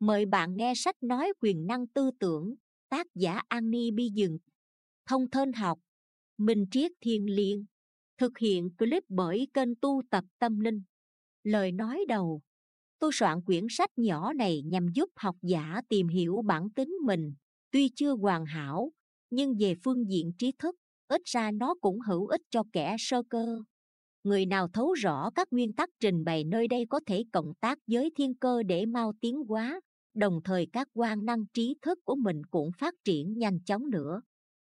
Mời bạn nghe sách nói quyền năng tư tưởng, tác giả Annie Bi Dừng. Thông thên học, Minh Triết Thiên Liêng. Thực hiện clip bởi kênh tu tập tâm linh. Lời nói đầu Tôi soạn quyển sách nhỏ này nhằm giúp học giả tìm hiểu bản tính mình. Tuy chưa hoàn hảo, nhưng về phương diện trí thức, ít ra nó cũng hữu ích cho kẻ sơ cơ người nào thấu rõ các nguyên tắc trình bày nơi đây có thể cộng tác với thiên cơ để mau tiến hóa, đồng thời các quan năng trí thức của mình cũng phát triển nhanh chóng nữa.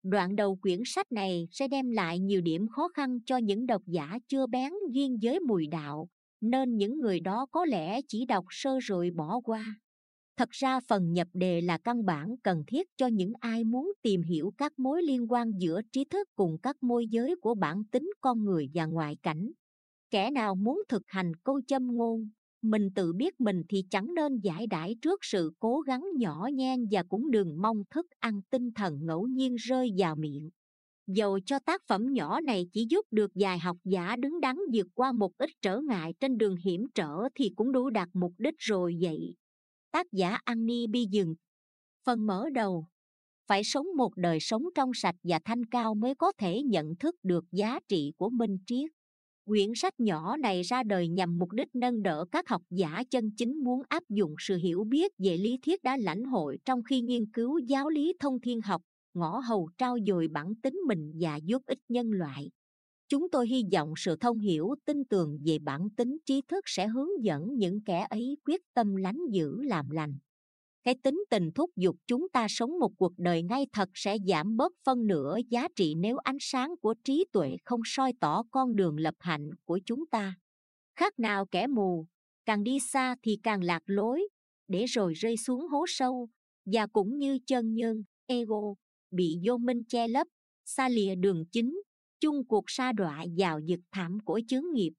Đoạn đầu quyển sách này sẽ đem lại nhiều điểm khó khăn cho những độc giả chưa bén duyên với mùi đạo, nên những người đó có lẽ chỉ đọc sơ rồi bỏ qua thật ra phần nhập đề là căn bản cần thiết cho những ai muốn tìm hiểu các mối liên quan giữa trí thức cùng các môi giới của bản tính con người và ngoại cảnh. Kẻ nào muốn thực hành câu châm ngôn, mình tự biết mình thì chẳng nên giải đãi trước sự cố gắng nhỏ nhen và cũng đừng mong thức ăn tinh thần ngẫu nhiên rơi vào miệng. Dầu cho tác phẩm nhỏ này chỉ giúp được vài học giả đứng đắn vượt qua một ít trở ngại trên đường hiểm trở thì cũng đủ đạt mục đích rồi vậy tác giả Annie Bi Dừng. Phần mở đầu Phải sống một đời sống trong sạch và thanh cao mới có thể nhận thức được giá trị của minh triết. Quyển sách nhỏ này ra đời nhằm mục đích nâng đỡ các học giả chân chính muốn áp dụng sự hiểu biết về lý thuyết đã lãnh hội trong khi nghiên cứu giáo lý thông thiên học, ngõ hầu trao dồi bản tính mình và giúp ích nhân loại chúng tôi hy vọng sự thông hiểu, tin tưởng về bản tính, trí thức sẽ hướng dẫn những kẻ ấy quyết tâm lánh giữ, làm lành. Cái tính tình thúc giục chúng ta sống một cuộc đời ngay thật sẽ giảm bớt phân nửa giá trị nếu ánh sáng của trí tuệ không soi tỏ con đường lập hạnh của chúng ta. Khác nào kẻ mù, càng đi xa thì càng lạc lối, để rồi rơi xuống hố sâu, và cũng như chân nhân, ego, bị vô minh che lấp, xa lìa đường chính chung cuộc sa đọa vào vực thảm của chướng nghiệp.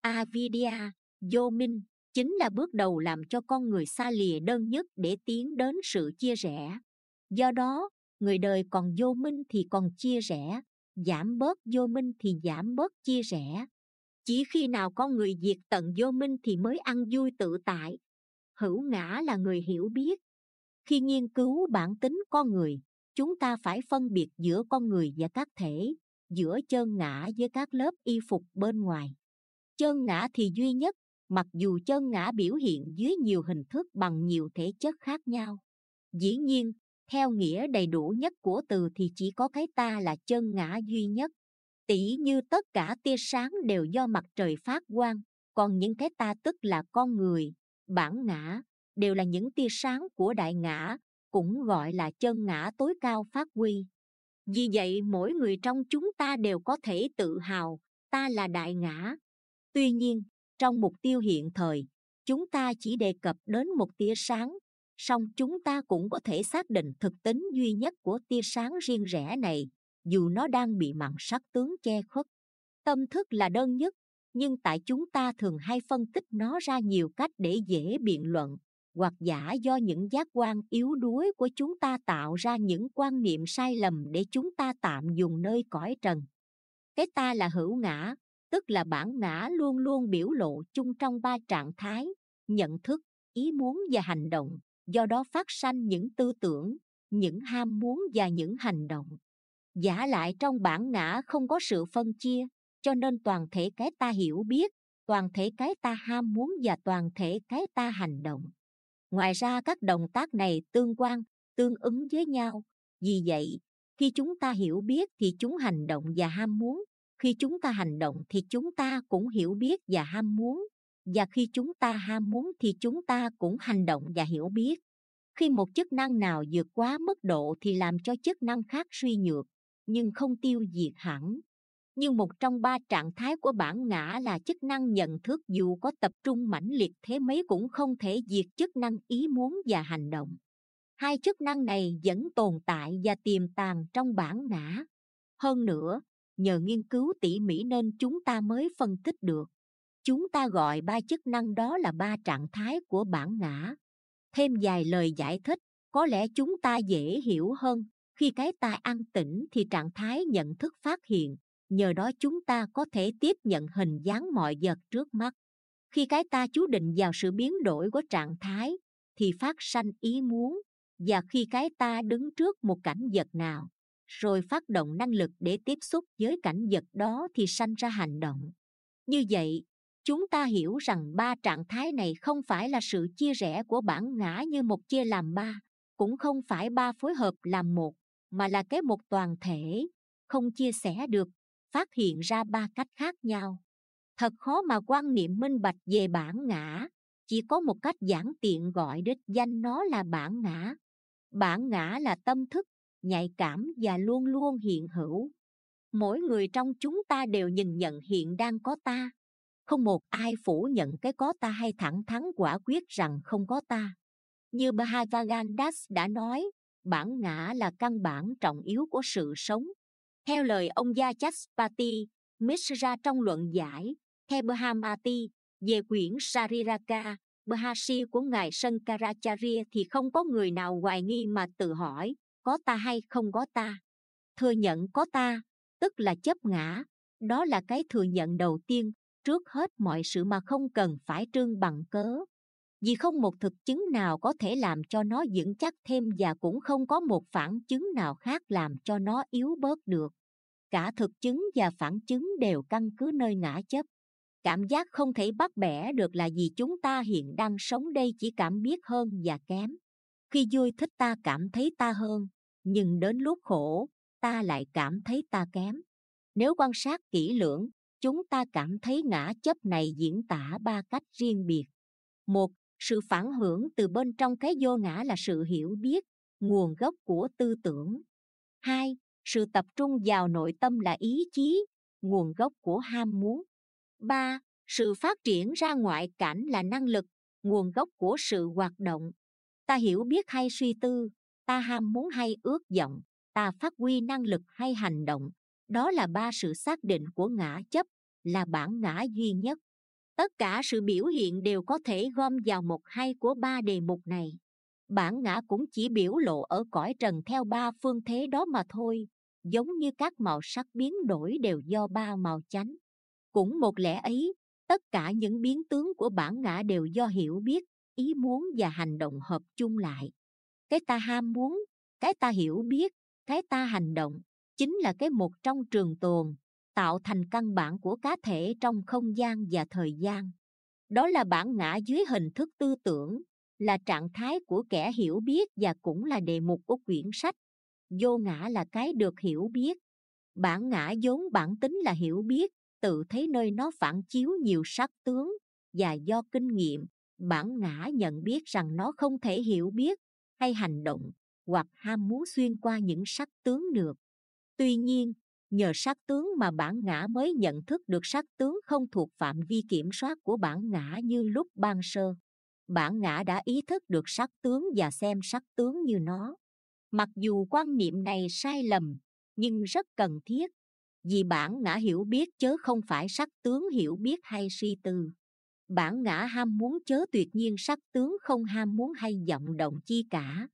Avidya vô minh, chính là bước đầu làm cho con người xa lìa đơn nhất để tiến đến sự chia rẽ. Do đó, người đời còn vô minh thì còn chia rẽ, giảm bớt vô minh thì giảm bớt chia rẽ. Chỉ khi nào con người diệt tận vô minh thì mới ăn vui tự tại. Hữu ngã là người hiểu biết. Khi nghiên cứu bản tính con người, chúng ta phải phân biệt giữa con người và các thể giữa chân ngã với các lớp y phục bên ngoài. Chân ngã thì duy nhất, mặc dù chân ngã biểu hiện dưới nhiều hình thức bằng nhiều thể chất khác nhau. Dĩ nhiên, theo nghĩa đầy đủ nhất của từ thì chỉ có cái ta là chân ngã duy nhất. Tỷ như tất cả tia sáng đều do mặt trời phát quang, còn những cái ta tức là con người, bản ngã, đều là những tia sáng của đại ngã, cũng gọi là chân ngã tối cao phát huy vì vậy, mỗi người trong chúng ta đều có thể tự hào, ta là đại ngã. Tuy nhiên, trong mục tiêu hiện thời, chúng ta chỉ đề cập đến một tia sáng, song chúng ta cũng có thể xác định thực tính duy nhất của tia sáng riêng rẽ này, dù nó đang bị mặn sắc tướng che khuất. Tâm thức là đơn nhất, nhưng tại chúng ta thường hay phân tích nó ra nhiều cách để dễ biện luận hoặc giả do những giác quan yếu đuối của chúng ta tạo ra những quan niệm sai lầm để chúng ta tạm dùng nơi cõi trần. Cái ta là hữu ngã, tức là bản ngã luôn luôn biểu lộ chung trong ba trạng thái, nhận thức, ý muốn và hành động, do đó phát sanh những tư tưởng, những ham muốn và những hành động. Giả lại trong bản ngã không có sự phân chia, cho nên toàn thể cái ta hiểu biết, toàn thể cái ta ham muốn và toàn thể cái ta hành động ngoài ra, các động tác này tương quan, tương ứng với nhau. Vì vậy, khi chúng ta hiểu biết thì chúng hành động và ham muốn. Khi chúng ta hành động thì chúng ta cũng hiểu biết và ham muốn. Và khi chúng ta ham muốn thì chúng ta cũng hành động và hiểu biết. Khi một chức năng nào vượt quá mức độ thì làm cho chức năng khác suy nhược, nhưng không tiêu diệt hẳn nhưng một trong ba trạng thái của bản ngã là chức năng nhận thức dù có tập trung mãnh liệt thế mấy cũng không thể diệt chức năng ý muốn và hành động. Hai chức năng này vẫn tồn tại và tiềm tàng trong bản ngã. Hơn nữa, nhờ nghiên cứu tỉ mỉ nên chúng ta mới phân tích được. Chúng ta gọi ba chức năng đó là ba trạng thái của bản ngã. Thêm vài lời giải thích, có lẽ chúng ta dễ hiểu hơn. Khi cái ta an tĩnh thì trạng thái nhận thức phát hiện nhờ đó chúng ta có thể tiếp nhận hình dáng mọi vật trước mắt. Khi cái ta chú định vào sự biến đổi của trạng thái, thì phát sanh ý muốn, và khi cái ta đứng trước một cảnh vật nào, rồi phát động năng lực để tiếp xúc với cảnh vật đó thì sanh ra hành động. Như vậy, chúng ta hiểu rằng ba trạng thái này không phải là sự chia rẽ của bản ngã như một chia làm ba, cũng không phải ba phối hợp làm một, mà là cái một toàn thể, không chia sẻ được phát hiện ra ba cách khác nhau. Thật khó mà quan niệm minh bạch về bản ngã, chỉ có một cách giản tiện gọi đích danh nó là bản ngã. Bản ngã là tâm thức, nhạy cảm và luôn luôn hiện hữu. Mỗi người trong chúng ta đều nhìn nhận hiện đang có ta. Không một ai phủ nhận cái có ta hay thẳng thắn quả quyết rằng không có ta. Như Bhagavan Das đã nói, bản ngã là căn bản trọng yếu của sự sống theo lời ông Yachaspati Mishra trong luận giải, theo Bahamati về quyển Sariraka Bhashi của ngài Sankaracharya thì không có người nào hoài nghi mà tự hỏi, có ta hay không có ta? Thừa nhận có ta, tức là chấp ngã. Đó là cái thừa nhận đầu tiên, trước hết mọi sự mà không cần phải trương bằng cớ vì không một thực chứng nào có thể làm cho nó vững chắc thêm và cũng không có một phản chứng nào khác làm cho nó yếu bớt được. Cả thực chứng và phản chứng đều căn cứ nơi ngã chấp. Cảm giác không thể bắt bẻ được là vì chúng ta hiện đang sống đây chỉ cảm biết hơn và kém. Khi vui thích ta cảm thấy ta hơn, nhưng đến lúc khổ, ta lại cảm thấy ta kém. Nếu quan sát kỹ lưỡng, chúng ta cảm thấy ngã chấp này diễn tả ba cách riêng biệt. Một sự phản hưởng từ bên trong cái vô ngã là sự hiểu biết nguồn gốc của tư tưởng. Hai, sự tập trung vào nội tâm là ý chí, nguồn gốc của ham muốn. Ba, sự phát triển ra ngoại cảnh là năng lực, nguồn gốc của sự hoạt động. Ta hiểu biết hay suy tư, ta ham muốn hay ước vọng, ta phát huy năng lực hay hành động. Đó là ba sự xác định của ngã chấp, là bản ngã duy nhất tất cả sự biểu hiện đều có thể gom vào một hay của ba đề mục này. Bản ngã cũng chỉ biểu lộ ở cõi trần theo ba phương thế đó mà thôi, giống như các màu sắc biến đổi đều do ba màu chánh. Cũng một lẽ ấy, tất cả những biến tướng của bản ngã đều do hiểu biết, ý muốn và hành động hợp chung lại. Cái ta ham muốn, cái ta hiểu biết, cái ta hành động, chính là cái một trong trường tồn tạo thành căn bản của cá thể trong không gian và thời gian. Đó là bản ngã dưới hình thức tư tưởng, là trạng thái của kẻ hiểu biết và cũng là đề mục của quyển sách vô ngã là cái được hiểu biết. Bản ngã vốn bản tính là hiểu biết, tự thấy nơi nó phản chiếu nhiều sắc tướng và do kinh nghiệm. Bản ngã nhận biết rằng nó không thể hiểu biết hay hành động hoặc ham muốn xuyên qua những sắc tướng được. Tuy nhiên nhờ sắc tướng mà bản ngã mới nhận thức được sắc tướng không thuộc phạm vi kiểm soát của bản ngã như lúc ban sơ. Bản ngã đã ý thức được sắc tướng và xem sắc tướng như nó. Mặc dù quan niệm này sai lầm, nhưng rất cần thiết, vì bản ngã hiểu biết chớ không phải sắc tướng hiểu biết hay suy tư. Bản ngã ham muốn chớ tuyệt nhiên sắc tướng không ham muốn hay vọng động chi cả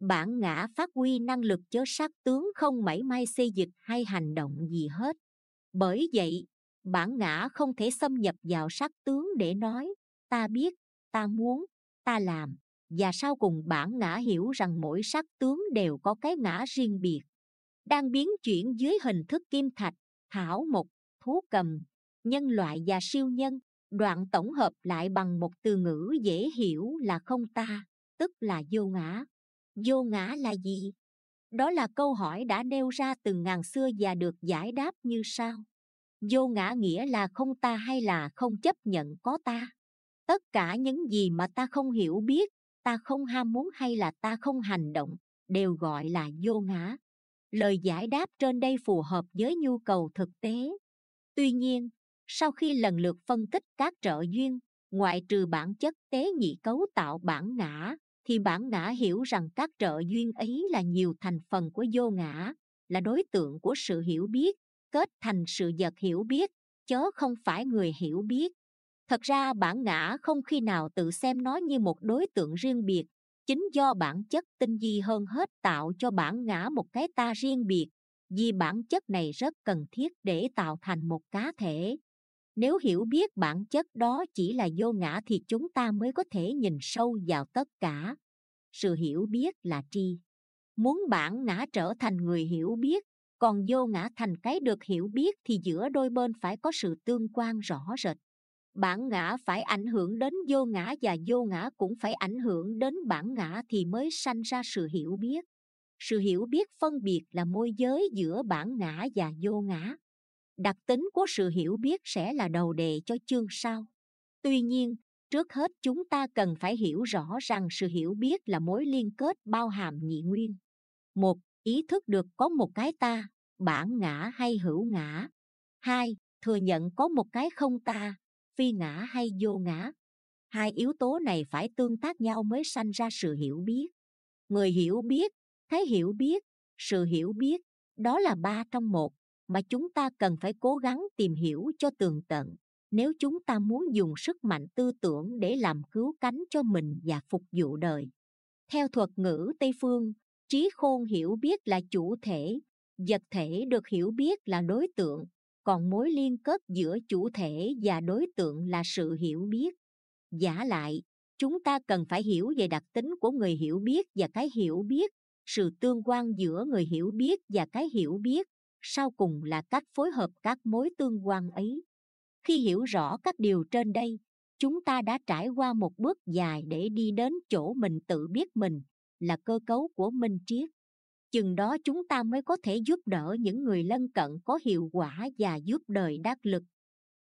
bản ngã phát huy năng lực chớ sát tướng không mảy may xây dịch hay hành động gì hết. Bởi vậy, bản ngã không thể xâm nhập vào sát tướng để nói, ta biết, ta muốn, ta làm. Và sau cùng bản ngã hiểu rằng mỗi sát tướng đều có cái ngã riêng biệt. Đang biến chuyển dưới hình thức kim thạch, thảo mộc, thú cầm, nhân loại và siêu nhân, đoạn tổng hợp lại bằng một từ ngữ dễ hiểu là không ta, tức là vô ngã vô ngã là gì? Đó là câu hỏi đã nêu ra từ ngàn xưa và được giải đáp như sau. Vô ngã nghĩa là không ta hay là không chấp nhận có ta. Tất cả những gì mà ta không hiểu biết, ta không ham muốn hay là ta không hành động, đều gọi là vô ngã. Lời giải đáp trên đây phù hợp với nhu cầu thực tế. Tuy nhiên, sau khi lần lượt phân tích các trợ duyên, ngoại trừ bản chất tế nhị cấu tạo bản ngã thì bản ngã hiểu rằng các trợ duyên ấy là nhiều thành phần của vô ngã, là đối tượng của sự hiểu biết, kết thành sự vật hiểu biết, chớ không phải người hiểu biết. Thật ra bản ngã không khi nào tự xem nó như một đối tượng riêng biệt, chính do bản chất tinh vi hơn hết tạo cho bản ngã một cái ta riêng biệt, vì bản chất này rất cần thiết để tạo thành một cá thể nếu hiểu biết bản chất đó chỉ là vô ngã thì chúng ta mới có thể nhìn sâu vào tất cả. Sự hiểu biết là tri. Muốn bản ngã trở thành người hiểu biết, còn vô ngã thành cái được hiểu biết thì giữa đôi bên phải có sự tương quan rõ rệt. Bản ngã phải ảnh hưởng đến vô ngã và vô ngã cũng phải ảnh hưởng đến bản ngã thì mới sanh ra sự hiểu biết. Sự hiểu biết phân biệt là môi giới giữa bản ngã và vô ngã đặc tính của sự hiểu biết sẽ là đầu đề cho chương sau. Tuy nhiên, trước hết chúng ta cần phải hiểu rõ rằng sự hiểu biết là mối liên kết bao hàm nhị nguyên. Một, ý thức được có một cái ta, bản ngã hay hữu ngã. Hai, thừa nhận có một cái không ta, phi ngã hay vô ngã. Hai yếu tố này phải tương tác nhau mới sanh ra sự hiểu biết. Người hiểu biết, thấy hiểu biết, sự hiểu biết, đó là ba trong một mà chúng ta cần phải cố gắng tìm hiểu cho tường tận. Nếu chúng ta muốn dùng sức mạnh tư tưởng để làm cứu cánh cho mình và phục vụ đời. Theo thuật ngữ tây phương, trí khôn hiểu biết là chủ thể, vật thể được hiểu biết là đối tượng, còn mối liên kết giữa chủ thể và đối tượng là sự hiểu biết. Giả lại, chúng ta cần phải hiểu về đặc tính của người hiểu biết và cái hiểu biết, sự tương quan giữa người hiểu biết và cái hiểu biết sau cùng là cách phối hợp các mối tương quan ấy. Khi hiểu rõ các điều trên đây, chúng ta đã trải qua một bước dài để đi đến chỗ mình tự biết mình là cơ cấu của minh triết. Chừng đó chúng ta mới có thể giúp đỡ những người lân cận có hiệu quả và giúp đời đắc lực.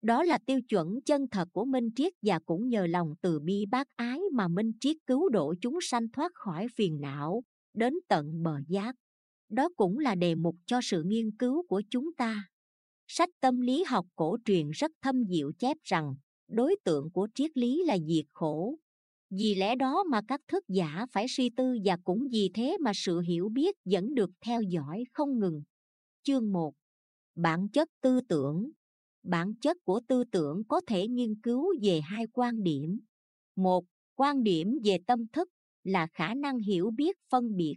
Đó là tiêu chuẩn chân thật của minh triết và cũng nhờ lòng từ bi bác ái mà minh triết cứu độ chúng sanh thoát khỏi phiền não đến tận bờ giác đó cũng là đề mục cho sự nghiên cứu của chúng ta. Sách tâm lý học cổ truyền rất thâm diệu chép rằng, đối tượng của triết lý là diệt khổ. Vì lẽ đó mà các thức giả phải suy tư và cũng vì thế mà sự hiểu biết vẫn được theo dõi không ngừng. Chương 1 bản chất tư tưởng. Bản chất của tư tưởng có thể nghiên cứu về hai quan điểm. Một, quan điểm về tâm thức là khả năng hiểu biết phân biệt.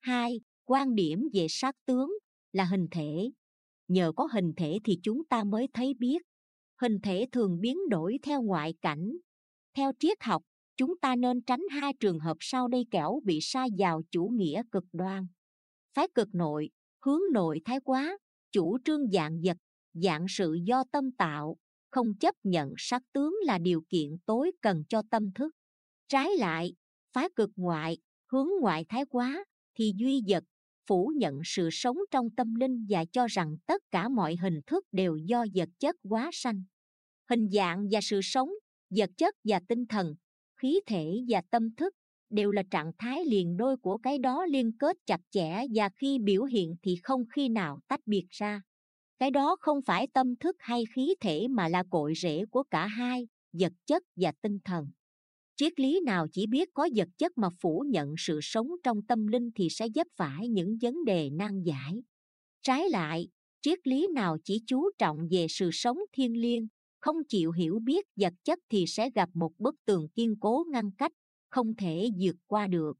Hai quan điểm về sát tướng là hình thể. Nhờ có hình thể thì chúng ta mới thấy biết. Hình thể thường biến đổi theo ngoại cảnh. Theo triết học, chúng ta nên tránh hai trường hợp sau đây kẻo bị sa vào chủ nghĩa cực đoan. Phái cực nội, hướng nội thái quá, chủ trương dạng vật, dạng sự do tâm tạo, không chấp nhận sắc tướng là điều kiện tối cần cho tâm thức. Trái lại, phái cực ngoại, hướng ngoại thái quá thì duy vật phủ nhận sự sống trong tâm linh và cho rằng tất cả mọi hình thức đều do vật chất quá sanh. Hình dạng và sự sống, vật chất và tinh thần, khí thể và tâm thức đều là trạng thái liền đôi của cái đó liên kết chặt chẽ và khi biểu hiện thì không khi nào tách biệt ra. Cái đó không phải tâm thức hay khí thể mà là cội rễ của cả hai, vật chất và tinh thần triết lý nào chỉ biết có vật chất mà phủ nhận sự sống trong tâm linh thì sẽ vấp phải những vấn đề nan giải. Trái lại, triết lý nào chỉ chú trọng về sự sống thiêng liêng, không chịu hiểu biết vật chất thì sẽ gặp một bức tường kiên cố ngăn cách, không thể vượt qua được.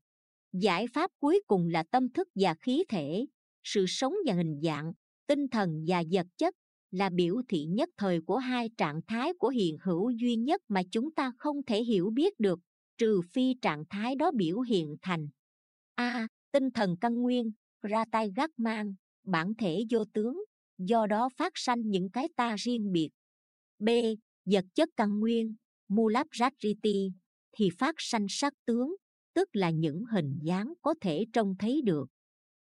Giải pháp cuối cùng là tâm thức và khí thể, sự sống và hình dạng, tinh thần và vật chất là biểu thị nhất thời của hai trạng thái của hiện hữu duy nhất mà chúng ta không thể hiểu biết được, trừ phi trạng thái đó biểu hiện thành. A, tinh thần căn nguyên ra tay gác mang bản thể vô tướng, do đó phát sanh những cái ta riêng biệt. B, vật chất căn nguyên mulapratiti thì phát sanh sắc tướng, tức là những hình dáng có thể trông thấy được.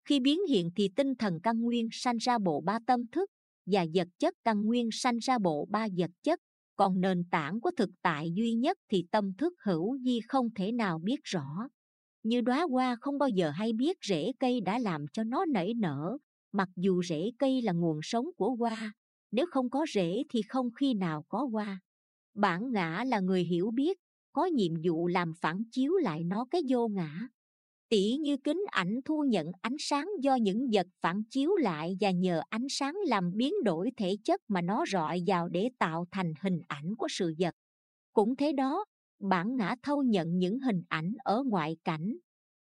Khi biến hiện thì tinh thần căn nguyên sanh ra bộ ba tâm thức và vật chất căn nguyên sanh ra bộ ba vật chất. Còn nền tảng của thực tại duy nhất thì tâm thức hữu di không thể nào biết rõ. Như đóa hoa không bao giờ hay biết rễ cây đã làm cho nó nảy nở. Mặc dù rễ cây là nguồn sống của hoa, nếu không có rễ thì không khi nào có hoa. Bản ngã là người hiểu biết, có nhiệm vụ làm phản chiếu lại nó cái vô ngã tỉ như kính ảnh thu nhận ánh sáng do những vật phản chiếu lại và nhờ ánh sáng làm biến đổi thể chất mà nó rọi vào để tạo thành hình ảnh của sự vật. Cũng thế đó, bản ngã thâu nhận những hình ảnh ở ngoại cảnh.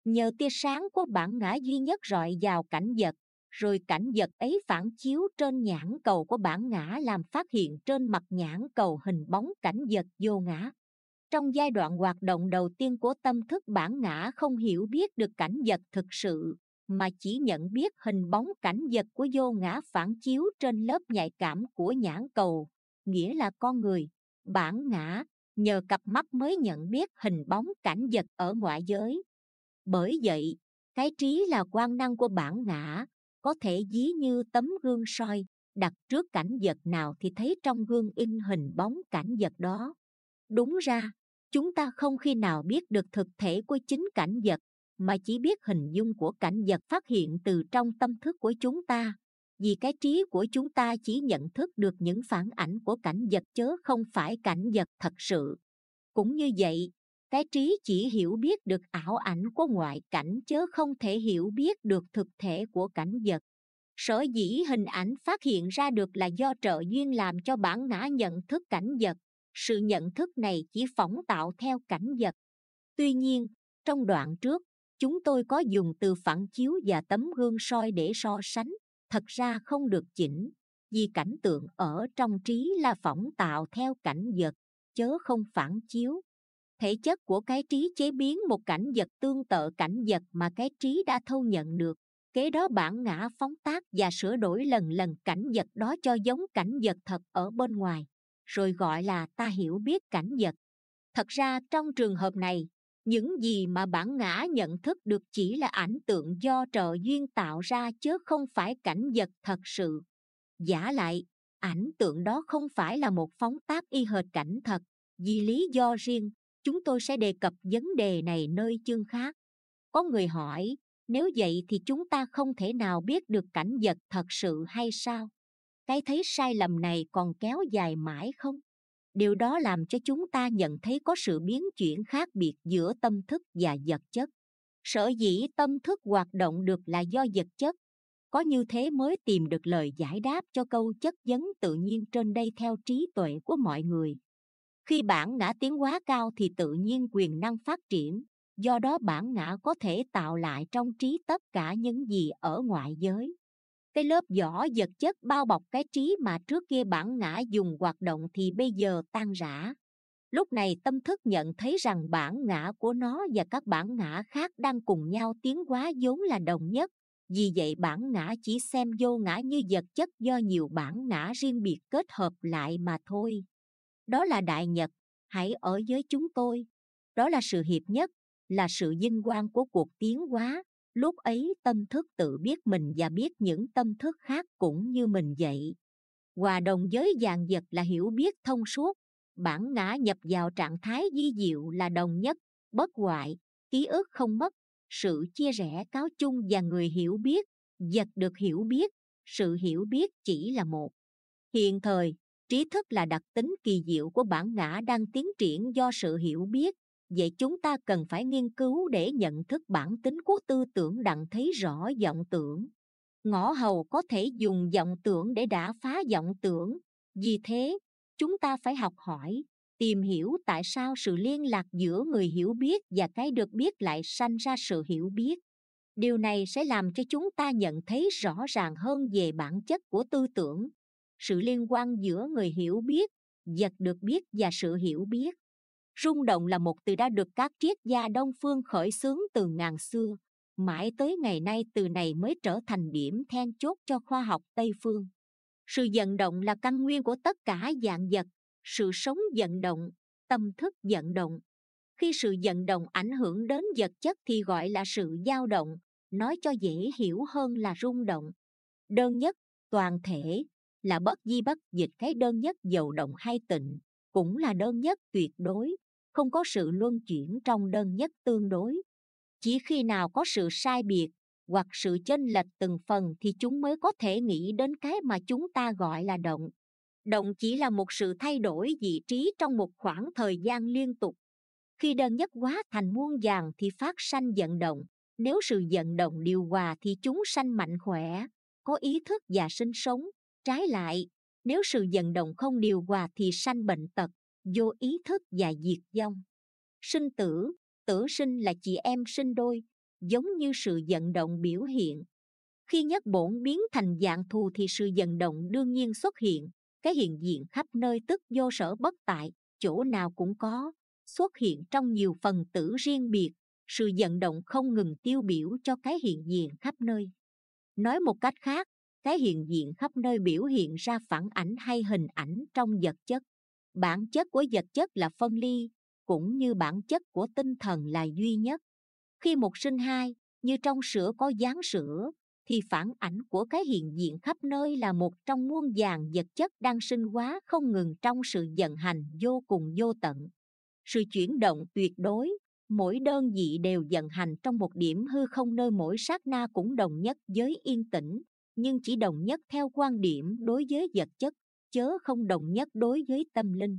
Nhờ tia sáng của bản ngã duy nhất rọi vào cảnh vật, rồi cảnh vật ấy phản chiếu trên nhãn cầu của bản ngã làm phát hiện trên mặt nhãn cầu hình bóng cảnh vật vô ngã trong giai đoạn hoạt động đầu tiên của tâm thức bản ngã không hiểu biết được cảnh vật thực sự, mà chỉ nhận biết hình bóng cảnh vật của vô ngã phản chiếu trên lớp nhạy cảm của nhãn cầu, nghĩa là con người. Bản ngã, nhờ cặp mắt mới nhận biết hình bóng cảnh vật ở ngoại giới. Bởi vậy, cái trí là quan năng của bản ngã, có thể ví như tấm gương soi, đặt trước cảnh vật nào thì thấy trong gương in hình bóng cảnh vật đó. Đúng ra chúng ta không khi nào biết được thực thể của chính cảnh vật, mà chỉ biết hình dung của cảnh vật phát hiện từ trong tâm thức của chúng ta. Vì cái trí của chúng ta chỉ nhận thức được những phản ảnh của cảnh vật chớ không phải cảnh vật thật sự. Cũng như vậy, cái trí chỉ hiểu biết được ảo ảnh của ngoại cảnh chớ không thể hiểu biết được thực thể của cảnh vật. Sở dĩ hình ảnh phát hiện ra được là do trợ duyên làm cho bản ngã nhận thức cảnh vật sự nhận thức này chỉ phỏng tạo theo cảnh vật. Tuy nhiên, trong đoạn trước, chúng tôi có dùng từ phản chiếu và tấm gương soi để so sánh, thật ra không được chỉnh, vì cảnh tượng ở trong trí là phỏng tạo theo cảnh vật, chớ không phản chiếu. Thể chất của cái trí chế biến một cảnh vật tương tự cảnh vật mà cái trí đã thâu nhận được, kế đó bản ngã phóng tác và sửa đổi lần lần cảnh vật đó cho giống cảnh vật thật ở bên ngoài rồi gọi là ta hiểu biết cảnh vật. Thật ra trong trường hợp này, những gì mà bản ngã nhận thức được chỉ là ảnh tượng do trợ duyên tạo ra chứ không phải cảnh vật thật sự. Giả lại, ảnh tượng đó không phải là một phóng tác y hệt cảnh thật. Vì lý do riêng, chúng tôi sẽ đề cập vấn đề này nơi chương khác. Có người hỏi, nếu vậy thì chúng ta không thể nào biết được cảnh vật thật sự hay sao? Cái thấy sai lầm này còn kéo dài mãi không? Điều đó làm cho chúng ta nhận thấy có sự biến chuyển khác biệt giữa tâm thức và vật chất. Sở dĩ tâm thức hoạt động được là do vật chất. Có như thế mới tìm được lời giải đáp cho câu chất vấn tự nhiên trên đây theo trí tuệ của mọi người. Khi bản ngã tiến quá cao thì tự nhiên quyền năng phát triển, do đó bản ngã có thể tạo lại trong trí tất cả những gì ở ngoại giới cái lớp vỏ vật chất bao bọc cái trí mà trước kia bản ngã dùng hoạt động thì bây giờ tan rã. Lúc này tâm thức nhận thấy rằng bản ngã của nó và các bản ngã khác đang cùng nhau tiến hóa vốn là đồng nhất. Vì vậy bản ngã chỉ xem vô ngã như vật chất do nhiều bản ngã riêng biệt kết hợp lại mà thôi. Đó là đại nhật, hãy ở với chúng tôi. Đó là sự hiệp nhất, là sự vinh quang của cuộc tiến hóa lúc ấy tâm thức tự biết mình và biết những tâm thức khác cũng như mình vậy. Hòa đồng với dạng vật là hiểu biết thông suốt, bản ngã nhập vào trạng thái di diệu là đồng nhất, bất hoại, ký ức không mất, sự chia rẽ cáo chung và người hiểu biết, vật được hiểu biết, sự hiểu biết chỉ là một. Hiện thời, trí thức là đặc tính kỳ diệu của bản ngã đang tiến triển do sự hiểu biết vậy chúng ta cần phải nghiên cứu để nhận thức bản tính của tư tưởng đặng thấy rõ vọng tưởng. Ngõ hầu có thể dùng vọng tưởng để đả phá vọng tưởng. Vì thế, chúng ta phải học hỏi, tìm hiểu tại sao sự liên lạc giữa người hiểu biết và cái được biết lại sanh ra sự hiểu biết. Điều này sẽ làm cho chúng ta nhận thấy rõ ràng hơn về bản chất của tư tưởng. Sự liên quan giữa người hiểu biết, vật được biết và sự hiểu biết rung động là một từ đã được các triết gia đông phương khởi xướng từ ngàn xưa. Mãi tới ngày nay, từ này mới trở thành điểm then chốt cho khoa học tây phương. Sự vận động là căn nguyên của tất cả dạng vật. Sự sống vận động, tâm thức vận động. Khi sự vận động ảnh hưởng đến vật chất thì gọi là sự dao động. Nói cho dễ hiểu hơn là rung động. Đơn nhất, toàn thể, là bất di bất dịch, cái đơn nhất dầu động hay tịnh, cũng là đơn nhất tuyệt đối không có sự luân chuyển trong đơn nhất tương đối. Chỉ khi nào có sự sai biệt hoặc sự chênh lệch từng phần thì chúng mới có thể nghĩ đến cái mà chúng ta gọi là động. Động chỉ là một sự thay đổi vị trí trong một khoảng thời gian liên tục. Khi đơn nhất hóa thành muôn vàng thì phát sanh vận động. Nếu sự vận động điều hòa thì chúng sanh mạnh khỏe, có ý thức và sinh sống. Trái lại, nếu sự vận động không điều hòa thì sanh bệnh tật vô ý thức và diệt vong. Sinh tử tử sinh là chị em sinh đôi, giống như sự vận động biểu hiện. Khi nhất bổn biến thành dạng thù thì sự vận động đương nhiên xuất hiện, cái hiện diện khắp nơi tức vô sở bất tại, chỗ nào cũng có, xuất hiện trong nhiều phần tử riêng biệt. Sự vận động không ngừng tiêu biểu cho cái hiện diện khắp nơi. Nói một cách khác, cái hiện diện khắp nơi biểu hiện ra phản ảnh hay hình ảnh trong vật chất bản chất của vật chất là phân ly, cũng như bản chất của tinh thần là duy nhất. Khi một sinh hai, như trong sữa có dáng sữa, thì phản ảnh của cái hiện diện khắp nơi là một trong muôn vàng vật chất đang sinh hóa không ngừng trong sự vận hành vô cùng vô tận. Sự chuyển động tuyệt đối, mỗi đơn vị đều vận hành trong một điểm hư không nơi mỗi sát na cũng đồng nhất với yên tĩnh, nhưng chỉ đồng nhất theo quan điểm đối với vật chất chớ không đồng nhất đối với tâm linh.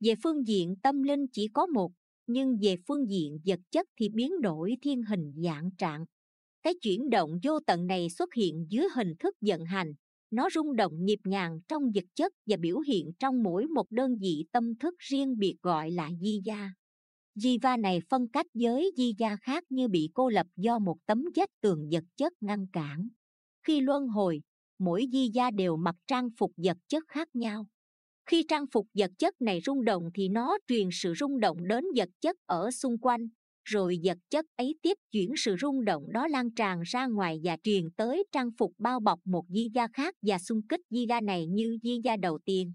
Về phương diện tâm linh chỉ có một, nhưng về phương diện vật chất thì biến đổi thiên hình dạng trạng. Cái chuyển động vô tận này xuất hiện dưới hình thức vận hành, nó rung động nhịp nhàng trong vật chất và biểu hiện trong mỗi một đơn vị tâm thức riêng biệt gọi là di gia. Di va này phân cách với di gia khác như bị cô lập do một tấm vách tường vật chất ngăn cản. Khi luân hồi mỗi di gia đều mặc trang phục vật chất khác nhau. Khi trang phục vật chất này rung động thì nó truyền sự rung động đến vật chất ở xung quanh, rồi vật chất ấy tiếp chuyển sự rung động đó lan tràn ra ngoài và truyền tới trang phục bao bọc một di gia khác và xung kích di gia này như di gia đầu tiên.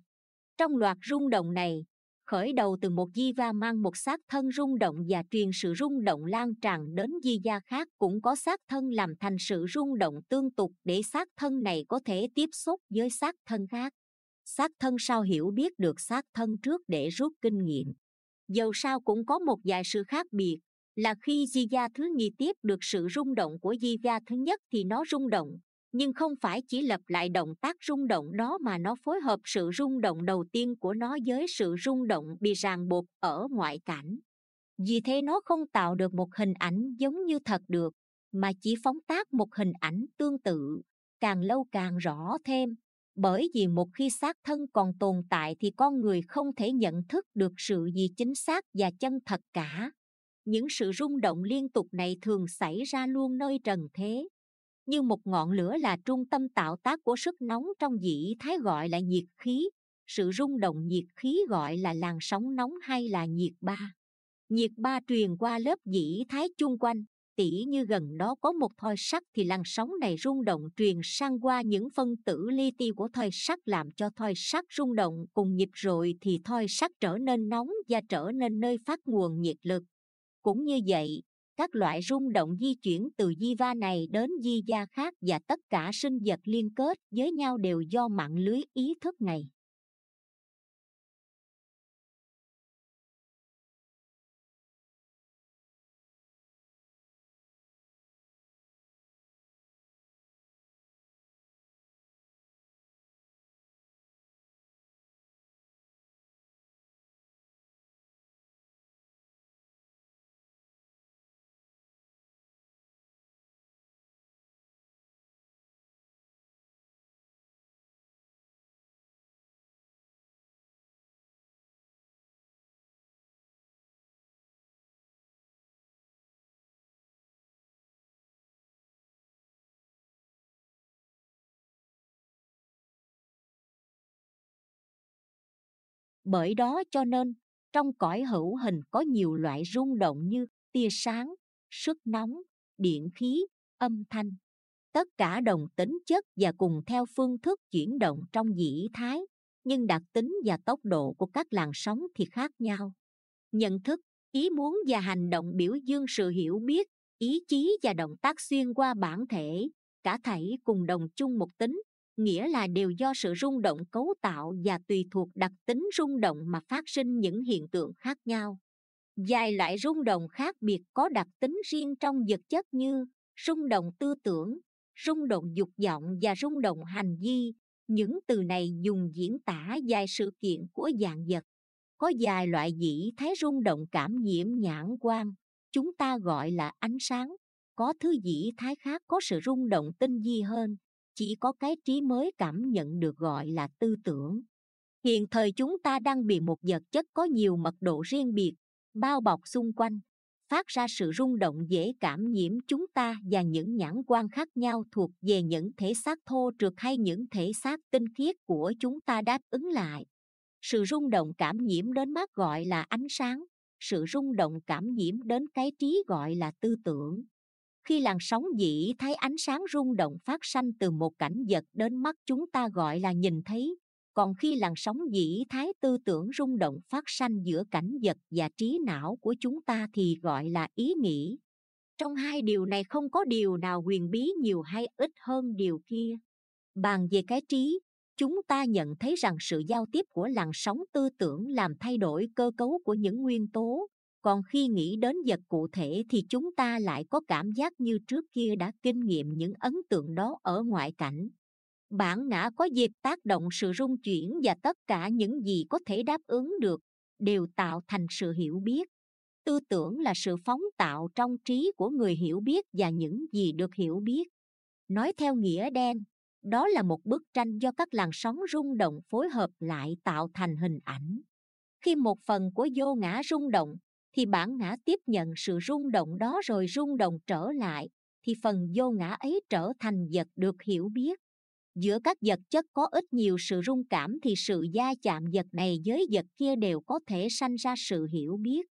Trong loạt rung động này khởi đầu từ một di va mang một xác thân rung động và truyền sự rung động lan tràn đến di gia khác cũng có xác thân làm thành sự rung động tương tục để xác thân này có thể tiếp xúc với xác thân khác. Xác thân sau hiểu biết được xác thân trước để rút kinh nghiệm? Dầu sao cũng có một vài sự khác biệt, là khi di gia thứ nhì tiếp được sự rung động của di gia thứ nhất thì nó rung động nhưng không phải chỉ lặp lại động tác rung động đó mà nó phối hợp sự rung động đầu tiên của nó với sự rung động bị ràng buộc ở ngoại cảnh. Vì thế nó không tạo được một hình ảnh giống như thật được, mà chỉ phóng tác một hình ảnh tương tự, càng lâu càng rõ thêm. Bởi vì một khi xác thân còn tồn tại thì con người không thể nhận thức được sự gì chính xác và chân thật cả. Những sự rung động liên tục này thường xảy ra luôn nơi trần thế như một ngọn lửa là trung tâm tạo tác của sức nóng trong dĩ thái gọi là nhiệt khí. Sự rung động nhiệt khí gọi là làn sóng nóng hay là nhiệt ba. Nhiệt ba truyền qua lớp dĩ thái chung quanh. Tỉ như gần đó có một thoi sắt thì làn sóng này rung động truyền sang qua những phân tử li ti của thoi sắt làm cho thoi sắt rung động. Cùng nhịp rồi thì thoi sắt trở nên nóng và trở nên nơi phát nguồn nhiệt lực. Cũng như vậy các loại rung động di chuyển từ di va này đến di gia khác và tất cả sinh vật liên kết với nhau đều do mạng lưới ý thức này. Bởi đó cho nên, trong cõi hữu hình có nhiều loại rung động như tia sáng, sức nóng, điện khí, âm thanh. Tất cả đồng tính chất và cùng theo phương thức chuyển động trong dĩ thái, nhưng đặc tính và tốc độ của các làn sóng thì khác nhau. Nhận thức, ý muốn và hành động biểu dương sự hiểu biết, ý chí và động tác xuyên qua bản thể, cả thảy cùng đồng chung một tính nghĩa là đều do sự rung động cấu tạo và tùy thuộc đặc tính rung động mà phát sinh những hiện tượng khác nhau. Vài loại rung động khác biệt có đặc tính riêng trong vật chất như rung động tư tưởng, rung động dục vọng và rung động hành vi. Những từ này dùng diễn tả vài sự kiện của dạng vật. Có vài loại dĩ thái rung động cảm nhiễm nhãn quan chúng ta gọi là ánh sáng. Có thứ dĩ thái khác có sự rung động tinh vi hơn chỉ có cái trí mới cảm nhận được gọi là tư tưởng. Hiện thời chúng ta đang bị một vật chất có nhiều mật độ riêng biệt, bao bọc xung quanh, phát ra sự rung động dễ cảm nhiễm chúng ta và những nhãn quan khác nhau thuộc về những thể xác thô trượt hay những thể xác tinh khiết của chúng ta đáp ứng lại. Sự rung động cảm nhiễm đến mắt gọi là ánh sáng, sự rung động cảm nhiễm đến cái trí gọi là tư tưởng khi làn sóng dĩ thấy ánh sáng rung động phát sanh từ một cảnh vật đến mắt chúng ta gọi là nhìn thấy. Còn khi làn sóng dĩ thái tư tưởng rung động phát sanh giữa cảnh vật và trí não của chúng ta thì gọi là ý nghĩ. Trong hai điều này không có điều nào huyền bí nhiều hay ít hơn điều kia. Bàn về cái trí, chúng ta nhận thấy rằng sự giao tiếp của làn sóng tư tưởng làm thay đổi cơ cấu của những nguyên tố còn khi nghĩ đến vật cụ thể thì chúng ta lại có cảm giác như trước kia đã kinh nghiệm những ấn tượng đó ở ngoại cảnh. Bản ngã có dịp tác động sự rung chuyển và tất cả những gì có thể đáp ứng được đều tạo thành sự hiểu biết. Tư tưởng là sự phóng tạo trong trí của người hiểu biết và những gì được hiểu biết. Nói theo nghĩa đen, đó là một bức tranh do các làn sóng rung động phối hợp lại tạo thành hình ảnh. Khi một phần của vô ngã rung động thì bản ngã tiếp nhận sự rung động đó rồi rung động trở lại, thì phần vô ngã ấy trở thành vật được hiểu biết. Giữa các vật chất có ít nhiều sự rung cảm thì sự gia chạm vật này với vật kia đều có thể sanh ra sự hiểu biết.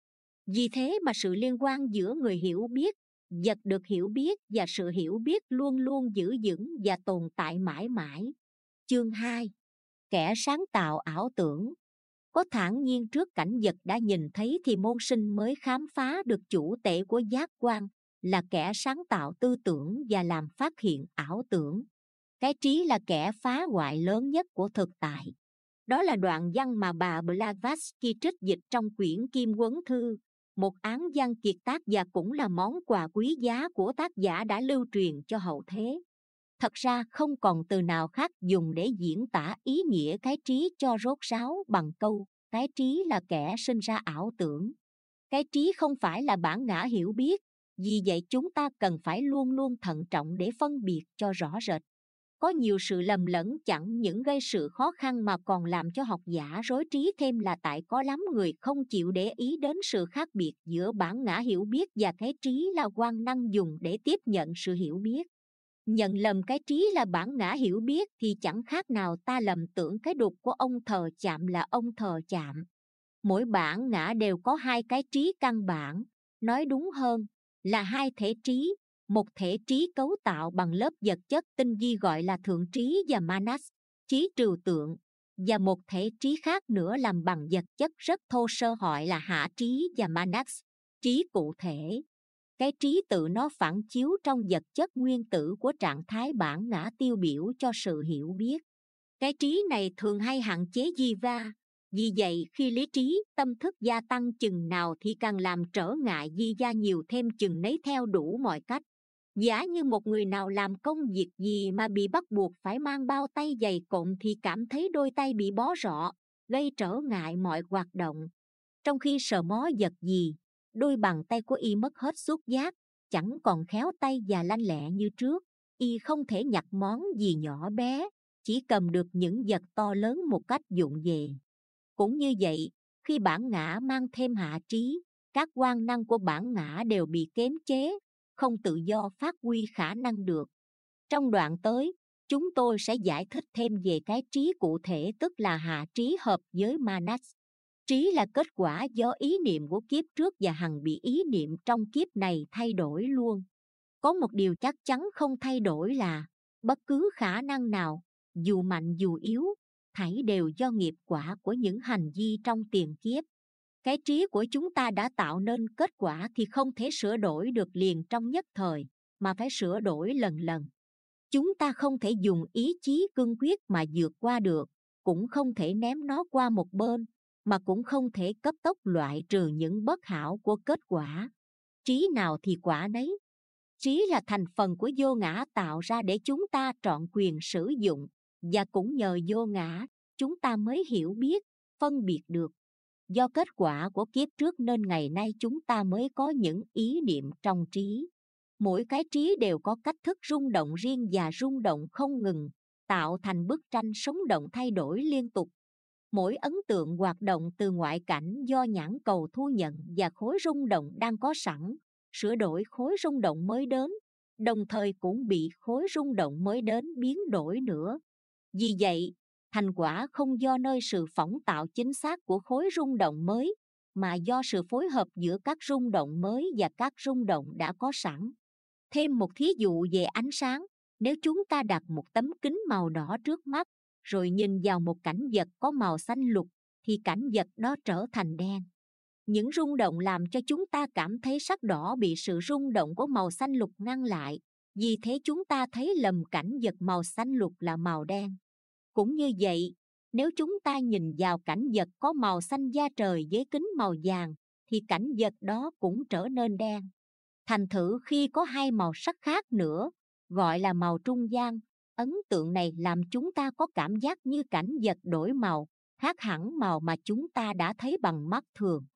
Vì thế mà sự liên quan giữa người hiểu biết, vật được hiểu biết và sự hiểu biết luôn luôn giữ vững và tồn tại mãi mãi. Chương 2 kẻ sáng tạo ảo tưởng có thản nhiên trước cảnh vật đã nhìn thấy thì môn sinh mới khám phá được chủ tể của giác quan là kẻ sáng tạo tư tưởng và làm phát hiện ảo tưởng. Cái trí là kẻ phá hoại lớn nhất của thực tại. Đó là đoạn văn mà bà Blavatsky trích dịch trong quyển Kim Quấn Thư, một án văn kiệt tác và cũng là món quà quý giá của tác giả đã lưu truyền cho hậu thế. Thật ra không còn từ nào khác dùng để diễn tả ý nghĩa cái trí cho rốt ráo bằng câu cái trí là kẻ sinh ra ảo tưởng. Cái trí không phải là bản ngã hiểu biết, vì vậy chúng ta cần phải luôn luôn thận trọng để phân biệt cho rõ rệt có nhiều sự lầm lẫn chẳng những gây sự khó khăn mà còn làm cho học giả rối trí thêm là tại có lắm người không chịu để ý đến sự khác biệt giữa bản ngã hiểu biết và cái trí là quan năng dùng để tiếp nhận sự hiểu biết nhận lầm cái trí là bản ngã hiểu biết thì chẳng khác nào ta lầm tưởng cái đục của ông thờ chạm là ông thờ chạm. Mỗi bản ngã đều có hai cái trí căn bản. Nói đúng hơn là hai thể trí, một thể trí cấu tạo bằng lớp vật chất tinh vi gọi là thượng trí và manas, trí trừu tượng, và một thể trí khác nữa làm bằng vật chất rất thô sơ gọi là hạ trí và manas, trí cụ thể cái trí tự nó phản chiếu trong vật chất nguyên tử của trạng thái bản ngã tiêu biểu cho sự hiểu biết. Cái trí này thường hay hạn chế di va. Vì vậy, khi lý trí, tâm thức gia tăng chừng nào thì càng làm trở ngại di gia nhiều thêm chừng nấy theo đủ mọi cách. Giả như một người nào làm công việc gì mà bị bắt buộc phải mang bao tay dày cộm thì cảm thấy đôi tay bị bó rọ, gây trở ngại mọi hoạt động. Trong khi sờ mó vật gì đôi bàn tay của y mất hết xúc giác, chẳng còn khéo tay và lanh lẹ như trước. Y không thể nhặt món gì nhỏ bé, chỉ cầm được những vật to lớn một cách dụng về. Cũng như vậy, khi bản ngã mang thêm hạ trí, các quan năng của bản ngã đều bị kém chế, không tự do phát huy khả năng được. Trong đoạn tới, chúng tôi sẽ giải thích thêm về cái trí cụ thể, tức là hạ trí hợp với manas trí là kết quả do ý niệm của kiếp trước và hằng bị ý niệm trong kiếp này thay đổi luôn. Có một điều chắc chắn không thay đổi là bất cứ khả năng nào, dù mạnh dù yếu, thảy đều do nghiệp quả của những hành vi trong tiền kiếp. Cái trí của chúng ta đã tạo nên kết quả thì không thể sửa đổi được liền trong nhất thời, mà phải sửa đổi lần lần. Chúng ta không thể dùng ý chí cương quyết mà vượt qua được, cũng không thể ném nó qua một bên mà cũng không thể cấp tốc loại trừ những bất hảo của kết quả. Trí nào thì quả nấy. Trí là thành phần của vô ngã tạo ra để chúng ta trọn quyền sử dụng, và cũng nhờ vô ngã, chúng ta mới hiểu biết, phân biệt được. Do kết quả của kiếp trước nên ngày nay chúng ta mới có những ý niệm trong trí. Mỗi cái trí đều có cách thức rung động riêng và rung động không ngừng, tạo thành bức tranh sống động thay đổi liên tục mỗi ấn tượng hoạt động từ ngoại cảnh do nhãn cầu thu nhận và khối rung động đang có sẵn, sửa đổi khối rung động mới đến, đồng thời cũng bị khối rung động mới đến biến đổi nữa. Vì vậy, thành quả không do nơi sự phỏng tạo chính xác của khối rung động mới, mà do sự phối hợp giữa các rung động mới và các rung động đã có sẵn. Thêm một thí dụ về ánh sáng, nếu chúng ta đặt một tấm kính màu đỏ trước mắt rồi nhìn vào một cảnh vật có màu xanh lục, thì cảnh vật đó trở thành đen. Những rung động làm cho chúng ta cảm thấy sắc đỏ bị sự rung động của màu xanh lục ngăn lại, vì thế chúng ta thấy lầm cảnh vật màu xanh lục là màu đen. Cũng như vậy, nếu chúng ta nhìn vào cảnh vật có màu xanh da trời với kính màu vàng, thì cảnh vật đó cũng trở nên đen. Thành thử khi có hai màu sắc khác nữa, gọi là màu trung gian ấn tượng này làm chúng ta có cảm giác như cảnh vật đổi màu, khác hẳn màu mà chúng ta đã thấy bằng mắt thường.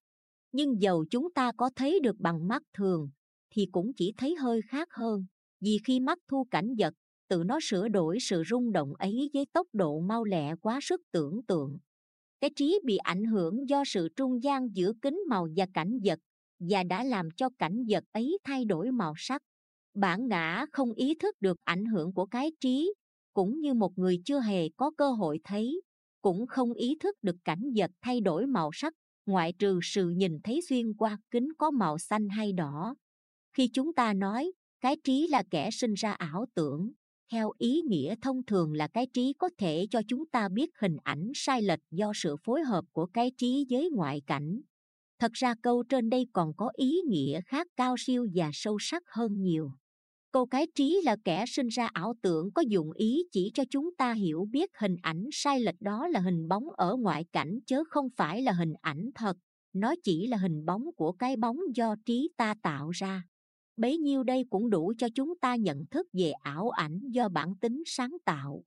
Nhưng dầu chúng ta có thấy được bằng mắt thường, thì cũng chỉ thấy hơi khác hơn, vì khi mắt thu cảnh vật, tự nó sửa đổi sự rung động ấy với tốc độ mau lẹ quá sức tưởng tượng. Cái trí bị ảnh hưởng do sự trung gian giữa kính màu và cảnh vật, và đã làm cho cảnh vật ấy thay đổi màu sắc bản ngã không ý thức được ảnh hưởng của cái trí, cũng như một người chưa hề có cơ hội thấy, cũng không ý thức được cảnh vật thay đổi màu sắc, ngoại trừ sự nhìn thấy xuyên qua kính có màu xanh hay đỏ. Khi chúng ta nói, cái trí là kẻ sinh ra ảo tưởng, theo ý nghĩa thông thường là cái trí có thể cho chúng ta biết hình ảnh sai lệch do sự phối hợp của cái trí với ngoại cảnh. Thật ra câu trên đây còn có ý nghĩa khác cao siêu và sâu sắc hơn nhiều câu cái trí là kẻ sinh ra ảo tưởng có dụng ý chỉ cho chúng ta hiểu biết hình ảnh sai lệch đó là hình bóng ở ngoại cảnh chớ không phải là hình ảnh thật. Nó chỉ là hình bóng của cái bóng do trí ta tạo ra. Bấy nhiêu đây cũng đủ cho chúng ta nhận thức về ảo ảnh do bản tính sáng tạo.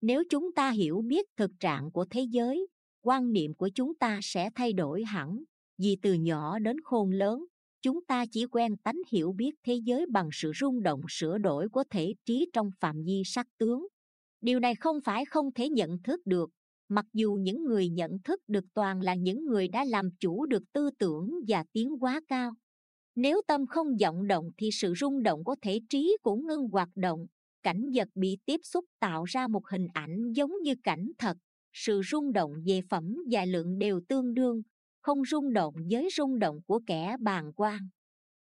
Nếu chúng ta hiểu biết thực trạng của thế giới, quan niệm của chúng ta sẽ thay đổi hẳn, vì từ nhỏ đến khôn lớn chúng ta chỉ quen tánh hiểu biết thế giới bằng sự rung động, sửa đổi của thể trí trong phạm vi sắc tướng. Điều này không phải không thể nhận thức được. Mặc dù những người nhận thức được toàn là những người đã làm chủ được tư tưởng và tiến hóa cao, nếu tâm không vọng động thì sự rung động của thể trí cũng ngưng hoạt động. Cảnh vật bị tiếp xúc tạo ra một hình ảnh giống như cảnh thật. Sự rung động về phẩm và lượng đều tương đương không rung động với rung động của kẻ bàng quan.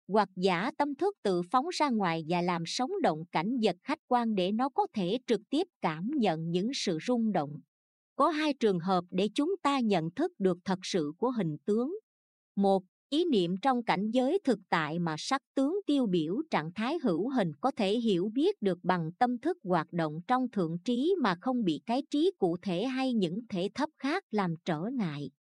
Hoặc giả tâm thức tự phóng ra ngoài và làm sống động cảnh vật khách quan để nó có thể trực tiếp cảm nhận những sự rung động. Có hai trường hợp để chúng ta nhận thức được thật sự của hình tướng. Một, ý niệm trong cảnh giới thực tại mà sắc tướng tiêu biểu trạng thái hữu hình có thể hiểu biết được bằng tâm thức hoạt động trong thượng trí mà không bị cái trí cụ thể hay những thể thấp khác làm trở ngại.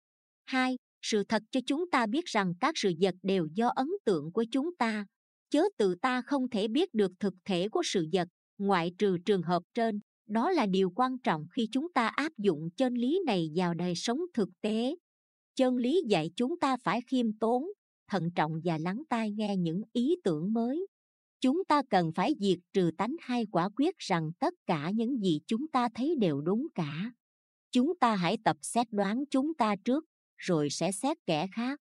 Hai sự thật cho chúng ta biết rằng các sự vật đều do ấn tượng của chúng ta, chớ tự ta không thể biết được thực thể của sự vật, ngoại trừ trường hợp trên. Đó là điều quan trọng khi chúng ta áp dụng chân lý này vào đời sống thực tế. Chân lý dạy chúng ta phải khiêm tốn, thận trọng và lắng tai nghe những ý tưởng mới. Chúng ta cần phải diệt trừ tánh hay quả quyết rằng tất cả những gì chúng ta thấy đều đúng cả. Chúng ta hãy tập xét đoán chúng ta trước rồi sẽ xét kẻ khác.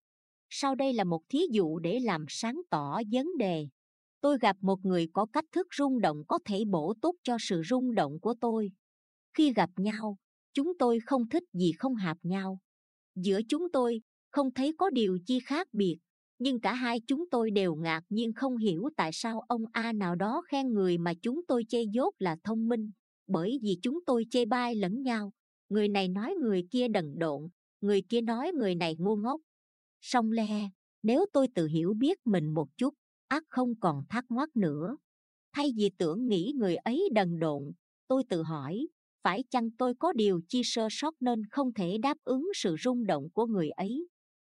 Sau đây là một thí dụ để làm sáng tỏ vấn đề. Tôi gặp một người có cách thức rung động có thể bổ túc cho sự rung động của tôi. Khi gặp nhau, chúng tôi không thích gì không hợp nhau. Giữa chúng tôi, không thấy có điều chi khác biệt, nhưng cả hai chúng tôi đều ngạc nhiên không hiểu tại sao ông a nào đó khen người mà chúng tôi chê dốt là thông minh. Bởi vì chúng tôi chê bai lẫn nhau, người này nói người kia đần độn người kia nói người này ngu ngốc. Song le, nếu tôi tự hiểu biết mình một chút, ác không còn thắc mắc nữa. Thay vì tưởng nghĩ người ấy đần độn, tôi tự hỏi, phải chăng tôi có điều chi sơ sót nên không thể đáp ứng sự rung động của người ấy?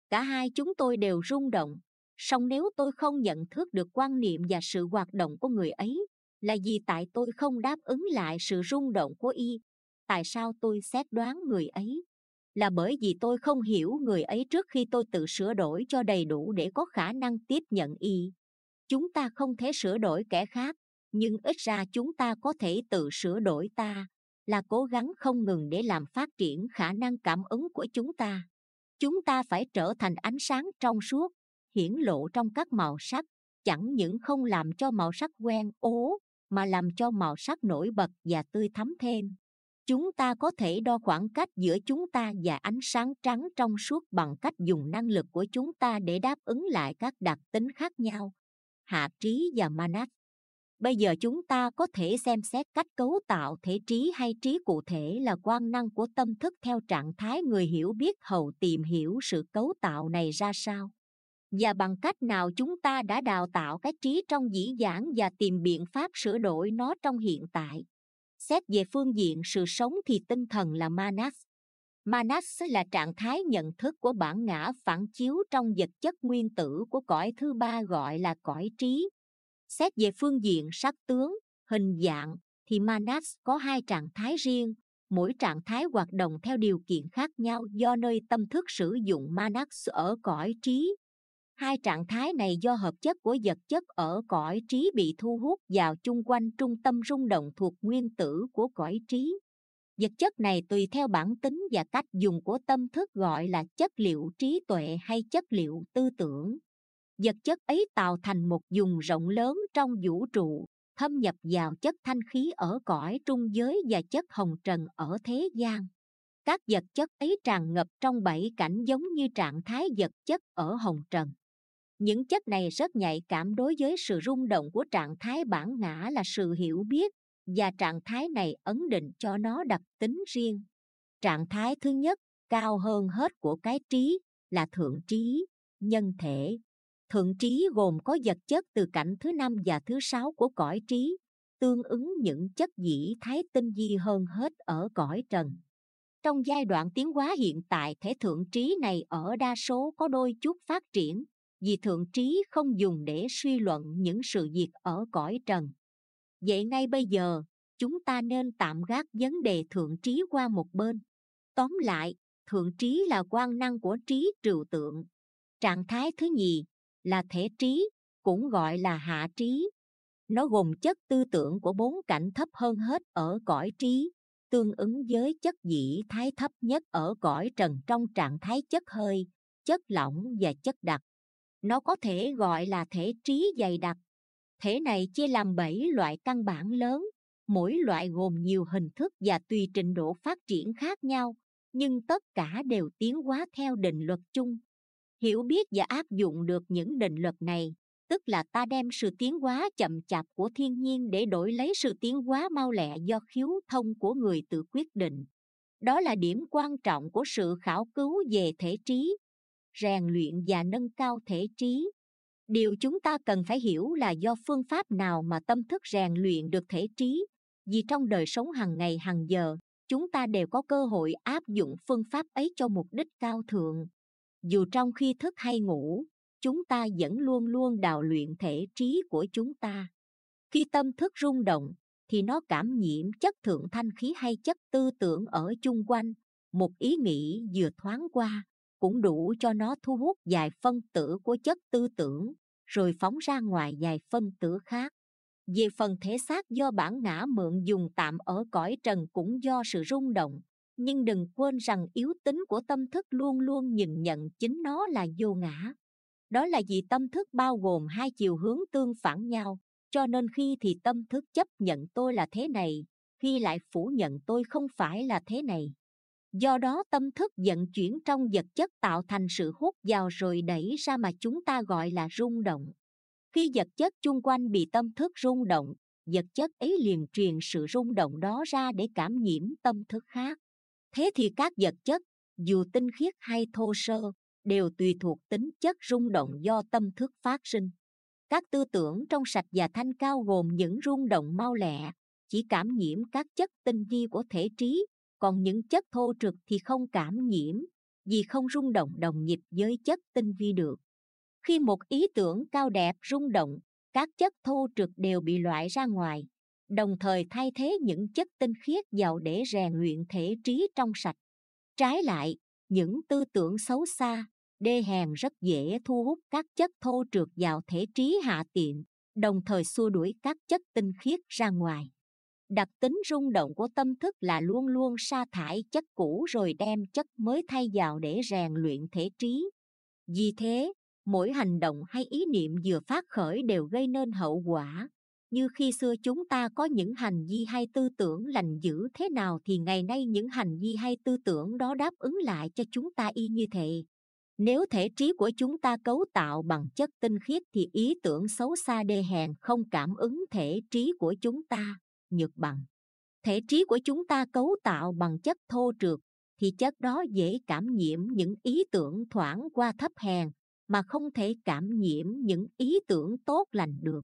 Cả hai chúng tôi đều rung động. Song nếu tôi không nhận thức được quan niệm và sự hoạt động của người ấy, là vì tại tôi không đáp ứng lại sự rung động của y, tại sao tôi xét đoán người ấy? Là bởi vì tôi không hiểu người ấy trước khi tôi tự sửa đổi cho đầy đủ để có khả năng tiếp nhận y. Chúng ta không thể sửa đổi kẻ khác, nhưng ít ra chúng ta có thể tự sửa đổi ta, là cố gắng không ngừng để làm phát triển khả năng cảm ứng của chúng ta. Chúng ta phải trở thành ánh sáng trong suốt, hiển lộ trong các màu sắc, chẳng những không làm cho màu sắc quen ố, mà làm cho màu sắc nổi bật và tươi thắm thêm chúng ta có thể đo khoảng cách giữa chúng ta và ánh sáng trắng trong suốt bằng cách dùng năng lực của chúng ta để đáp ứng lại các đặc tính khác nhau, hạ trí và manas bây giờ chúng ta có thể xem xét cách cấu tạo thể trí hay trí cụ thể là quan năng của tâm thức theo trạng thái người hiểu biết hầu tìm hiểu sự cấu tạo này ra sao. Và bằng cách nào chúng ta đã đào tạo cái trí trong dĩ dãn và tìm biện pháp sửa đổi nó trong hiện tại? Xét về phương diện sự sống thì tinh thần là manas. Manas là trạng thái nhận thức của bản ngã phản chiếu trong vật chất nguyên tử của cõi thứ ba gọi là cõi trí. Xét về phương diện sắc tướng, hình dạng thì manas có hai trạng thái riêng, mỗi trạng thái hoạt động theo điều kiện khác nhau do nơi tâm thức sử dụng manas ở cõi trí hai trạng thái này do hợp chất của vật chất ở cõi trí bị thu hút vào chung quanh trung tâm rung động thuộc nguyên tử của cõi trí. Vật chất này tùy theo bản tính và cách dùng của tâm thức gọi là chất liệu trí tuệ hay chất liệu tư tưởng. Vật chất ấy tạo thành một vùng rộng lớn trong vũ trụ, thâm nhập vào chất thanh khí ở cõi trung giới và chất hồng trần ở thế gian. Các vật chất ấy tràn ngập trong bảy cảnh giống như trạng thái vật chất ở hồng trần những chất này rất nhạy cảm đối với sự rung động của trạng thái bản ngã là sự hiểu biết, và trạng thái này ấn định cho nó đặc tính riêng. Trạng thái thứ nhất, cao hơn hết của cái trí, là thượng trí, nhân thể. Thượng trí gồm có vật chất từ cảnh thứ năm và thứ sáu của cõi trí, tương ứng những chất dĩ thái tinh di hơn hết ở cõi trần. Trong giai đoạn tiến hóa hiện tại, thể thượng trí này ở đa số có đôi chút phát triển vì thượng trí không dùng để suy luận những sự việc ở cõi trần. Vậy ngay bây giờ, chúng ta nên tạm gác vấn đề thượng trí qua một bên. Tóm lại, thượng trí là quan năng của trí trừu tượng. Trạng thái thứ nhì là thể trí, cũng gọi là hạ trí. Nó gồm chất tư tưởng của bốn cảnh thấp hơn hết ở cõi trí, tương ứng với chất dĩ thái thấp nhất ở cõi trần trong trạng thái chất hơi, chất lỏng và chất đặc nó có thể gọi là thể trí dày đặc. Thể này chia làm bảy loại căn bản lớn, mỗi loại gồm nhiều hình thức và tùy trình độ phát triển khác nhau, nhưng tất cả đều tiến hóa theo định luật chung. Hiểu biết và áp dụng được những định luật này, tức là ta đem sự tiến hóa chậm chạp của thiên nhiên để đổi lấy sự tiến hóa mau lẹ do khiếu thông của người tự quyết định. Đó là điểm quan trọng của sự khảo cứu về thể trí rèn luyện và nâng cao thể trí. Điều chúng ta cần phải hiểu là do phương pháp nào mà tâm thức rèn luyện được thể trí, vì trong đời sống hàng ngày hàng giờ, chúng ta đều có cơ hội áp dụng phương pháp ấy cho mục đích cao thượng. Dù trong khi thức hay ngủ, chúng ta vẫn luôn luôn đào luyện thể trí của chúng ta. Khi tâm thức rung động, thì nó cảm nhiễm chất thượng thanh khí hay chất tư tưởng ở chung quanh, một ý nghĩ vừa thoáng qua cũng đủ cho nó thu hút vài phân tử của chất tư tưởng, rồi phóng ra ngoài vài phân tử khác. Về phần thể xác do bản ngã mượn dùng tạm ở cõi trần cũng do sự rung động, nhưng đừng quên rằng yếu tính của tâm thức luôn luôn nhìn nhận chính nó là vô ngã. Đó là vì tâm thức bao gồm hai chiều hướng tương phản nhau, cho nên khi thì tâm thức chấp nhận tôi là thế này, khi lại phủ nhận tôi không phải là thế này do đó tâm thức vận chuyển trong vật chất tạo thành sự hút vào rồi đẩy ra mà chúng ta gọi là rung động. Khi vật chất chung quanh bị tâm thức rung động, vật chất ấy liền truyền sự rung động đó ra để cảm nhiễm tâm thức khác. Thế thì các vật chất, dù tinh khiết hay thô sơ, đều tùy thuộc tính chất rung động do tâm thức phát sinh. Các tư tưởng trong sạch và thanh cao gồm những rung động mau lẹ, chỉ cảm nhiễm các chất tinh vi của thể trí còn những chất thô trực thì không cảm nhiễm, vì không rung động đồng nhịp với chất tinh vi được. Khi một ý tưởng cao đẹp rung động, các chất thô trực đều bị loại ra ngoài, đồng thời thay thế những chất tinh khiết giàu để rèn luyện thể trí trong sạch. Trái lại, những tư tưởng xấu xa, đê hèn rất dễ thu hút các chất thô trượt vào thể trí hạ tiện, đồng thời xua đuổi các chất tinh khiết ra ngoài đặc tính rung động của tâm thức là luôn luôn sa thải chất cũ rồi đem chất mới thay vào để rèn luyện thể trí. Vì thế, mỗi hành động hay ý niệm vừa phát khởi đều gây nên hậu quả. Như khi xưa chúng ta có những hành vi hay tư tưởng lành dữ thế nào thì ngày nay những hành vi hay tư tưởng đó đáp ứng lại cho chúng ta y như thế. Nếu thể trí của chúng ta cấu tạo bằng chất tinh khiết thì ý tưởng xấu xa đê hèn không cảm ứng thể trí của chúng ta nhược bằng. Thể trí của chúng ta cấu tạo bằng chất thô trượt, thì chất đó dễ cảm nhiễm những ý tưởng thoảng qua thấp hèn, mà không thể cảm nhiễm những ý tưởng tốt lành được.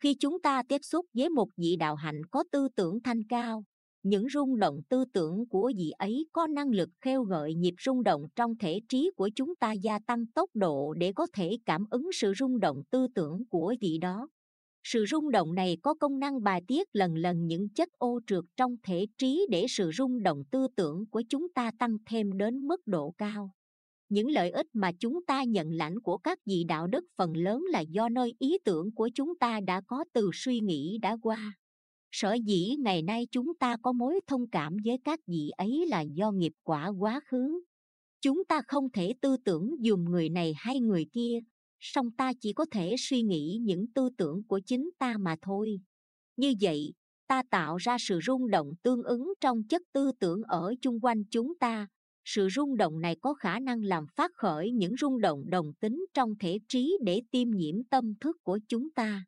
Khi chúng ta tiếp xúc với một vị đạo hạnh có tư tưởng thanh cao, những rung động tư tưởng của vị ấy có năng lực khêu gợi nhịp rung động trong thể trí của chúng ta gia tăng tốc độ để có thể cảm ứng sự rung động tư tưởng của vị đó sự rung động này có công năng bài tiết lần lần những chất ô trượt trong thể trí để sự rung động tư tưởng của chúng ta tăng thêm đến mức độ cao. Những lợi ích mà chúng ta nhận lãnh của các vị đạo đức phần lớn là do nơi ý tưởng của chúng ta đã có từ suy nghĩ đã qua. Sở dĩ ngày nay chúng ta có mối thông cảm với các vị ấy là do nghiệp quả quá khứ. Chúng ta không thể tư tưởng dùng người này hay người kia song ta chỉ có thể suy nghĩ những tư tưởng của chính ta mà thôi. Như vậy, ta tạo ra sự rung động tương ứng trong chất tư tưởng ở chung quanh chúng ta. Sự rung động này có khả năng làm phát khởi những rung động đồng tính trong thể trí để tiêm nhiễm tâm thức của chúng ta.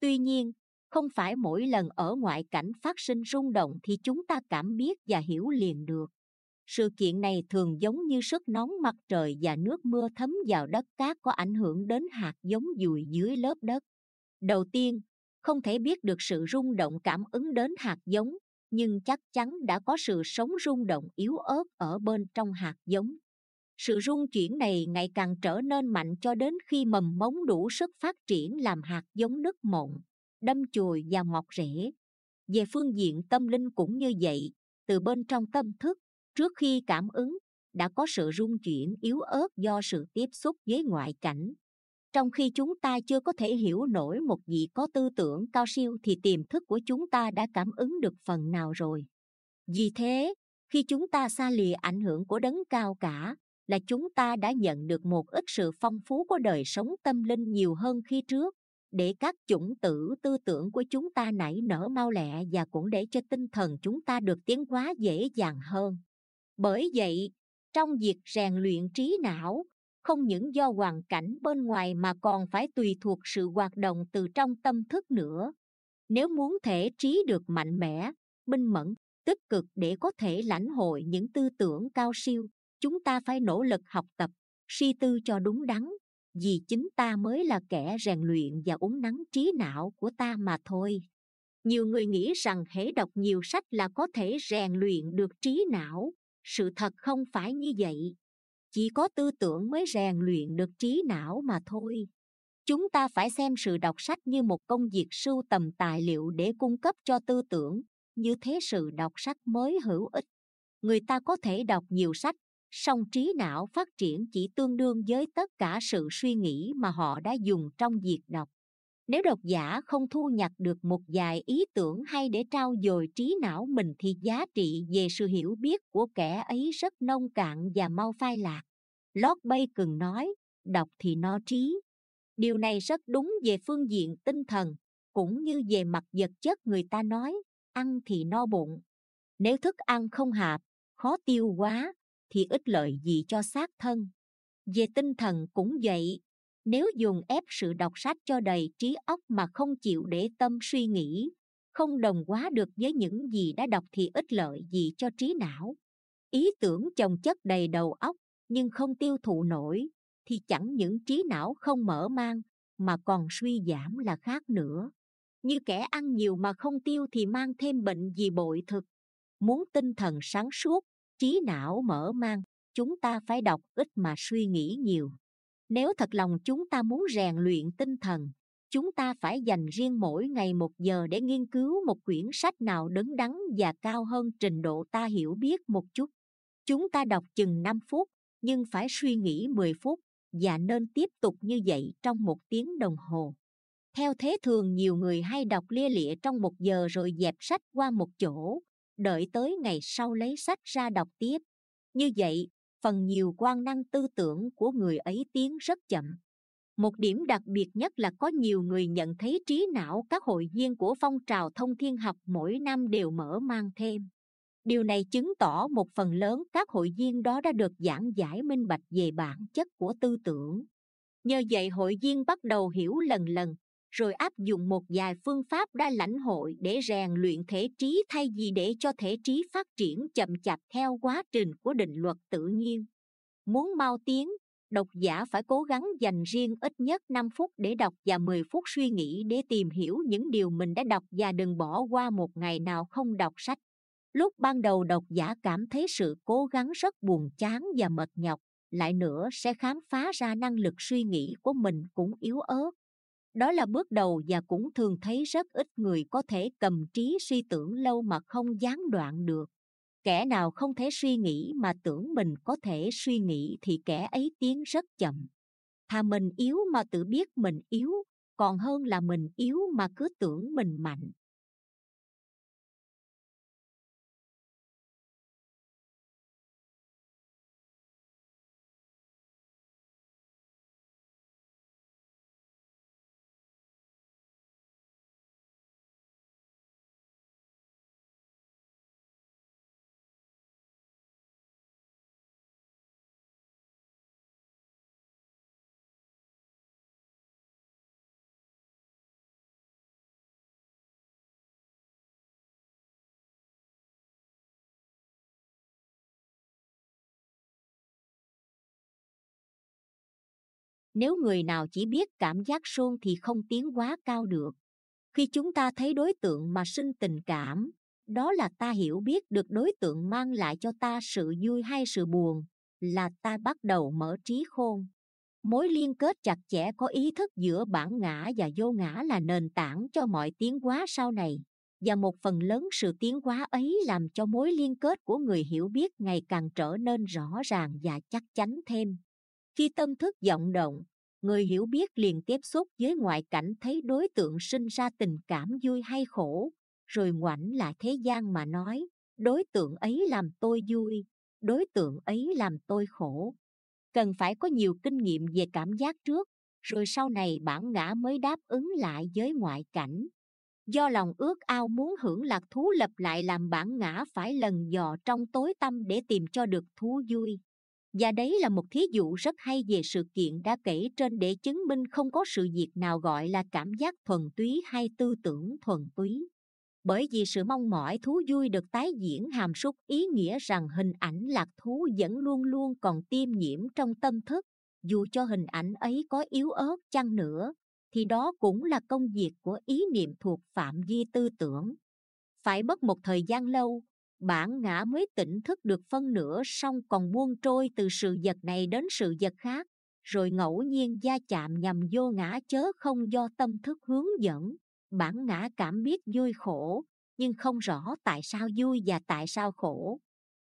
Tuy nhiên, không phải mỗi lần ở ngoại cảnh phát sinh rung động thì chúng ta cảm biết và hiểu liền được sự kiện này thường giống như sức nóng mặt trời và nước mưa thấm vào đất cát có ảnh hưởng đến hạt giống dùi dưới lớp đất. Đầu tiên, không thể biết được sự rung động cảm ứng đến hạt giống, nhưng chắc chắn đã có sự sống rung động yếu ớt ở bên trong hạt giống. Sự rung chuyển này ngày càng trở nên mạnh cho đến khi mầm mống đủ sức phát triển làm hạt giống nứt mộng, đâm chồi và mọc rễ. Về phương diện tâm linh cũng như vậy, từ bên trong tâm thức trước khi cảm ứng, đã có sự rung chuyển yếu ớt do sự tiếp xúc với ngoại cảnh. Trong khi chúng ta chưa có thể hiểu nổi một gì có tư tưởng cao siêu thì tiềm thức của chúng ta đã cảm ứng được phần nào rồi. Vì thế, khi chúng ta xa lìa ảnh hưởng của đấng cao cả, là chúng ta đã nhận được một ít sự phong phú của đời sống tâm linh nhiều hơn khi trước, để các chủng tử tư tưởng của chúng ta nảy nở mau lẹ và cũng để cho tinh thần chúng ta được tiến hóa dễ dàng hơn bởi vậy, trong việc rèn luyện trí não, không những do hoàn cảnh bên ngoài mà còn phải tùy thuộc sự hoạt động từ trong tâm thức nữa. Nếu muốn thể trí được mạnh mẽ, minh mẫn, tích cực để có thể lãnh hội những tư tưởng cao siêu, chúng ta phải nỗ lực học tập, suy tư cho đúng đắn, vì chính ta mới là kẻ rèn luyện và uống nắng trí não của ta mà thôi. Nhiều người nghĩ rằng hễ đọc nhiều sách là có thể rèn luyện được trí não sự thật không phải như vậy. Chỉ có tư tưởng mới rèn luyện được trí não mà thôi. Chúng ta phải xem sự đọc sách như một công việc sưu tầm tài liệu để cung cấp cho tư tưởng. Như thế sự đọc sách mới hữu ích. Người ta có thể đọc nhiều sách, song trí não phát triển chỉ tương đương với tất cả sự suy nghĩ mà họ đã dùng trong việc đọc nếu độc giả không thu nhặt được một vài ý tưởng hay để trao dồi trí não mình thì giá trị về sự hiểu biết của kẻ ấy rất nông cạn và mau phai lạc. Lót bay cần nói, đọc thì no trí. Điều này rất đúng về phương diện tinh thần, cũng như về mặt vật chất người ta nói, ăn thì no bụng. Nếu thức ăn không hạp khó tiêu quá thì ít lợi gì cho xác thân. Về tinh thần cũng vậy nếu dùng ép sự đọc sách cho đầy trí óc mà không chịu để tâm suy nghĩ, không đồng hóa được với những gì đã đọc thì ít lợi gì cho trí não. Ý tưởng chồng chất đầy đầu óc nhưng không tiêu thụ nổi thì chẳng những trí não không mở mang mà còn suy giảm là khác nữa. Như kẻ ăn nhiều mà không tiêu thì mang thêm bệnh gì bội thực. Muốn tinh thần sáng suốt, trí não mở mang, chúng ta phải đọc ít mà suy nghĩ nhiều nếu thật lòng chúng ta muốn rèn luyện tinh thần, chúng ta phải dành riêng mỗi ngày một giờ để nghiên cứu một quyển sách nào đứng đắn và cao hơn trình độ ta hiểu biết một chút. Chúng ta đọc chừng 5 phút, nhưng phải suy nghĩ 10 phút và nên tiếp tục như vậy trong một tiếng đồng hồ. Theo thế thường nhiều người hay đọc lia lịa trong một giờ rồi dẹp sách qua một chỗ, đợi tới ngày sau lấy sách ra đọc tiếp. Như vậy phần nhiều quan năng tư tưởng của người ấy tiến rất chậm. Một điểm đặc biệt nhất là có nhiều người nhận thấy trí não các hội viên của phong trào thông thiên học mỗi năm đều mở mang thêm. Điều này chứng tỏ một phần lớn các hội viên đó đã được giảng giải minh bạch về bản chất của tư tưởng. Nhờ vậy hội viên bắt đầu hiểu lần lần rồi áp dụng một vài phương pháp đa lãnh hội để rèn luyện thể trí thay vì để cho thể trí phát triển chậm chạp theo quá trình của định luật tự nhiên. Muốn mau tiến, độc giả phải cố gắng dành riêng ít nhất 5 phút để đọc và 10 phút suy nghĩ để tìm hiểu những điều mình đã đọc và đừng bỏ qua một ngày nào không đọc sách. Lúc ban đầu độc giả cảm thấy sự cố gắng rất buồn chán và mệt nhọc, lại nữa sẽ khám phá ra năng lực suy nghĩ của mình cũng yếu ớt đó là bước đầu và cũng thường thấy rất ít người có thể cầm trí suy tưởng lâu mà không gián đoạn được. Kẻ nào không thể suy nghĩ mà tưởng mình có thể suy nghĩ thì kẻ ấy tiến rất chậm. Thà mình yếu mà tự biết mình yếu, còn hơn là mình yếu mà cứ tưởng mình mạnh. Nếu người nào chỉ biết cảm giác sôn thì không tiến quá cao được. Khi chúng ta thấy đối tượng mà sinh tình cảm, đó là ta hiểu biết được đối tượng mang lại cho ta sự vui hay sự buồn, là ta bắt đầu mở trí khôn. Mối liên kết chặt chẽ có ý thức giữa bản ngã và vô ngã là nền tảng cho mọi tiến hóa sau này, và một phần lớn sự tiến hóa ấy làm cho mối liên kết của người hiểu biết ngày càng trở nên rõ ràng và chắc chắn thêm khi tâm thức vọng động, người hiểu biết liền tiếp xúc với ngoại cảnh thấy đối tượng sinh ra tình cảm vui hay khổ, rồi ngoảnh lại thế gian mà nói, đối tượng ấy làm tôi vui, đối tượng ấy làm tôi khổ. Cần phải có nhiều kinh nghiệm về cảm giác trước, rồi sau này bản ngã mới đáp ứng lại với ngoại cảnh. Do lòng ước ao muốn hưởng lạc thú lập lại làm bản ngã phải lần dò trong tối tâm để tìm cho được thú vui và đấy là một thí dụ rất hay về sự kiện đã kể trên để chứng minh không có sự việc nào gọi là cảm giác thuần túy hay tư tưởng thuần túy. Bởi vì sự mong mỏi thú vui được tái diễn hàm súc, ý nghĩa rằng hình ảnh lạc thú vẫn luôn luôn còn tiêm nhiễm trong tâm thức. Dù cho hình ảnh ấy có yếu ớt chăng nữa, thì đó cũng là công việc của ý niệm thuộc phạm vi tư tưởng. Phải mất một thời gian lâu bản ngã mới tỉnh thức được phân nửa xong còn buông trôi từ sự vật này đến sự vật khác, rồi ngẫu nhiên gia chạm nhằm vô ngã chớ không do tâm thức hướng dẫn. Bản ngã cảm biết vui khổ, nhưng không rõ tại sao vui và tại sao khổ.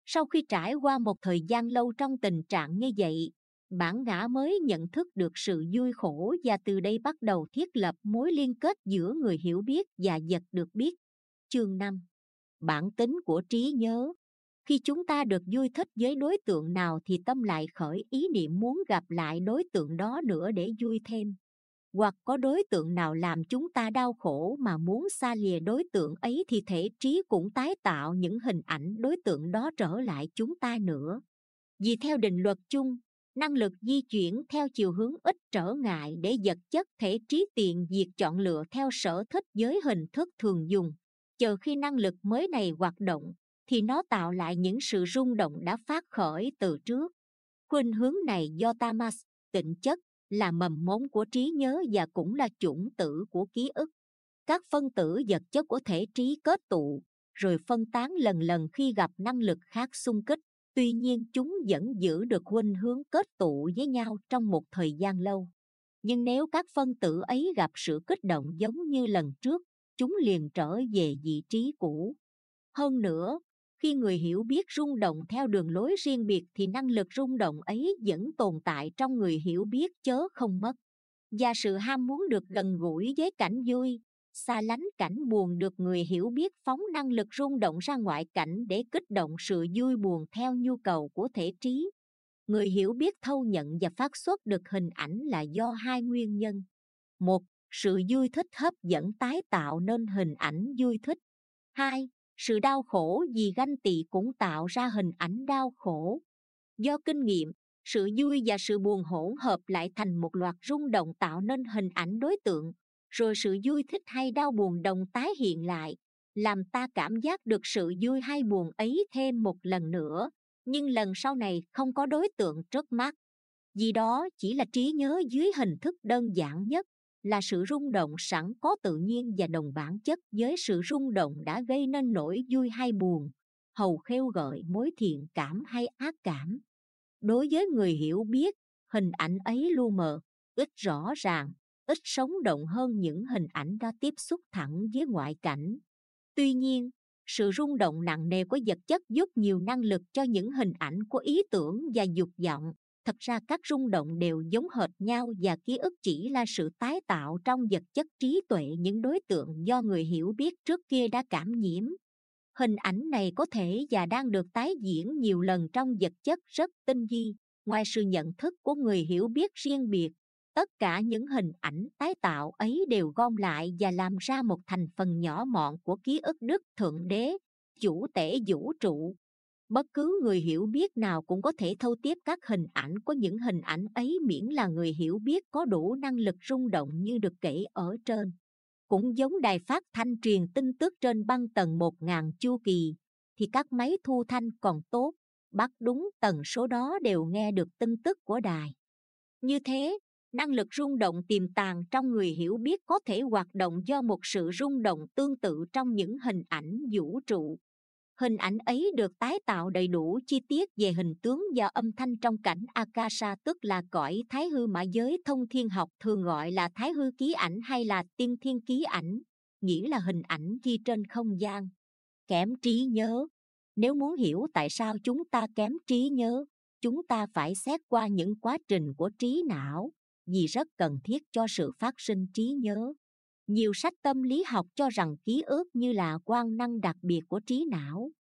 Sau khi trải qua một thời gian lâu trong tình trạng như vậy, bản ngã mới nhận thức được sự vui khổ và từ đây bắt đầu thiết lập mối liên kết giữa người hiểu biết và vật được biết. Chương 5 bản tính của trí nhớ. Khi chúng ta được vui thích với đối tượng nào thì tâm lại khởi ý niệm muốn gặp lại đối tượng đó nữa để vui thêm. Hoặc có đối tượng nào làm chúng ta đau khổ mà muốn xa lìa đối tượng ấy thì thể trí cũng tái tạo những hình ảnh đối tượng đó trở lại chúng ta nữa. Vì theo định luật chung, năng lực di chuyển theo chiều hướng ít trở ngại để vật chất, thể trí, tiền, việc chọn lựa theo sở thích với hình thức thường dùng chờ khi năng lực mới này hoạt động, thì nó tạo lại những sự rung động đã phát khởi từ trước. Khuynh hướng này do tamas tịnh chất, là mầm mống của trí nhớ và cũng là chủng tử của ký ức. Các phân tử vật chất của thể trí kết tụ, rồi phân tán lần lần khi gặp năng lực khác xung kích. Tuy nhiên, chúng vẫn giữ được khuynh hướng kết tụ với nhau trong một thời gian lâu. Nhưng nếu các phân tử ấy gặp sự kích động giống như lần trước chúng liền trở về vị trí cũ. Hơn nữa, khi người hiểu biết rung động theo đường lối riêng biệt thì năng lực rung động ấy vẫn tồn tại trong người hiểu biết chớ không mất. Và sự ham muốn được gần gũi với cảnh vui, xa lánh cảnh buồn được người hiểu biết phóng năng lực rung động ra ngoại cảnh để kích động sự vui buồn theo nhu cầu của thể trí. Người hiểu biết thâu nhận và phát xuất được hình ảnh là do hai nguyên nhân. Một sự vui thích hấp dẫn tái tạo nên hình ảnh vui thích. Hai, sự đau khổ vì ganh tị cũng tạo ra hình ảnh đau khổ. Do kinh nghiệm, sự vui và sự buồn hỗn hợp lại thành một loạt rung động tạo nên hình ảnh đối tượng, rồi sự vui thích hay đau buồn đồng tái hiện lại, làm ta cảm giác được sự vui hay buồn ấy thêm một lần nữa, nhưng lần sau này không có đối tượng trước mắt. Vì đó chỉ là trí nhớ dưới hình thức đơn giản nhất là sự rung động sẵn có tự nhiên và đồng bản chất. Với sự rung động đã gây nên nỗi vui hay buồn, hầu khêu gợi mối thiện cảm hay ác cảm. Đối với người hiểu biết, hình ảnh ấy lu mờ, ít rõ ràng, ít sống động hơn những hình ảnh đã tiếp xúc thẳng với ngoại cảnh. Tuy nhiên, sự rung động nặng nề của vật chất giúp nhiều năng lực cho những hình ảnh của ý tưởng và dục vọng thật ra các rung động đều giống hệt nhau và ký ức chỉ là sự tái tạo trong vật chất trí tuệ những đối tượng do người hiểu biết trước kia đã cảm nhiễm. Hình ảnh này có thể và đang được tái diễn nhiều lần trong vật chất rất tinh vi. Ngoài sự nhận thức của người hiểu biết riêng biệt, tất cả những hình ảnh tái tạo ấy đều gom lại và làm ra một thành phần nhỏ mọn của ký ức đức thượng đế, chủ tể vũ trụ bất cứ người hiểu biết nào cũng có thể thâu tiếp các hình ảnh của những hình ảnh ấy miễn là người hiểu biết có đủ năng lực rung động như được kể ở trên. Cũng giống đài phát thanh truyền tin tức trên băng tầng một ngàn chu kỳ, thì các máy thu thanh còn tốt, bắt đúng tần số đó đều nghe được tin tức của đài. Như thế, năng lực rung động tiềm tàng trong người hiểu biết có thể hoạt động do một sự rung động tương tự trong những hình ảnh vũ trụ hình ảnh ấy được tái tạo đầy đủ chi tiết về hình tướng và âm thanh trong cảnh akasha, tức là cõi thái hư mã giới thông thiên học, thường gọi là thái hư ký ảnh hay là tiên thiên ký ảnh, nghĩa là hình ảnh ghi trên không gian. Kém trí nhớ. Nếu muốn hiểu tại sao chúng ta kém trí nhớ, chúng ta phải xét qua những quá trình của trí não, vì rất cần thiết cho sự phát sinh trí nhớ nhiều sách tâm lý học cho rằng ký ức như là quan năng đặc biệt của trí não.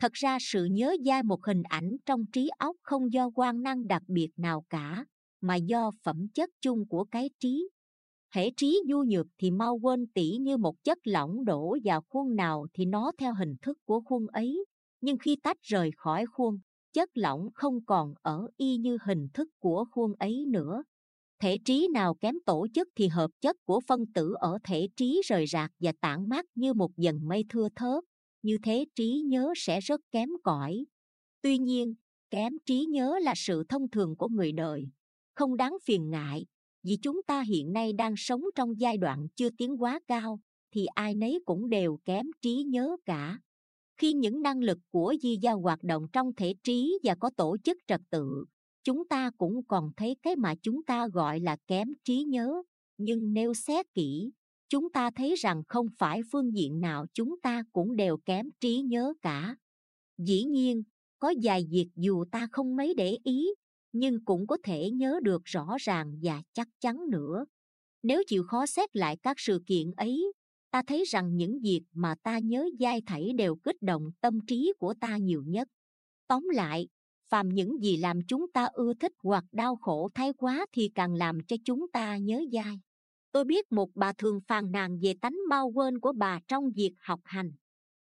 Thật ra sự nhớ dai một hình ảnh trong trí óc không do quan năng đặc biệt nào cả, mà do phẩm chất chung của cái trí. Hễ trí du nhược thì mau quên tỉ như một chất lỏng đổ vào khuôn nào thì nó theo hình thức của khuôn ấy. Nhưng khi tách rời khỏi khuôn, chất lỏng không còn ở y như hình thức của khuôn ấy nữa thể trí nào kém tổ chức thì hợp chất của phân tử ở thể trí rời rạc và tản mát như một dần mây thưa thớt. Như thế trí nhớ sẽ rất kém cỏi. Tuy nhiên, kém trí nhớ là sự thông thường của người đời. Không đáng phiền ngại, vì chúng ta hiện nay đang sống trong giai đoạn chưa tiến hóa cao, thì ai nấy cũng đều kém trí nhớ cả. Khi những năng lực của di giao hoạt động trong thể trí và có tổ chức trật tự chúng ta cũng còn thấy cái mà chúng ta gọi là kém trí nhớ, nhưng nếu xét kỹ, chúng ta thấy rằng không phải phương diện nào chúng ta cũng đều kém trí nhớ cả. Dĩ nhiên, có vài việc dù ta không mấy để ý, nhưng cũng có thể nhớ được rõ ràng và chắc chắn nữa. Nếu chịu khó xét lại các sự kiện ấy, ta thấy rằng những việc mà ta nhớ dai thảy đều kích động tâm trí của ta nhiều nhất. Tóm lại phàm những gì làm chúng ta ưa thích hoặc đau khổ thái quá thì càng làm cho chúng ta nhớ dai. Tôi biết một bà thường phàn nàn về tánh mau quên của bà trong việc học hành.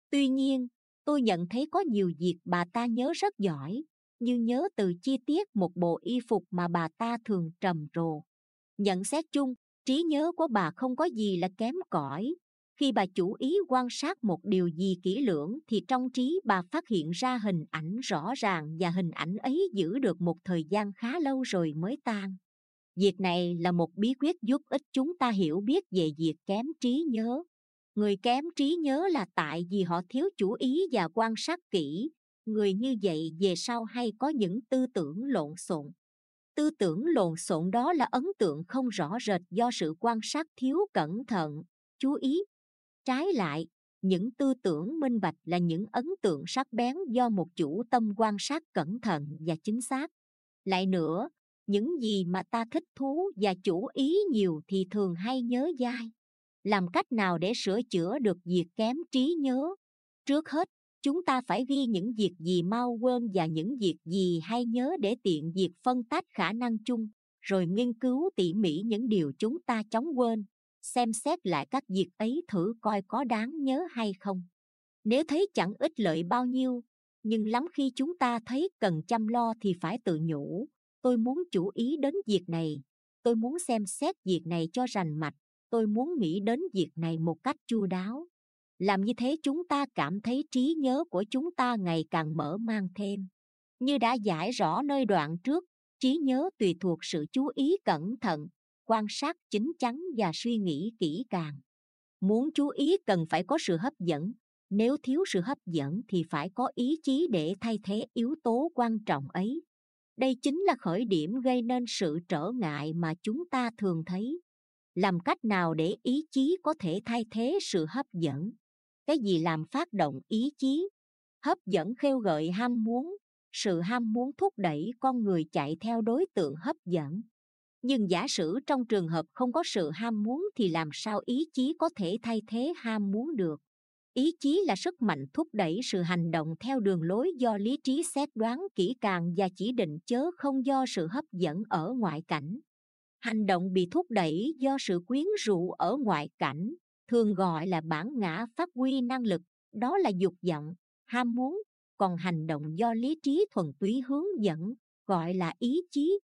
Tuy nhiên, tôi nhận thấy có nhiều việc bà ta nhớ rất giỏi, như nhớ từ chi tiết một bộ y phục mà bà ta thường trầm trồ. Nhận xét chung, trí nhớ của bà không có gì là kém cỏi khi bà chủ ý quan sát một điều gì kỹ lưỡng thì trong trí bà phát hiện ra hình ảnh rõ ràng và hình ảnh ấy giữ được một thời gian khá lâu rồi mới tan. Việc này là một bí quyết giúp ích chúng ta hiểu biết về việc kém trí nhớ. Người kém trí nhớ là tại vì họ thiếu chủ ý và quan sát kỹ. Người như vậy về sau hay có những tư tưởng lộn xộn. Tư tưởng lộn xộn đó là ấn tượng không rõ rệt do sự quan sát thiếu cẩn thận, chú ý trái lại, những tư tưởng minh bạch là những ấn tượng sắc bén do một chủ tâm quan sát cẩn thận và chính xác. Lại nữa, những gì mà ta thích thú và chủ ý nhiều thì thường hay nhớ dai. Làm cách nào để sửa chữa được việc kém trí nhớ? Trước hết, chúng ta phải ghi những việc gì mau quên và những việc gì hay nhớ để tiện việc phân tách khả năng chung, rồi nghiên cứu tỉ mỉ những điều chúng ta chóng quên xem xét lại các việc ấy thử coi có đáng nhớ hay không. Nếu thấy chẳng ích lợi bao nhiêu, nhưng lắm khi chúng ta thấy cần chăm lo thì phải tự nhủ, tôi muốn chú ý đến việc này, tôi muốn xem xét việc này cho rành mạch, tôi muốn nghĩ đến việc này một cách chu đáo. Làm như thế chúng ta cảm thấy trí nhớ của chúng ta ngày càng mở mang thêm. Như đã giải rõ nơi đoạn trước, trí nhớ tùy thuộc sự chú ý cẩn thận quan sát chính chắn và suy nghĩ kỹ càng. Muốn chú ý cần phải có sự hấp dẫn. Nếu thiếu sự hấp dẫn thì phải có ý chí để thay thế yếu tố quan trọng ấy. Đây chính là khởi điểm gây nên sự trở ngại mà chúng ta thường thấy. Làm cách nào để ý chí có thể thay thế sự hấp dẫn? Cái gì làm phát động ý chí? Hấp dẫn khêu gợi ham muốn. Sự ham muốn thúc đẩy con người chạy theo đối tượng hấp dẫn nhưng giả sử trong trường hợp không có sự ham muốn thì làm sao ý chí có thể thay thế ham muốn được? Ý chí là sức mạnh thúc đẩy sự hành động theo đường lối do lý trí xét đoán kỹ càng và chỉ định chớ không do sự hấp dẫn ở ngoại cảnh. Hành động bị thúc đẩy do sự quyến rũ ở ngoại cảnh, thường gọi là bản ngã phát huy năng lực, đó là dục vọng, ham muốn, còn hành động do lý trí thuần túy hướng dẫn, gọi là ý chí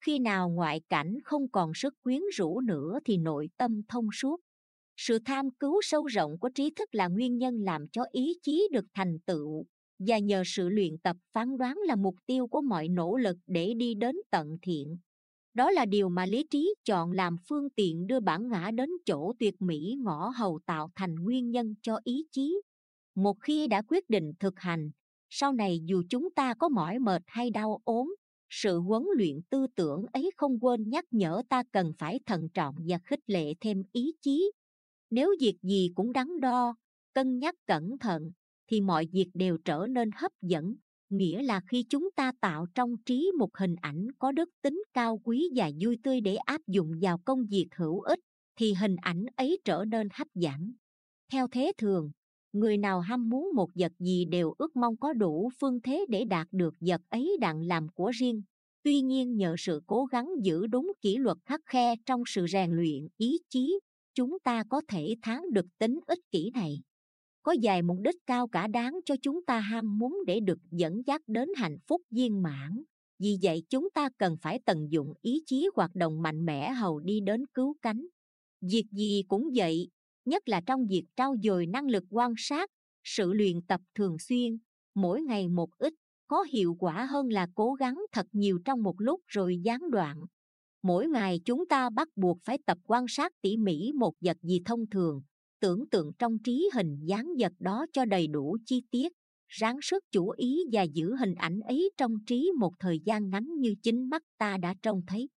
khi nào ngoại cảnh không còn sức quyến rũ nữa thì nội tâm thông suốt. Sự tham cứu sâu rộng của trí thức là nguyên nhân làm cho ý chí được thành tựu, và nhờ sự luyện tập phán đoán là mục tiêu của mọi nỗ lực để đi đến tận thiện. Đó là điều mà lý trí chọn làm phương tiện đưa bản ngã đến chỗ tuyệt mỹ ngõ hầu tạo thành nguyên nhân cho ý chí. Một khi đã quyết định thực hành, sau này dù chúng ta có mỏi mệt hay đau ốm sự huấn luyện tư tưởng ấy không quên nhắc nhở ta cần phải thận trọng và khích lệ thêm ý chí. Nếu việc gì cũng đắn đo, cân nhắc cẩn thận, thì mọi việc đều trở nên hấp dẫn, nghĩa là khi chúng ta tạo trong trí một hình ảnh có đức tính cao quý và vui tươi để áp dụng vào công việc hữu ích, thì hình ảnh ấy trở nên hấp dẫn. Theo thế thường người nào ham muốn một vật gì đều ước mong có đủ phương thế để đạt được vật ấy đặng làm của riêng. Tuy nhiên nhờ sự cố gắng giữ đúng kỷ luật khắc khe trong sự rèn luyện ý chí, chúng ta có thể thắng được tính ích kỷ này. Có vài mục đích cao cả đáng cho chúng ta ham muốn để được dẫn dắt đến hạnh phúc viên mãn. Vì vậy chúng ta cần phải tận dụng ý chí hoạt động mạnh mẽ hầu đi đến cứu cánh. Việc gì cũng vậy nhất là trong việc trau dồi năng lực quan sát, sự luyện tập thường xuyên, mỗi ngày một ít, có hiệu quả hơn là cố gắng thật nhiều trong một lúc rồi gián đoạn. Mỗi ngày chúng ta bắt buộc phải tập quan sát tỉ mỉ một vật gì thông thường, tưởng tượng trong trí hình dáng vật đó cho đầy đủ chi tiết, ráng sức chú ý và giữ hình ảnh ấy trong trí một thời gian ngắn như chính mắt ta đã trông thấy.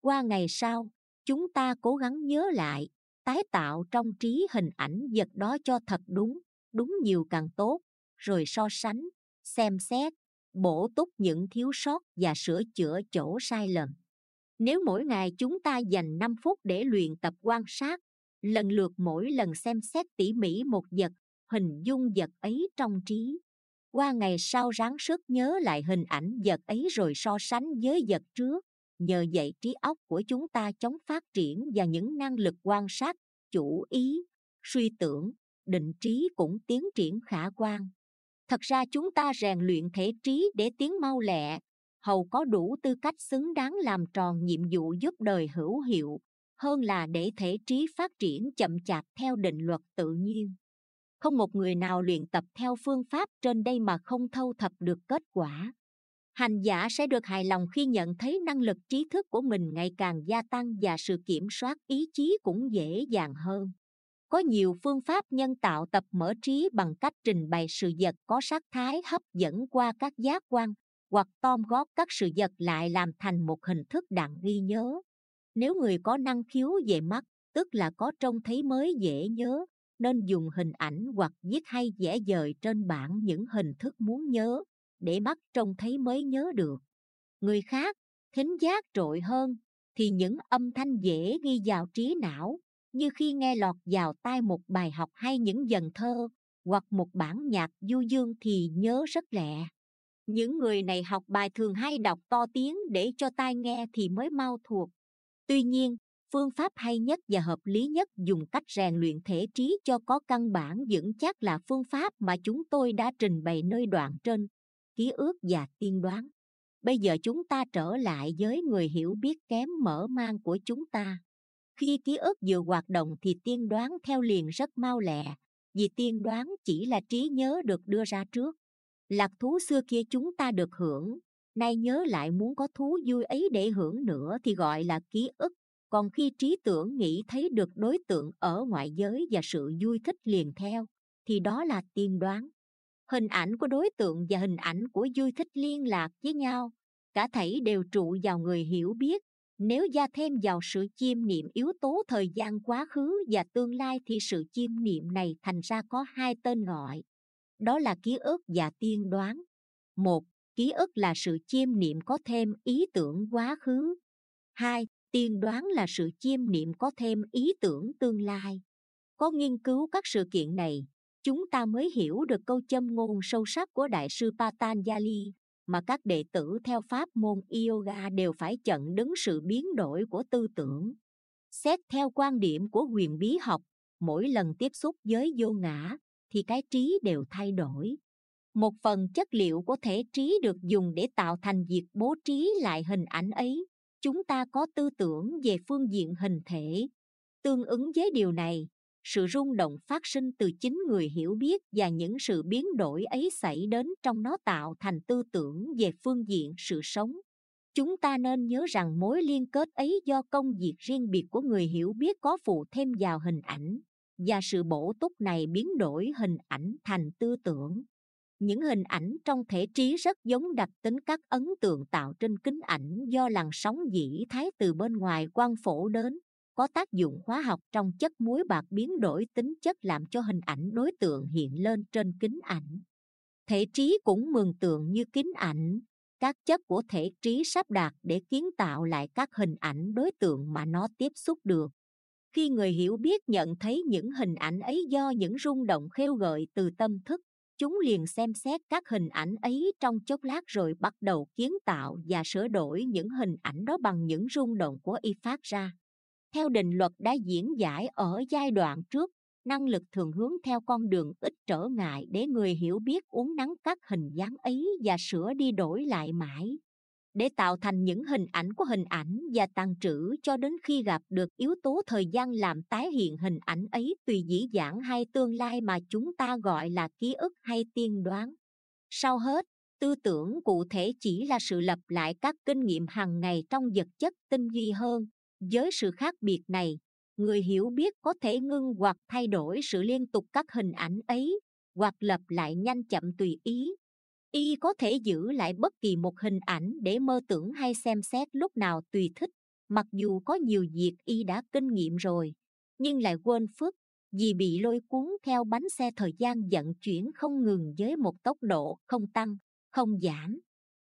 Qua ngày sau, chúng ta cố gắng nhớ lại tái tạo trong trí hình ảnh vật đó cho thật đúng đúng nhiều càng tốt. Rồi so sánh, xem xét, bổ túc những thiếu sót và sửa chữa chỗ sai lầm. Nếu mỗi ngày chúng ta dành 5 phút để luyện tập quan sát, lần lượt mỗi lần xem xét tỉ mỉ một vật, hình dung vật ấy trong trí. Qua ngày sau ráng sức nhớ lại hình ảnh vật ấy rồi so sánh với vật trước nhờ vậy trí óc của chúng ta chống phát triển và những năng lực quan sát, chủ ý, suy tưởng, định trí cũng tiến triển khả quan. Thật ra chúng ta rèn luyện thể trí để tiến mau lẹ, hầu có đủ tư cách xứng đáng làm tròn nhiệm vụ giúp đời hữu hiệu, hơn là để thể trí phát triển chậm chạp theo định luật tự nhiên. Không một người nào luyện tập theo phương pháp trên đây mà không thâu thập được kết quả hành giả sẽ được hài lòng khi nhận thấy năng lực trí thức của mình ngày càng gia tăng và sự kiểm soát ý chí cũng dễ dàng hơn. Có nhiều phương pháp nhân tạo tập mở trí bằng cách trình bày sự vật có sắc thái hấp dẫn qua các giác quan, hoặc tom góp các sự vật lại làm thành một hình thức đặng ghi nhớ. Nếu người có năng khiếu về mắt, tức là có trông thấy mới dễ nhớ, nên dùng hình ảnh hoặc viết hay vẽ dời trên bảng những hình thức muốn nhớ để mắt trông thấy mới nhớ được. Người khác thính giác trội hơn thì những âm thanh dễ ghi vào trí não, như khi nghe lọt vào tai một bài học hay những dần thơ hoặc một bản nhạc du dương thì nhớ rất lẹ. Những người này học bài thường hay đọc to tiếng để cho tai nghe thì mới mau thuộc. Tuy nhiên, phương pháp hay nhất và hợp lý nhất dùng cách rèn luyện thể trí cho có căn bản vững chắc là phương pháp mà chúng tôi đã trình bày nơi đoạn trên ký ức và tiên đoán. Bây giờ chúng ta trở lại với người hiểu biết kém mở mang của chúng ta. Khi ký ức vừa hoạt động thì tiên đoán theo liền rất mau lẹ, vì tiên đoán chỉ là trí nhớ được đưa ra trước. Lạc thú xưa kia chúng ta được hưởng, nay nhớ lại muốn có thú vui ấy để hưởng nữa thì gọi là ký ức. Còn khi trí tưởng nghĩ thấy được đối tượng ở ngoại giới và sự vui thích liền theo, thì đó là tiên đoán hình ảnh của đối tượng và hình ảnh của vui thích liên lạc với nhau, cả thảy đều trụ vào người hiểu biết. Nếu gia thêm vào sự chiêm niệm yếu tố thời gian quá khứ và tương lai thì sự chiêm niệm này thành ra có hai tên gọi, đó là ký ức và tiên đoán. Một, ký ức là sự chiêm niệm có thêm ý tưởng quá khứ. Hai, tiên đoán là sự chiêm niệm có thêm ý tưởng tương lai. Có nghiên cứu các sự kiện này chúng ta mới hiểu được câu châm ngôn sâu sắc của đại sư patanjali, mà các đệ tử theo pháp môn yoga đều phải chận đứng sự biến đổi của tư tưởng. Xét theo quan điểm của quyền bí học, mỗi lần tiếp xúc với vô ngã, thì cái trí đều thay đổi. Một phần chất liệu của thể trí được dùng để tạo thành việc bố trí lại hình ảnh ấy. Chúng ta có tư tưởng về phương diện hình thể. Tương ứng với điều này sự rung động phát sinh từ chính người hiểu biết và những sự biến đổi ấy xảy đến trong nó tạo thành tư tưởng về phương diện sự sống. Chúng ta nên nhớ rằng mối liên kết ấy do công việc riêng biệt của người hiểu biết có phụ thêm vào hình ảnh, và sự bổ túc này biến đổi hình ảnh thành tư tưởng. Những hình ảnh trong thể trí rất giống đặc tính các ấn tượng tạo trên kính ảnh do làn sóng dĩ thái từ bên ngoài quang phổ đến có tác dụng hóa học trong chất muối bạc biến đổi tính chất làm cho hình ảnh đối tượng hiện lên trên kính ảnh. Thể trí cũng mường tượng như kính ảnh. Các chất của thể trí sắp đạt để kiến tạo lại các hình ảnh đối tượng mà nó tiếp xúc được. Khi người hiểu biết nhận thấy những hình ảnh ấy do những rung động khêu gợi từ tâm thức, chúng liền xem xét các hình ảnh ấy trong chốc lát rồi bắt đầu kiến tạo và sửa đổi những hình ảnh đó bằng những rung động của y phát ra theo định luật đã diễn giải ở giai đoạn trước, năng lực thường hướng theo con đường ít trở ngại để người hiểu biết uống nắng các hình dáng ấy và sửa đi đổi lại mãi. Để tạo thành những hình ảnh của hình ảnh và tàn trữ cho đến khi gặp được yếu tố thời gian làm tái hiện hình ảnh ấy tùy dĩ dãn hay tương lai mà chúng ta gọi là ký ức hay tiên đoán. Sau hết, tư tưởng cụ thể chỉ là sự lập lại các kinh nghiệm hàng ngày trong vật chất tinh vi hơn với sự khác biệt này, người hiểu biết có thể ngưng hoặc thay đổi sự liên tục các hình ảnh ấy, hoặc lập lại nhanh chậm tùy ý. Y có thể giữ lại bất kỳ một hình ảnh để mơ tưởng hay xem xét lúc nào tùy thích, mặc dù có nhiều việc y đã kinh nghiệm rồi, nhưng lại quên phước vì bị lôi cuốn theo bánh xe thời gian vận chuyển không ngừng với một tốc độ không tăng, không giảm.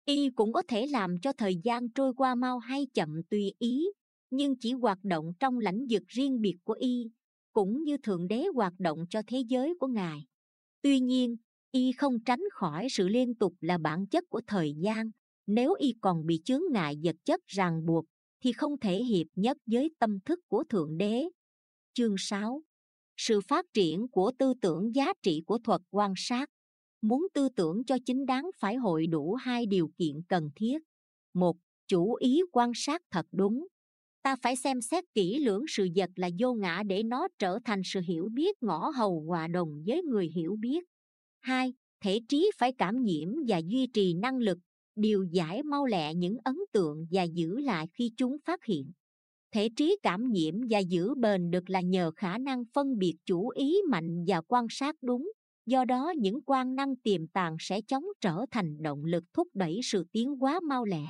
Y cũng có thể làm cho thời gian trôi qua mau hay chậm tùy ý nhưng chỉ hoạt động trong lãnh vực riêng biệt của y, cũng như thượng đế hoạt động cho thế giới của ngài. Tuy nhiên, y không tránh khỏi sự liên tục là bản chất của thời gian. Nếu y còn bị chướng ngại vật chất ràng buộc, thì không thể hiệp nhất với tâm thức của thượng đế. Chương 6 sự phát triển của tư tưởng giá trị của thuật quan sát. Muốn tư tưởng cho chính đáng phải hội đủ hai điều kiện cần thiết. Một, chủ ý quan sát thật đúng ta phải xem xét kỹ lưỡng sự vật là vô ngã để nó trở thành sự hiểu biết ngõ hầu hòa đồng với người hiểu biết. Hai, thể trí phải cảm nhiễm và duy trì năng lực, điều giải mau lẹ những ấn tượng và giữ lại khi chúng phát hiện. Thể trí cảm nhiễm và giữ bền được là nhờ khả năng phân biệt chủ ý mạnh và quan sát đúng. Do đó, những quan năng tiềm tàng sẽ chóng trở thành động lực thúc đẩy sự tiến hóa mau lẹ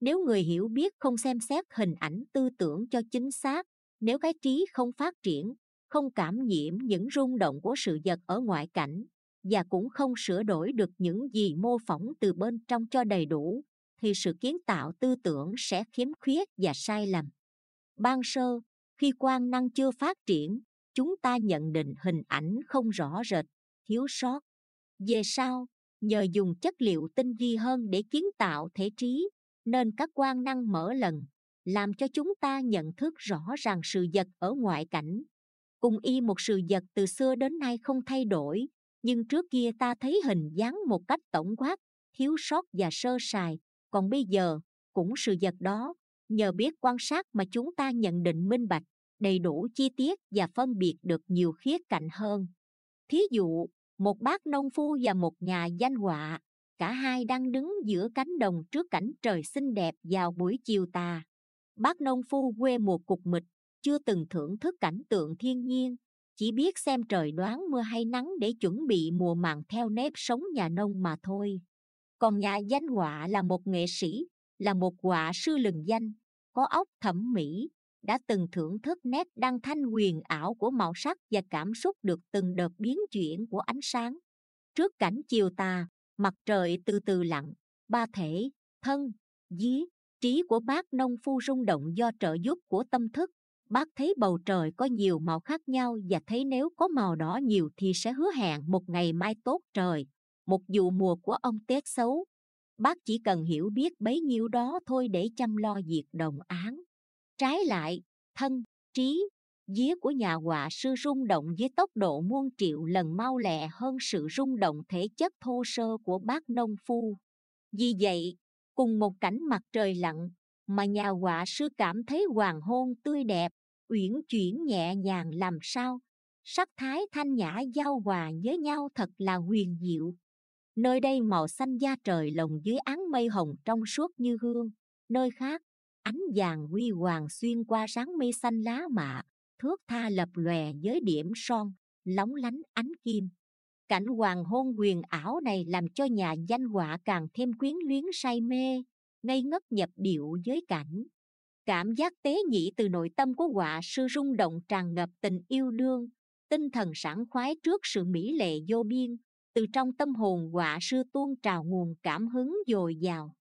nếu người hiểu biết không xem xét hình ảnh tư tưởng cho chính xác, nếu cái trí không phát triển, không cảm nhiễm những rung động của sự vật ở ngoại cảnh và cũng không sửa đổi được những gì mô phỏng từ bên trong cho đầy đủ, thì sự kiến tạo tư tưởng sẽ khiếm khuyết và sai lầm. Ban sơ, khi quan năng chưa phát triển, chúng ta nhận định hình ảnh không rõ rệt, thiếu sót. Về sau, nhờ dùng chất liệu tinh vi hơn để kiến tạo thể trí nên các quan năng mở lần, làm cho chúng ta nhận thức rõ ràng sự vật ở ngoại cảnh. Cùng y một sự vật từ xưa đến nay không thay đổi, nhưng trước kia ta thấy hình dáng một cách tổng quát, thiếu sót và sơ sài. Còn bây giờ, cũng sự vật đó, nhờ biết quan sát mà chúng ta nhận định minh bạch, đầy đủ chi tiết và phân biệt được nhiều khía cạnh hơn. Thí dụ, một bác nông phu và một nhà danh họa cả hai đang đứng giữa cánh đồng trước cảnh trời xinh đẹp vào buổi chiều tà. Bác nông phu quê mùa cục mịch, chưa từng thưởng thức cảnh tượng thiên nhiên, chỉ biết xem trời đoán mưa hay nắng để chuẩn bị mùa màng theo nếp sống nhà nông mà thôi. Còn nhà danh họa là một nghệ sĩ, là một họa sư lừng danh, có óc thẩm mỹ, đã từng thưởng thức nét đăng thanh huyền ảo của màu sắc và cảm xúc được từng đợt biến chuyển của ánh sáng. Trước cảnh chiều tà mặt trời từ từ lặn, ba thể, thân, dí, trí của bác nông phu rung động do trợ giúp của tâm thức. Bác thấy bầu trời có nhiều màu khác nhau và thấy nếu có màu đỏ nhiều thì sẽ hứa hẹn một ngày mai tốt trời, một vụ mùa của ông tết xấu. Bác chỉ cần hiểu biết bấy nhiêu đó thôi để chăm lo việc đồng án trái lại, thân, trí vía của nhà họa sư rung động với tốc độ muôn triệu lần mau lẹ hơn sự rung động thể chất thô sơ của bác nông phu. Vì vậy, cùng một cảnh mặt trời lặn mà nhà họa sư cảm thấy hoàng hôn tươi đẹp, uyển chuyển nhẹ nhàng làm sao, sắc thái thanh nhã giao hòa với nhau thật là huyền diệu. Nơi đây màu xanh da trời lồng dưới áng mây hồng trong suốt như hương nơi khác, ánh vàng huy hoàng xuyên qua sáng mây xanh lá mạ thước tha lập lòe với điểm son, lóng lánh ánh kim. Cảnh hoàng hôn huyền ảo này làm cho nhà danh họa càng thêm quyến luyến say mê, ngây ngất nhập điệu với cảnh. Cảm giác tế nhị từ nội tâm của họa sư rung động tràn ngập tình yêu đương, tinh thần sảng khoái trước sự mỹ lệ vô biên, từ trong tâm hồn họa sư tuôn trào nguồn cảm hứng dồi dào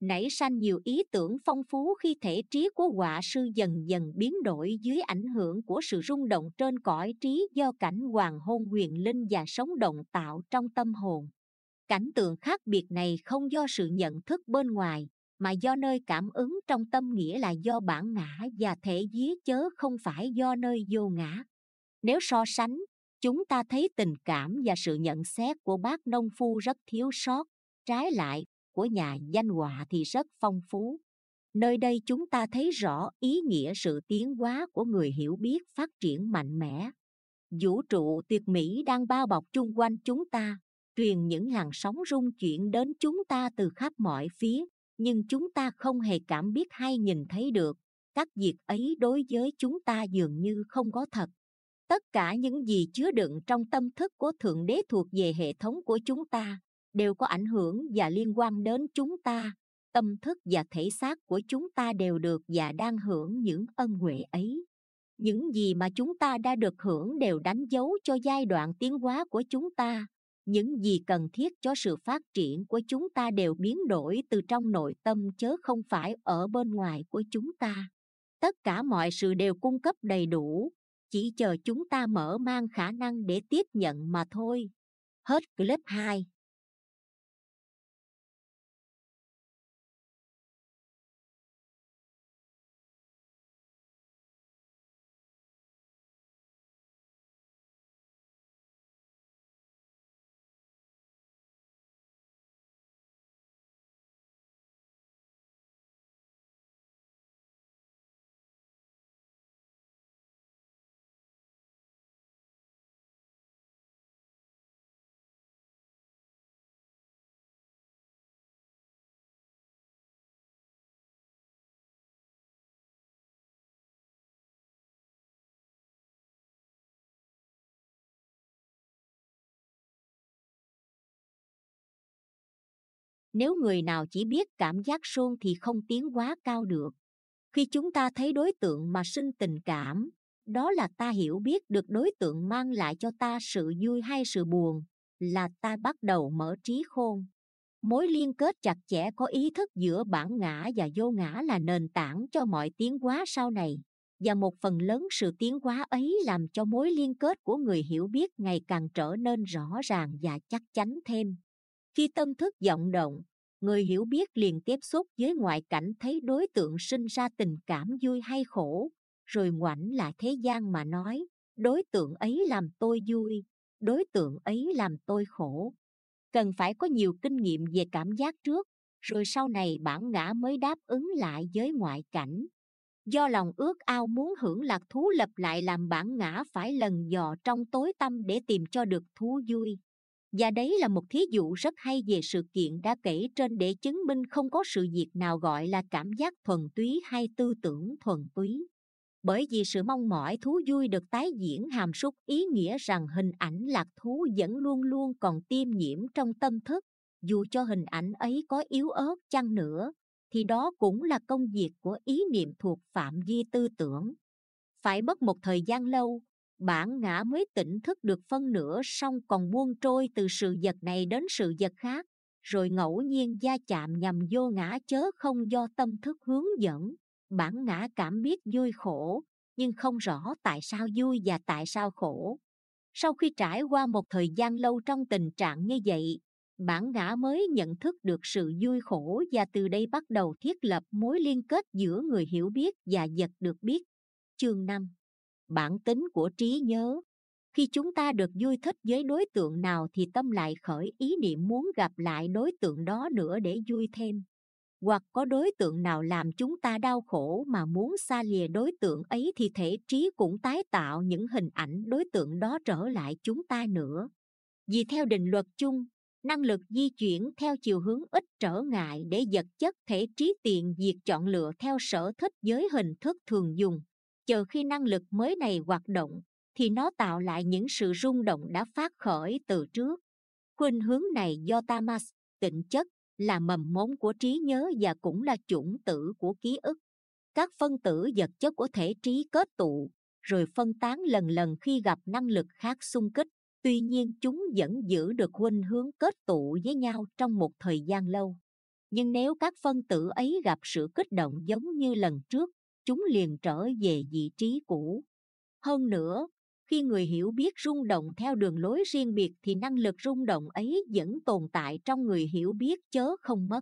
nảy sanh nhiều ý tưởng phong phú khi thể trí của họa sư dần dần biến đổi dưới ảnh hưởng của sự rung động trên cõi trí do cảnh hoàng hôn huyền linh và sống động tạo trong tâm hồn. Cảnh tượng khác biệt này không do sự nhận thức bên ngoài, mà do nơi cảm ứng trong tâm nghĩa là do bản ngã và thể dí chớ không phải do nơi vô ngã. Nếu so sánh, chúng ta thấy tình cảm và sự nhận xét của bác nông phu rất thiếu sót. Trái lại của nhà danh họa thì rất phong phú. Nơi đây chúng ta thấy rõ ý nghĩa sự tiến hóa của người hiểu biết phát triển mạnh mẽ. Vũ trụ tuyệt mỹ đang bao bọc chung quanh chúng ta, truyền những làn sóng rung chuyển đến chúng ta từ khắp mọi phía, nhưng chúng ta không hề cảm biết hay nhìn thấy được. Các việc ấy đối với chúng ta dường như không có thật. Tất cả những gì chứa đựng trong tâm thức của thượng đế thuộc về hệ thống của chúng ta đều có ảnh hưởng và liên quan đến chúng ta. Tâm thức và thể xác của chúng ta đều được và đang hưởng những ân huệ ấy. Những gì mà chúng ta đã được hưởng đều đánh dấu cho giai đoạn tiến hóa của chúng ta. Những gì cần thiết cho sự phát triển của chúng ta đều biến đổi từ trong nội tâm chớ không phải ở bên ngoài của chúng ta. Tất cả mọi sự đều cung cấp đầy đủ. Chỉ chờ chúng ta mở mang khả năng để tiếp nhận mà thôi. Hết clip nếu người nào chỉ biết cảm giác sôn thì không tiến quá cao được. Khi chúng ta thấy đối tượng mà sinh tình cảm, đó là ta hiểu biết được đối tượng mang lại cho ta sự vui hay sự buồn, là ta bắt đầu mở trí khôn. Mối liên kết chặt chẽ có ý thức giữa bản ngã và vô ngã là nền tảng cho mọi tiến hóa sau này, và một phần lớn sự tiến hóa ấy làm cho mối liên kết của người hiểu biết ngày càng trở nên rõ ràng và chắc chắn thêm khi tâm thức vọng động, người hiểu biết liền tiếp xúc với ngoại cảnh thấy đối tượng sinh ra tình cảm vui hay khổ. Rồi ngoảnh lại thế gian mà nói, đối tượng ấy làm tôi vui, đối tượng ấy làm tôi khổ. Cần phải có nhiều kinh nghiệm về cảm giác trước, rồi sau này bản ngã mới đáp ứng lại với ngoại cảnh. Do lòng ước ao muốn hưởng lạc thú lập lại làm bản ngã phải lần dò trong tối tâm để tìm cho được thú vui và đấy là một thí dụ rất hay về sự kiện đã kể trên để chứng minh không có sự việc nào gọi là cảm giác thuần túy hay tư tưởng thuần túy. Bởi vì sự mong mỏi, thú vui được tái diễn hàm súc, ý nghĩa rằng hình ảnh lạc thú vẫn luôn luôn còn tiêm nhiễm trong tâm thức. Dù cho hình ảnh ấy có yếu ớt chăng nữa, thì đó cũng là công việc của ý niệm thuộc phạm vi tư tưởng. Phải mất một thời gian lâu bản ngã mới tỉnh thức được phân nửa, xong còn buông trôi từ sự vật này đến sự vật khác. Rồi ngẫu nhiên gia chạm nhằm vô ngã chớ không do tâm thức hướng dẫn. Bản ngã cảm biết vui khổ, nhưng không rõ tại sao vui và tại sao khổ. Sau khi trải qua một thời gian lâu trong tình trạng như vậy, bản ngã mới nhận thức được sự vui khổ và từ đây bắt đầu thiết lập mối liên kết giữa người hiểu biết và vật được biết. Chương 5 bản tính của trí nhớ. Khi chúng ta được vui thích với đối tượng nào thì tâm lại khởi ý niệm muốn gặp lại đối tượng đó nữa để vui thêm. Hoặc có đối tượng nào làm chúng ta đau khổ mà muốn xa lìa đối tượng ấy thì thể trí cũng tái tạo những hình ảnh đối tượng đó trở lại chúng ta nữa. Vì theo định luật chung, năng lực di chuyển theo chiều hướng ít trở ngại để vật chất, thể trí, tiền, việc chọn lựa theo sở thích với hình thức thường dùng chờ khi năng lực mới này hoạt động, thì nó tạo lại những sự rung động đã phát khởi từ trước. Khuynh hướng này do tamas tịnh chất, là mầm mống của trí nhớ và cũng là chủng tử của ký ức. Các phân tử vật chất của thể trí kết tụ, rồi phân tán lần lần khi gặp năng lực khác xung kích. Tuy nhiên, chúng vẫn giữ được khuynh hướng kết tụ với nhau trong một thời gian lâu. Nhưng nếu các phân tử ấy gặp sự kích động giống như lần trước chúng liền trở về vị trí cũ. Hơn nữa, khi người hiểu biết rung động theo đường lối riêng biệt thì năng lực rung động ấy vẫn tồn tại trong người hiểu biết chớ không mất.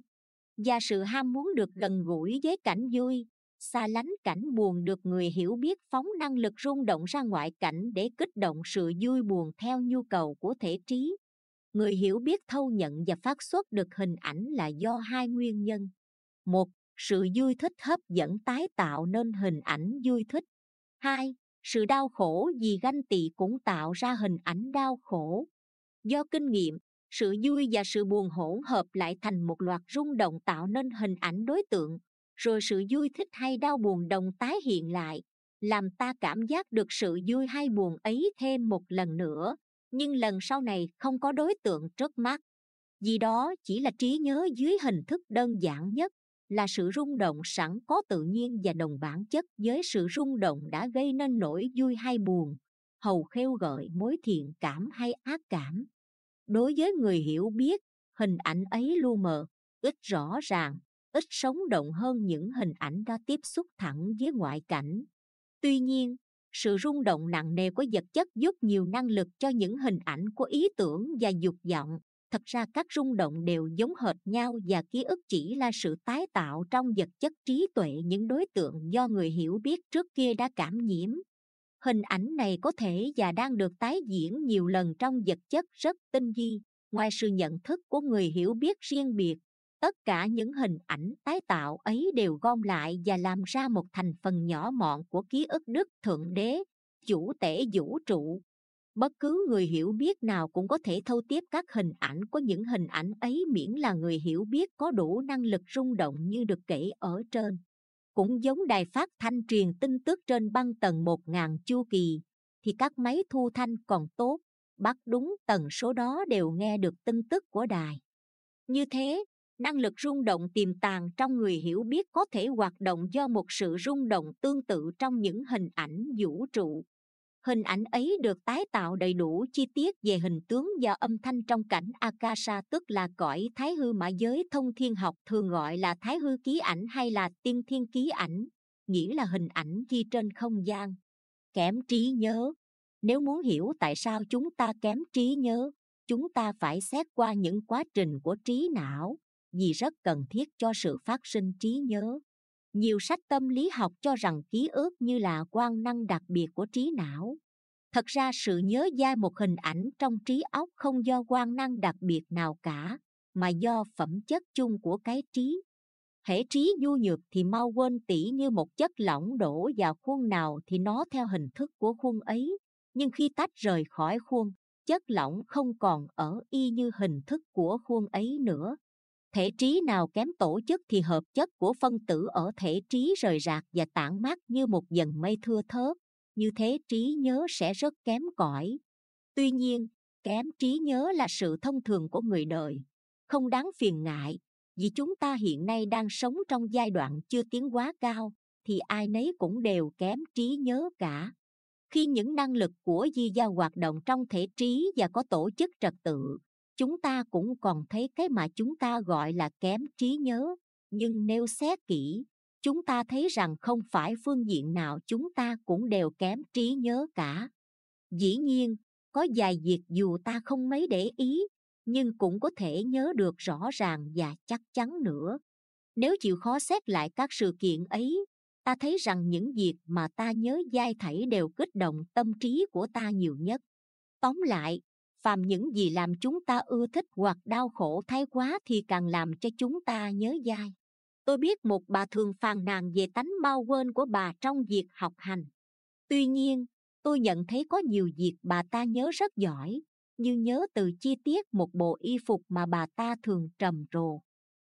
Và sự ham muốn được gần gũi với cảnh vui, xa lánh cảnh buồn được người hiểu biết phóng năng lực rung động ra ngoại cảnh để kích động sự vui buồn theo nhu cầu của thể trí. Người hiểu biết thâu nhận và phát xuất được hình ảnh là do hai nguyên nhân. Một sự vui thích hấp dẫn tái tạo nên hình ảnh vui thích. Hai, sự đau khổ vì ganh tị cũng tạo ra hình ảnh đau khổ. Do kinh nghiệm, sự vui và sự buồn hỗn hợp lại thành một loạt rung động tạo nên hình ảnh đối tượng, rồi sự vui thích hay đau buồn đồng tái hiện lại, làm ta cảm giác được sự vui hay buồn ấy thêm một lần nữa. Nhưng lần sau này không có đối tượng trước mắt. Vì đó chỉ là trí nhớ dưới hình thức đơn giản nhất là sự rung động sẵn có tự nhiên và đồng bản chất với sự rung động đã gây nên nỗi vui hay buồn, hầu khêu gợi, mối thiện cảm hay ác cảm. Đối với người hiểu biết, hình ảnh ấy lu mờ, ít rõ ràng, ít sống động hơn những hình ảnh đã tiếp xúc thẳng với ngoại cảnh. Tuy nhiên, sự rung động nặng nề của vật chất giúp nhiều năng lực cho những hình ảnh của ý tưởng và dục vọng thật ra các rung động đều giống hệt nhau và ký ức chỉ là sự tái tạo trong vật chất trí tuệ những đối tượng do người hiểu biết trước kia đã cảm nhiễm. Hình ảnh này có thể và đang được tái diễn nhiều lần trong vật chất rất tinh vi. Ngoài sự nhận thức của người hiểu biết riêng biệt, tất cả những hình ảnh tái tạo ấy đều gom lại và làm ra một thành phần nhỏ mọn của ký ức đức thượng đế, chủ tể vũ trụ bất cứ người hiểu biết nào cũng có thể thâu tiếp các hình ảnh của những hình ảnh ấy miễn là người hiểu biết có đủ năng lực rung động như được kể ở trên. Cũng giống đài phát thanh truyền tin tức trên băng tầng một ngàn chu kỳ, thì các máy thu thanh còn tốt, bắt đúng tần số đó đều nghe được tin tức của đài. Như thế, năng lực rung động tiềm tàng trong người hiểu biết có thể hoạt động do một sự rung động tương tự trong những hình ảnh vũ trụ. Hình ảnh ấy được tái tạo đầy đủ chi tiết về hình tướng và âm thanh trong cảnh Akasha tức là cõi thái hư mà giới thông thiên học thường gọi là thái hư ký ảnh hay là tiên thiên ký ảnh, nghĩa là hình ảnh ghi trên không gian. Kém trí nhớ Nếu muốn hiểu tại sao chúng ta kém trí nhớ, chúng ta phải xét qua những quá trình của trí não, vì rất cần thiết cho sự phát sinh trí nhớ nhiều sách tâm lý học cho rằng ký ức như là quan năng đặc biệt của trí não. Thật ra sự nhớ dai một hình ảnh trong trí óc không do quan năng đặc biệt nào cả, mà do phẩm chất chung của cái trí. Hễ trí nhu nhược thì mau quên tỉ như một chất lỏng đổ vào khuôn nào thì nó theo hình thức của khuôn ấy. Nhưng khi tách rời khỏi khuôn, chất lỏng không còn ở y như hình thức của khuôn ấy nữa thể trí nào kém tổ chức thì hợp chất của phân tử ở thể trí rời rạc và tản mát như một dần mây thưa thớt. Như thế trí nhớ sẽ rất kém cỏi. Tuy nhiên, kém trí nhớ là sự thông thường của người đời. Không đáng phiền ngại, vì chúng ta hiện nay đang sống trong giai đoạn chưa tiến hóa cao, thì ai nấy cũng đều kém trí nhớ cả. Khi những năng lực của di giao hoạt động trong thể trí và có tổ chức trật tự chúng ta cũng còn thấy cái mà chúng ta gọi là kém trí nhớ. Nhưng nếu xét kỹ, chúng ta thấy rằng không phải phương diện nào chúng ta cũng đều kém trí nhớ cả. Dĩ nhiên, có vài việc dù ta không mấy để ý, nhưng cũng có thể nhớ được rõ ràng và chắc chắn nữa. Nếu chịu khó xét lại các sự kiện ấy, ta thấy rằng những việc mà ta nhớ dai thảy đều kích động tâm trí của ta nhiều nhất. Tóm lại phàm những gì làm chúng ta ưa thích hoặc đau khổ thái quá thì càng làm cho chúng ta nhớ dai. Tôi biết một bà thường phàn nàn về tánh mau quên của bà trong việc học hành. Tuy nhiên, tôi nhận thấy có nhiều việc bà ta nhớ rất giỏi, như nhớ từ chi tiết một bộ y phục mà bà ta thường trầm trồ.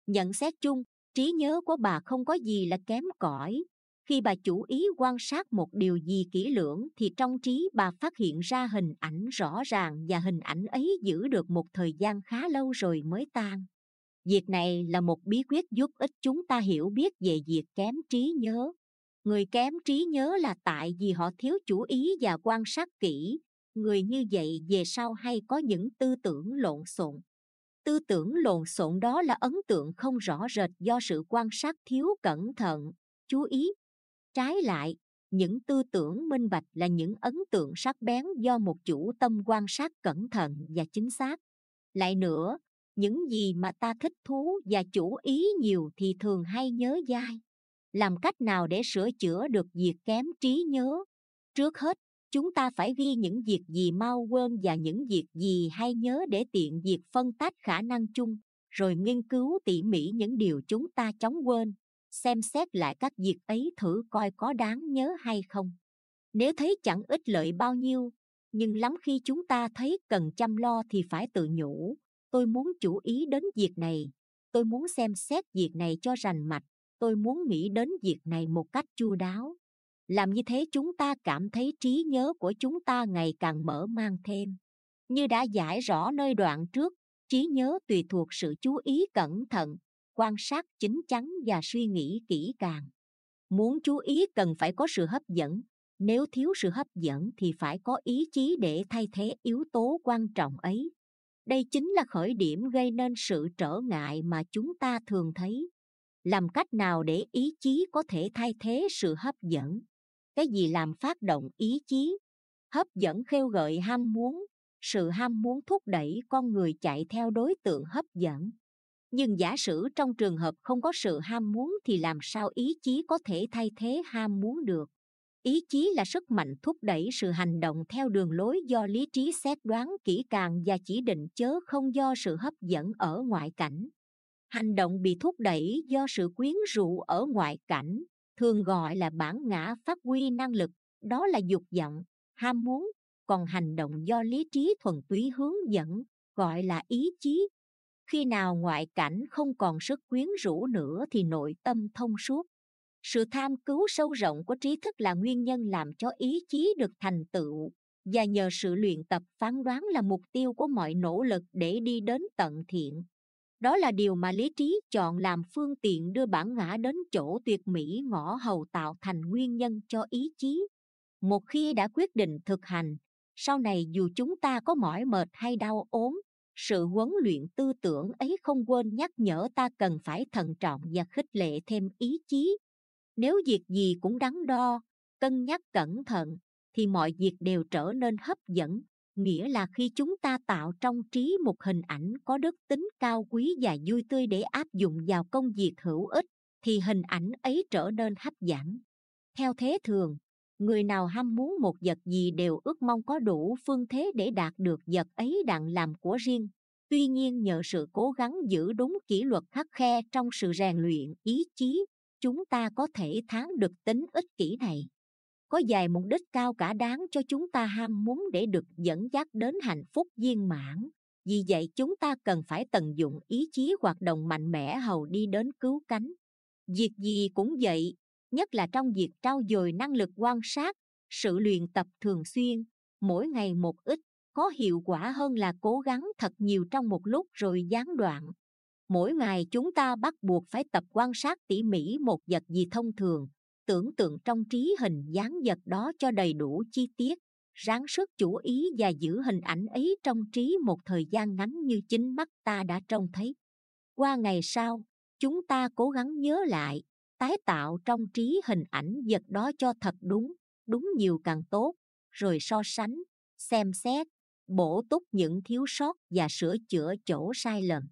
Nhận xét chung, trí nhớ của bà không có gì là kém cỏi khi bà chủ ý quan sát một điều gì kỹ lưỡng thì trong trí bà phát hiện ra hình ảnh rõ ràng và hình ảnh ấy giữ được một thời gian khá lâu rồi mới tan. Việc này là một bí quyết giúp ích chúng ta hiểu biết về việc kém trí nhớ. Người kém trí nhớ là tại vì họ thiếu chủ ý và quan sát kỹ. Người như vậy về sau hay có những tư tưởng lộn xộn. Tư tưởng lộn xộn đó là ấn tượng không rõ rệt do sự quan sát thiếu cẩn thận, chú ý trái lại, những tư tưởng minh bạch là những ấn tượng sắc bén do một chủ tâm quan sát cẩn thận và chính xác. Lại nữa, những gì mà ta thích thú và chủ ý nhiều thì thường hay nhớ dai. Làm cách nào để sửa chữa được việc kém trí nhớ? Trước hết, chúng ta phải ghi những việc gì mau quên và những việc gì hay nhớ để tiện việc phân tách khả năng chung, rồi nghiên cứu tỉ mỉ những điều chúng ta chóng quên xem xét lại các việc ấy thử coi có đáng nhớ hay không. Nếu thấy chẳng ích lợi bao nhiêu, nhưng lắm khi chúng ta thấy cần chăm lo thì phải tự nhủ, tôi muốn chú ý đến việc này, tôi muốn xem xét việc này cho rành mạch, tôi muốn nghĩ đến việc này một cách chu đáo. Làm như thế chúng ta cảm thấy trí nhớ của chúng ta ngày càng mở mang thêm. Như đã giải rõ nơi đoạn trước, trí nhớ tùy thuộc sự chú ý cẩn thận quan sát chính chắn và suy nghĩ kỹ càng. Muốn chú ý cần phải có sự hấp dẫn. Nếu thiếu sự hấp dẫn thì phải có ý chí để thay thế yếu tố quan trọng ấy. Đây chính là khởi điểm gây nên sự trở ngại mà chúng ta thường thấy. Làm cách nào để ý chí có thể thay thế sự hấp dẫn? Cái gì làm phát động ý chí? Hấp dẫn khêu gợi ham muốn. Sự ham muốn thúc đẩy con người chạy theo đối tượng hấp dẫn nhưng giả sử trong trường hợp không có sự ham muốn thì làm sao ý chí có thể thay thế ham muốn được? Ý chí là sức mạnh thúc đẩy sự hành động theo đường lối do lý trí xét đoán kỹ càng và chỉ định chớ không do sự hấp dẫn ở ngoại cảnh. Hành động bị thúc đẩy do sự quyến rũ ở ngoại cảnh, thường gọi là bản ngã phát huy năng lực, đó là dục vọng, ham muốn, còn hành động do lý trí thuần túy hướng dẫn, gọi là ý chí khi nào ngoại cảnh không còn sức quyến rũ nữa thì nội tâm thông suốt. Sự tham cứu sâu rộng của trí thức là nguyên nhân làm cho ý chí được thành tựu, và nhờ sự luyện tập phán đoán là mục tiêu của mọi nỗ lực để đi đến tận thiện. Đó là điều mà lý trí chọn làm phương tiện đưa bản ngã đến chỗ tuyệt mỹ ngõ hầu tạo thành nguyên nhân cho ý chí. Một khi đã quyết định thực hành, sau này dù chúng ta có mỏi mệt hay đau ốm sự huấn luyện tư tưởng ấy không quên nhắc nhở ta cần phải thận trọng và khích lệ thêm ý chí. Nếu việc gì cũng đắn đo, cân nhắc cẩn thận, thì mọi việc đều trở nên hấp dẫn, nghĩa là khi chúng ta tạo trong trí một hình ảnh có đức tính cao quý và vui tươi để áp dụng vào công việc hữu ích, thì hình ảnh ấy trở nên hấp dẫn theo thế thường người nào ham muốn một vật gì đều ước mong có đủ phương thế để đạt được vật ấy đặng làm của riêng. Tuy nhiên nhờ sự cố gắng giữ đúng kỷ luật khắc khe trong sự rèn luyện ý chí, chúng ta có thể thắng được tính ích kỷ này. Có vài mục đích cao cả đáng cho chúng ta ham muốn để được dẫn dắt đến hạnh phúc viên mãn. Vì vậy chúng ta cần phải tận dụng ý chí hoạt động mạnh mẽ hầu đi đến cứu cánh. Việc gì cũng vậy nhất là trong việc trau dồi năng lực quan sát, sự luyện tập thường xuyên. Mỗi ngày một ít, có hiệu quả hơn là cố gắng thật nhiều trong một lúc rồi gián đoạn. Mỗi ngày chúng ta bắt buộc phải tập quan sát tỉ mỉ một vật gì thông thường, tưởng tượng trong trí hình dáng vật đó cho đầy đủ chi tiết, ráng sức chú ý và giữ hình ảnh ấy trong trí một thời gian ngắn như chính mắt ta đã trông thấy. Qua ngày sau, chúng ta cố gắng nhớ lại tái tạo trong trí hình ảnh vật đó cho thật đúng đúng nhiều càng tốt. Rồi so sánh, xem xét, bổ túc những thiếu sót và sửa chữa chỗ sai lầm.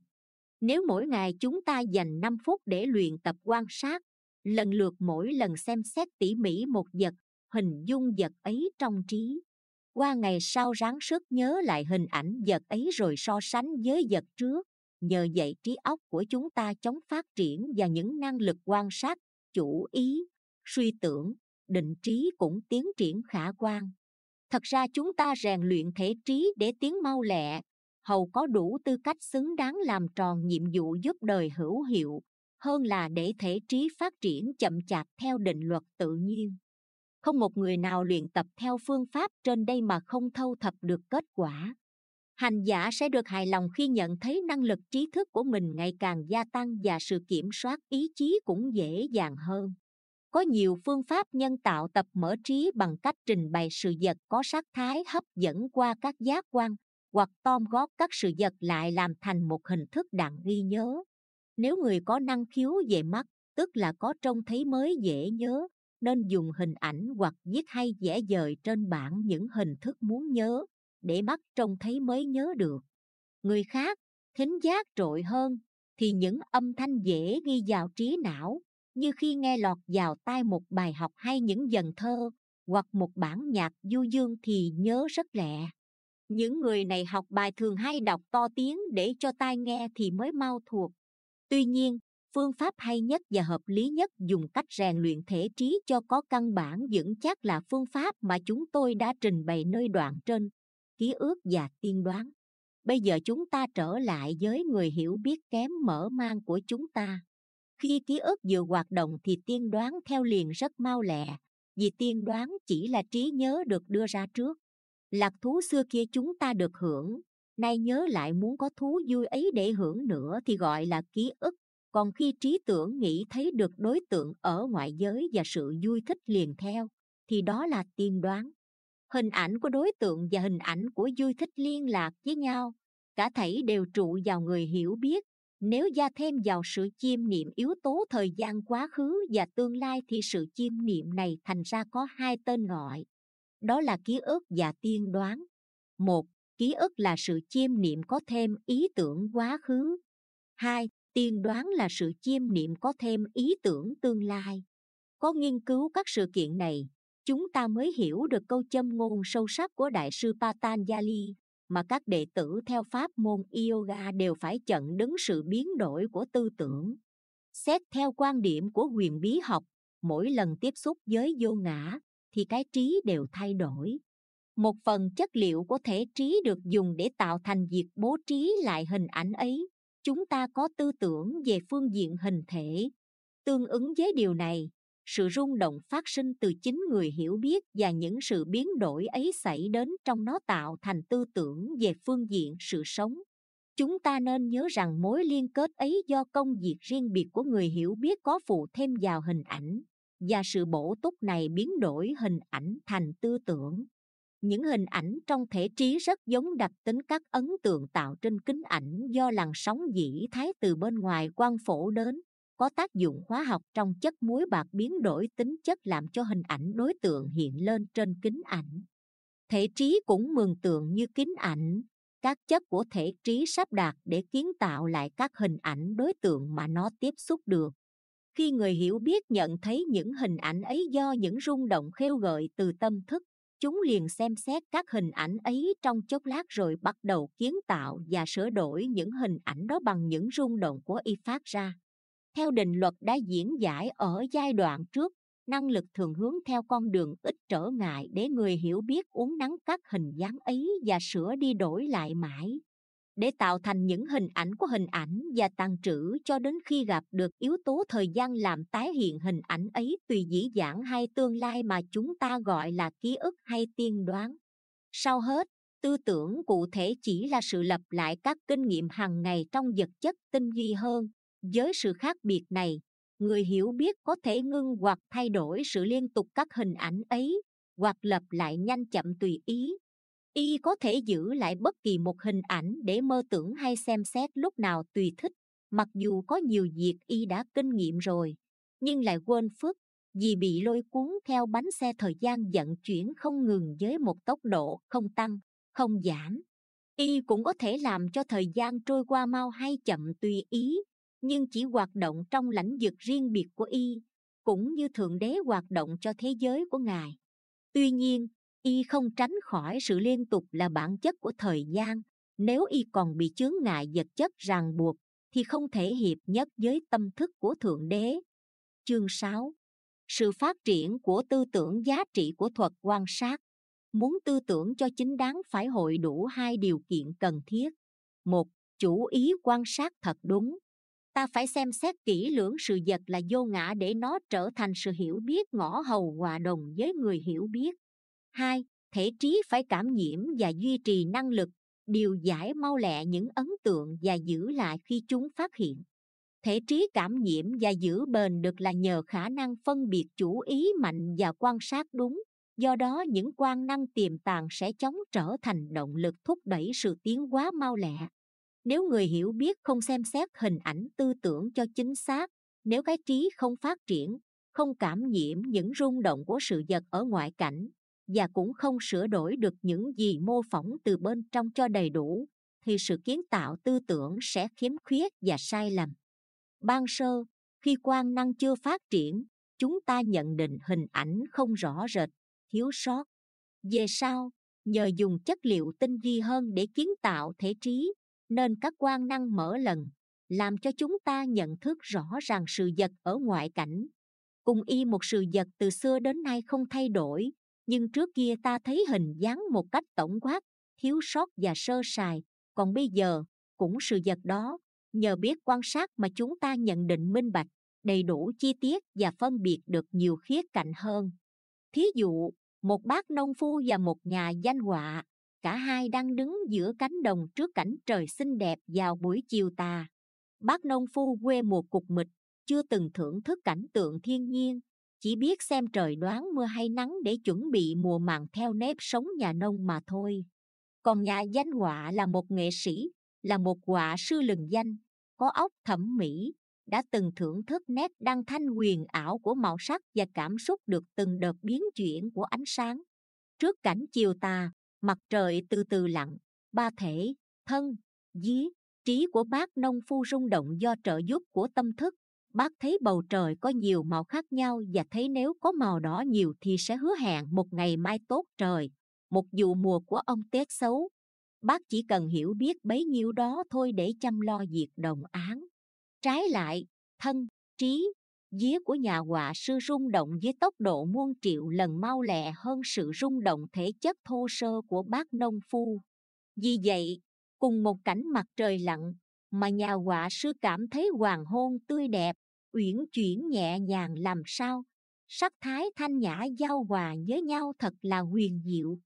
Nếu mỗi ngày chúng ta dành 5 phút để luyện tập quan sát, lần lượt mỗi lần xem xét tỉ mỉ một vật, hình dung vật ấy trong trí. Qua ngày sau ráng sức nhớ lại hình ảnh vật ấy rồi so sánh với vật trước nhờ vậy trí óc của chúng ta chống phát triển và những năng lực quan sát, chủ ý, suy tưởng, định trí cũng tiến triển khả quan. Thật ra chúng ta rèn luyện thể trí để tiến mau lẹ, hầu có đủ tư cách xứng đáng làm tròn nhiệm vụ giúp đời hữu hiệu, hơn là để thể trí phát triển chậm chạp theo định luật tự nhiên. Không một người nào luyện tập theo phương pháp trên đây mà không thâu thập được kết quả hành giả sẽ được hài lòng khi nhận thấy năng lực trí thức của mình ngày càng gia tăng và sự kiểm soát ý chí cũng dễ dàng hơn. Có nhiều phương pháp nhân tạo tập mở trí bằng cách trình bày sự vật có sắc thái hấp dẫn qua các giác quan, hoặc tom góp các sự vật lại làm thành một hình thức đặng ghi nhớ. Nếu người có năng khiếu về mắt, tức là có trông thấy mới dễ nhớ, nên dùng hình ảnh hoặc viết hay vẽ dời trên bảng những hình thức muốn nhớ để mắt trông thấy mới nhớ được. Người khác thính giác trội hơn thì những âm thanh dễ ghi vào trí não, như khi nghe lọt vào tai một bài học hay những dần thơ hoặc một bản nhạc du dương thì nhớ rất lẹ. Những người này học bài thường hay đọc to tiếng để cho tai nghe thì mới mau thuộc. Tuy nhiên, phương pháp hay nhất và hợp lý nhất dùng cách rèn luyện thể trí cho có căn bản vững chắc là phương pháp mà chúng tôi đã trình bày nơi đoạn trên ký ức và tiên đoán. Bây giờ chúng ta trở lại với người hiểu biết kém mở mang của chúng ta. Khi ký ức vừa hoạt động thì tiên đoán theo liền rất mau lẹ, vì tiên đoán chỉ là trí nhớ được đưa ra trước. Lạc thú xưa kia chúng ta được hưởng, nay nhớ lại muốn có thú vui ấy để hưởng nữa thì gọi là ký ức. Còn khi trí tưởng nghĩ thấy được đối tượng ở ngoại giới và sự vui thích liền theo, thì đó là tiên đoán hình ảnh của đối tượng và hình ảnh của vui thích liên lạc với nhau. Cả thảy đều trụ vào người hiểu biết. Nếu gia thêm vào sự chiêm niệm yếu tố thời gian quá khứ và tương lai thì sự chiêm niệm này thành ra có hai tên gọi. Đó là ký ức và tiên đoán. Một, ký ức là sự chiêm niệm có thêm ý tưởng quá khứ. Hai, tiên đoán là sự chiêm niệm có thêm ý tưởng tương lai. Có nghiên cứu các sự kiện này chúng ta mới hiểu được câu châm ngôn sâu sắc của đại sư patanjali, mà các đệ tử theo pháp môn yoga đều phải chận đứng sự biến đổi của tư tưởng. Xét theo quan điểm của quyền bí học, mỗi lần tiếp xúc với vô ngã, thì cái trí đều thay đổi. Một phần chất liệu của thể trí được dùng để tạo thành việc bố trí lại hình ảnh ấy. Chúng ta có tư tưởng về phương diện hình thể. Tương ứng với điều này sự rung động phát sinh từ chính người hiểu biết và những sự biến đổi ấy xảy đến trong nó tạo thành tư tưởng về phương diện sự sống. Chúng ta nên nhớ rằng mối liên kết ấy do công việc riêng biệt của người hiểu biết có phụ thêm vào hình ảnh, và sự bổ túc này biến đổi hình ảnh thành tư tưởng. Những hình ảnh trong thể trí rất giống đặc tính các ấn tượng tạo trên kính ảnh do làn sóng dĩ thái từ bên ngoài quang phổ đến có tác dụng hóa học trong chất muối bạc biến đổi tính chất làm cho hình ảnh đối tượng hiện lên trên kính ảnh. Thể trí cũng mường tượng như kính ảnh. Các chất của thể trí sắp đạt để kiến tạo lại các hình ảnh đối tượng mà nó tiếp xúc được. Khi người hiểu biết nhận thấy những hình ảnh ấy do những rung động khêu gợi từ tâm thức, chúng liền xem xét các hình ảnh ấy trong chốc lát rồi bắt đầu kiến tạo và sửa đổi những hình ảnh đó bằng những rung động của y phát ra theo định luật đã diễn giải ở giai đoạn trước, năng lực thường hướng theo con đường ít trở ngại để người hiểu biết uống nắng các hình dáng ấy và sửa đi đổi lại mãi. Để tạo thành những hình ảnh của hình ảnh và tàn trữ cho đến khi gặp được yếu tố thời gian làm tái hiện hình ảnh ấy tùy dĩ dãn hay tương lai mà chúng ta gọi là ký ức hay tiên đoán. Sau hết, tư tưởng cụ thể chỉ là sự lập lại các kinh nghiệm hàng ngày trong vật chất tinh vi hơn với sự khác biệt này, người hiểu biết có thể ngưng hoặc thay đổi sự liên tục các hình ảnh ấy, hoặc lập lại nhanh chậm tùy ý. Y có thể giữ lại bất kỳ một hình ảnh để mơ tưởng hay xem xét lúc nào tùy thích. Mặc dù có nhiều việc y đã kinh nghiệm rồi, nhưng lại quên phước vì bị lôi cuốn theo bánh xe thời gian vận chuyển không ngừng với một tốc độ không tăng, không giảm. Y cũng có thể làm cho thời gian trôi qua mau hay chậm tùy ý nhưng chỉ hoạt động trong lãnh vực riêng biệt của y, cũng như thượng đế hoạt động cho thế giới của ngài. Tuy nhiên, y không tránh khỏi sự liên tục là bản chất của thời gian. Nếu y còn bị chướng ngại vật chất ràng buộc, thì không thể hiệp nhất với tâm thức của thượng đế. Chương 6 sự phát triển của tư tưởng giá trị của thuật quan sát. Muốn tư tưởng cho chính đáng phải hội đủ hai điều kiện cần thiết. Một, chủ ý quan sát thật đúng ta phải xem xét kỹ lưỡng sự vật là vô ngã để nó trở thành sự hiểu biết ngõ hầu hòa đồng với người hiểu biết. Hai, thể trí phải cảm nhiễm và duy trì năng lực, điều giải mau lẹ những ấn tượng và giữ lại khi chúng phát hiện. Thể trí cảm nhiễm và giữ bền được là nhờ khả năng phân biệt chủ ý mạnh và quan sát đúng, do đó những quan năng tiềm tàng sẽ chóng trở thành động lực thúc đẩy sự tiến hóa mau lẹ nếu người hiểu biết không xem xét hình ảnh tư tưởng cho chính xác, nếu cái trí không phát triển, không cảm nhiễm những rung động của sự vật ở ngoại cảnh và cũng không sửa đổi được những gì mô phỏng từ bên trong cho đầy đủ, thì sự kiến tạo tư tưởng sẽ khiếm khuyết và sai lầm. Ban sơ, khi quan năng chưa phát triển, chúng ta nhận định hình ảnh không rõ rệt, thiếu sót. Về sau, nhờ dùng chất liệu tinh vi hơn để kiến tạo thể trí nên các quan năng mở lần, làm cho chúng ta nhận thức rõ ràng sự vật ở ngoại cảnh. Cùng y một sự vật từ xưa đến nay không thay đổi, nhưng trước kia ta thấy hình dáng một cách tổng quát, thiếu sót và sơ sài. Còn bây giờ, cũng sự vật đó, nhờ biết quan sát mà chúng ta nhận định minh bạch, đầy đủ chi tiết và phân biệt được nhiều khía cạnh hơn. Thí dụ, một bác nông phu và một nhà danh họa cả hai đang đứng giữa cánh đồng trước cảnh trời xinh đẹp vào buổi chiều tà. Bác nông phu quê một cục mịch, chưa từng thưởng thức cảnh tượng thiên nhiên, chỉ biết xem trời đoán mưa hay nắng để chuẩn bị mùa màng theo nếp sống nhà nông mà thôi. Còn nhà danh họa là một nghệ sĩ, là một họa sư lừng danh, có óc thẩm mỹ, đã từng thưởng thức nét đăng thanh huyền ảo của màu sắc và cảm xúc được từng đợt biến chuyển của ánh sáng. Trước cảnh chiều tà mặt trời từ từ lặn, ba thể, thân, dí, trí của bác nông phu rung động do trợ giúp của tâm thức. Bác thấy bầu trời có nhiều màu khác nhau và thấy nếu có màu đỏ nhiều thì sẽ hứa hẹn một ngày mai tốt trời, một vụ mùa của ông tết xấu. Bác chỉ cần hiểu biết bấy nhiêu đó thôi để chăm lo việc đồng án trái lại, thân, trí día của nhà họa sư rung động với tốc độ muôn triệu lần mau lẹ hơn sự rung động thể chất thô sơ của bác nông phu. Vì vậy, cùng một cảnh mặt trời lặn mà nhà họa sư cảm thấy hoàng hôn tươi đẹp, uyển chuyển nhẹ nhàng làm sao, sắc thái thanh nhã giao hòa với nhau thật là huyền diệu.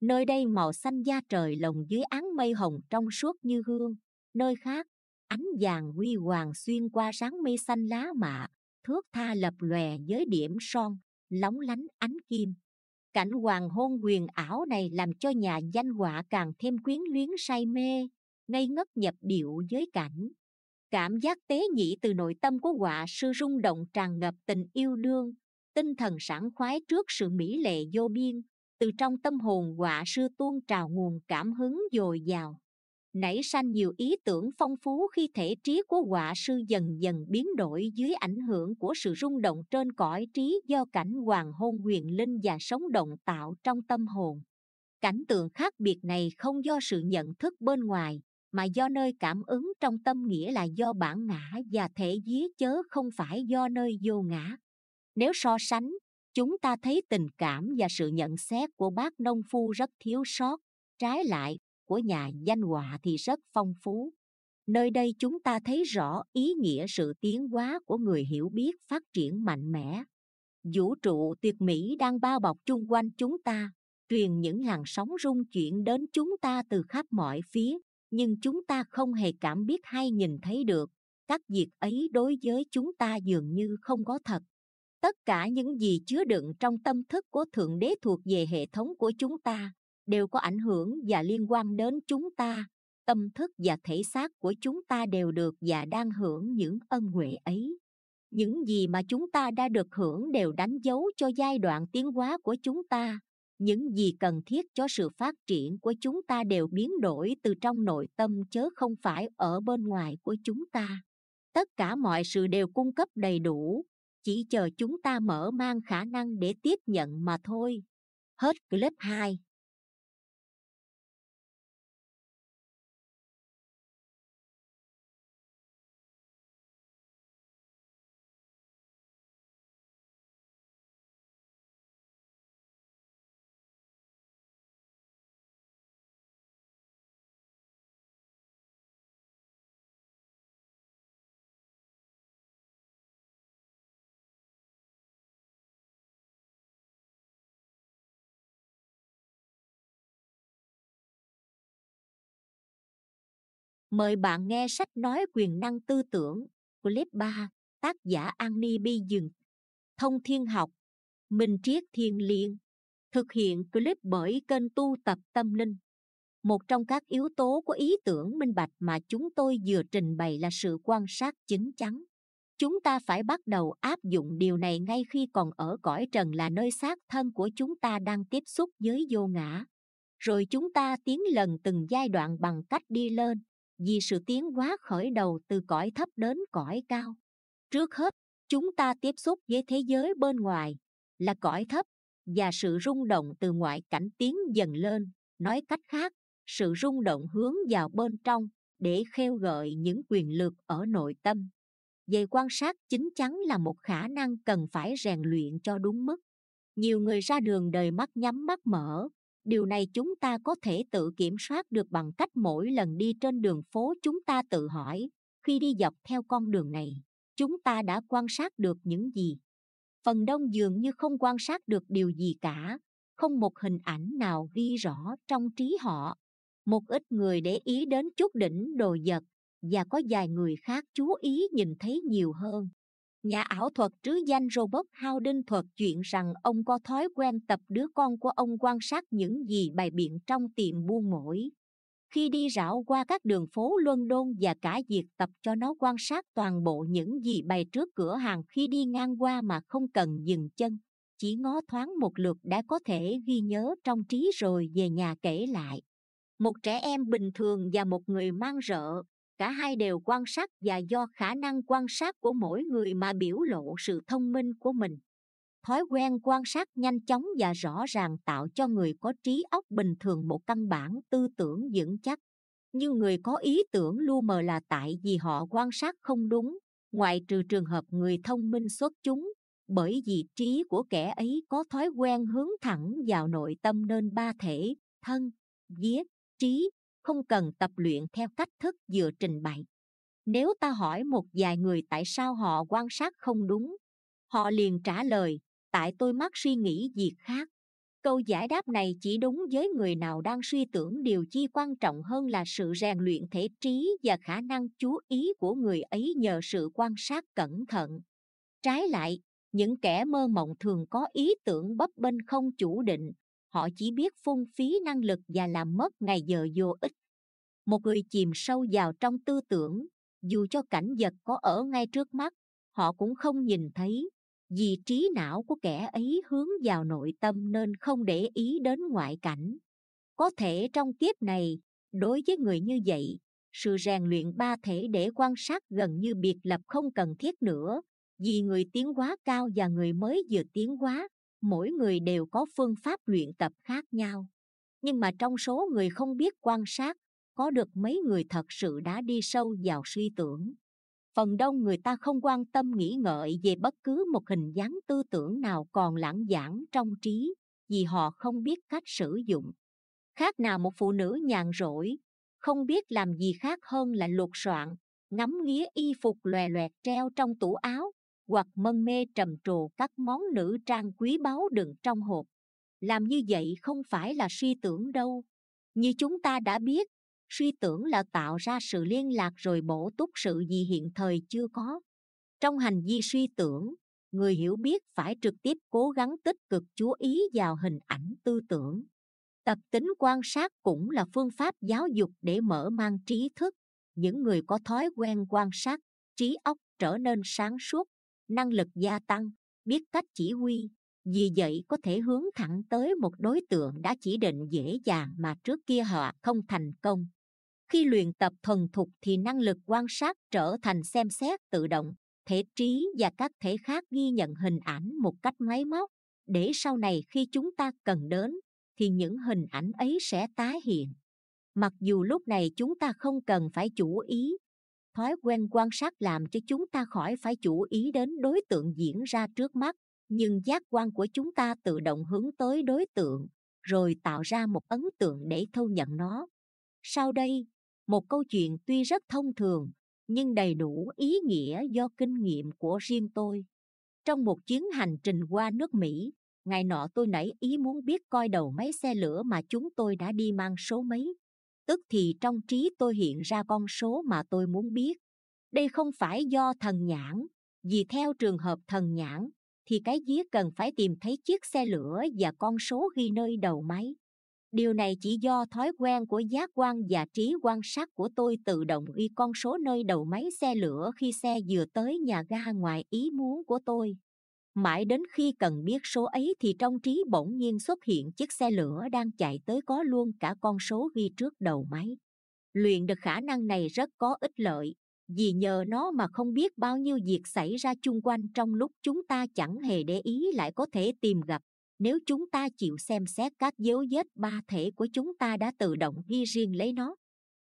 Nơi đây màu xanh da trời lồng dưới áng mây hồng trong suốt như hương, nơi khác, ánh vàng huy hoàng xuyên qua sáng mây xanh lá mạ thước tha lập lòe với điểm son, lóng lánh ánh kim. Cảnh hoàng hôn huyền ảo này làm cho nhà danh họa càng thêm quyến luyến say mê, ngây ngất nhập điệu với cảnh. Cảm giác tế nhị từ nội tâm của họa sư rung động tràn ngập tình yêu đương, tinh thần sảng khoái trước sự mỹ lệ vô biên, từ trong tâm hồn họa sư tuôn trào nguồn cảm hứng dồi dào nảy sanh nhiều ý tưởng phong phú khi thể trí của họa sư dần dần biến đổi dưới ảnh hưởng của sự rung động trên cõi trí do cảnh hoàng hôn huyền linh và sống động tạo trong tâm hồn. Cảnh tượng khác biệt này không do sự nhận thức bên ngoài, mà do nơi cảm ứng trong tâm nghĩa là do bản ngã và thể dí chớ không phải do nơi vô ngã. Nếu so sánh, chúng ta thấy tình cảm và sự nhận xét của bác nông phu rất thiếu sót. Trái lại của nhà danh họa thì rất phong phú. Nơi đây chúng ta thấy rõ ý nghĩa sự tiến hóa của người hiểu biết phát triển mạnh mẽ. Vũ trụ tuyệt mỹ đang bao bọc chung quanh chúng ta, truyền những làn sóng rung chuyển đến chúng ta từ khắp mọi phía, nhưng chúng ta không hề cảm biết hay nhìn thấy được. Các việc ấy đối với chúng ta dường như không có thật. Tất cả những gì chứa đựng trong tâm thức của thượng đế thuộc về hệ thống của chúng ta đều có ảnh hưởng và liên quan đến chúng ta. Tâm thức và thể xác của chúng ta đều được và đang hưởng những ân huệ ấy. Những gì mà chúng ta đã được hưởng đều đánh dấu cho giai đoạn tiến hóa của chúng ta. Những gì cần thiết cho sự phát triển của chúng ta đều biến đổi từ trong nội tâm chớ không phải ở bên ngoài của chúng ta. Tất cả mọi sự đều cung cấp đầy đủ. Chỉ chờ chúng ta mở mang khả năng để tiếp nhận mà thôi. Hết clip 2 Mời bạn nghe sách nói quyền năng tư tưởng Clip 3 Tác giả Annie Bi Dừng. Thông Thiên Học, Minh Triết Thiên Liên, Thực hiện clip bởi kênh tu tập tâm linh. Một trong các yếu tố của ý tưởng minh bạch mà chúng tôi vừa trình bày là sự quan sát chính chắn. Chúng ta phải bắt đầu áp dụng điều này ngay khi còn ở cõi trần là nơi xác thân của chúng ta đang tiếp xúc với vô ngã. Rồi chúng ta tiến lần từng giai đoạn bằng cách đi lên vì sự tiến hóa khởi đầu từ cõi thấp đến cõi cao. Trước hết, chúng ta tiếp xúc với thế giới bên ngoài, là cõi thấp, và sự rung động từ ngoại cảnh tiến dần lên. Nói cách khác, sự rung động hướng vào bên trong để khêu gợi những quyền lực ở nội tâm. Về quan sát chính chắn là một khả năng cần phải rèn luyện cho đúng mức. Nhiều người ra đường đời mắt nhắm mắt mở điều này chúng ta có thể tự kiểm soát được bằng cách mỗi lần đi trên đường phố chúng ta tự hỏi, khi đi dọc theo con đường này, chúng ta đã quan sát được những gì? Phần đông dường như không quan sát được điều gì cả, không một hình ảnh nào ghi rõ trong trí họ. Một ít người để ý đến chút đỉnh đồ vật và có vài người khác chú ý nhìn thấy nhiều hơn. Nhà ảo thuật trứ danh Robert Howden thuật chuyện rằng ông có thói quen tập đứa con của ông quan sát những gì bày biện trong tiệm buôn mỗi. Khi đi rảo qua các đường phố London và cả việc tập cho nó quan sát toàn bộ những gì bày trước cửa hàng khi đi ngang qua mà không cần dừng chân. Chỉ ngó thoáng một lượt đã có thể ghi nhớ trong trí rồi về nhà kể lại. Một trẻ em bình thường và một người mang rợ cả hai đều quan sát và do khả năng quan sát của mỗi người mà biểu lộ sự thông minh của mình. Thói quen quan sát nhanh chóng và rõ ràng tạo cho người có trí óc bình thường một căn bản tư tưởng vững chắc. Nhưng người có ý tưởng lu mờ là tại vì họ quan sát không đúng, ngoại trừ trường hợp người thông minh xuất chúng, bởi vì trí của kẻ ấy có thói quen hướng thẳng vào nội tâm nên ba thể, thân viết trí không cần tập luyện theo cách thức vừa trình bày. Nếu ta hỏi một vài người tại sao họ quan sát không đúng, họ liền trả lời, tại tôi mắc suy nghĩ việc khác. Câu giải đáp này chỉ đúng với người nào đang suy tưởng điều chi quan trọng hơn là sự rèn luyện thể trí và khả năng chú ý của người ấy nhờ sự quan sát cẩn thận. Trái lại, những kẻ mơ mộng thường có ý tưởng bấp bênh không chủ định họ chỉ biết phung phí năng lực và làm mất ngày giờ vô ích. Một người chìm sâu vào trong tư tưởng, dù cho cảnh vật có ở ngay trước mắt, họ cũng không nhìn thấy vì trí não của kẻ ấy hướng vào nội tâm nên không để ý đến ngoại cảnh. Có thể trong kiếp này, đối với người như vậy, sự rèn luyện ba thể để quan sát gần như biệt lập không cần thiết nữa, vì người tiến hóa cao và người mới vừa tiến hóa mỗi người đều có phương pháp luyện tập khác nhau. Nhưng mà trong số người không biết quan sát, có được mấy người thật sự đã đi sâu vào suy tưởng. Phần đông người ta không quan tâm nghĩ ngợi về bất cứ một hình dáng tư tưởng nào còn lãng giảng trong trí, vì họ không biết cách sử dụng. Khác nào một phụ nữ nhàn rỗi, không biết làm gì khác hơn là lột soạn, ngắm nghía y phục lòe loẹt treo trong tủ áo hoặc mân mê trầm trồ các món nữ trang quý báu đựng trong hộp. Làm như vậy không phải là suy tưởng đâu. Như chúng ta đã biết, suy tưởng là tạo ra sự liên lạc rồi bổ túc sự gì hiện thời chưa có. Trong hành vi suy tưởng, người hiểu biết phải trực tiếp cố gắng tích cực chú ý vào hình ảnh tư tưởng. Tập tính quan sát cũng là phương pháp giáo dục để mở mang trí thức. Những người có thói quen quan sát, trí óc trở nên sáng suốt năng lực gia tăng, biết cách chỉ huy. Vì vậy có thể hướng thẳng tới một đối tượng đã chỉ định dễ dàng mà trước kia họ không thành công. Khi luyện tập thuần thục thì năng lực quan sát trở thành xem xét tự động, thể trí và các thể khác ghi nhận hình ảnh một cách máy móc. Để sau này khi chúng ta cần đến, thì những hình ảnh ấy sẽ tái hiện. Mặc dù lúc này chúng ta không cần phải chủ ý thói quen quan sát làm cho chúng ta khỏi phải chú ý đến đối tượng diễn ra trước mắt, nhưng giác quan của chúng ta tự động hướng tới đối tượng, rồi tạo ra một ấn tượng để thu nhận nó. Sau đây, một câu chuyện tuy rất thông thường, nhưng đầy đủ ý nghĩa do kinh nghiệm của riêng tôi. Trong một chuyến hành trình qua nước mỹ, ngày nọ tôi nảy ý muốn biết coi đầu máy xe lửa mà chúng tôi đã đi mang số mấy tức thì trong trí tôi hiện ra con số mà tôi muốn biết. Đây không phải do thần nhãn, vì theo trường hợp thần nhãn, thì cái dĩa cần phải tìm thấy chiếc xe lửa và con số ghi nơi đầu máy. Điều này chỉ do thói quen của giác quan và trí quan sát của tôi tự động ghi con số nơi đầu máy xe lửa khi xe vừa tới nhà ga ngoài ý muốn của tôi mãi đến khi cần biết số ấy thì trong trí bỗng nhiên xuất hiện chiếc xe lửa đang chạy tới có luôn cả con số ghi trước đầu máy. Luyện được khả năng này rất có ích lợi, vì nhờ nó mà không biết bao nhiêu việc xảy ra chung quanh trong lúc chúng ta chẳng hề để ý lại có thể tìm gặp. Nếu chúng ta chịu xem xét các dấu vết ba thể của chúng ta đã tự động ghi riêng lấy nó,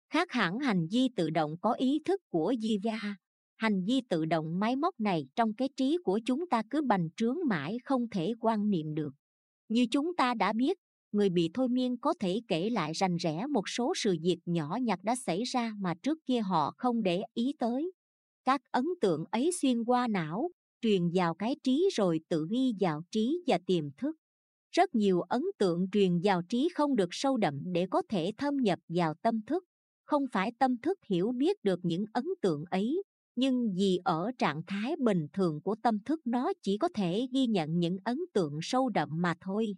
khác hẳn hành vi tự động có ý thức của Jiva hành vi tự động máy móc này trong cái trí của chúng ta cứ bành trướng mãi không thể quan niệm được. Như chúng ta đã biết, người bị thôi miên có thể kể lại rành rẽ một số sự việc nhỏ nhặt đã xảy ra mà trước kia họ không để ý tới. Các ấn tượng ấy xuyên qua não, truyền vào cái trí rồi tự ghi vào trí và tiềm thức. Rất nhiều ấn tượng truyền vào trí không được sâu đậm để có thể thâm nhập vào tâm thức. Không phải tâm thức hiểu biết được những ấn tượng ấy nhưng vì ở trạng thái bình thường của tâm thức, nó chỉ có thể ghi nhận những ấn tượng sâu đậm mà thôi.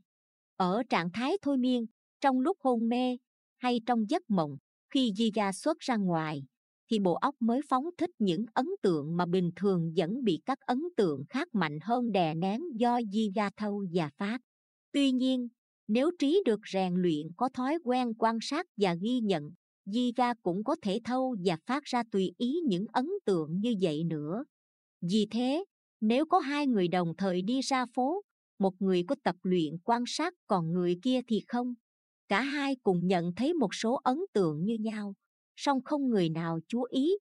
Ở trạng thái thôi miên, trong lúc hôn mê hay trong giấc mộng, khi di da xuất ra ngoài, thì bộ óc mới phóng thích những ấn tượng mà bình thường vẫn bị các ấn tượng khác mạnh hơn đè nén do di da thâu và phát. Tuy nhiên, nếu trí được rèn luyện có thói quen quan sát và ghi nhận di ra cũng có thể thâu và phát ra tùy ý những ấn tượng như vậy nữa. Vì thế, nếu có hai người đồng thời đi ra phố, một người có tập luyện quan sát còn người kia thì không. Cả hai cùng nhận thấy một số ấn tượng như nhau, song không người nào chú ý.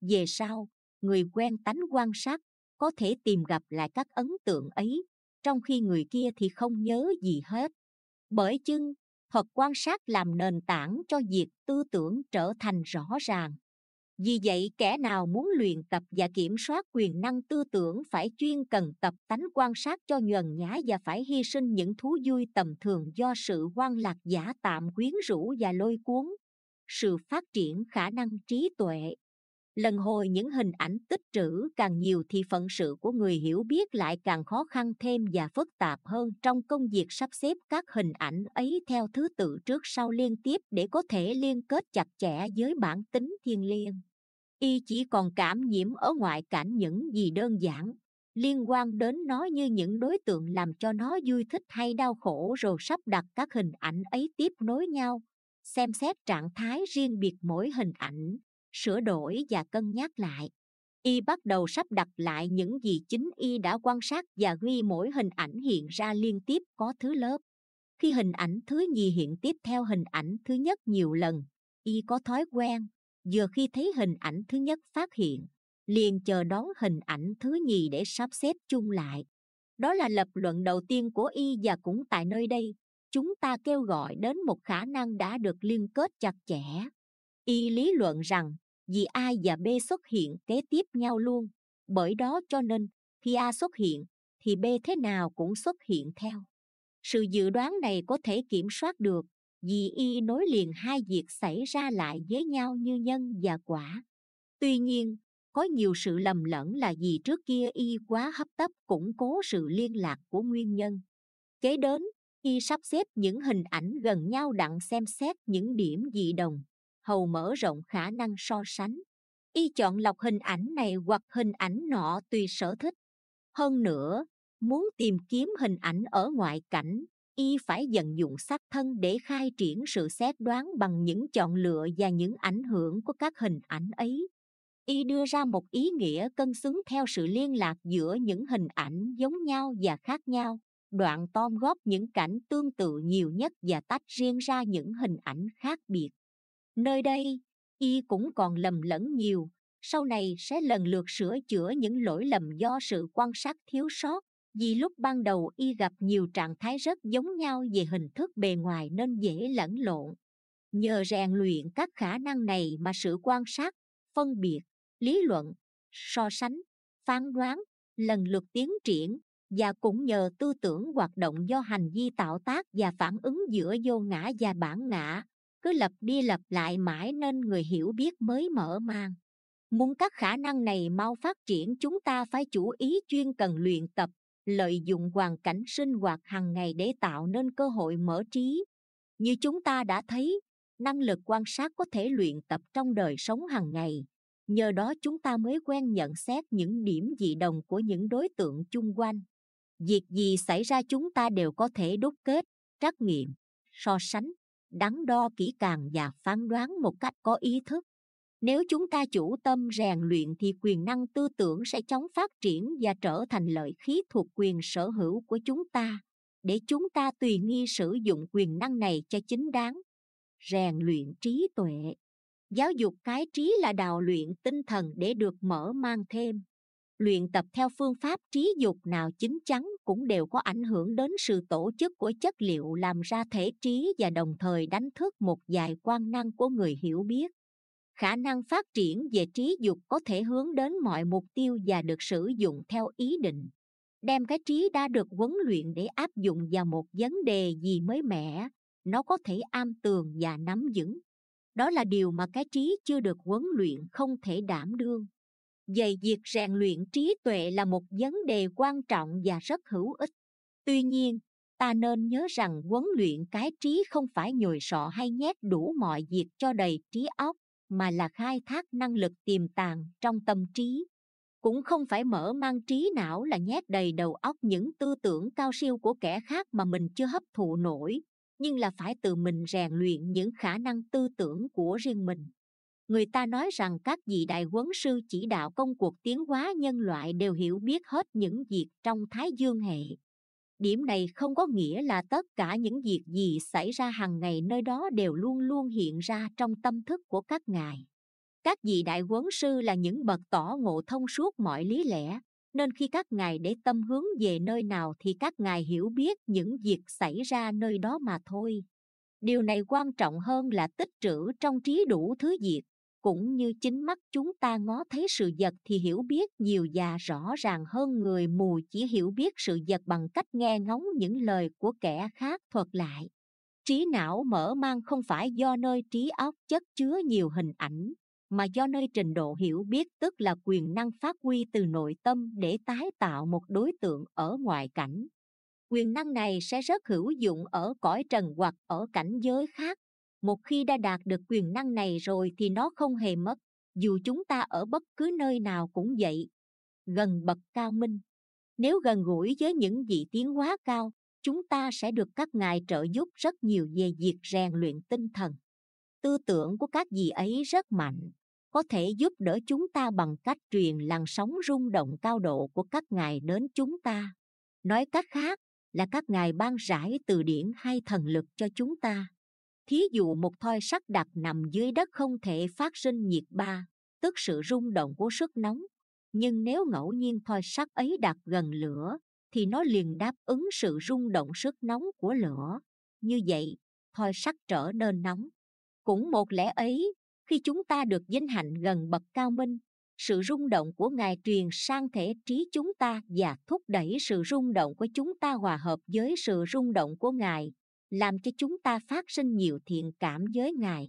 Về sau, người quen tánh quan sát có thể tìm gặp lại các ấn tượng ấy, trong khi người kia thì không nhớ gì hết. Bởi chưng thuật quan sát làm nền tảng cho việc tư tưởng trở thành rõ ràng. Vì vậy, kẻ nào muốn luyện tập và kiểm soát quyền năng tư tưởng phải chuyên cần tập tánh quan sát cho nhuần nhã và phải hy sinh những thú vui tầm thường do sự quan lạc giả tạm quyến rũ và lôi cuốn. Sự phát triển khả năng trí tuệ lần hồi những hình ảnh tích trữ càng nhiều thì phận sự của người hiểu biết lại càng khó khăn thêm và phức tạp hơn trong công việc sắp xếp các hình ảnh ấy theo thứ tự trước sau liên tiếp để có thể liên kết chặt chẽ với bản tính thiên liêng. Y chỉ còn cảm nhiễm ở ngoại cảnh những gì đơn giản, liên quan đến nó như những đối tượng làm cho nó vui thích hay đau khổ rồi sắp đặt các hình ảnh ấy tiếp nối nhau, xem xét trạng thái riêng biệt mỗi hình ảnh sửa đổi và cân nhắc lại. Y bắt đầu sắp đặt lại những gì chính y đã quan sát và ghi mỗi hình ảnh hiện ra liên tiếp có thứ lớp. Khi hình ảnh thứ nhì hiện tiếp theo hình ảnh thứ nhất nhiều lần, y có thói quen, vừa khi thấy hình ảnh thứ nhất phát hiện, liền chờ đón hình ảnh thứ nhì để sắp xếp chung lại. Đó là lập luận đầu tiên của y và cũng tại nơi đây, chúng ta kêu gọi đến một khả năng đã được liên kết chặt chẽ. Y lý luận rằng vì a và b xuất hiện kế tiếp nhau luôn. Bởi đó cho nên, khi a xuất hiện, thì b thế nào cũng xuất hiện theo. Sự dự đoán này có thể kiểm soát được, vì y nối liền hai việc xảy ra lại với nhau như nhân và quả. Tuy nhiên, có nhiều sự lầm lẫn là vì trước kia y quá hấp tấp củng cố sự liên lạc của nguyên nhân. Kế đến, y sắp xếp những hình ảnh gần nhau đặng xem xét những điểm dị đồng hầu mở rộng khả năng so sánh. Y chọn lọc hình ảnh này hoặc hình ảnh nọ tùy sở thích. Hơn nữa, muốn tìm kiếm hình ảnh ở ngoại cảnh, y phải dần dụng sắc thân để khai triển sự xét đoán bằng những chọn lựa và những ảnh hưởng của các hình ảnh ấy. Y đưa ra một ý nghĩa cân xứng theo sự liên lạc giữa những hình ảnh giống nhau và khác nhau, đoạn tom góp những cảnh tương tự nhiều nhất và tách riêng ra những hình ảnh khác biệt nơi đây, y cũng còn lầm lẫn nhiều. Sau này sẽ lần lượt sửa chữa những lỗi lầm do sự quan sát thiếu sót, vì lúc ban đầu y gặp nhiều trạng thái rất giống nhau về hình thức bề ngoài nên dễ lẫn lộn. Nhờ rèn luyện các khả năng này mà sự quan sát, phân biệt, lý luận, so sánh, phán đoán, lần lượt tiến triển, và cũng nhờ tư tưởng hoạt động do hành vi tạo tác và phản ứng giữa vô ngã và bản ngã cứ lặp đi lặp lại mãi nên người hiểu biết mới mở mang muốn các khả năng này mau phát triển, chúng ta phải chủ ý chuyên cần luyện tập, lợi dụng hoàn cảnh sinh hoạt hàng ngày để tạo nên cơ hội mở trí. Như chúng ta đã thấy, năng lực quan sát có thể luyện tập trong đời sống hàng ngày. Nhờ đó chúng ta mới quen nhận xét những điểm dị đồng của những đối tượng chung quanh. Việc gì xảy ra chúng ta đều có thể đúc kết, trắc nghiệm, so sánh đắn đo kỹ càng và phán đoán một cách có ý thức. Nếu chúng ta chủ tâm rèn luyện thì quyền năng tư tưởng sẽ chóng phát triển và trở thành lợi khí thuộc quyền sở hữu của chúng ta. Để chúng ta tùy nghi sử dụng quyền năng này cho chính đáng. Rèn luyện trí tuệ. Giáo dục cái trí là đào luyện tinh thần để được mở mang thêm luyện tập theo phương pháp trí dục nào chính chắn cũng đều có ảnh hưởng đến sự tổ chức của chất liệu làm ra thể trí và đồng thời đánh thức một vài quan năng của người hiểu biết. Khả năng phát triển về trí dục có thể hướng đến mọi mục tiêu và được sử dụng theo ý định. Đem cái trí đã được huấn luyện để áp dụng vào một vấn đề gì mới mẻ, nó có thể am tường và nắm vững. Đó là điều mà cái trí chưa được huấn luyện không thể đảm đương vậy việc rèn luyện trí tuệ là một vấn đề quan trọng và rất hữu ích. Tuy nhiên, ta nên nhớ rằng huấn luyện cái trí không phải nhồi sọ hay nhét đủ mọi việc cho đầy trí óc, mà là khai thác năng lực tiềm tàng trong tâm trí. Cũng không phải mở mang trí não là nhét đầy đầu óc những tư tưởng cao siêu của kẻ khác mà mình chưa hấp thụ nổi, nhưng là phải tự mình rèn luyện những khả năng tư tưởng của riêng mình người ta nói rằng các vị đại huấn sư chỉ đạo công cuộc tiến hóa nhân loại đều hiểu biết hết những việc trong thái dương hệ. Điểm này không có nghĩa là tất cả những việc gì xảy ra hàng ngày nơi đó đều luôn luôn hiện ra trong tâm thức của các ngài. Các vị đại huấn sư là những bậc tỏ ngộ thông suốt mọi lý lẽ, nên khi các ngài để tâm hướng về nơi nào thì các ngài hiểu biết những việc xảy ra nơi đó mà thôi. Điều này quan trọng hơn là tích trữ trong trí đủ thứ việc cũng như chính mắt chúng ta ngó thấy sự vật thì hiểu biết nhiều và rõ ràng hơn người mù chỉ hiểu biết sự vật bằng cách nghe ngóng những lời của kẻ khác thuật lại. Trí não mở mang không phải do nơi trí óc chất chứa nhiều hình ảnh, mà do nơi trình độ hiểu biết tức là quyền năng phát huy từ nội tâm để tái tạo một đối tượng ở ngoại cảnh. Quyền năng này sẽ rất hữu dụng ở cõi trần hoặc ở cảnh giới khác một khi đã đạt được quyền năng này rồi thì nó không hề mất, dù chúng ta ở bất cứ nơi nào cũng vậy. Gần bậc cao minh. Nếu gần gũi với những vị tiến hóa cao, chúng ta sẽ được các ngài trợ giúp rất nhiều về việc rèn luyện tinh thần. Tư tưởng của các vị ấy rất mạnh, có thể giúp đỡ chúng ta bằng cách truyền làn sóng rung động cao độ của các ngài đến chúng ta. Nói cách khác, là các ngài ban rải từ điển hay thần lực cho chúng ta thí dụ một thoi sắt đặt nằm dưới đất không thể phát sinh nhiệt ba, tức sự rung động của sức nóng. Nhưng nếu ngẫu nhiên thoi sắt ấy đặt gần lửa, thì nó liền đáp ứng sự rung động sức nóng của lửa. Như vậy, thoi sắt trở nên nóng. Cũng một lẽ ấy, khi chúng ta được vinh hạnh gần bậc cao minh, sự rung động của ngài truyền sang thể trí chúng ta và thúc đẩy sự rung động của chúng ta hòa hợp với sự rung động của ngài làm cho chúng ta phát sinh nhiều thiện cảm với ngài.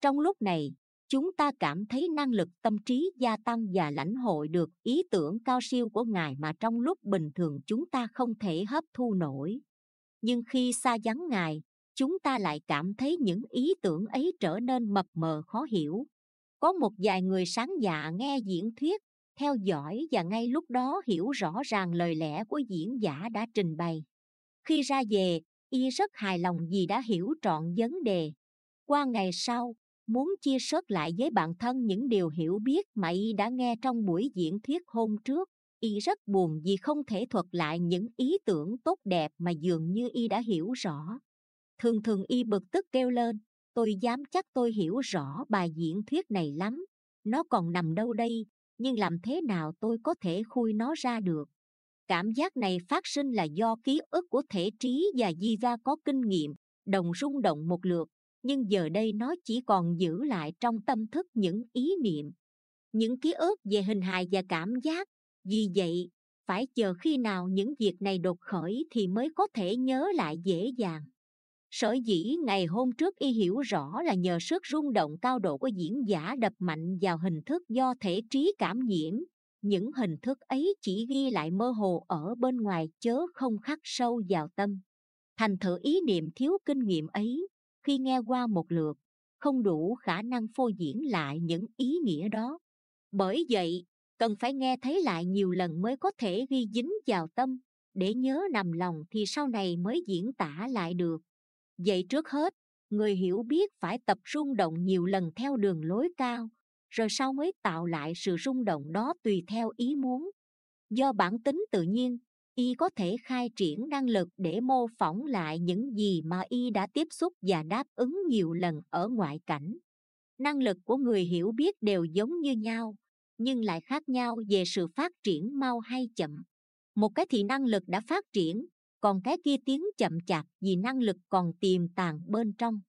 Trong lúc này, chúng ta cảm thấy năng lực tâm trí gia tăng và lãnh hội được ý tưởng cao siêu của ngài mà trong lúc bình thường chúng ta không thể hấp thu nổi. Nhưng khi xa vắng ngài, chúng ta lại cảm thấy những ý tưởng ấy trở nên mập mờ khó hiểu. Có một vài người sáng dạ nghe diễn thuyết, theo dõi và ngay lúc đó hiểu rõ ràng lời lẽ của diễn giả đã trình bày. Khi ra về y rất hài lòng vì đã hiểu trọn vấn đề. Qua ngày sau, muốn chia sớt lại với bạn thân những điều hiểu biết mà y đã nghe trong buổi diễn thuyết hôm trước, y rất buồn vì không thể thuật lại những ý tưởng tốt đẹp mà dường như y đã hiểu rõ. Thường thường y bực tức kêu lên, tôi dám chắc tôi hiểu rõ bài diễn thuyết này lắm, nó còn nằm đâu đây, nhưng làm thế nào tôi có thể khui nó ra được? Cảm giác này phát sinh là do ký ức của thể trí và di ra có kinh nghiệm, đồng rung động một lượt. Nhưng giờ đây nó chỉ còn giữ lại trong tâm thức những ý niệm, những ký ức về hình hài và cảm giác. Vì vậy, phải chờ khi nào những việc này đột khởi thì mới có thể nhớ lại dễ dàng. Sở dĩ ngày hôm trước y hiểu rõ là nhờ sức rung động cao độ của diễn giả đập mạnh vào hình thức do thể trí cảm nhiễm những hình thức ấy chỉ ghi lại mơ hồ ở bên ngoài chớ không khắc sâu vào tâm. Thành thử ý niệm thiếu kinh nghiệm ấy, khi nghe qua một lượt, không đủ khả năng phô diễn lại những ý nghĩa đó. Bởi vậy, cần phải nghe thấy lại nhiều lần mới có thể ghi dính vào tâm. Để nhớ nằm lòng thì sau này mới diễn tả lại được. Vậy trước hết, người hiểu biết phải tập rung động nhiều lần theo đường lối cao rồi sau mới tạo lại sự rung động đó tùy theo ý muốn. Do bản tính tự nhiên, y có thể khai triển năng lực để mô phỏng lại những gì mà y đã tiếp xúc và đáp ứng nhiều lần ở ngoại cảnh. Năng lực của người hiểu biết đều giống như nhau, nhưng lại khác nhau về sự phát triển mau hay chậm. Một cái thì năng lực đã phát triển, còn cái kia tiến chậm chạp vì năng lực còn tiềm tàng bên trong.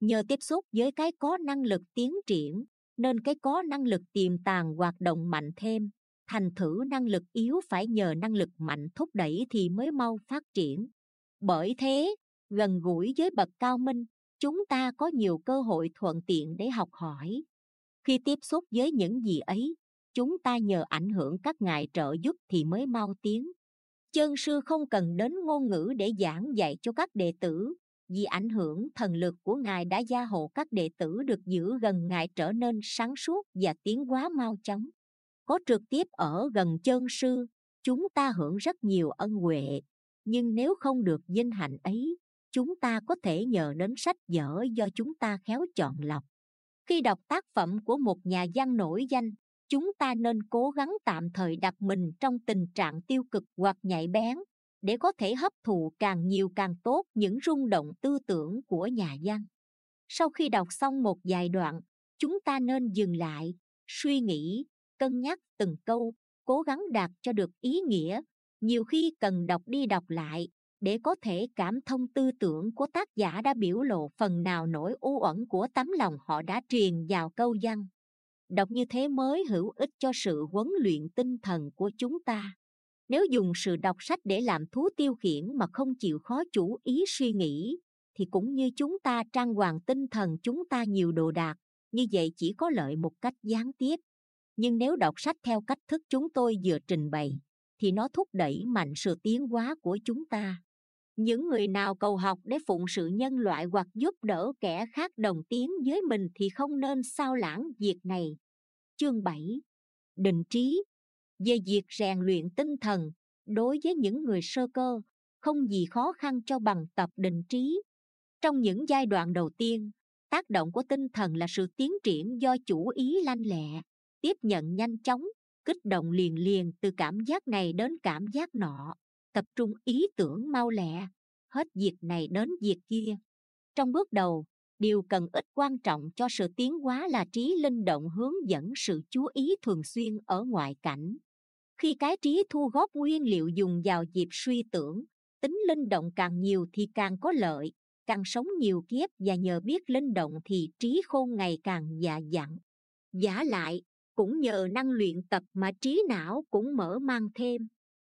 Nhờ tiếp xúc với cái có năng lực tiến triển nên cái có năng lực tiềm tàng hoạt động mạnh thêm, thành thử năng lực yếu phải nhờ năng lực mạnh thúc đẩy thì mới mau phát triển. Bởi thế, gần gũi với bậc cao minh, chúng ta có nhiều cơ hội thuận tiện để học hỏi. Khi tiếp xúc với những gì ấy, chúng ta nhờ ảnh hưởng các ngài trợ giúp thì mới mau tiến. Chân sư không cần đến ngôn ngữ để giảng dạy cho các đệ tử vì ảnh hưởng thần lực của ngài đã gia hộ các đệ tử được giữ gần ngài trở nên sáng suốt và tiến hóa mau chóng. Có trực tiếp ở gần chân sư, chúng ta hưởng rất nhiều ân huệ. Nhưng nếu không được vinh hạnh ấy, chúng ta có thể nhờ đến sách vở do chúng ta khéo chọn lọc. Khi đọc tác phẩm của một nhà văn nổi danh, chúng ta nên cố gắng tạm thời đặt mình trong tình trạng tiêu cực hoặc nhạy bén để có thể hấp thụ càng nhiều càng tốt những rung động tư tưởng của nhà văn. Sau khi đọc xong một vài đoạn, chúng ta nên dừng lại, suy nghĩ, cân nhắc từng câu, cố gắng đạt cho được ý nghĩa. Nhiều khi cần đọc đi đọc lại để có thể cảm thông tư tưởng của tác giả đã biểu lộ phần nào nỗi u uẩn của tấm lòng họ đã truyền vào câu văn. Đọc như thế mới hữu ích cho sự huấn luyện tinh thần của chúng ta nếu dùng sự đọc sách để làm thú tiêu khiển mà không chịu khó chủ ý suy nghĩ, thì cũng như chúng ta trang hoàng tinh thần chúng ta nhiều đồ đạc, như vậy chỉ có lợi một cách gián tiếp. Nhưng nếu đọc sách theo cách thức chúng tôi vừa trình bày, thì nó thúc đẩy mạnh sự tiến hóa của chúng ta. Những người nào cầu học để phụng sự nhân loại hoặc giúp đỡ kẻ khác đồng tiến với mình thì không nên sao lãng việc này. Chương 7 định trí về việc rèn luyện tinh thần. Đối với những người sơ cơ, không gì khó khăn cho bằng tập định trí. Trong những giai đoạn đầu tiên, tác động của tinh thần là sự tiến triển do chủ ý lanh lẹ, tiếp nhận nhanh chóng, kích động liền liền từ cảm giác này đến cảm giác nọ, tập trung ý tưởng mau lẹ, hết việc này đến việc kia. Trong bước đầu, điều cần ít quan trọng cho sự tiến hóa là trí linh động hướng dẫn sự chú ý thường xuyên ở ngoại cảnh khi cái trí thu góp nguyên liệu dùng vào dịp suy tưởng, tính linh động càng nhiều thì càng có lợi, càng sống nhiều kiếp và nhờ biết linh động thì trí khôn ngày càng dạ dặn. Giả lại, cũng nhờ năng luyện tập mà trí não cũng mở mang thêm.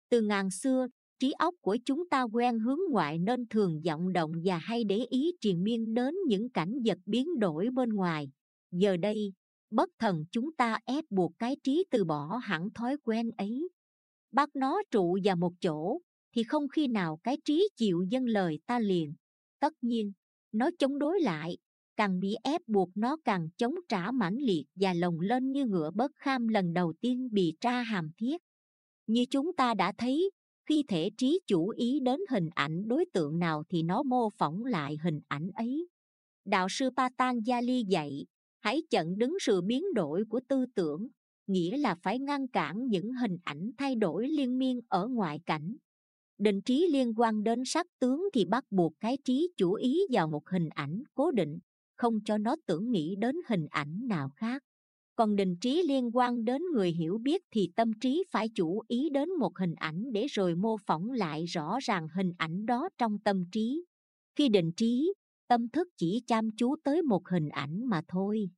Từ ngàn xưa, trí óc của chúng ta quen hướng ngoại nên thường vọng động và hay để ý triền miên đến những cảnh vật biến đổi bên ngoài. Giờ đây bất thần chúng ta ép buộc cái trí từ bỏ hẳn thói quen ấy. Bắt nó trụ vào một chỗ, thì không khi nào cái trí chịu dâng lời ta liền. Tất nhiên, nó chống đối lại, càng bị ép buộc nó càng chống trả mãnh liệt và lồng lên như ngựa bất kham lần đầu tiên bị tra hàm thiết. Như chúng ta đã thấy, khi thể trí chủ ý đến hình ảnh đối tượng nào thì nó mô phỏng lại hình ảnh ấy. Đạo sư patanjali dạy hãy chặn đứng sự biến đổi của tư tưởng, nghĩa là phải ngăn cản những hình ảnh thay đổi liên miên ở ngoại cảnh. Định trí liên quan đến sắc tướng thì bắt buộc cái trí chủ ý vào một hình ảnh cố định, không cho nó tưởng nghĩ đến hình ảnh nào khác. Còn định trí liên quan đến người hiểu biết thì tâm trí phải chủ ý đến một hình ảnh để rồi mô phỏng lại rõ ràng hình ảnh đó trong tâm trí. Khi định trí tâm thức chỉ chăm chú tới một hình ảnh mà thôi.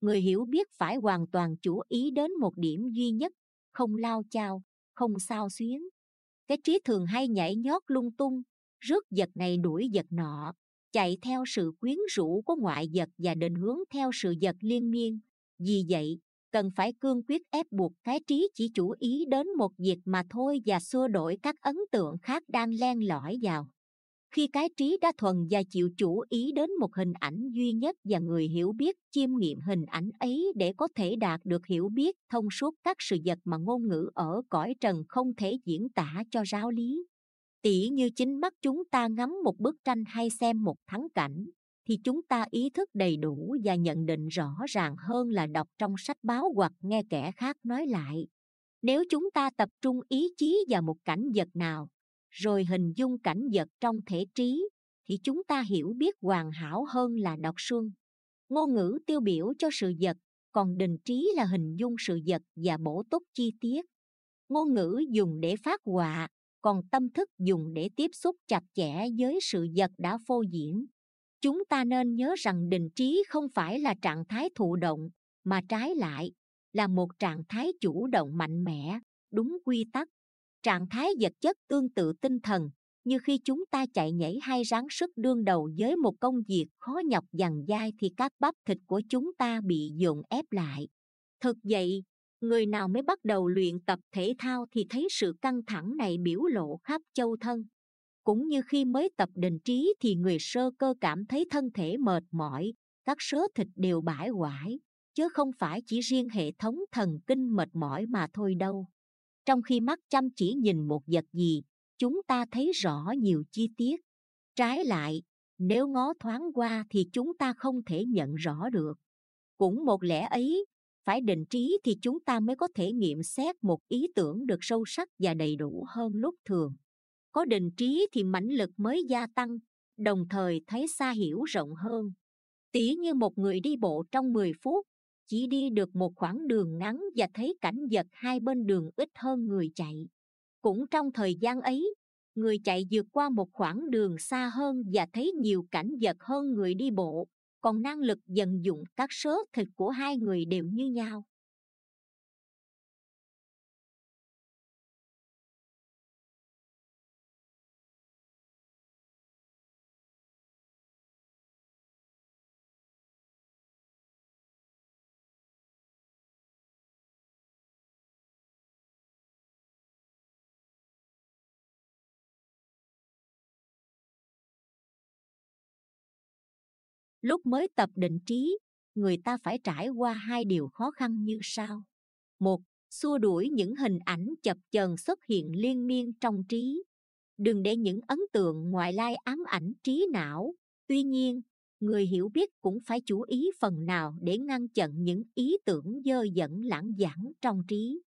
Người hiểu biết phải hoàn toàn chú ý đến một điểm duy nhất, không lao chao, không sao xuyến. Cái trí thường hay nhảy nhót lung tung, rước vật này đuổi vật nọ, chạy theo sự quyến rũ của ngoại vật và định hướng theo sự vật liên miên. Vì vậy, cần phải cương quyết ép buộc cái trí chỉ chú ý đến một việc mà thôi và xua đổi các ấn tượng khác đang len lỏi vào khi cái trí đã thuần và chịu chủ ý đến một hình ảnh duy nhất và người hiểu biết, chiêm nghiệm hình ảnh ấy để có thể đạt được hiểu biết, thông suốt các sự vật mà ngôn ngữ ở cõi trần không thể diễn tả cho ráo lý. Tỉ như chính mắt chúng ta ngắm một bức tranh hay xem một thắng cảnh, thì chúng ta ý thức đầy đủ và nhận định rõ ràng hơn là đọc trong sách báo hoặc nghe kẻ khác nói lại. Nếu chúng ta tập trung ý chí vào một cảnh vật nào rồi hình dung cảnh vật trong thể trí, thì chúng ta hiểu biết hoàn hảo hơn là đọc xuân ngôn ngữ tiêu biểu cho sự vật, còn định trí là hình dung sự vật và bổ túc chi tiết. Ngôn ngữ dùng để phát họa, còn tâm thức dùng để tiếp xúc chặt chẽ với sự vật đã phô diễn. Chúng ta nên nhớ rằng định trí không phải là trạng thái thụ động, mà trái lại, là một trạng thái chủ động mạnh mẽ, đúng quy tắc trạng thái vật chất tương tự tinh thần, như khi chúng ta chạy nhảy hay ráng sức đương đầu với một công việc khó nhọc dằn dai thì các bắp thịt của chúng ta bị dồn ép lại. Thực vậy, người nào mới bắt đầu luyện tập thể thao thì thấy sự căng thẳng này biểu lộ khắp châu thân. Cũng như khi mới tập định trí thì người sơ cơ cảm thấy thân thể mệt mỏi, các sớ thịt đều bãi quải, chứ không phải chỉ riêng hệ thống thần kinh mệt mỏi mà thôi đâu trong khi mắt chăm chỉ nhìn một vật gì, chúng ta thấy rõ nhiều chi tiết. Trái lại, nếu ngó thoáng qua thì chúng ta không thể nhận rõ được. Cũng một lẽ ấy, phải định trí thì chúng ta mới có thể nghiệm xét một ý tưởng được sâu sắc và đầy đủ hơn lúc thường. Có định trí thì mãnh lực mới gia tăng, đồng thời thấy xa hiểu rộng hơn. Tỉ như một người đi bộ trong 10 phút chỉ đi được một khoảng đường ngắn và thấy cảnh vật hai bên đường ít hơn người chạy. Cũng trong thời gian ấy, người chạy vượt qua một khoảng đường xa hơn và thấy nhiều cảnh vật hơn người đi bộ, còn năng lực dần dụng các số thịt của hai người đều như nhau. Lúc mới tập định trí, người ta phải trải qua hai điều khó khăn như sau. Một, xua đuổi những hình ảnh chập chờn xuất hiện liên miên trong trí. Đừng để những ấn tượng ngoại lai ám ảnh trí não. Tuy nhiên, người hiểu biết cũng phải chú ý phần nào để ngăn chặn những ý tưởng dơ dẫn lãng giảng trong trí.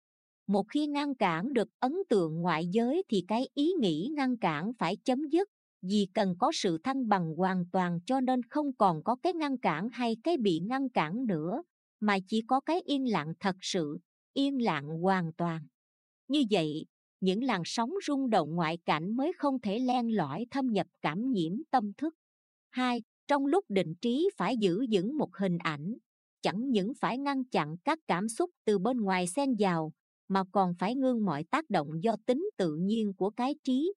Một khi ngăn cản được ấn tượng ngoại giới thì cái ý nghĩ ngăn cản phải chấm dứt vì cần có sự thăng bằng hoàn toàn cho nên không còn có cái ngăn cản hay cái bị ngăn cản nữa, mà chỉ có cái yên lặng thật sự, yên lặng hoàn toàn. Như vậy, những làn sóng rung động ngoại cảnh mới không thể len lỏi thâm nhập cảm nhiễm tâm thức. Hai, trong lúc định trí phải giữ vững một hình ảnh, chẳng những phải ngăn chặn các cảm xúc từ bên ngoài xen vào, mà còn phải ngưng mọi tác động do tính tự nhiên của cái trí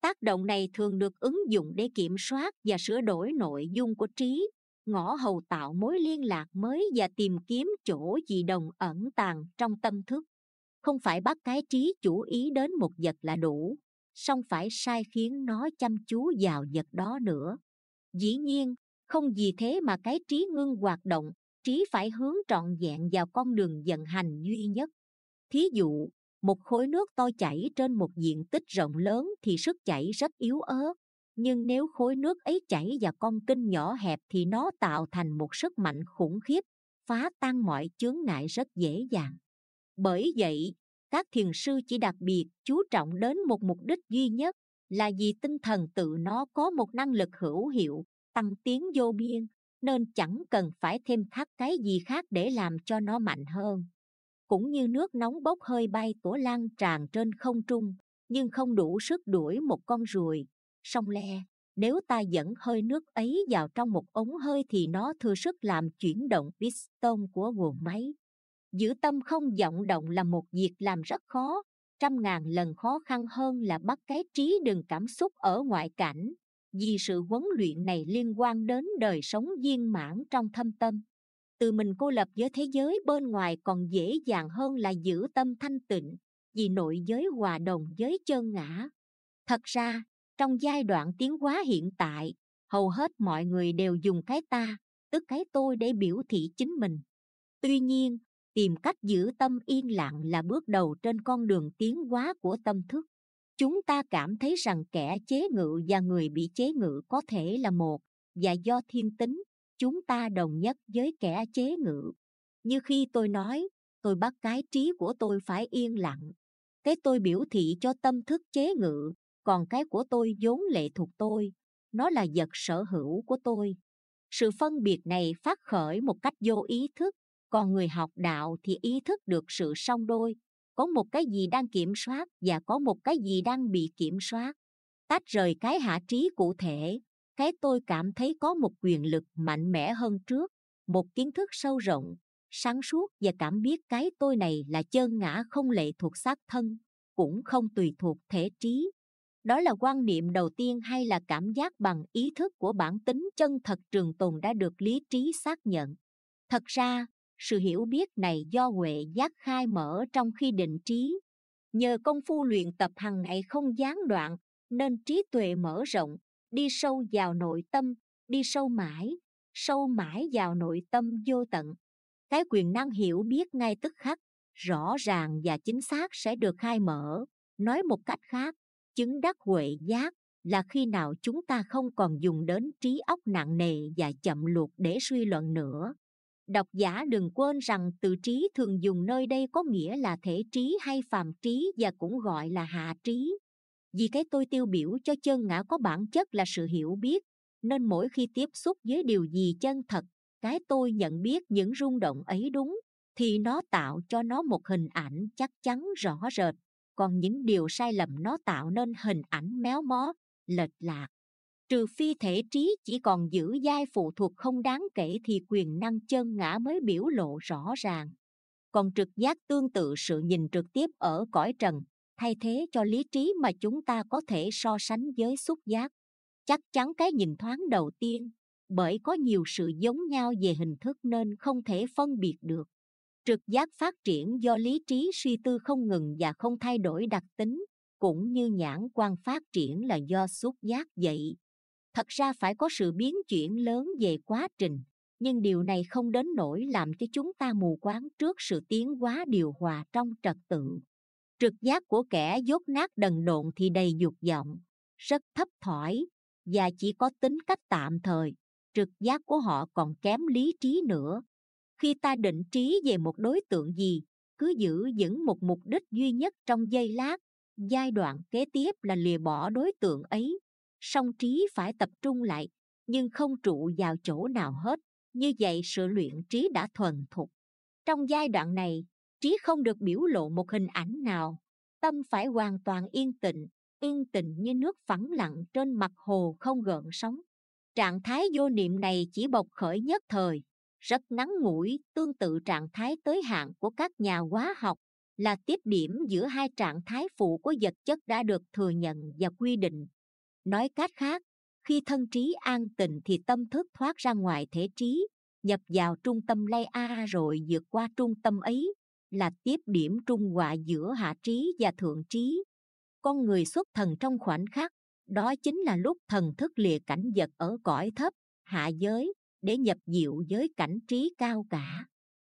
tác động này thường được ứng dụng để kiểm soát và sửa đổi nội dung của trí, ngõ hầu tạo mối liên lạc mới và tìm kiếm chỗ gì đồng ẩn tàng trong tâm thức. Không phải bắt cái trí chủ ý đến một vật là đủ, song phải sai khiến nó chăm chú vào vật đó nữa. Dĩ nhiên, không vì thế mà cái trí ngưng hoạt động, trí phải hướng trọn vẹn vào con đường vận hành duy nhất. Thí dụ một khối nước to chảy trên một diện tích rộng lớn thì sức chảy rất yếu ớt. Nhưng nếu khối nước ấy chảy vào con kinh nhỏ hẹp thì nó tạo thành một sức mạnh khủng khiếp, phá tan mọi chướng ngại rất dễ dàng. Bởi vậy, các thiền sư chỉ đặc biệt chú trọng đến một mục đích duy nhất là vì tinh thần tự nó có một năng lực hữu hiệu, tăng tiến vô biên, nên chẳng cần phải thêm thắt cái gì khác để làm cho nó mạnh hơn cũng như nước nóng bốc hơi bay tủa lan tràn trên không trung, nhưng không đủ sức đuổi một con ruồi. Song le nếu ta dẫn hơi nước ấy vào trong một ống hơi thì nó thừa sức làm chuyển động piston của guồng máy. Giữ tâm không vọng động là một việc làm rất khó. Trăm ngàn lần khó khăn hơn là bắt cái trí đừng cảm xúc ở ngoại cảnh, vì sự huấn luyện này liên quan đến đời sống viên mãn trong thâm tâm từ mình cô lập với thế giới bên ngoài còn dễ dàng hơn là giữ tâm thanh tịnh, vì nội giới hòa đồng với chân ngã. Thật ra, trong giai đoạn tiến hóa hiện tại, hầu hết mọi người đều dùng cái ta, tức cái tôi để biểu thị chính mình. Tuy nhiên, tìm cách giữ tâm yên lặng là bước đầu trên con đường tiến hóa của tâm thức. Chúng ta cảm thấy rằng kẻ chế ngự và người bị chế ngự có thể là một, và do thiên tính chúng ta đồng nhất với kẻ chế ngự. Như khi tôi nói, tôi bắt cái trí của tôi phải yên lặng. Cái tôi biểu thị cho tâm thức chế ngự, còn cái của tôi vốn lệ thuộc tôi, nó là vật sở hữu của tôi. Sự phân biệt này phát khởi một cách vô ý thức, còn người học đạo thì ý thức được sự song đôi. Có một cái gì đang kiểm soát và có một cái gì đang bị kiểm soát. Tách rời cái hạ trí cụ thể cái tôi cảm thấy có một quyền lực mạnh mẽ hơn trước, một kiến thức sâu rộng, sáng suốt và cảm biết cái tôi này là chân ngã không lệ thuộc xác thân, cũng không tùy thuộc thể trí. Đó là quan niệm đầu tiên hay là cảm giác bằng ý thức của bản tính chân thật trường tồn đã được lý trí xác nhận. Thật ra, sự hiểu biết này do huệ giác khai mở trong khi định trí. Nhờ công phu luyện tập hàng ngày không gián đoạn, nên trí tuệ mở rộng đi sâu vào nội tâm, đi sâu mãi sâu mãi vào nội tâm vô tận. Cái quyền năng hiểu biết ngay tức khắc, rõ ràng và chính xác sẽ được khai mở. Nói một cách khác, chứng đắc huệ giác là khi nào chúng ta không còn dùng đến trí óc nặng nề và chậm luộc để suy luận nữa. Độc giả đừng quên rằng từ trí thường dùng nơi đây có nghĩa là thể trí hay phàm trí và cũng gọi là hạ trí vì cái tôi tiêu biểu cho chân ngã có bản chất là sự hiểu biết, nên mỗi khi tiếp xúc với điều gì chân thật, cái tôi nhận biết những rung động ấy đúng, thì nó tạo cho nó một hình ảnh chắc chắn rõ rệt. Còn những điều sai lầm nó tạo nên hình ảnh méo mó, lệch lạc. Trừ phi thể trí chỉ còn giữ giai phụ thuộc không đáng kể thì quyền năng chân ngã mới biểu lộ rõ ràng. Còn trực giác tương tự sự nhìn trực tiếp ở cõi trần thay thế cho lý trí mà chúng ta có thể so sánh với xúc giác. Chắc chắn cái nhìn thoáng đầu tiên, bởi có nhiều sự giống nhau về hình thức nên không thể phân biệt được. Trực giác phát triển do lý trí suy tư không ngừng và không thay đổi đặc tính, cũng như nhãn quan phát triển là do xúc giác vậy thật ra phải có sự biến chuyển lớn về quá trình, nhưng điều này không đến nỗi làm cho chúng ta mù quáng trước sự tiến hóa điều hòa trong trật tự trực giác của kẻ dốt nát đần độn thì đầy dục vọng, rất thấp thỏi và chỉ có tính cách tạm thời. Trực giác của họ còn kém lý trí nữa. Khi ta định trí về một đối tượng gì, cứ giữ vững một mục đích duy nhất trong giây lát, giai đoạn kế tiếp là lìa bỏ đối tượng ấy. Song trí phải tập trung lại, nhưng không trụ vào chỗ nào hết. Như vậy sự luyện trí đã thuần thục. Trong giai đoạn này trí không được biểu lộ một hình ảnh nào. Tâm phải hoàn toàn yên tịnh yên tịnh như nước phẳng lặng trên mặt hồ không gợn sóng. Trạng thái vô niệm này chỉ bộc khởi nhất thời, rất ngắn ngủi, tương tự trạng thái tới hạn của các nhà hóa học, là tiếp điểm giữa hai trạng thái phụ của vật chất đã được thừa nhận và quy định. Nói cách khác, khi thân trí an tịnh thì tâm thức thoát ra ngoài thể trí, nhập vào trung tâm lay a rồi vượt qua trung tâm ấy là tiếp điểm trung hòa giữa hạ trí và thượng trí. Con người xuất thần trong khoảnh khắc, đó chính là lúc thần thức lìa cảnh vật ở cõi thấp, hạ giới, để nhập diệu giới cảnh trí cao cả.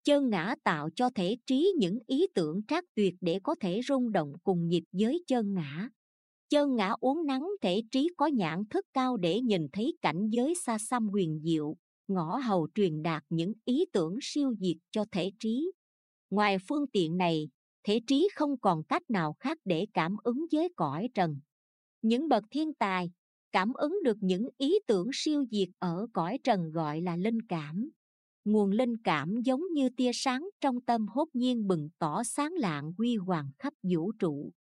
Chân ngã tạo cho thể trí những ý tưởng trác tuyệt để có thể rung động cùng nhịp với chân ngã. Chân ngã uống nắng thể trí có nhãn thức cao để nhìn thấy cảnh giới xa xăm huyền diệu, ngõ hầu truyền đạt những ý tưởng siêu diệt cho thể trí ngoài phương tiện này, thể trí không còn cách nào khác để cảm ứng với cõi trần. Những bậc thiên tài cảm ứng được những ý tưởng siêu diệt ở cõi trần gọi là linh cảm. Nguồn linh cảm giống như tia sáng trong tâm hốt nhiên bừng tỏ sáng lạng huy hoàng khắp vũ trụ.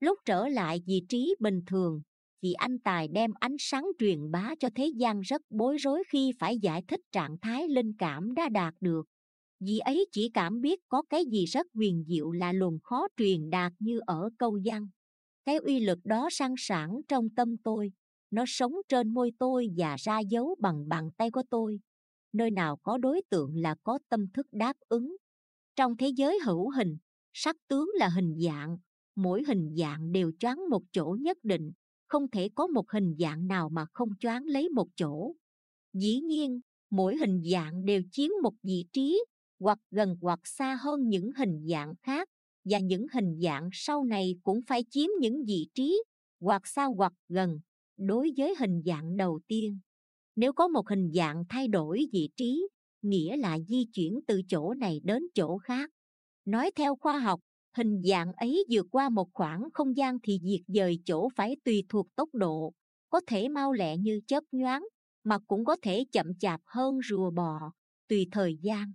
Lúc trở lại vị trí bình thường, vị anh tài đem ánh sáng truyền bá cho thế gian rất bối rối khi phải giải thích trạng thái linh cảm đã đạt được vì ấy chỉ cảm biết có cái gì rất huyền diệu là luồng khó truyền đạt như ở câu văn. Cái uy lực đó sang sảng trong tâm tôi. Nó sống trên môi tôi và ra dấu bằng bàn tay của tôi. Nơi nào có đối tượng là có tâm thức đáp ứng. Trong thế giới hữu hình, sắc tướng là hình dạng. Mỗi hình dạng đều choáng một chỗ nhất định. Không thể có một hình dạng nào mà không choáng lấy một chỗ. Dĩ nhiên, mỗi hình dạng đều chiếm một vị trí hoặc gần hoặc xa hơn những hình dạng khác, và những hình dạng sau này cũng phải chiếm những vị trí, hoặc xa hoặc gần, đối với hình dạng đầu tiên. Nếu có một hình dạng thay đổi vị trí, nghĩa là di chuyển từ chỗ này đến chỗ khác. Nói theo khoa học, hình dạng ấy vượt qua một khoảng không gian thì việc dời chỗ phải tùy thuộc tốc độ, có thể mau lẹ như chớp nhoáng, mà cũng có thể chậm chạp hơn rùa bò, tùy thời gian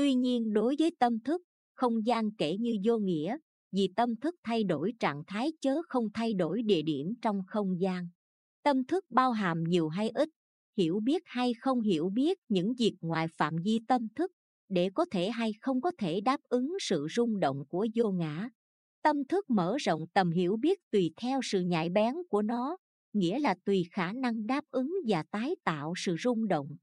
tuy nhiên đối với tâm thức, không gian kể như vô nghĩa, vì tâm thức thay đổi trạng thái chớ không thay đổi địa điểm trong không gian. Tâm thức bao hàm nhiều hay ít, hiểu biết hay không hiểu biết, những việc ngoài phạm vi tâm thức, để có thể hay không có thể đáp ứng sự rung động của vô ngã. Tâm thức mở rộng tầm hiểu biết tùy theo sự nhạy bén của nó, nghĩa là tùy khả năng đáp ứng và tái tạo sự rung động.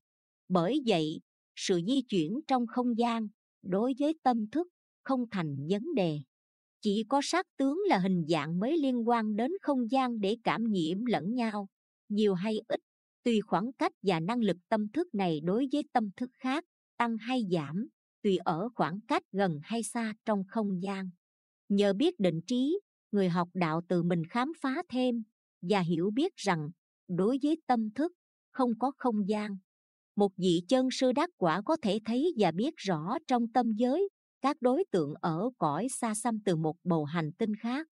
Bởi vậy sự di chuyển trong không gian, đối với tâm thức, không thành vấn đề. Chỉ có sắc tướng là hình dạng mới liên quan đến không gian để cảm nhiễm lẫn nhau. Nhiều hay ít, tùy khoảng cách và năng lực tâm thức này đối với tâm thức khác, tăng hay giảm, tùy ở khoảng cách gần hay xa trong không gian. Nhờ biết định trí, người học đạo tự mình khám phá thêm và hiểu biết rằng, đối với tâm thức, không có không gian một vị chân sư đắc quả có thể thấy và biết rõ trong tâm giới. Các đối tượng ở cõi xa xăm từ một bầu hành tinh khác.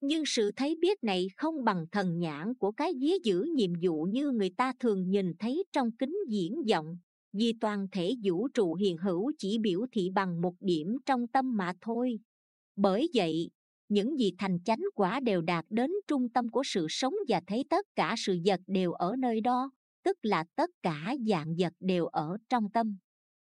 Nhưng sự thấy biết này không bằng thần nhãn của cái vía giữ nhiệm vụ như người ta thường nhìn thấy trong kính diễn vọng. Vì toàn thể vũ trụ hiện hữu chỉ biểu thị bằng một điểm trong tâm mà thôi. Bởi vậy, những gì thành chánh quả đều đạt đến trung tâm của sự sống và thấy tất cả sự vật đều ở nơi đó tức là tất cả dạng vật đều ở trong tâm.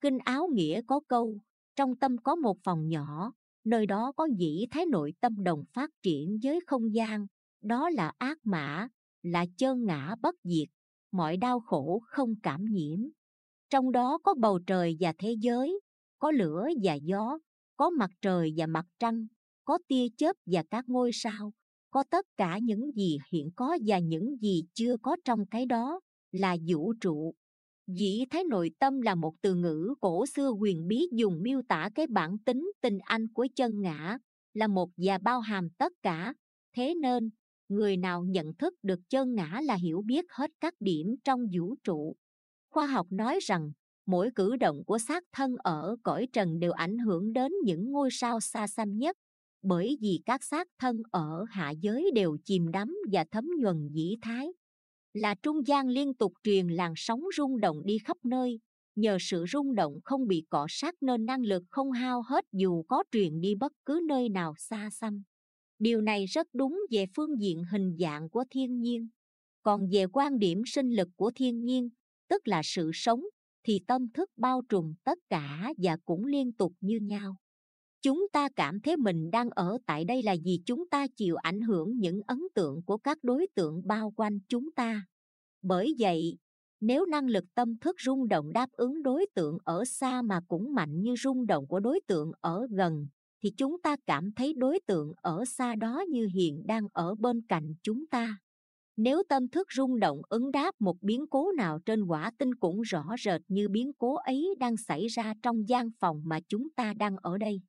Kinh áo nghĩa có câu, trong tâm có một phòng nhỏ, nơi đó có dĩ thái nội tâm đồng phát triển với không gian. Đó là ác mã, là chơn ngã bất diệt, mọi đau khổ không cảm nhiễm. Trong đó có bầu trời và thế giới, có lửa và gió, có mặt trời và mặt trăng, có tia chớp và các ngôi sao, có tất cả những gì hiện có và những gì chưa có trong cái đó là vũ trụ. Dĩ thái nội tâm là một từ ngữ cổ xưa quyền bí dùng miêu tả cái bản tính tình anh của chân ngã, là một và bao hàm tất cả. Thế nên, người nào nhận thức được chân ngã là hiểu biết hết các điểm trong vũ trụ. Khoa học nói rằng, mỗi cử động của xác thân ở cõi trần đều ảnh hưởng đến những ngôi sao xa xăm nhất, bởi vì các xác thân ở hạ giới đều chìm đắm và thấm nhuần dĩ thái là trung gian liên tục truyền làn sóng rung động đi khắp nơi. Nhờ sự rung động không bị cọ sát nên năng lực không hao hết dù có truyền đi bất cứ nơi nào xa xăm. Điều này rất đúng về phương diện hình dạng của thiên nhiên. Còn về quan điểm sinh lực của thiên nhiên, tức là sự sống, thì tâm thức bao trùm tất cả và cũng liên tục như nhau chúng ta cảm thấy mình đang ở tại đây là vì chúng ta chịu ảnh hưởng những ấn tượng của các đối tượng bao quanh chúng ta. Bởi vậy, nếu năng lực tâm thức rung động đáp ứng đối tượng ở xa mà cũng mạnh như rung động của đối tượng ở gần, thì chúng ta cảm thấy đối tượng ở xa đó như hiện đang ở bên cạnh chúng ta. Nếu tâm thức rung động ứng đáp một biến cố nào trên quả tinh cũng rõ rệt như biến cố ấy đang xảy ra trong gian phòng mà chúng ta đang ở đây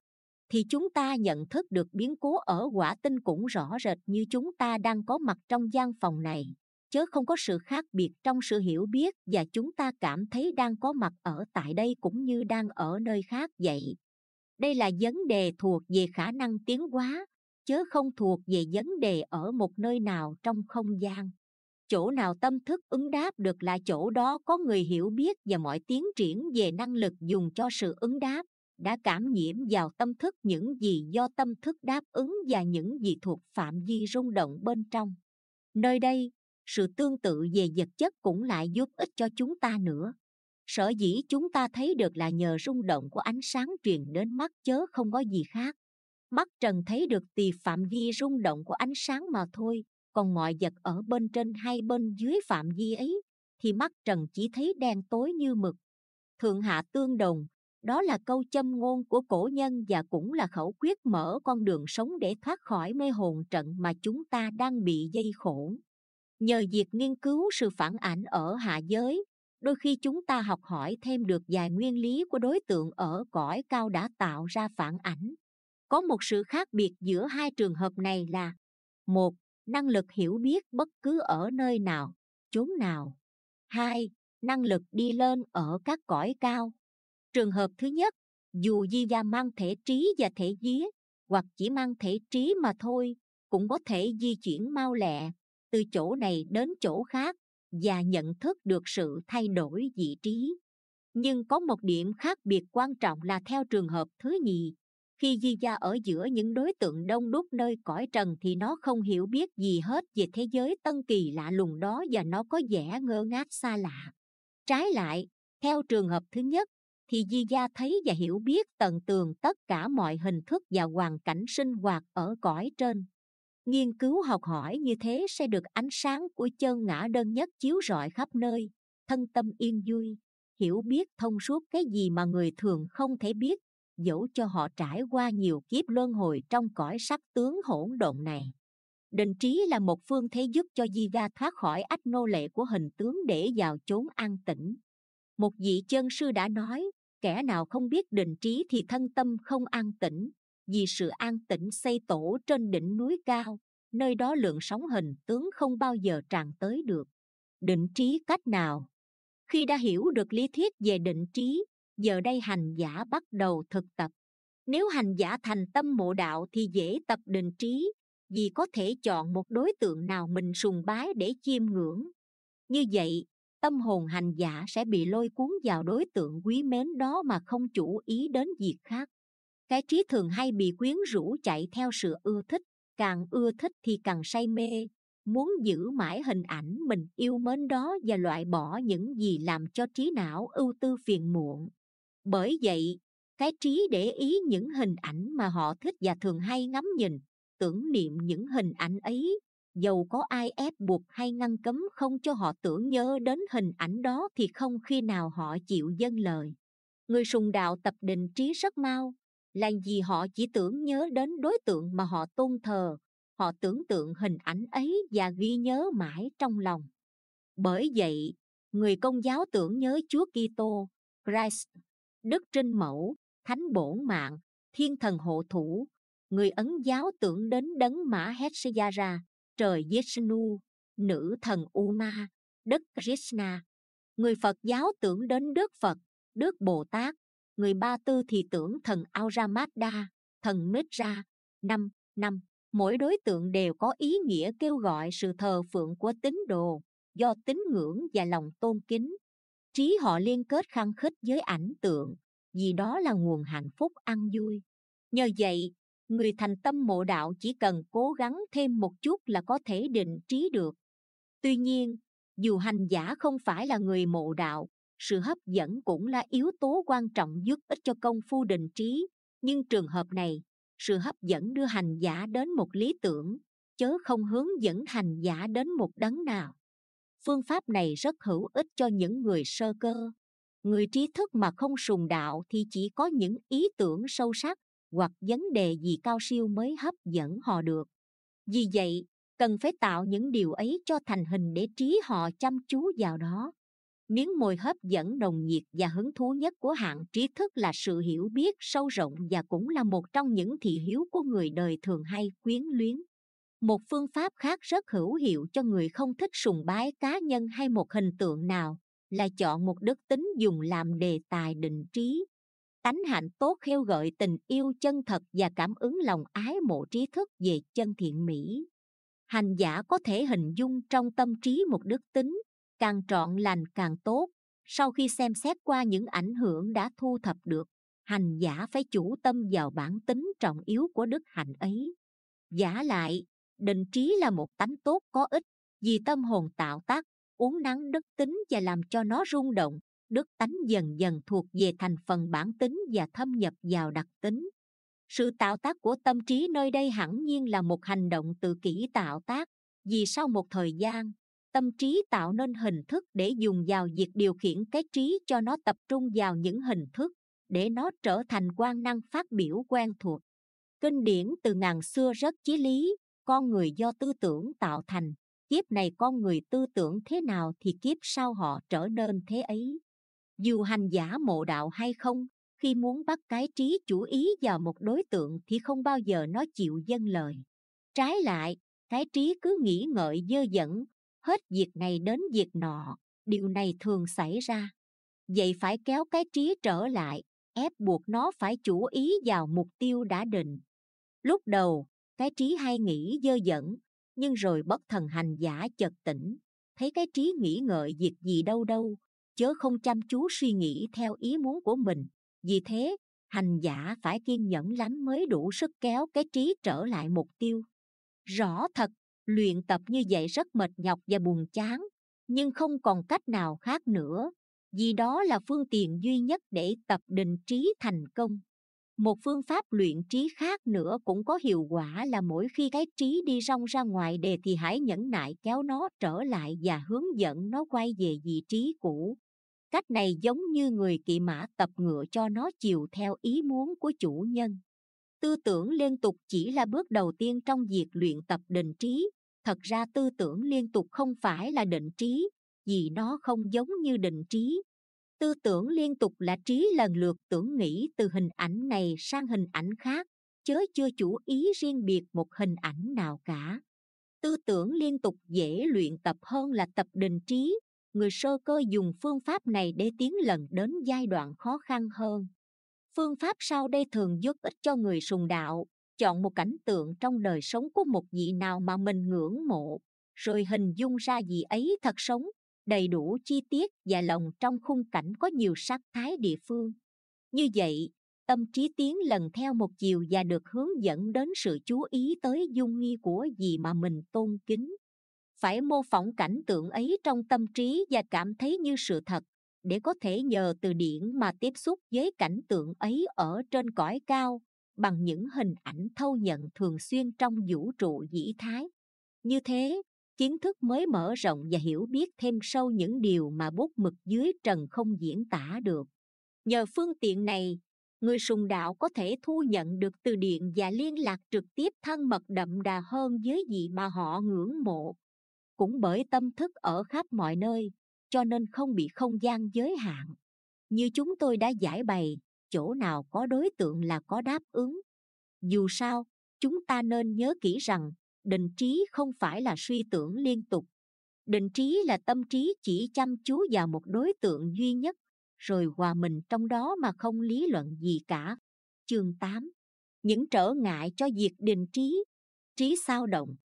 thì chúng ta nhận thức được biến cố ở quả tinh cũng rõ rệt như chúng ta đang có mặt trong gian phòng này, chớ không có sự khác biệt trong sự hiểu biết và chúng ta cảm thấy đang có mặt ở tại đây cũng như đang ở nơi khác vậy. Đây là vấn đề thuộc về khả năng tiến hóa, chớ không thuộc về vấn đề ở một nơi nào trong không gian. Chỗ nào tâm thức ứng đáp được là chỗ đó có người hiểu biết và mọi tiến triển về năng lực dùng cho sự ứng đáp đã cảm nhiễm vào tâm thức những gì do tâm thức đáp ứng và những gì thuộc phạm vi rung động bên trong. Nơi đây, sự tương tự về vật chất cũng lại giúp ích cho chúng ta nữa. Sở dĩ chúng ta thấy được là nhờ rung động của ánh sáng truyền đến mắt chớ không có gì khác. Mắt trần thấy được tùy phạm vi rung động của ánh sáng mà thôi, còn mọi vật ở bên trên hay bên dưới phạm vi ấy, thì mắt trần chỉ thấy đen tối như mực. Thượng hạ tương đồng đó là câu châm ngôn của cổ nhân và cũng là khẩu quyết mở con đường sống để thoát khỏi mê hồn trận mà chúng ta đang bị dây khổ. Nhờ việc nghiên cứu sự phản ảnh ở hạ giới, đôi khi chúng ta học hỏi thêm được vài nguyên lý của đối tượng ở cõi cao đã tạo ra phản ảnh. Có một sự khác biệt giữa hai trường hợp này là, một, năng lực hiểu biết bất cứ ở nơi nào, chốn nào. Hai, năng lực đi lên ở các cõi cao trường hợp thứ nhất, dù di gia mang thể trí và thể vía hoặc chỉ mang thể trí mà thôi, cũng có thể di chuyển mau lẹ, từ chỗ này đến chỗ khác, và nhận thức được sự thay đổi vị trí. Nhưng có một điểm khác biệt quan trọng là theo trường hợp thứ nhì, khi di gia ở giữa những đối tượng đông đúc nơi cõi trần thì nó không hiểu biết gì hết về thế giới tân kỳ lạ lùng đó và nó có vẻ ngơ ngác xa lạ. Trái lại, theo trường hợp thứ nhất thì di gia thấy và hiểu biết tận tường tất cả mọi hình thức và hoàn cảnh sinh hoạt ở cõi trên. Nghiên cứu học hỏi như thế sẽ được ánh sáng của chân ngã đơn nhất chiếu rọi khắp nơi. Thân tâm yên vui, hiểu biết thông suốt cái gì mà người thường không thể biết, dẫu cho họ trải qua nhiều kiếp luân hồi trong cõi sắc tướng hỗn độn này. Định trí là một phương thế giúp cho di ga thoát khỏi ách nô lệ của hình tướng để vào chốn an tĩnh. Một vị chân sư đã nói kẻ nào không biết định trí thì thân tâm không an tĩnh, vì sự an tĩnh xây tổ trên đỉnh núi cao, nơi đó lượng sóng hình tướng không bao giờ tràn tới được. Định trí cách nào? Khi đã hiểu được lý thuyết về định trí, giờ đây hành giả bắt đầu thực tập. Nếu hành giả thành tâm mộ đạo thì dễ tập định trí, vì có thể chọn một đối tượng nào mình sùng bái để chiêm ngưỡng. Như vậy tâm hồn hành giả sẽ bị lôi cuốn vào đối tượng quý mến đó mà không chủ ý đến việc khác. Cái trí thường hay bị quyến rũ chạy theo sự ưa thích, càng ưa thích thì càng say mê. Muốn giữ mãi hình ảnh mình yêu mến đó và loại bỏ những gì làm cho trí não ưu tư phiền muộn. Bởi vậy, cái trí để ý những hình ảnh mà họ thích và thường hay ngắm nhìn, tưởng niệm những hình ảnh ấy dầu có ai ép buộc hay ngăn cấm không cho họ tưởng nhớ đến hình ảnh đó thì không khi nào họ chịu dâng lời. Người sùng đạo tập định trí rất mau. Là vì họ chỉ tưởng nhớ đến đối tượng mà họ tôn thờ họ tưởng tượng hình ảnh ấy và ghi nhớ mãi trong lòng. Bởi vậy người công giáo tưởng nhớ chúa kitô christ đức trinh mẫu thánh bổn mạng thiên thần hộ thủ. Người ấn giáo tưởng đến đấng mã Hetsayara, trời Vishnu, nữ thần Uma, đức Krishna. Người Phật giáo tưởng đến Đức Phật, Đức Bồ Tát. Người Ba Tư thì tưởng thần Auramada, thần Mitra. Năm, năm, mỗi đối tượng đều có ý nghĩa kêu gọi sự thờ phượng của tín đồ do tín ngưỡng và lòng tôn kính. Trí họ liên kết khăng khích với ảnh tượng, vì đó là nguồn hạnh phúc ăn vui. Nhờ vậy, người thành tâm mộ đạo chỉ cần cố gắng thêm một chút là có thể định trí được. Tuy nhiên, dù hành giả không phải là người mộ đạo, sự hấp dẫn cũng là yếu tố quan trọng giúp ích cho công phu định trí. Nhưng trường hợp này, sự hấp dẫn đưa hành giả đến một lý tưởng, chớ không hướng dẫn hành giả đến một đấng nào. Phương pháp này rất hữu ích cho những người sơ cơ. Người trí thức mà không sùng đạo thì chỉ có những ý tưởng sâu sắc hoặc vấn đề gì cao siêu mới hấp dẫn họ được. Vì vậy, cần phải tạo những điều ấy cho thành hình để trí họ chăm chú vào đó. Miếng mồi hấp dẫn nồng nhiệt và hứng thú nhất của hạng trí thức là sự hiểu biết sâu rộng và cũng là một trong những thị hiếu của người đời thường hay quyến luyến. Một phương pháp khác rất hữu hiệu cho người không thích sùng bái cá nhân hay một hình tượng nào là chọn một đức tính dùng làm đề tài định trí tánh hạnh tốt khêu gợi tình yêu chân thật và cảm ứng lòng ái mộ trí thức về chân thiện mỹ. Hành giả có thể hình dung trong tâm trí một đức tính, càng trọn lành càng tốt. Sau khi xem xét qua những ảnh hưởng đã thu thập được, hành giả phải chủ tâm vào bản tính trọng yếu của đức hạnh ấy. Giả lại, định trí là một tánh tốt có ích, vì tâm hồn tạo tác, uốn nắng đức tính và làm cho nó rung động đức tánh dần dần thuộc về thành phần bản tính và thâm nhập vào đặc tính. Sự tạo tác của tâm trí nơi đây hẳn nhiên là một hành động tự kỷ tạo tác, vì sau một thời gian, tâm trí tạo nên hình thức để dùng vào việc điều khiển cái trí cho nó tập trung vào những hình thức để nó trở thành quan năng phát biểu quen thuộc. Kinh điển từ ngàn xưa rất chí lý, con người do tư tưởng tạo thành, kiếp này con người tư tưởng thế nào thì kiếp sau họ trở nên thế ấy dù hành giả mộ đạo hay không, khi muốn bắt cái trí chủ ý vào một đối tượng thì không bao giờ nó chịu dâng lời. Trái lại, cái trí cứ nghĩ ngợi dơ dẫn hết việc này đến việc nọ, điều này thường xảy ra. Vậy phải kéo cái trí trở lại, ép buộc nó phải chủ ý vào mục tiêu đã định. Lúc đầu, cái trí hay nghĩ dơ dẫn nhưng rồi bất thần hành giả chợt tỉnh, thấy cái trí nghĩ ngợi việc gì đâu đâu chớ không chăm chú suy nghĩ theo ý muốn của mình. Vì thế, hành giả phải kiên nhẫn lắm mới đủ sức kéo cái trí trở lại mục tiêu. Rõ thật, luyện tập như vậy rất mệt nhọc và buồn chán, nhưng không còn cách nào khác nữa, vì đó là phương tiện duy nhất để tập định trí thành công. Một phương pháp luyện trí khác nữa cũng có hiệu quả là mỗi khi cái trí đi rong ra ngoài đề thì hãy nhẫn nại kéo nó trở lại và hướng dẫn nó quay về vị trí cũ cách này giống như người kỵ mã tập ngựa cho nó chiều theo ý muốn của chủ nhân. Tư tưởng liên tục chỉ là bước đầu tiên trong việc luyện tập định trí. Thật ra tư tưởng liên tục không phải là định trí, vì nó không giống như định trí. Tư tưởng liên tục là trí lần lượt tưởng nghĩ từ hình ảnh này sang hình ảnh khác, chớ chưa chủ ý riêng biệt một hình ảnh nào cả. Tư tưởng liên tục dễ luyện tập hơn là tập định trí người sơ cơ dùng phương pháp này để tiến lần đến giai đoạn khó khăn hơn. Phương pháp sau đây thường giúp ích cho người sùng đạo, chọn một cảnh tượng trong đời sống của một vị nào mà mình ngưỡng mộ, rồi hình dung ra vị ấy thật sống, đầy đủ chi tiết và lòng trong khung cảnh có nhiều sắc thái địa phương. Như vậy, tâm trí tiến lần theo một chiều và được hướng dẫn đến sự chú ý tới dung nghi của gì mà mình tôn kính phải mô phỏng cảnh tượng ấy trong tâm trí và cảm thấy như sự thật, để có thể nhờ từ điển mà tiếp xúc với cảnh tượng ấy ở trên cõi cao, bằng những hình ảnh thâu nhận thường xuyên trong vũ trụ dĩ thái. Như thế, kiến thức mới mở rộng và hiểu biết thêm sâu những điều mà bút mực dưới trần không diễn tả được. Nhờ phương tiện này, người sùng đạo có thể thu nhận được từ điện và liên lạc trực tiếp thân mật đậm đà hơn với gì mà họ ngưỡng mộ cũng bởi tâm thức ở khắp mọi nơi, cho nên không bị không gian giới hạn. Như chúng tôi đã giải bày, chỗ nào có đối tượng là có đáp ứng. Dù sao, chúng ta nên nhớ kỹ rằng, định trí không phải là suy tưởng liên tục. Định trí là tâm trí chỉ chăm chú vào một đối tượng duy nhất, rồi hòa mình trong đó mà không lý luận gì cả. Chương 8 những trở ngại cho việc định trí. Trí sao động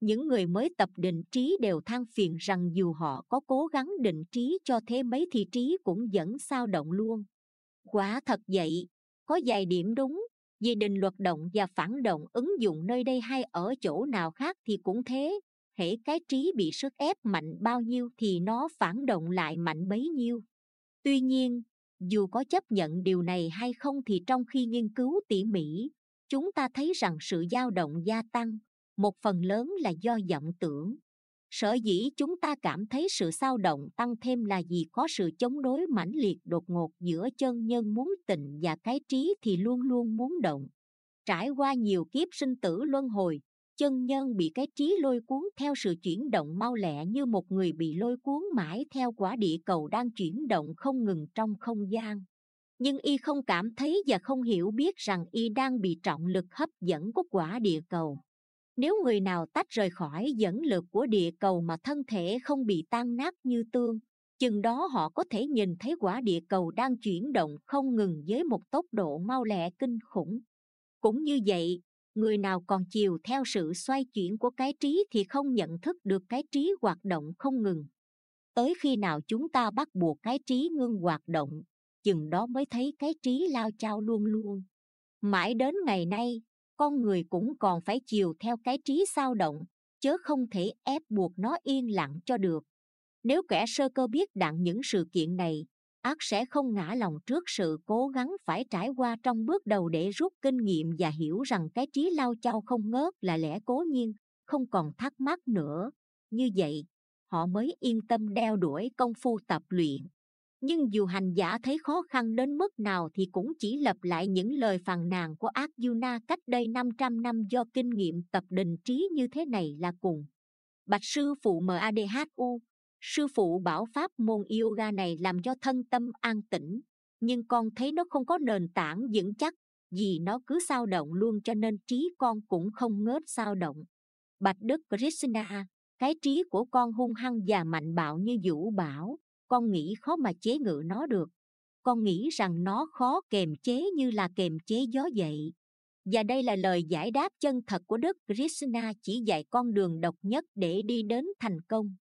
những người mới tập định trí đều than phiền rằng dù họ có cố gắng định trí cho thế mấy thì trí cũng vẫn sao động luôn. Quả thật vậy, có vài điểm đúng, vì định luật động và phản động ứng dụng nơi đây hay ở chỗ nào khác thì cũng thế. Hễ cái trí bị sức ép mạnh bao nhiêu thì nó phản động lại mạnh bấy nhiêu. Tuy nhiên, dù có chấp nhận điều này hay không thì trong khi nghiên cứu tỉ mỉ, chúng ta thấy rằng sự dao động gia tăng một phần lớn là do vọng tưởng. Sở dĩ chúng ta cảm thấy sự sao động tăng thêm là vì có sự chống đối mãnh liệt đột ngột giữa chân nhân muốn tịnh và cái trí thì luôn luôn muốn động. Trải qua nhiều kiếp sinh tử luân hồi, chân nhân bị cái trí lôi cuốn theo sự chuyển động mau lẹ như một người bị lôi cuốn mãi theo quả địa cầu đang chuyển động không ngừng trong không gian. Nhưng y không cảm thấy và không hiểu biết rằng y đang bị trọng lực hấp dẫn của quả địa cầu nếu người nào tách rời khỏi dẫn lực của địa cầu mà thân thể không bị tan nát như tương, chừng đó họ có thể nhìn thấy quả địa cầu đang chuyển động không ngừng với một tốc độ mau lẹ kinh khủng. Cũng như vậy, người nào còn chiều theo sự xoay chuyển của cái trí thì không nhận thức được cái trí hoạt động không ngừng. Tới khi nào chúng ta bắt buộc cái trí ngưng hoạt động, chừng đó mới thấy cái trí lao chao luôn luôn. Mãi đến ngày nay con người cũng còn phải chiều theo cái trí sao động, chớ không thể ép buộc nó yên lặng cho được. Nếu kẻ sơ cơ biết đặng những sự kiện này, ác sẽ không ngã lòng trước sự cố gắng phải trải qua trong bước đầu để rút kinh nghiệm và hiểu rằng cái trí lao chao không ngớt là lẽ cố nhiên, không còn thắc mắc nữa. Như vậy, họ mới yên tâm đeo đuổi công phu tập luyện nhưng dù hành giả thấy khó khăn đến mức nào thì cũng chỉ lặp lại những lời phàn nàn của ác yuna cách đây 500 năm do kinh nghiệm tập định trí như thế này là cùng. Bạch sư phụ MADHU, sư phụ bảo pháp môn yoga này làm cho thân tâm an tĩnh, nhưng con thấy nó không có nền tảng vững chắc, vì nó cứ sao động luôn cho nên trí con cũng không ngớt sao động. Bạch Đức Krishna, cái trí của con hung hăng và mạnh bạo như vũ bảo, con nghĩ khó mà chế ngự nó được. Con nghĩ rằng nó khó kềm chế như là kềm chế gió dậy, và đây là lời giải đáp chân thật của đức krishna chỉ dạy con đường độc nhất để đi đến thành công.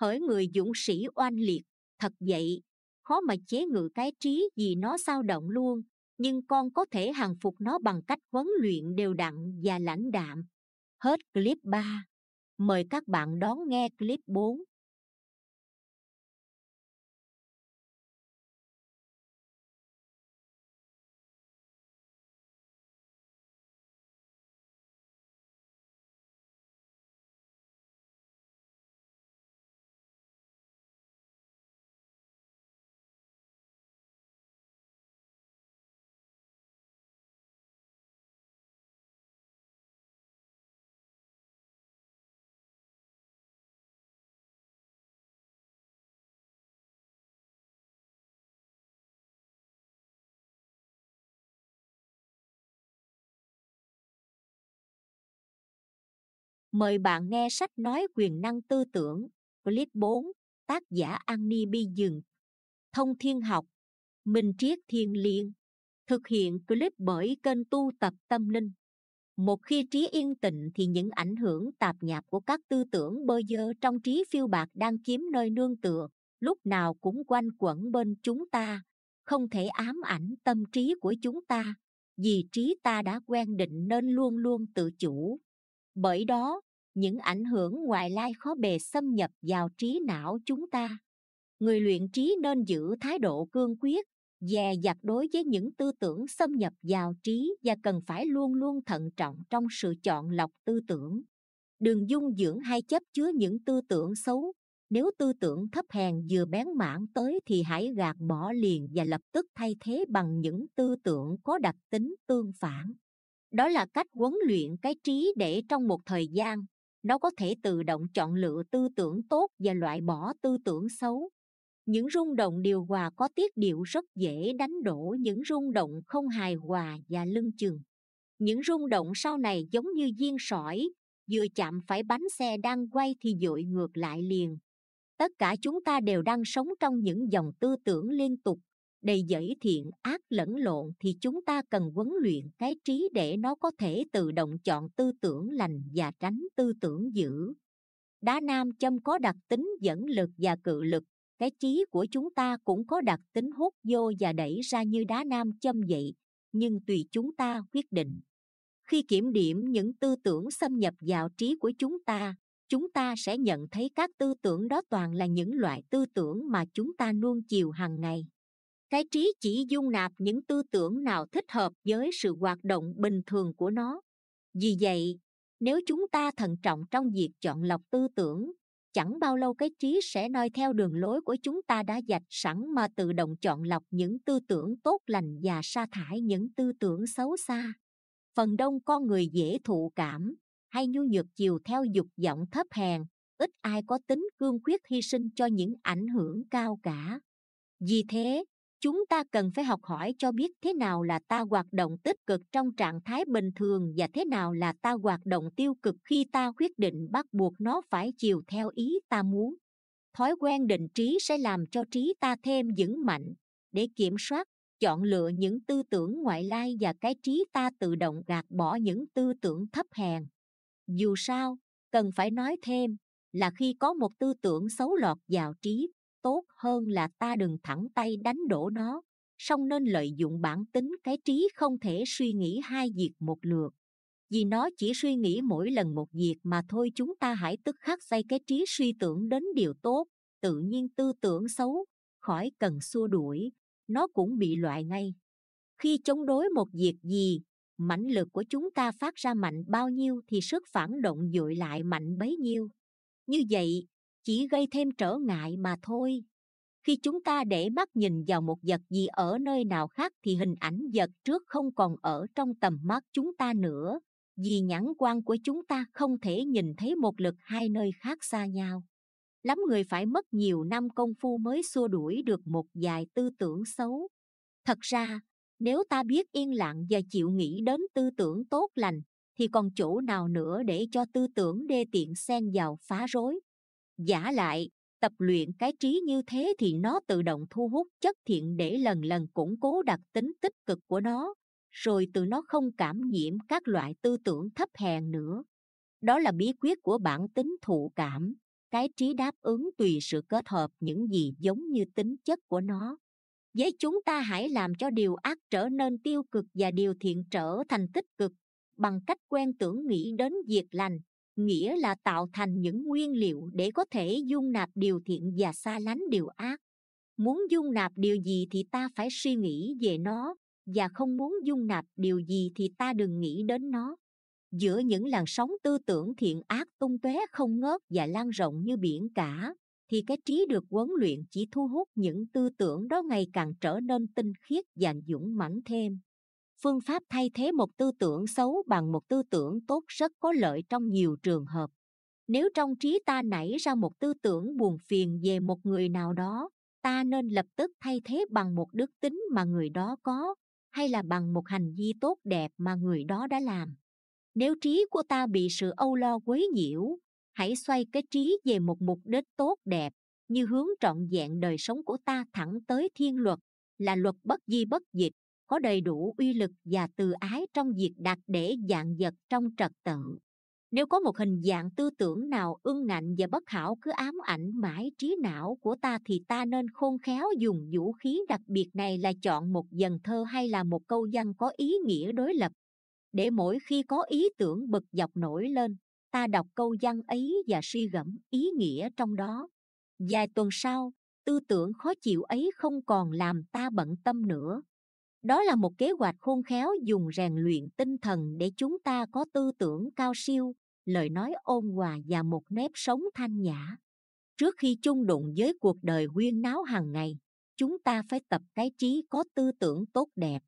Hỡi người dũng sĩ oanh liệt thật vậy khó mà chế ngự cái trí vì nó sao động luôn nhưng con có thể hàng phục nó bằng cách huấn luyện đều đặn và lãnh đạm. Hết clip 3 mời các bạn đón nghe clip 4 Mời bạn nghe sách nói quyền năng tư tưởng, clip 4, tác giả Annie Bi Dừng. Thông thiên học, Minh Triết Thiên Liên. Thực hiện clip bởi kênh tu tập tâm linh. Một khi trí yên tịnh thì những ảnh hưởng tạp nhạp của các tư tưởng bơ dơ trong trí phiêu bạc đang kiếm nơi nương tựa, lúc nào cũng quanh quẩn bên chúng ta, không thể ám ảnh tâm trí của chúng ta, vì trí ta đã quen định nên luôn luôn tự chủ bởi đó, những ảnh hưởng ngoại lai khó bề xâm nhập vào trí não chúng ta. Người luyện trí nên giữ thái độ cương quyết, dè dặt đối với những tư tưởng xâm nhập vào trí và cần phải luôn luôn thận trọng trong sự chọn lọc tư tưởng. Đừng dung dưỡng hay chấp chứa những tư tưởng xấu. Nếu tư tưởng thấp hèn vừa bén mảng tới thì hãy gạt bỏ liền và lập tức thay thế bằng những tư tưởng có đặc tính tương phản đó là cách huấn luyện cái trí để trong một thời gian, nó có thể tự động chọn lựa tư tưởng tốt và loại bỏ tư tưởng xấu. Những rung động điều hòa có tiết điệu rất dễ đánh đổ những rung động không hài hòa và lưng chừng. Những rung động sau này giống như viên sỏi, vừa chạm phải bánh xe đang quay thì dội ngược lại liền. Tất cả chúng ta đều đang sống trong những dòng tư tưởng liên tục đầy dẫy thiện ác lẫn lộn thì chúng ta cần huấn luyện cái trí để nó có thể tự động chọn tư tưởng lành và tránh tư tưởng dữ. Đá nam châm có đặc tính dẫn lực và cự lực, cái trí của chúng ta cũng có đặc tính hút vô và đẩy ra như đá nam châm vậy, nhưng tùy chúng ta quyết định. Khi kiểm điểm những tư tưởng xâm nhập vào trí của chúng ta chúng ta sẽ nhận thấy các tư tưởng đó toàn là những loại tư tưởng mà chúng ta nuông chiều hàng ngày cái trí chỉ dung nạp những tư tưởng nào thích hợp với sự hoạt động bình thường của nó. Vì vậy, nếu chúng ta thận trọng trong việc chọn lọc tư tưởng, chẳng bao lâu cái trí sẽ noi theo đường lối của chúng ta đã dạch sẵn mà tự động chọn lọc những tư tưởng tốt lành và sa thải những tư tưởng xấu xa. Phần đông con người dễ thụ cảm, hay nhu nhược chiều theo dục vọng thấp hèn, ít ai có tính cương quyết hy sinh cho những ảnh hưởng cao cả. Vì thế chúng ta cần phải học hỏi cho biết thế nào là ta hoạt động tích cực trong trạng thái bình thường và thế nào là ta hoạt động tiêu cực khi ta quyết định bắt buộc nó phải chiều theo ý ta muốn. Thói quen định trí sẽ làm cho trí ta thêm vững mạnh. Để kiểm soát, chọn lựa những tư tưởng ngoại lai và cái trí ta tự động gạt bỏ những tư tưởng thấp hèn. Dù sao, cần phải nói thêm là khi có một tư tưởng xấu lọt vào trí tốt hơn là ta đừng thẳng tay đánh đổ nó. Song nên lợi dụng bản tính cái trí không thể suy nghĩ hai việc một lượt. Vì nó chỉ suy nghĩ mỗi lần một việc mà thôi, chúng ta hãy tức khắc xây cái trí suy tưởng đến điều tốt, tự nhiên tư tưởng xấu, khỏi cần xua đuổi. Nó cũng bị loại ngay. Khi chống đối một việc gì, mãnh lực của chúng ta phát ra mạnh bao nhiêu thì sức phản động dội lại mạnh bấy nhiêu. Như vậy chỉ gây thêm trở ngại mà thôi. Khi chúng ta để mắt nhìn vào một vật gì ở nơi nào khác thì hình ảnh vật trước không còn ở trong tầm mắt chúng ta nữa. Vì nhãn quan của chúng ta không thể nhìn thấy một lực hai nơi khác xa nhau. Lắm người phải mất nhiều năm công phu mới xua đuổi được một vài tư tưởng xấu. Thật ra, nếu ta biết yên lặng và chịu nghĩ đến tư tưởng tốt lành, thì còn chỗ nào nữa để cho tư tưởng đê tiện xen vào phá rối? Giả lại, tập luyện cái trí như thế thì nó tự động thu hút chất thiện để lần lần củng cố đặc tính tích cực của nó, rồi từ nó không cảm nhiễm các loại tư tưởng thấp hèn nữa. Đó là bí quyết của bản tính thụ cảm, cái trí đáp ứng tùy sự kết hợp những gì giống như tính chất của nó. Với chúng ta hãy làm cho điều ác trở nên tiêu cực và điều thiện trở thành tích cực, bằng cách quen tưởng nghĩ đến việc lành nghĩa là tạo thành những nguyên liệu để có thể dung nạp điều thiện và xa lánh điều ác. Muốn dung nạp điều gì thì ta phải suy nghĩ về nó, và không muốn dung nạp điều gì thì ta đừng nghĩ đến nó. Giữa những làn sóng tư tưởng thiện ác tung tóe không ngớt và lan rộng như biển cả, thì cái trí được huấn luyện chỉ thu hút những tư tưởng đó ngày càng trở nên tinh khiết và dũng mãnh thêm phương pháp thay thế một tư tưởng xấu bằng một tư tưởng tốt rất có lợi trong nhiều trường hợp. Nếu trong trí ta nảy ra một tư tưởng buồn phiền về một người nào đó, ta nên lập tức thay thế bằng một đức tính mà người đó có, hay là bằng một hành vi tốt đẹp mà người đó đã làm. Nếu trí của ta bị sự âu lo quấy nhiễu, hãy xoay cái trí về một mục đích tốt đẹp, như hướng trọn vẹn đời sống của ta thẳng tới thiên luật, là luật bất di bất dịch có đầy đủ uy lực và từ ái trong việc đặt để dạng vật trong trật tự. Nếu có một hình dạng tư tưởng nào ưng ngạnh và bất hảo, cứ ám ảnh mãi trí não của ta thì ta nên khôn khéo dùng vũ khí đặc biệt này là chọn một dần thơ hay là một câu văn có ý nghĩa đối lập. Để mỗi khi có ý tưởng bực dọc nổi lên, ta đọc câu văn ấy và suy gẫm ý nghĩa trong đó. Vài tuần sau, tư tưởng khó chịu ấy không còn làm ta bận tâm nữa đó là một kế hoạch khôn khéo dùng rèn luyện tinh thần để chúng ta có tư tưởng cao siêu, lời nói ôn hòa và một nếp sống thanh nhã. Trước khi chung đụng với cuộc đời huyên náo hàng ngày, chúng ta phải tập cái trí có tư tưởng tốt đẹp.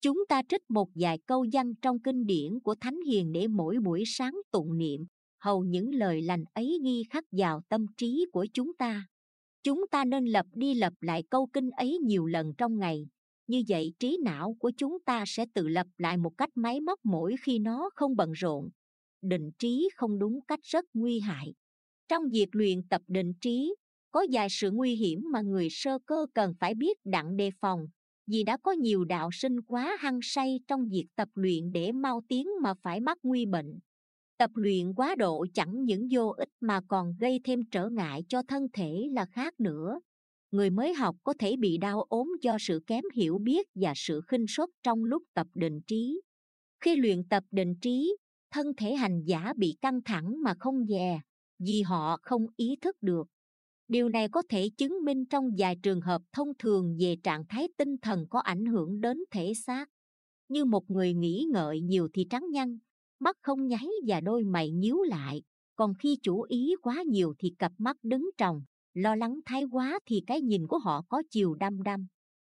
Chúng ta trích một vài câu văn trong kinh điển của thánh hiền để mỗi buổi sáng tụng niệm, hầu những lời lành ấy ghi khắc vào tâm trí của chúng ta. Chúng ta nên lập đi lập lại câu kinh ấy nhiều lần trong ngày như vậy trí não của chúng ta sẽ tự lập lại một cách máy móc mỗi khi nó không bận rộn. Định trí không đúng cách rất nguy hại. Trong việc luyện tập định trí, có vài sự nguy hiểm mà người sơ cơ cần phải biết đặng đề phòng, vì đã có nhiều đạo sinh quá hăng say trong việc tập luyện để mau tiến mà phải mắc nguy bệnh. Tập luyện quá độ chẳng những vô ích mà còn gây thêm trở ngại cho thân thể là khác nữa người mới học có thể bị đau ốm do sự kém hiểu biết và sự khinh suất trong lúc tập định trí. Khi luyện tập định trí, thân thể hành giả bị căng thẳng mà không dè, vì họ không ý thức được. Điều này có thể chứng minh trong vài trường hợp thông thường về trạng thái tinh thần có ảnh hưởng đến thể xác. Như một người nghĩ ngợi nhiều thì trắng nhăn, mắt không nháy và đôi mày nhíu lại, còn khi chủ ý quá nhiều thì cặp mắt đứng tròng lo lắng thái quá thì cái nhìn của họ có chiều đăm đăm.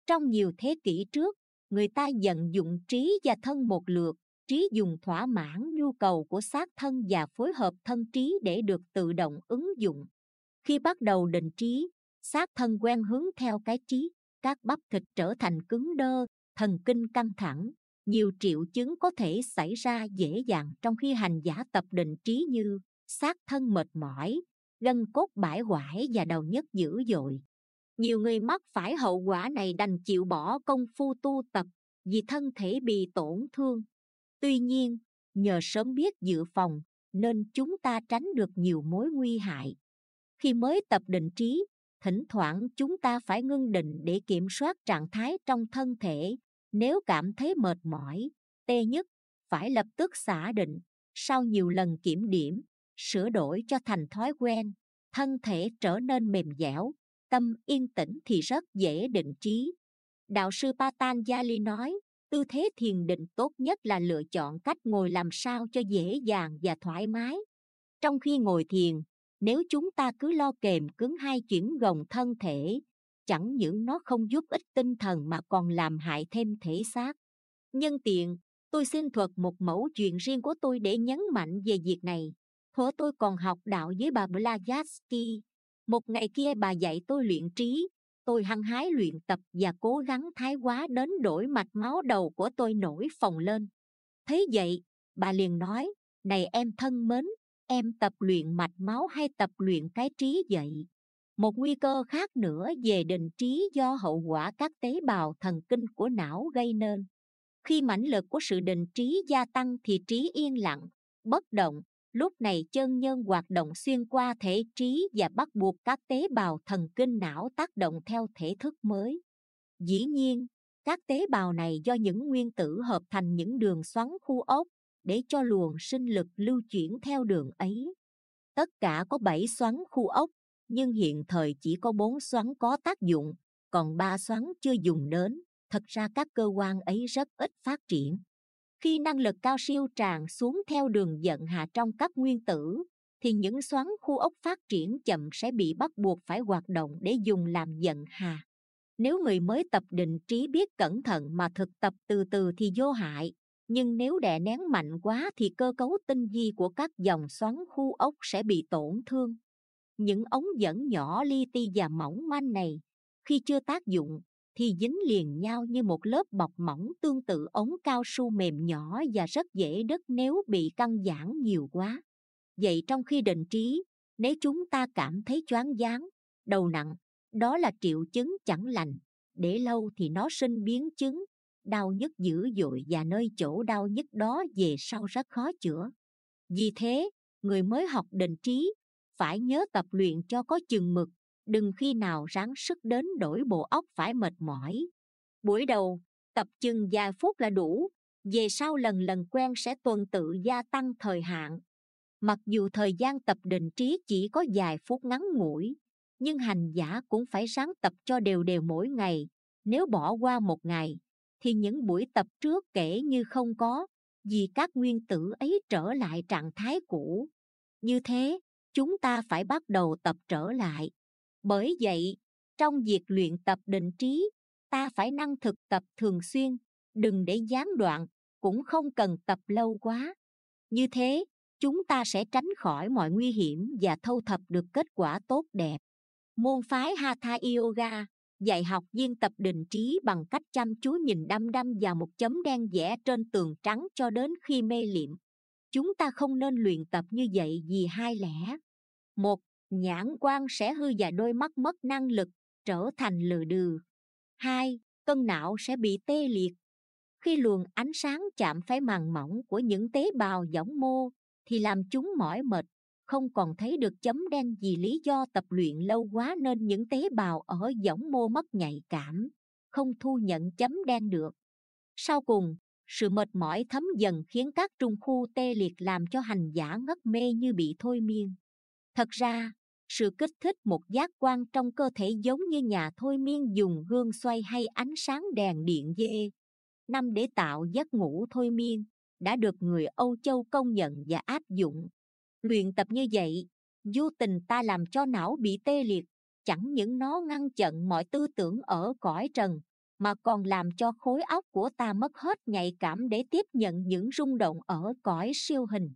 Trong nhiều thế kỷ trước, người ta dần dụng trí và thân một lượt, trí dùng thỏa mãn nhu cầu của xác thân và phối hợp thân trí để được tự động ứng dụng. Khi bắt đầu định trí, xác thân quen hướng theo cái trí, các bắp thịt trở thành cứng đơ, thần kinh căng thẳng, nhiều triệu chứng có thể xảy ra dễ dàng trong khi hành giả tập định trí như xác thân mệt mỏi gân cốt bãi quải và đầu nhức dữ dội. Nhiều người mắc phải hậu quả này đành chịu bỏ công phu tu tập vì thân thể bị tổn thương. Tuy nhiên, nhờ sớm biết dự phòng nên chúng ta tránh được nhiều mối nguy hại. Khi mới tập định trí, thỉnh thoảng chúng ta phải ngưng định để kiểm soát trạng thái trong thân thể. Nếu cảm thấy mệt mỏi, tê nhất, phải lập tức xả định, sau nhiều lần kiểm điểm sửa đổi cho thành thói quen, thân thể trở nên mềm dẻo, tâm yên tĩnh thì rất dễ định trí. Đạo sư patanjali nói, tư thế thiền định tốt nhất là lựa chọn cách ngồi làm sao cho dễ dàng và thoải mái. Trong khi ngồi thiền, nếu chúng ta cứ lo kềm cứng hai chuyển gồng thân thể, chẳng những nó không giúp ích tinh thần mà còn làm hại thêm thể xác. Nhân tiện, tôi xin thuật một mẫu chuyện riêng của tôi để nhấn mạnh về việc này thuở tôi còn học đạo với bà blavatsky. Một ngày kia bà dạy tôi luyện trí. Tôi hăng hái luyện tập và cố gắng thái quá đến đổi mạch máu đầu của tôi nổi phồng lên. Thấy vậy, bà liền nói, này em thân mến, em tập luyện mạch máu hay tập luyện cái trí vậy? Một nguy cơ khác nữa về định trí do hậu quả các tế bào thần kinh của não gây nên. Khi mãnh lực của sự định trí gia tăng thì trí yên lặng, bất động lúc này chân nhân hoạt động xuyên qua thể trí và bắt buộc các tế bào thần kinh não tác động theo thể thức mới. Dĩ nhiên, các tế bào này do những nguyên tử hợp thành những đường xoắn khu ốc để cho luồng sinh lực lưu chuyển theo đường ấy. Tất cả có bảy xoắn khu ốc, nhưng hiện thời chỉ có bốn xoắn có tác dụng, còn ba xoắn chưa dùng đến. Thật ra các cơ quan ấy rất ít phát triển khi năng lực cao siêu tràn xuống theo đường dẫn hạ trong các nguyên tử, thì những xoắn khu ốc phát triển chậm sẽ bị bắt buộc phải hoạt động để dùng làm dẫn hà nếu người mới tập định trí biết cẩn thận mà thực tập từ từ thì vô hại, nhưng nếu đè nén mạnh quá thì cơ cấu tinh vi của các dòng xoắn khu ốc sẽ bị tổn thương. Những ống dẫn nhỏ li ti và mỏng manh này, khi chưa tác dụng thì dính liền nhau như một lớp bọc mỏng tương tự ống cao su mềm nhỏ và rất dễ đứt nếu bị căng giãn nhiều quá. Vậy trong khi định trí, nếu chúng ta cảm thấy choáng váng, đầu nặng, đó là triệu chứng chẳng lành. Để lâu thì nó sinh biến chứng, đau nhức dữ dội và nơi chỗ đau nhức đó về sau rất khó chữa. Vì thế, người mới học định trí phải nhớ tập luyện cho có chừng mực đừng khi nào ráng sức đến đổi bộ óc phải mệt mỏi. Buổi đầu, tập chừng vài phút là đủ, về sau lần lần quen sẽ tuần tự gia tăng thời hạn. Mặc dù thời gian tập định trí chỉ có vài phút ngắn ngủi, nhưng hành giả cũng phải ráng tập cho đều đều mỗi ngày. Nếu bỏ qua một ngày, thì những buổi tập trước kể như không có, vì các nguyên tử ấy trở lại trạng thái cũ. Như thế, chúng ta phải bắt đầu tập trở lại bởi vậy, trong việc luyện tập định trí, ta phải năng thực tập thường xuyên, đừng để gián đoạn, cũng không cần tập lâu quá. Như thế, chúng ta sẽ tránh khỏi mọi nguy hiểm và thâu thập được kết quả tốt đẹp. Môn phái hatha yoga dạy học viên tập định trí bằng cách chăm chú nhìn đăm đăm vào một chấm đen vẽ trên tường trắng cho đến khi mê liệm. Chúng ta không nên luyện tập như vậy vì hai lẽ. Một nhãn quan sẽ hư và đôi mắt mất năng lực, trở thành lừ đừ. Hai, cân não sẽ bị tê liệt. Khi luồng ánh sáng chạm phải màng mỏng của những tế bào võng mô, thì làm chúng mỏi mệt, không còn thấy được chấm đen vì lý do tập luyện lâu quá nên những tế bào ở võng mô mất nhạy cảm, không thu nhận chấm đen được. Sau cùng, sự mệt mỏi thấm dần khiến các trung khu tê liệt làm cho hành giả ngất mê như bị thôi miên thật ra, sự kích thích một giác quan trong cơ thể giống như nhà thôi miên dùng gương xoay hay ánh sáng đèn điện dê năm để tạo giấc ngủ thôi miên đã được người âu châu công nhận và áp dụng. Luyện tập như vậy, vô tình ta làm cho não bị tê liệt, chẳng những nó ngăn chặn mọi tư tưởng ở cõi trần, mà còn làm cho khối óc của ta mất hết nhạy cảm để tiếp nhận những rung động ở cõi siêu hình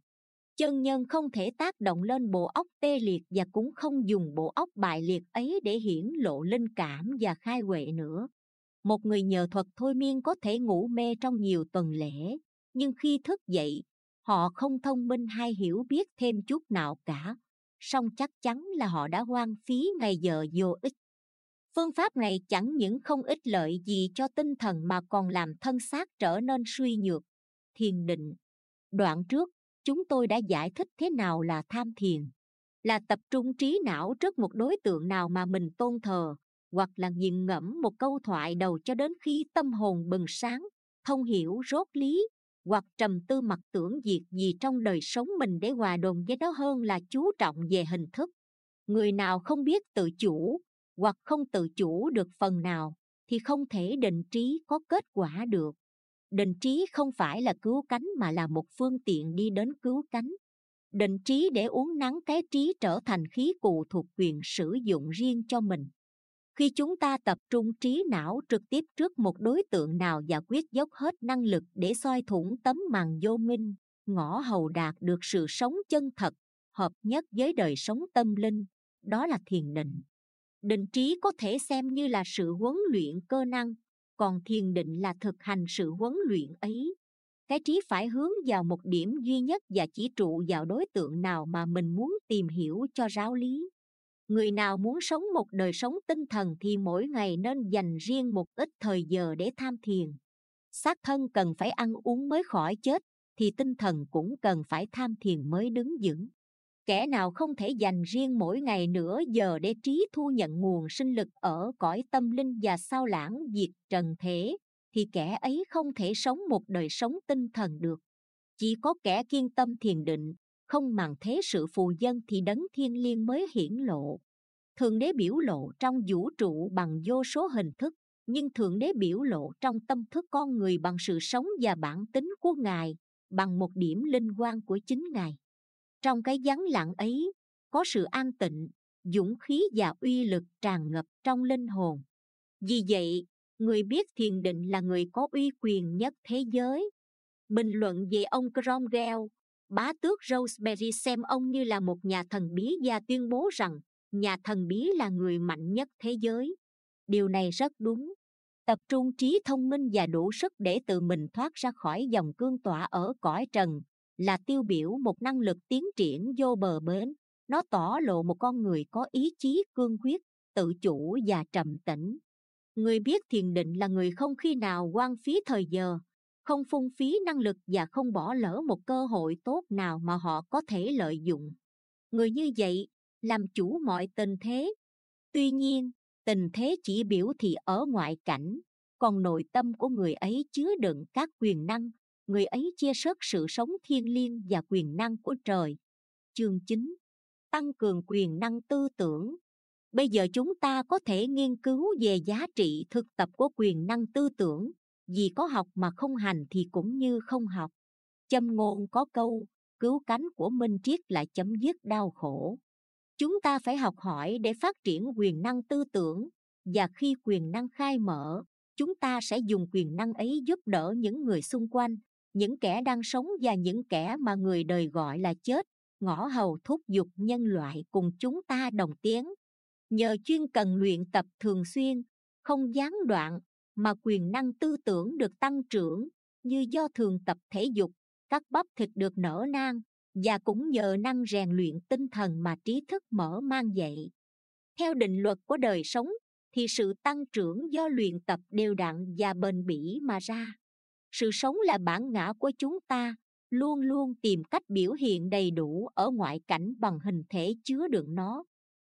chân nhân không thể tác động lên bộ óc tê liệt và cũng không dùng bộ óc bại liệt ấy để hiển lộ linh cảm và khai huệ nữa. Một người nhờ thuật thôi miên có thể ngủ mê trong nhiều tuần lễ, nhưng khi thức dậy, họ không thông minh hay hiểu biết thêm chút nào cả, song chắc chắn là họ đã hoang phí ngày giờ vô ích. Phương pháp này chẳng những không ích lợi gì cho tinh thần mà còn làm thân xác trở nên suy nhược. Thiền định. Đoạn trước chúng tôi đã giải thích thế nào là tham thiền, là tập trung trí não trước một đối tượng nào mà mình tôn thờ, hoặc là nghiền ngẫm một câu thoại đầu cho đến khi tâm hồn bừng sáng, thông hiểu, rốt lý, hoặc trầm tư mặc tưởng việc gì trong đời sống mình để hòa đồng với nó hơn là chú trọng về hình thức. Người nào không biết tự chủ, hoặc không tự chủ được phần nào, thì không thể định trí có kết quả được định trí không phải là cứu cánh mà là một phương tiện đi đến cứu cánh. Định trí để uống nắng cái trí trở thành khí cụ thuộc quyền sử dụng riêng cho mình. Khi chúng ta tập trung trí não trực tiếp trước một đối tượng nào và quyết dốc hết năng lực để soi thủng tấm màn vô minh, ngõ hầu đạt được sự sống chân thật, hợp nhất với đời sống tâm linh, đó là thiền định. Định trí có thể xem như là sự huấn luyện cơ năng còn thiền định là thực hành sự huấn luyện ấy. Cái trí phải hướng vào một điểm duy nhất và chỉ trụ vào đối tượng nào mà mình muốn tìm hiểu cho ráo lý. Người nào muốn sống một đời sống tinh thần thì mỗi ngày nên dành riêng một ít thời giờ để tham thiền. Xác thân cần phải ăn uống mới khỏi chết, thì tinh thần cũng cần phải tham thiền mới đứng vững kẻ nào không thể dành riêng mỗi ngày nửa giờ để trí thu nhận nguồn sinh lực ở cõi tâm linh và sao lãng diệt trần thế, thì kẻ ấy không thể sống một đời sống tinh thần được. Chỉ có kẻ kiên tâm thiền định, không màng thế sự phù dân thì đấng thiên liêng mới hiển lộ. Thượng đế biểu lộ trong vũ trụ bằng vô số hình thức, nhưng thượng đế biểu lộ trong tâm thức con người bằng sự sống và bản tính của ngài, bằng một điểm linh quan của chính ngài trong cái vắng lặng ấy, có sự an tịnh, dũng khí và uy lực tràn ngập trong linh hồn. Vì vậy, người biết thiền định là người có uy quyền nhất thế giới. Bình luận về ông cromwell, bá tước roseberry xem ông như là một nhà thần bí và tuyên bố rằng nhà thần bí là người mạnh nhất thế giới. Điều này rất đúng. Tập trung trí thông minh và đủ sức để tự mình thoát ra khỏi dòng cương tỏa ở cõi trần là tiêu biểu một năng lực tiến triển vô bờ bến. Nó tỏ lộ một con người có ý chí cương quyết, tự chủ và trầm tĩnh. Người biết thiền định là người không khi nào quan phí thời giờ, không phung phí năng lực và không bỏ lỡ một cơ hội tốt nào mà họ có thể lợi dụng. Người như vậy, làm chủ mọi tình thế. Tuy nhiên, tình thế chỉ biểu thị ở ngoại cảnh, còn nội tâm của người ấy chứa đựng các quyền năng người ấy chia sớt sự sống thiên liêng và quyền năng của trời. Chương 9 tăng cường quyền năng tư tưởng. Bây giờ chúng ta có thể nghiên cứu về giá trị thực tập của quyền năng tư tưởng. Vì có học mà không hành thì cũng như không học. Châm ngôn có câu, cứu cánh của minh triết lại chấm dứt đau khổ. Chúng ta phải học hỏi để phát triển quyền năng tư tưởng. Và khi quyền năng khai mở, chúng ta sẽ dùng quyền năng ấy giúp đỡ những người xung quanh những kẻ đang sống và những kẻ mà người đời gọi là chết, ngõ hầu thúc giục nhân loại cùng chúng ta đồng tiến nhờ chuyên cần luyện tập thường xuyên, không gián đoạn mà quyền năng tư tưởng được tăng trưởng, như do thường tập thể dục các bắp thịt được nở nang, và cũng nhờ năng rèn luyện tinh thần mà trí thức mở mang dậy. Theo định luật của đời sống, thì sự tăng trưởng do luyện tập đều đặn và bền bỉ mà ra sự sống là bản ngã của chúng ta, luôn luôn tìm cách biểu hiện đầy đủ ở ngoại cảnh bằng hình thể chứa đựng nó.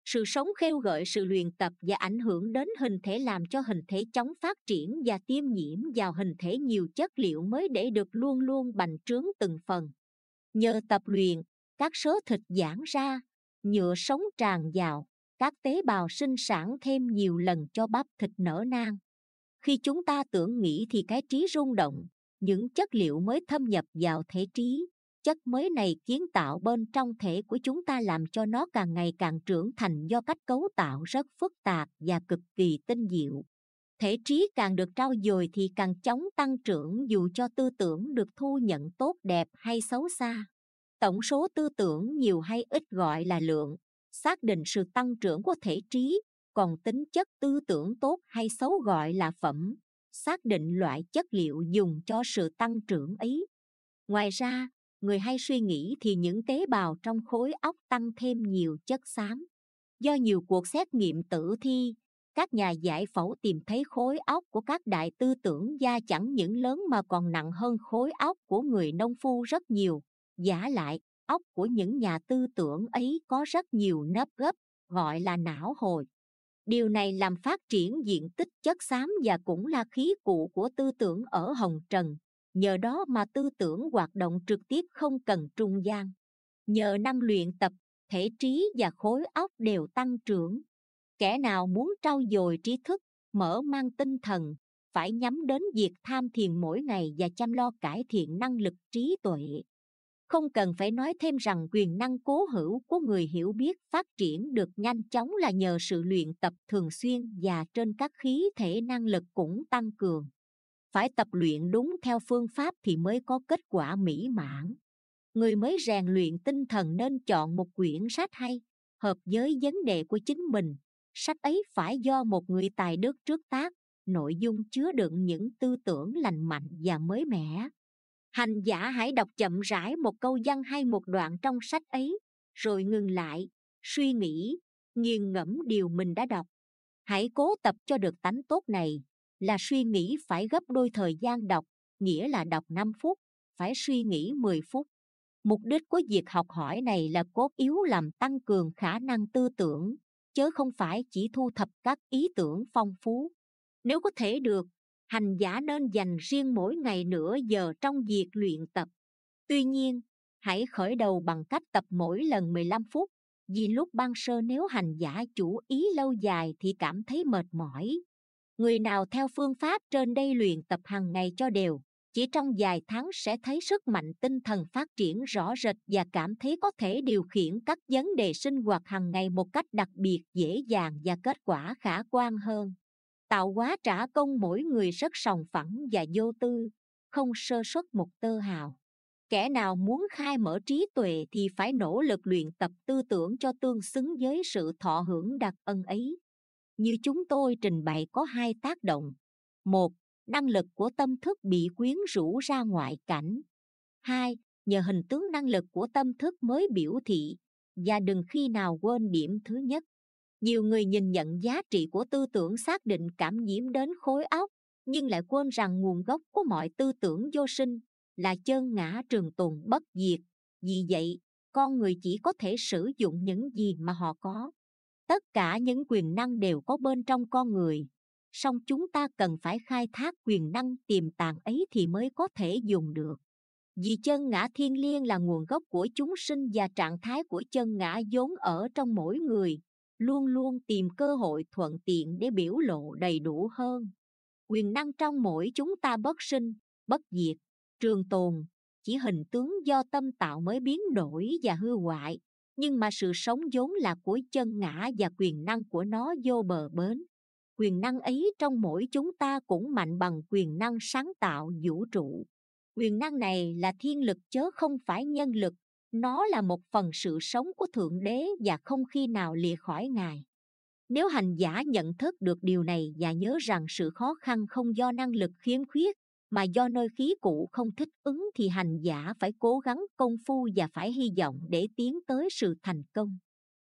Sự sống khêu gợi sự luyện tập và ảnh hưởng đến hình thể làm cho hình thể chóng phát triển và tiêm nhiễm vào hình thể nhiều chất liệu mới để được luôn luôn bành trướng từng phần. Nhờ tập luyện, các sớ thịt giãn ra, nhựa sống tràn vào, các tế bào sinh sản thêm nhiều lần cho bắp thịt nở nang khi chúng ta tưởng nghĩ thì cái trí rung động, những chất liệu mới thâm nhập vào thể trí. Chất mới này kiến tạo bên trong thể của chúng ta làm cho nó càng ngày càng trưởng thành do cách cấu tạo rất phức tạp và cực kỳ tinh diệu. Thể trí càng được trau dồi thì càng chóng tăng trưởng dù cho tư tưởng được thu nhận tốt đẹp hay xấu xa. Tổng số tư tưởng nhiều hay ít gọi là lượng, xác định sự tăng trưởng của thể trí còn tính chất tư tưởng tốt hay xấu gọi là phẩm, xác định loại chất liệu dùng cho sự tăng trưởng ấy. Ngoài ra, người hay suy nghĩ thì những tế bào trong khối óc tăng thêm nhiều chất xám. Do nhiều cuộc xét nghiệm tử thi, các nhà giải phẫu tìm thấy khối óc của các đại tư tưởng da chẳng những lớn mà còn nặng hơn khối óc của người nông phu rất nhiều. Giả lại, óc của những nhà tư tưởng ấy có rất nhiều nếp gấp, gọi là não hồi điều này làm phát triển diện tích chất xám và cũng là khí cụ của tư tưởng ở hồng trần. Nhờ đó mà tư tưởng hoạt động trực tiếp không cần trung gian. Nhờ năng luyện tập, thể trí và khối óc đều tăng trưởng. Kẻ nào muốn trau dồi trí thức, mở mang tinh thần, phải nhắm đến việc tham thiền mỗi ngày và chăm lo cải thiện năng lực trí tuệ không cần phải nói thêm rằng quyền năng cố hữu của người hiểu biết phát triển được nhanh chóng là nhờ sự luyện tập thường xuyên và trên các khí thể năng lực cũng tăng cường. Phải tập luyện đúng theo phương pháp thì mới có kết quả mỹ mãn. Người mới rèn luyện tinh thần nên chọn một quyển sách hay, hợp với vấn đề của chính mình. Sách ấy phải do một người tài đức trước tác, nội dung chứa đựng những tư tưởng lành mạnh và mới mẻ hành giả hãy đọc chậm rãi một câu văn hay một đoạn trong sách ấy, rồi ngừng lại, suy nghĩ, nghiền ngẫm điều mình đã đọc. Hãy cố tập cho được tánh tốt này là suy nghĩ phải gấp đôi thời gian đọc, nghĩa là đọc 5 phút, phải suy nghĩ 10 phút. Mục đích của việc học hỏi này là cốt yếu làm tăng cường khả năng tư tưởng, chứ không phải chỉ thu thập các ý tưởng phong phú. Nếu có thể được hành giả nên dành riêng mỗi ngày nửa giờ trong việc luyện tập. Tuy nhiên, hãy khởi đầu bằng cách tập mỗi lần 15 phút, vì lúc ban sơ nếu hành giả chủ ý lâu dài thì cảm thấy mệt mỏi. Người nào theo phương pháp trên đây luyện tập hàng ngày cho đều, chỉ trong vài tháng sẽ thấy sức mạnh tinh thần phát triển rõ rệt và cảm thấy có thể điều khiển các vấn đề sinh hoạt hàng ngày một cách đặc biệt dễ dàng và kết quả khả quan hơn tạo hóa trả công mỗi người rất sòng phẳng và vô tư, không sơ suất một tơ hào. Kẻ nào muốn khai mở trí tuệ thì phải nỗ lực luyện tập tư tưởng cho tương xứng với sự thọ hưởng đặc ân ấy. Như chúng tôi trình bày có hai tác động. Một, năng lực của tâm thức bị quyến rũ ra ngoại cảnh. Hai, nhờ hình tướng năng lực của tâm thức mới biểu thị, và đừng khi nào quên điểm thứ nhất nhiều người nhìn nhận giá trị của tư tưởng xác định cảm nhiễm đến khối óc, nhưng lại quên rằng nguồn gốc của mọi tư tưởng vô sinh là chân ngã trường tồn bất diệt. Vì vậy, con người chỉ có thể sử dụng những gì mà họ có. Tất cả những quyền năng đều có bên trong con người, song chúng ta cần phải khai thác quyền năng tiềm tàng ấy thì mới có thể dùng được. Vì chân ngã thiên liêng là nguồn gốc của chúng sinh và trạng thái của chân ngã vốn ở trong mỗi người luôn luôn tìm cơ hội thuận tiện để biểu lộ đầy đủ hơn. Quyền năng trong mỗi chúng ta bất sinh, bất diệt, trường tồn, chỉ hình tướng do tâm tạo mới biến đổi và hư hoại, nhưng mà sự sống vốn là của chân ngã và quyền năng của nó vô bờ bến. Quyền năng ấy trong mỗi chúng ta cũng mạnh bằng quyền năng sáng tạo vũ trụ. Quyền năng này là thiên lực chớ không phải nhân lực nó là một phần sự sống của thượng đế và không khi nào lìa khỏi ngài. Nếu hành giả nhận thức được điều này và nhớ rằng sự khó khăn không do năng lực khiếm khuyết, mà do nơi khí cụ không thích ứng thì hành giả phải cố gắng công phu và phải hy vọng để tiến tới sự thành công.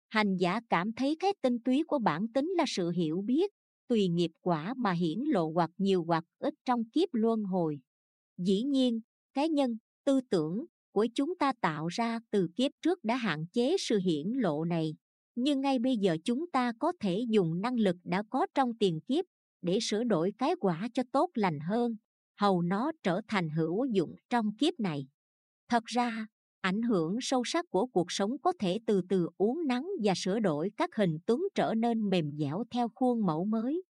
Hành giả cảm thấy cái tinh túy của bản tính là sự hiểu biết, tùy nghiệp quả mà hiển lộ hoặc nhiều hoặc ít trong kiếp luân hồi. Dĩ nhiên cá nhân, tư tưởng của chúng ta tạo ra từ kiếp trước đã hạn chế sự hiển lộ này. Nhưng ngay bây giờ chúng ta có thể dùng năng lực đã có trong tiền kiếp để sửa đổi cái quả cho tốt lành hơn. Hầu nó trở thành hữu dụng trong kiếp này. Thật ra, ảnh hưởng sâu sắc của cuộc sống có thể từ từ uống nắng và sửa đổi các hình tướng trở nên mềm dẻo theo khuôn mẫu mới.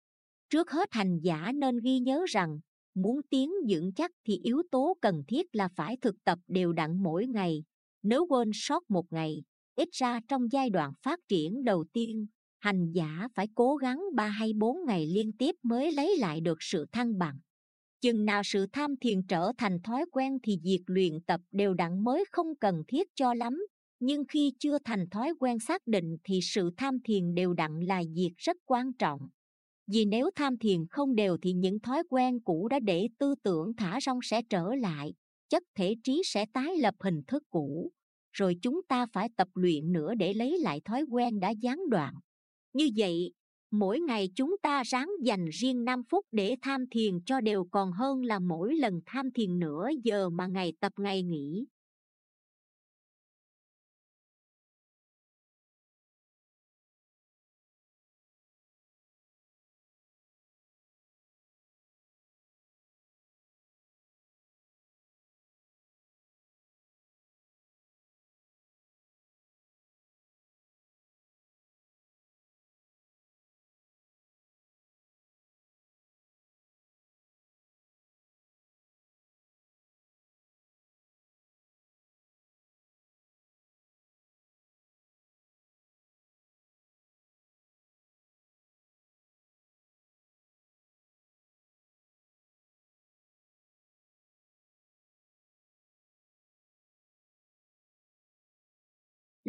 Trước hết hành giả nên ghi nhớ rằng muốn tiến dưỡng chắc thì yếu tố cần thiết là phải thực tập đều đặn mỗi ngày. Nếu quên sót một ngày, ít ra trong giai đoạn phát triển đầu tiên, hành giả phải cố gắng ba hay bốn ngày liên tiếp mới lấy lại được sự thăng bằng. Chừng nào sự tham thiền trở thành thói quen thì việc luyện tập đều đặn mới không cần thiết cho lắm. Nhưng khi chưa thành thói quen xác định thì sự tham thiền đều đặn là việc rất quan trọng vì nếu tham thiền không đều thì những thói quen cũ đã để tư tưởng thả rong sẽ trở lại, chất thể trí sẽ tái lập hình thức cũ. Rồi chúng ta phải tập luyện nữa để lấy lại thói quen đã gián đoạn. Như vậy, mỗi ngày chúng ta ráng dành riêng 5 phút để tham thiền cho đều còn hơn là mỗi lần tham thiền nửa giờ mà ngày tập ngày nghỉ.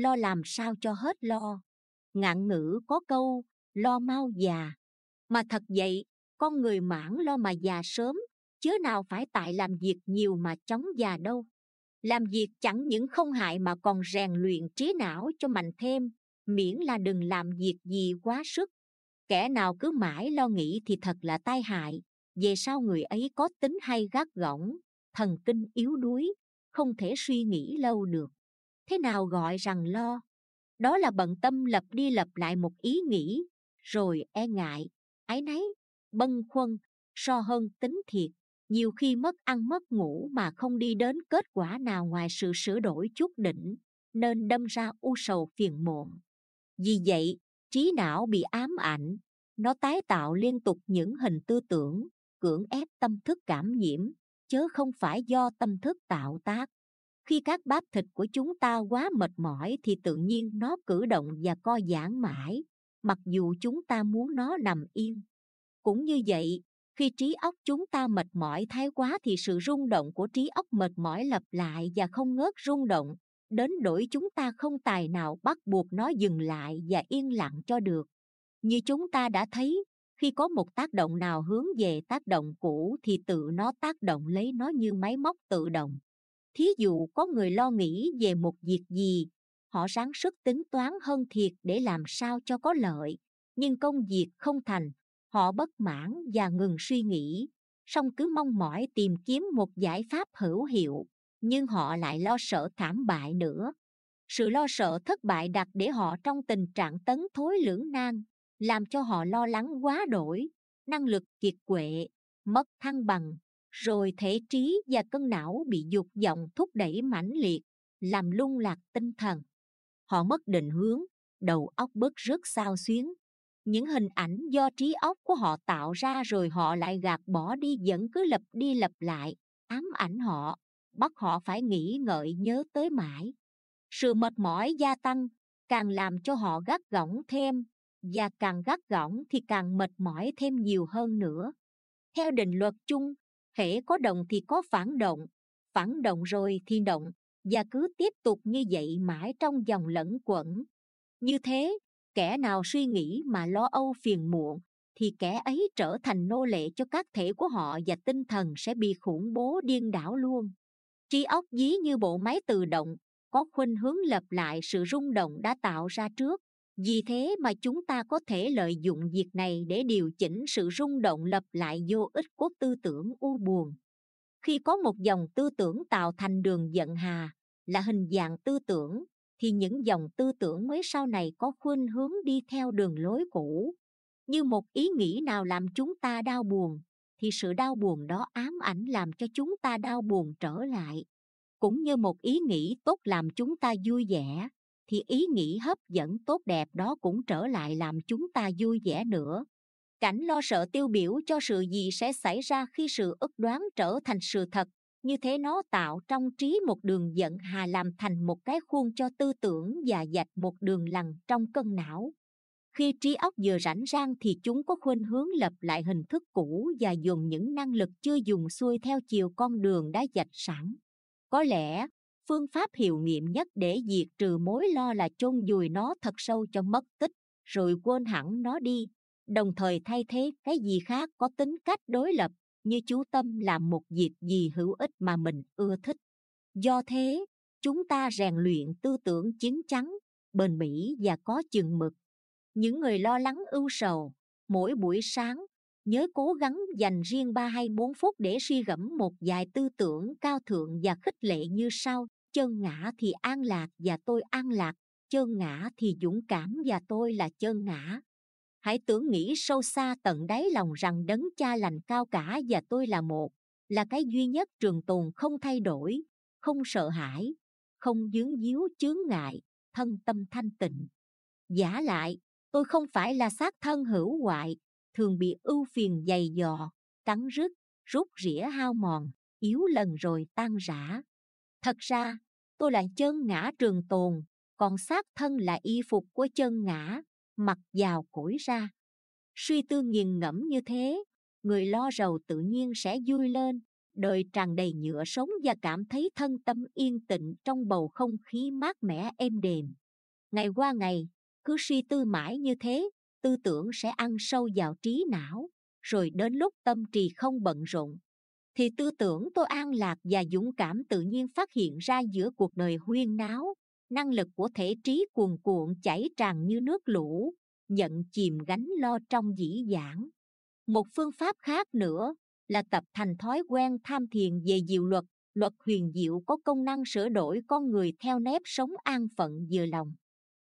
Lo làm sao cho hết lo. Ngạn ngữ có câu, lo mau già. Mà thật vậy, con người mãn lo mà già sớm chớ nào phải tại làm việc nhiều mà chóng già đâu. Làm việc chẳng những không hại mà còn rèn luyện trí não cho mạnh thêm, miễn là đừng làm việc gì quá sức. Kẻ nào cứ mãi lo nghĩ thì thật là tai hại, về sau người ấy có tính hay gắt gỏng, thần kinh yếu đuối, không thể suy nghĩ lâu được thế nào gọi rằng lo? Đó là bận tâm lập đi lập lại một ý nghĩ, rồi e ngại ái náy, bâng khuâng, so hơn tính thiệt. Nhiều khi mất ăn mất ngủ mà không đi đến kết quả nào ngoài sự sửa đổi chút đỉnh, nên đâm ra u sầu phiền muộn. Vì vậy, trí não bị ám ảnh, nó tái tạo liên tục những hình tư tưởng, cưỡng ép tâm thức cảm nhiễm chớ không phải do tâm thức tạo tác khi các bắp thịt của chúng ta quá mệt mỏi thì tự nhiên nó cử động và co giãn mãi, mặc dù chúng ta muốn nó nằm yên. Cũng như vậy, khi trí óc chúng ta mệt mỏi thái quá thì sự rung động của trí óc mệt mỏi lặp lại và không ngớt rung động, đến đổi chúng ta không tài nào bắt buộc nó dừng lại và yên lặng cho được. Như chúng ta đã thấy, khi có một tác động nào hướng về tác động cũ thì tự nó tác động lấy nó như máy móc tự động thí dụ có người lo nghĩ về một việc gì, họ ráng sức tính toán hơn thiệt để làm sao cho có lợi. Nhưng công việc không thành, họ bất mãn và ngừng suy nghĩ. Song cứ mong mỏi tìm kiếm một giải pháp hữu hiệu, nhưng họ lại lo sợ thảm bại nữa. Sự lo sợ thất bại đặt để họ trong tình trạng tấn thối lưỡng nan, làm cho họ lo lắng quá đổi, năng lực kiệt quệ, mất thăng bằng rồi thể trí và cân não bị dục vọng thúc đẩy mãnh liệt, làm lung lạc tinh thần. Họ mất định hướng, đầu óc bớt rớt sao xuyến. Những hình ảnh do trí óc của họ tạo ra rồi họ lại gạt bỏ đi vẫn cứ lặp đi lặp lại, ám ảnh họ, bắt họ phải nghĩ ngợi nhớ tới mãi. Sự mệt mỏi gia tăng càng làm cho họ gắt gỏng thêm, và càng gắt gỏng thì càng mệt mỏi thêm nhiều hơn nữa. Theo định luật chung hễ có động thì có phản động phản động rồi thì động, và cứ tiếp tục như vậy mãi trong dòng lẫn quẩn. Như thế, kẻ nào suy nghĩ mà lo âu phiền muộn, thì kẻ ấy trở thành nô lệ cho các thể của họ và tinh thần sẽ bị khủng bố điên đảo luôn. Trí óc dí như bộ máy tự động, có khuynh hướng lập lại sự rung động đã tạo ra trước vì thế mà chúng ta có thể lợi dụng việc này để điều chỉnh sự rung động lập lại vô ích của tư tưởng u buồn. Khi có một dòng tư tưởng tạo thành đường giận hà là hình dạng tư tưởng, thì những dòng tư tưởng mới sau này có khuynh hướng đi theo đường lối cũ. Như một ý nghĩ nào làm chúng ta đau buồn, thì sự đau buồn đó ám ảnh làm cho chúng ta đau buồn trở lại. Cũng như một ý nghĩ tốt làm chúng ta vui vẻ thì ý nghĩ hấp dẫn tốt đẹp đó cũng trở lại làm chúng ta vui vẻ nữa. Cảnh lo sợ tiêu biểu cho sự gì sẽ xảy ra khi sự ức đoán trở thành sự thật? Như thế nó tạo trong trí một đường giận hà làm thành một cái khuôn cho tư tưởng và dạch một đường lằn trong cân não. Khi trí óc vừa rảnh rang thì chúng có khuynh hướng lập lại hình thức cũ và dùng những năng lực chưa dùng xuôi theo chiều con đường đã dạch sẵn. Có lẽ phương pháp hiệu nghiệm nhất để diệt trừ mối lo là chôn vùi nó thật sâu cho mất tích, rồi quên hẳn nó đi. Đồng thời thay thế cái gì khác có tính cách đối lập, như chú tâm làm một việc gì hữu ích mà mình ưa thích. Do thế, chúng ta rèn luyện tư tưởng chín chắn, bền bỉ và có chừng mực. Những người lo lắng ưu sầu, mỗi buổi sáng, nhớ cố gắng dành riêng ba hay bốn phút để suy gẫm một vài tư tưởng cao thượng và khích lệ như sau chân ngã thì an lạc và tôi an lạc chân ngã thì dũng cảm và tôi là chân ngã. Hãy tưởng nghĩ sâu xa tận đáy lòng rằng đấng cha lành cao cả và tôi là một, là cái duy nhất trường tồn không thay đổi, không sợ hãi, không dướng díu chướng ngại, thân tâm thanh tịnh. Giả lại, tôi không phải là xác thân hữu hoại, thường bị ưu phiền dày dò, cắn rứt, rút rỉa hao mòn, yếu lần rồi tan rã thật ra, tôi là chân ngã trường tồn, còn xác thân là y phục của chân ngã, mặc vào củi ra. Suy tư nghiền ngẫm như thế, người lo rầu tự nhiên sẽ vui lên, đời tràn đầy nhựa sống và cảm thấy thân tâm yên tịnh trong bầu không khí mát mẻ, êm đềm. Ngày qua ngày, cứ suy tư mãi như thế, tư tưởng sẽ ăn sâu vào trí não, rồi đến lúc tâm trì không bận rộn thì tư tưởng tôi an lạc và dũng cảm tự nhiên phát hiện ra giữa cuộc đời huyên náo, năng lực của thể trí cuồn cuộn chảy tràn như nước lũ, nhận chìm gánh lo trong dĩ dãn một phương pháp khác nữa là tập thành thói quen tham thiền về diệu luật luật huyền diệu có công năng sửa đổi con người theo nếp sống an phận vừa lòng.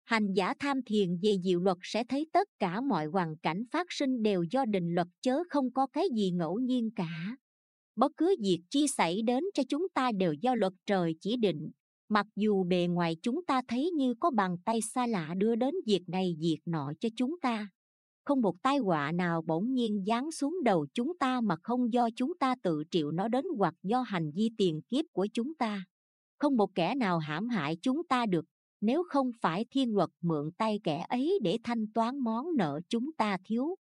Hành giả tham thiền về diệu luật sẽ thấy tất cả mọi hoàn cảnh phát sinh đều do định luật chớ không có cái gì ngẫu nhiên cả bất cứ việc chi xảy đến cho chúng ta đều do luật trời chỉ định. Mặc dù bề ngoài chúng ta thấy như có bàn tay xa lạ đưa đến việc này việc nọ cho chúng ta, không một tai họa nào bỗng nhiên giáng xuống đầu chúng ta mà không do chúng ta tự chịu nó đến hoặc do hành vi tiền kiếp của chúng ta. Không một kẻ nào hãm hại chúng ta được, nếu không phải thiên luật mượn tay kẻ ấy để thanh toán món nợ chúng ta thiếu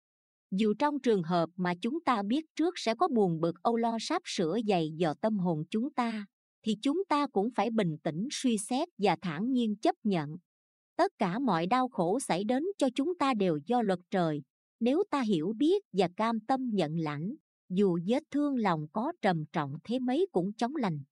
dù trong trường hợp mà chúng ta biết trước sẽ có buồn bực, âu lo sắp sửa dày dò tâm hồn chúng ta, thì chúng ta cũng phải bình tĩnh, suy xét và thản nhiên chấp nhận. Tất cả mọi đau khổ xảy đến cho chúng ta đều do luật trời. Nếu ta hiểu biết và cam tâm nhận lãnh, dù vết thương lòng có trầm trọng thế mấy cũng chóng lành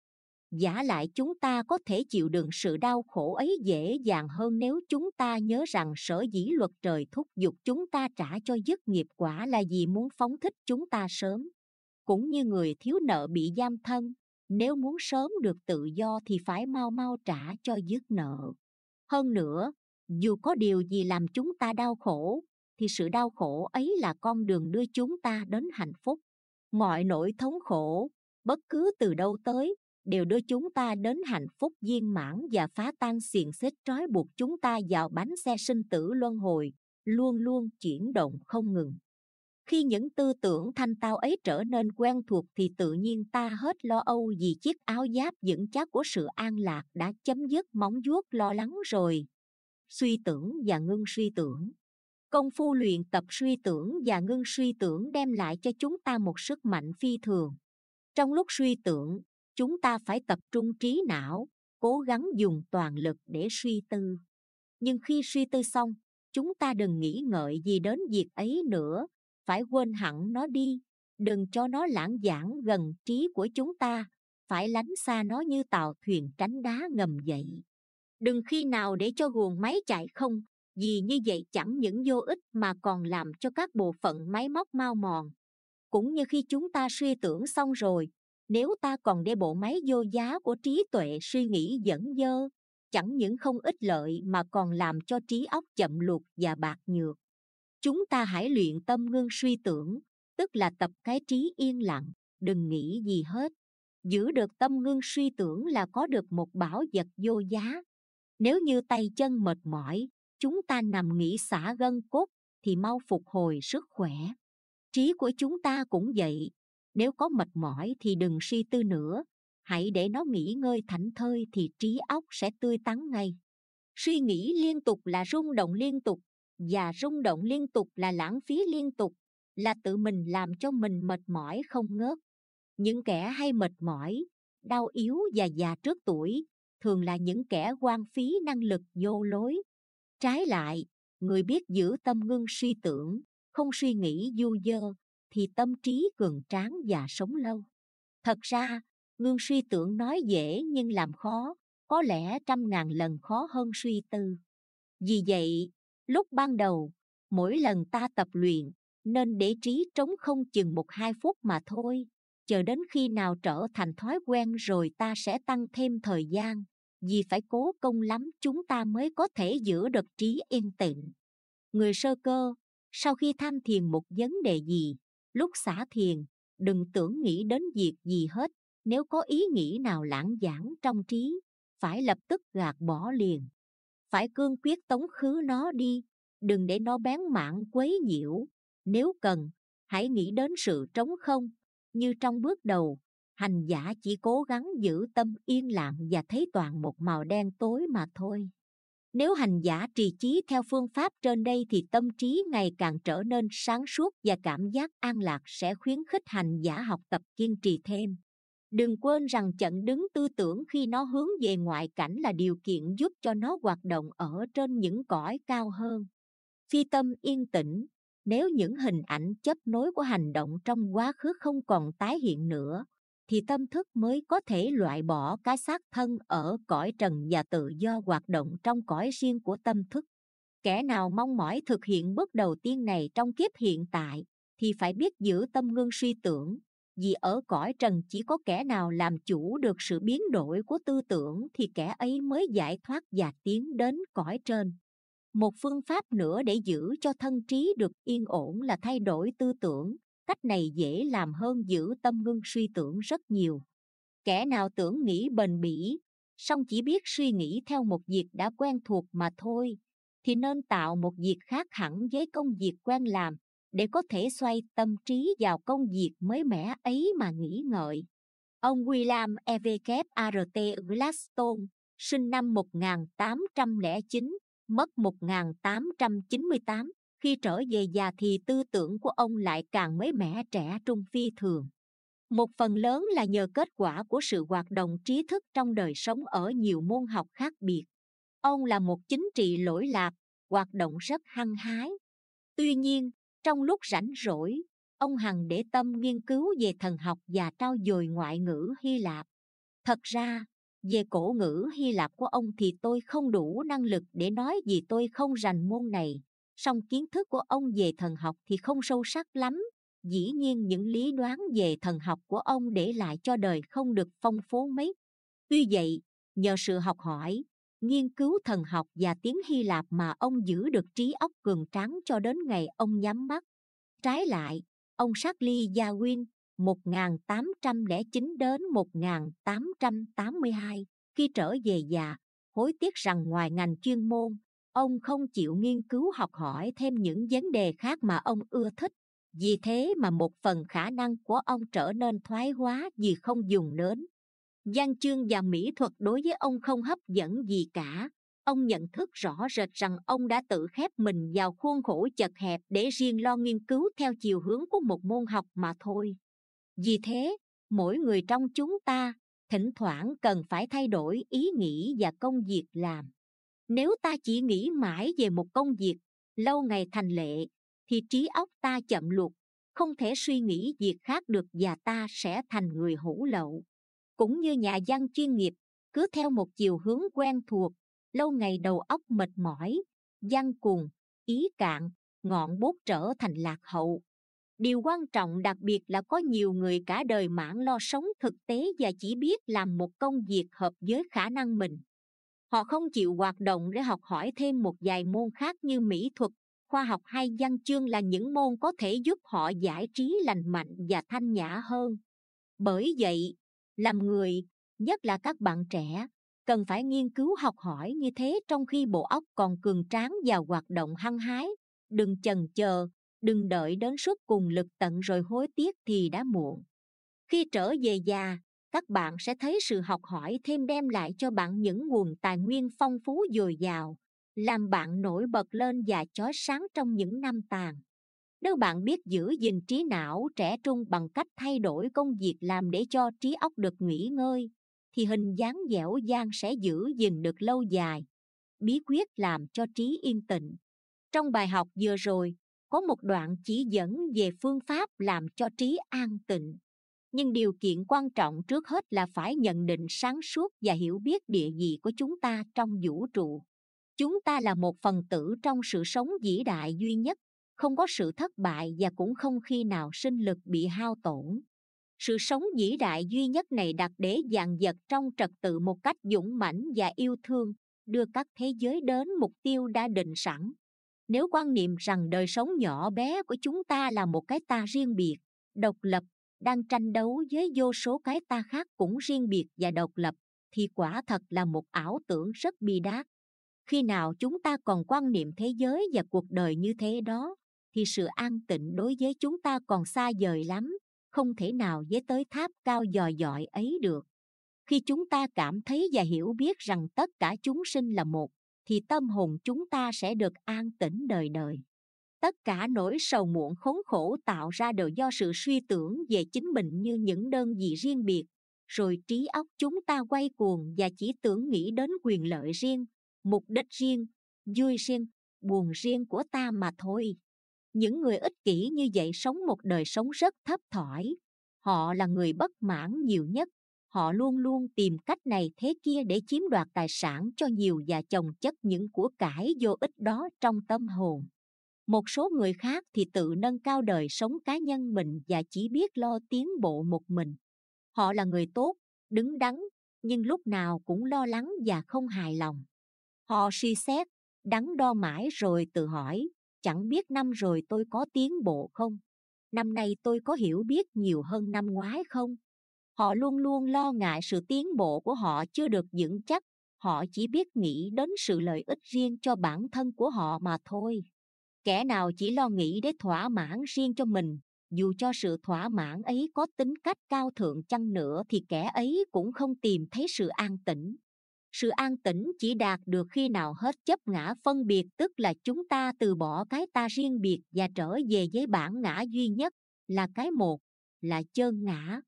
giả lại chúng ta có thể chịu đựng sự đau khổ ấy dễ dàng hơn nếu chúng ta nhớ rằng sở dĩ luật trời thúc giục chúng ta trả cho dứt nghiệp quả là vì muốn phóng thích chúng ta sớm. Cũng như người thiếu nợ bị giam thân, nếu muốn sớm được tự do thì phải mau mau trả cho dứt nợ. Hơn nữa, dù có điều gì làm chúng ta đau khổ, thì sự đau khổ ấy là con đường đưa chúng ta đến hạnh phúc. Mọi nỗi thống khổ, bất cứ từ đâu tới đều đưa chúng ta đến hạnh phúc viên mãn và phá tan xiềng xích trói buộc chúng ta vào bánh xe sinh tử luân hồi, luôn luôn chuyển động không ngừng. Khi những tư tưởng thanh tao ấy trở nên quen thuộc thì tự nhiên ta hết lo âu vì chiếc áo giáp vững chắc của sự an lạc đã chấm dứt móng vuốt lo lắng rồi. Suy tưởng và ngưng suy tưởng. Công phu luyện tập suy tưởng và ngưng suy tưởng đem lại cho chúng ta một sức mạnh phi thường. Trong lúc suy tưởng chúng ta phải tập trung trí não, cố gắng dùng toàn lực để suy tư. Nhưng khi suy tư xong, chúng ta đừng nghĩ ngợi gì đến việc ấy nữa. Phải quên hẳn nó đi. Đừng cho nó lãng giảng gần trí của chúng ta. Phải lánh xa nó như tàu thuyền tránh đá ngầm vậy đừng khi nào để cho guồng máy chạy không. Vì như vậy chẳng những vô ích mà còn làm cho các bộ phận máy móc mau mòn. Cũng như khi chúng ta suy tưởng xong rồi nếu ta còn để bộ máy vô giá của trí tuệ suy nghĩ dẫn dơ, chẳng những không ích lợi mà còn làm cho trí óc chậm lụt và bạc nhược. Chúng ta hãy luyện tâm ngưng suy tưởng, tức là tập cái trí yên lặng, đừng nghĩ gì hết. Giữ được tâm ngưng suy tưởng là có được một bảo vật vô giá. Nếu như tay chân mệt mỏi, chúng ta nằm nghỉ xả gân cốt thì mau phục hồi sức khỏe. Trí của chúng ta cũng vậy nếu có mệt mỏi thì đừng suy tư nữa. Hãy để nó nghỉ ngơi thảnh thơi thì trí óc sẽ tươi tắn ngay. Suy nghĩ liên tục là rung động liên tục, và rung động liên tục là lãng phí liên tục, là tự mình làm cho mình mệt mỏi không ngớt. Những kẻ hay mệt mỏi, đau yếu và già trước tuổi thường là những kẻ quan phí năng lực vô lối. Trái lại, người biết giữ tâm ngưng suy tưởng, không suy nghĩ du dơ thì tâm trí cường tráng và sống lâu. Thật ra, ngưng suy tưởng nói dễ nhưng làm khó, có lẽ trăm ngàn lần khó hơn suy tư. Vì vậy, lúc ban đầu, mỗi lần ta tập luyện, nên để trí trống không chừng một hai phút mà thôi. Chờ đến khi nào trở thành thói quen rồi ta sẽ tăng thêm thời gian, vì phải cố công lắm chúng ta mới có thể giữ được trí yên tịnh. người sơ cơ, sau khi tham thiền một vấn đề gì? Lúc xả thiền, đừng tưởng nghĩ đến việc gì hết, nếu có ý nghĩ nào lãng giảng trong trí, phải lập tức gạt bỏ liền. Phải cương quyết tống khứ nó đi, đừng để nó bén mạng quấy nhiễu. Nếu cần, hãy nghĩ đến sự trống không, như trong bước đầu, hành giả chỉ cố gắng giữ tâm yên lặng và thấy toàn một màu đen tối mà thôi nếu hành giả trì chí theo phương pháp trên đây thì tâm trí ngày càng trở nên sáng suốt và cảm giác an lạc sẽ khuyến khích hành giả học tập kiên trì thêm. Đừng quên rằng trận đứng tư tưởng khi nó hướng về ngoại cảnh là điều kiện giúp cho nó hoạt động ở trên những cõi cao hơn. Phi tâm yên tĩnh, nếu những hình ảnh chấp nối của hành động trong quá khứ không còn tái hiện nữa thì tâm thức mới có thể loại bỏ cái xác thân ở cõi trần và tự do hoạt động trong cõi riêng của tâm thức. Kẻ nào mong mỏi thực hiện bước đầu tiên này trong kiếp hiện tại thì phải biết giữ tâm ngưng suy tưởng, vì ở cõi trần chỉ có kẻ nào làm chủ được sự biến đổi của tư tưởng thì kẻ ấy mới giải thoát và tiến đến cõi trên. Một phương pháp nữa để giữ cho thân trí được yên ổn là thay đổi tư tưởng cách này dễ làm hơn giữ tâm ngưng suy tưởng rất nhiều kẻ nào tưởng nghĩ bền bỉ song chỉ biết suy nghĩ theo một việc đã quen thuộc mà thôi thì nên tạo một việc khác hẳn với công việc quen làm để có thể xoay tâm trí vào công việc mới mẻ ấy mà nghĩ ngợi. Ông William E.V. A.R.T. Gladstone, sinh năm 1809, mất 1898, khi trở về già thì tư tưởng của ông lại càng mới mẻ trẻ trung phi thường. Một phần lớn là nhờ kết quả của sự hoạt động trí thức trong đời sống ở nhiều môn học khác biệt. Ông là một chính trị lỗi lạc, hoạt động rất hăng hái. Tuy nhiên, trong lúc rảnh rỗi ông hằng để tâm nghiên cứu về thần học và trao dồi ngoại ngữ hy lạp thật ra về cổ ngữ hy lạp của ông thì tôi không đủ năng lực để nói vì tôi không rành môn này song kiến thức của ông về thần học thì không sâu sắc lắm dĩ nhiên những lý đoán về thần học của ông để lại cho đời không được phong phú mấy tuy vậy nhờ sự học hỏi nghiên cứu thần học và tiếng Hy Lạp mà ông giữ được trí óc cường tráng cho đến ngày ông nhắm mắt. Trái lại, ông Charlie Darwin 1809 đến 1882 khi trở về già, hối tiếc rằng ngoài ngành chuyên môn, ông không chịu nghiên cứu học hỏi thêm những vấn đề khác mà ông ưa thích. Vì thế mà một phần khả năng của ông trở nên thoái hóa vì không dùng nến, văn chương và mỹ thuật đối với ông không hấp dẫn gì cả. Ông nhận thức rõ rệt rằng ông đã tự khép mình vào khuôn khổ chật hẹp để riêng lo nghiên cứu theo chiều hướng của một môn học mà thôi. Vì thế mỗi người trong chúng ta thỉnh thoảng cần phải thay đổi ý nghĩ và công việc làm nếu ta chỉ nghĩ mãi về một công việc, lâu ngày thành lệ, thì trí óc ta chậm luộc, không thể suy nghĩ việc khác được và ta sẽ thành người hữu lậu. Cũng như nhà văn chuyên nghiệp, cứ theo một chiều hướng quen thuộc, lâu ngày đầu óc mệt mỏi, văn cuồng, ý cạn, ngọn bút trở thành lạc hậu. Điều quan trọng đặc biệt là có nhiều người cả đời mãn lo sống thực tế và chỉ biết làm một công việc hợp với khả năng mình họ không chịu hoạt động để học hỏi thêm một vài môn khác như mỹ thuật, khoa học hay văn chương là những môn có thể giúp họ giải trí lành mạnh và thanh nhã hơn. Bởi vậy, làm người, nhất là các bạn trẻ, cần phải nghiên cứu học hỏi như thế trong khi bộ óc còn cường tráng và hoạt động hăng hái. Đừng chần chờ đừng đợi đến suốt cùng lực tận rồi hối tiếc thì đã muộn. Khi trở về già các bạn sẽ thấy sự học hỏi thêm đem lại cho bạn những nguồn tài nguyên phong phú dồi dào, làm bạn nổi bật lên và chói sáng trong những năm tàn. Nếu bạn biết giữ gìn trí não trẻ trung bằng cách thay đổi công việc làm để cho trí óc được nghỉ ngơi, thì hình dáng dẻo dang sẽ giữ gìn được lâu dài. Bí quyết làm cho trí yên tĩnh. Trong bài học vừa rồi, có một đoạn chỉ dẫn về phương pháp làm cho trí an tịnh nhưng điều kiện quan trọng trước hết là phải nhận định sáng suốt và hiểu biết địa vị của chúng ta trong vũ trụ. Chúng ta là một phần tử trong sự sống vĩ đại duy nhất, không có sự thất bại và cũng không khi nào sinh lực bị hao tổn. Sự sống vĩ đại duy nhất này đặt để dàn vật trong trật tự một cách dũng mãnh và yêu thương, đưa các thế giới đến mục tiêu đã định sẵn. Nếu quan niệm rằng đời sống nhỏ bé của chúng ta là một cái ta riêng biệt, độc lập đang tranh đấu với vô số cái ta khác cũng riêng biệt và độc lập, thì quả thật là một ảo tưởng rất bi đát. Khi nào chúng ta còn quan niệm thế giới và cuộc đời như thế đó, thì sự an tịnh đối với chúng ta còn xa vời lắm, không thể nào với tới tháp cao dòi dọi ấy được. Khi chúng ta cảm thấy và hiểu biết rằng tất cả chúng sinh là một, thì tâm hồn chúng ta sẽ được an tĩnh đời đời tất cả nỗi sầu muộn khốn khổ tạo ra đều do sự suy tưởng về chính mình như những đơn vị riêng biệt. Rồi trí óc chúng ta quay cuồng và chỉ tưởng nghĩ đến quyền lợi riêng, mục đích riêng, vui riêng, buồn riêng của ta mà thôi. Những người ích kỷ như vậy sống một đời sống rất thấp thỏi. Họ là người bất mãn nhiều nhất. Họ luôn luôn tìm cách này thế kia để chiếm đoạt tài sản cho nhiều và chồng chất những của cải vô ích đó trong tâm hồn một số người khác thì tự nâng cao đời sống cá nhân mình và chỉ biết lo tiến bộ một mình. Họ là người tốt, đứng đắn, nhưng lúc nào cũng lo lắng và không hài lòng. Họ suy xét, đắn đo mãi rồi tự hỏi, chẳng biết năm rồi tôi có tiến bộ không? Năm nay tôi có hiểu biết nhiều hơn năm ngoái không? Họ luôn luôn lo ngại sự tiến bộ của họ chưa được vững chắc. Họ chỉ biết nghĩ đến sự lợi ích riêng cho bản thân của họ mà thôi kẻ nào chỉ lo nghĩ để thỏa mãn riêng cho mình, dù cho sự thỏa mãn ấy có tính cách cao thượng chăng nữa thì kẻ ấy cũng không tìm thấy sự an tĩnh. Sự an tĩnh chỉ đạt được khi nào hết chấp ngã phân biệt, tức là chúng ta từ bỏ cái ta riêng biệt và trở về với bản ngã duy nhất, là cái một, là chân ngã.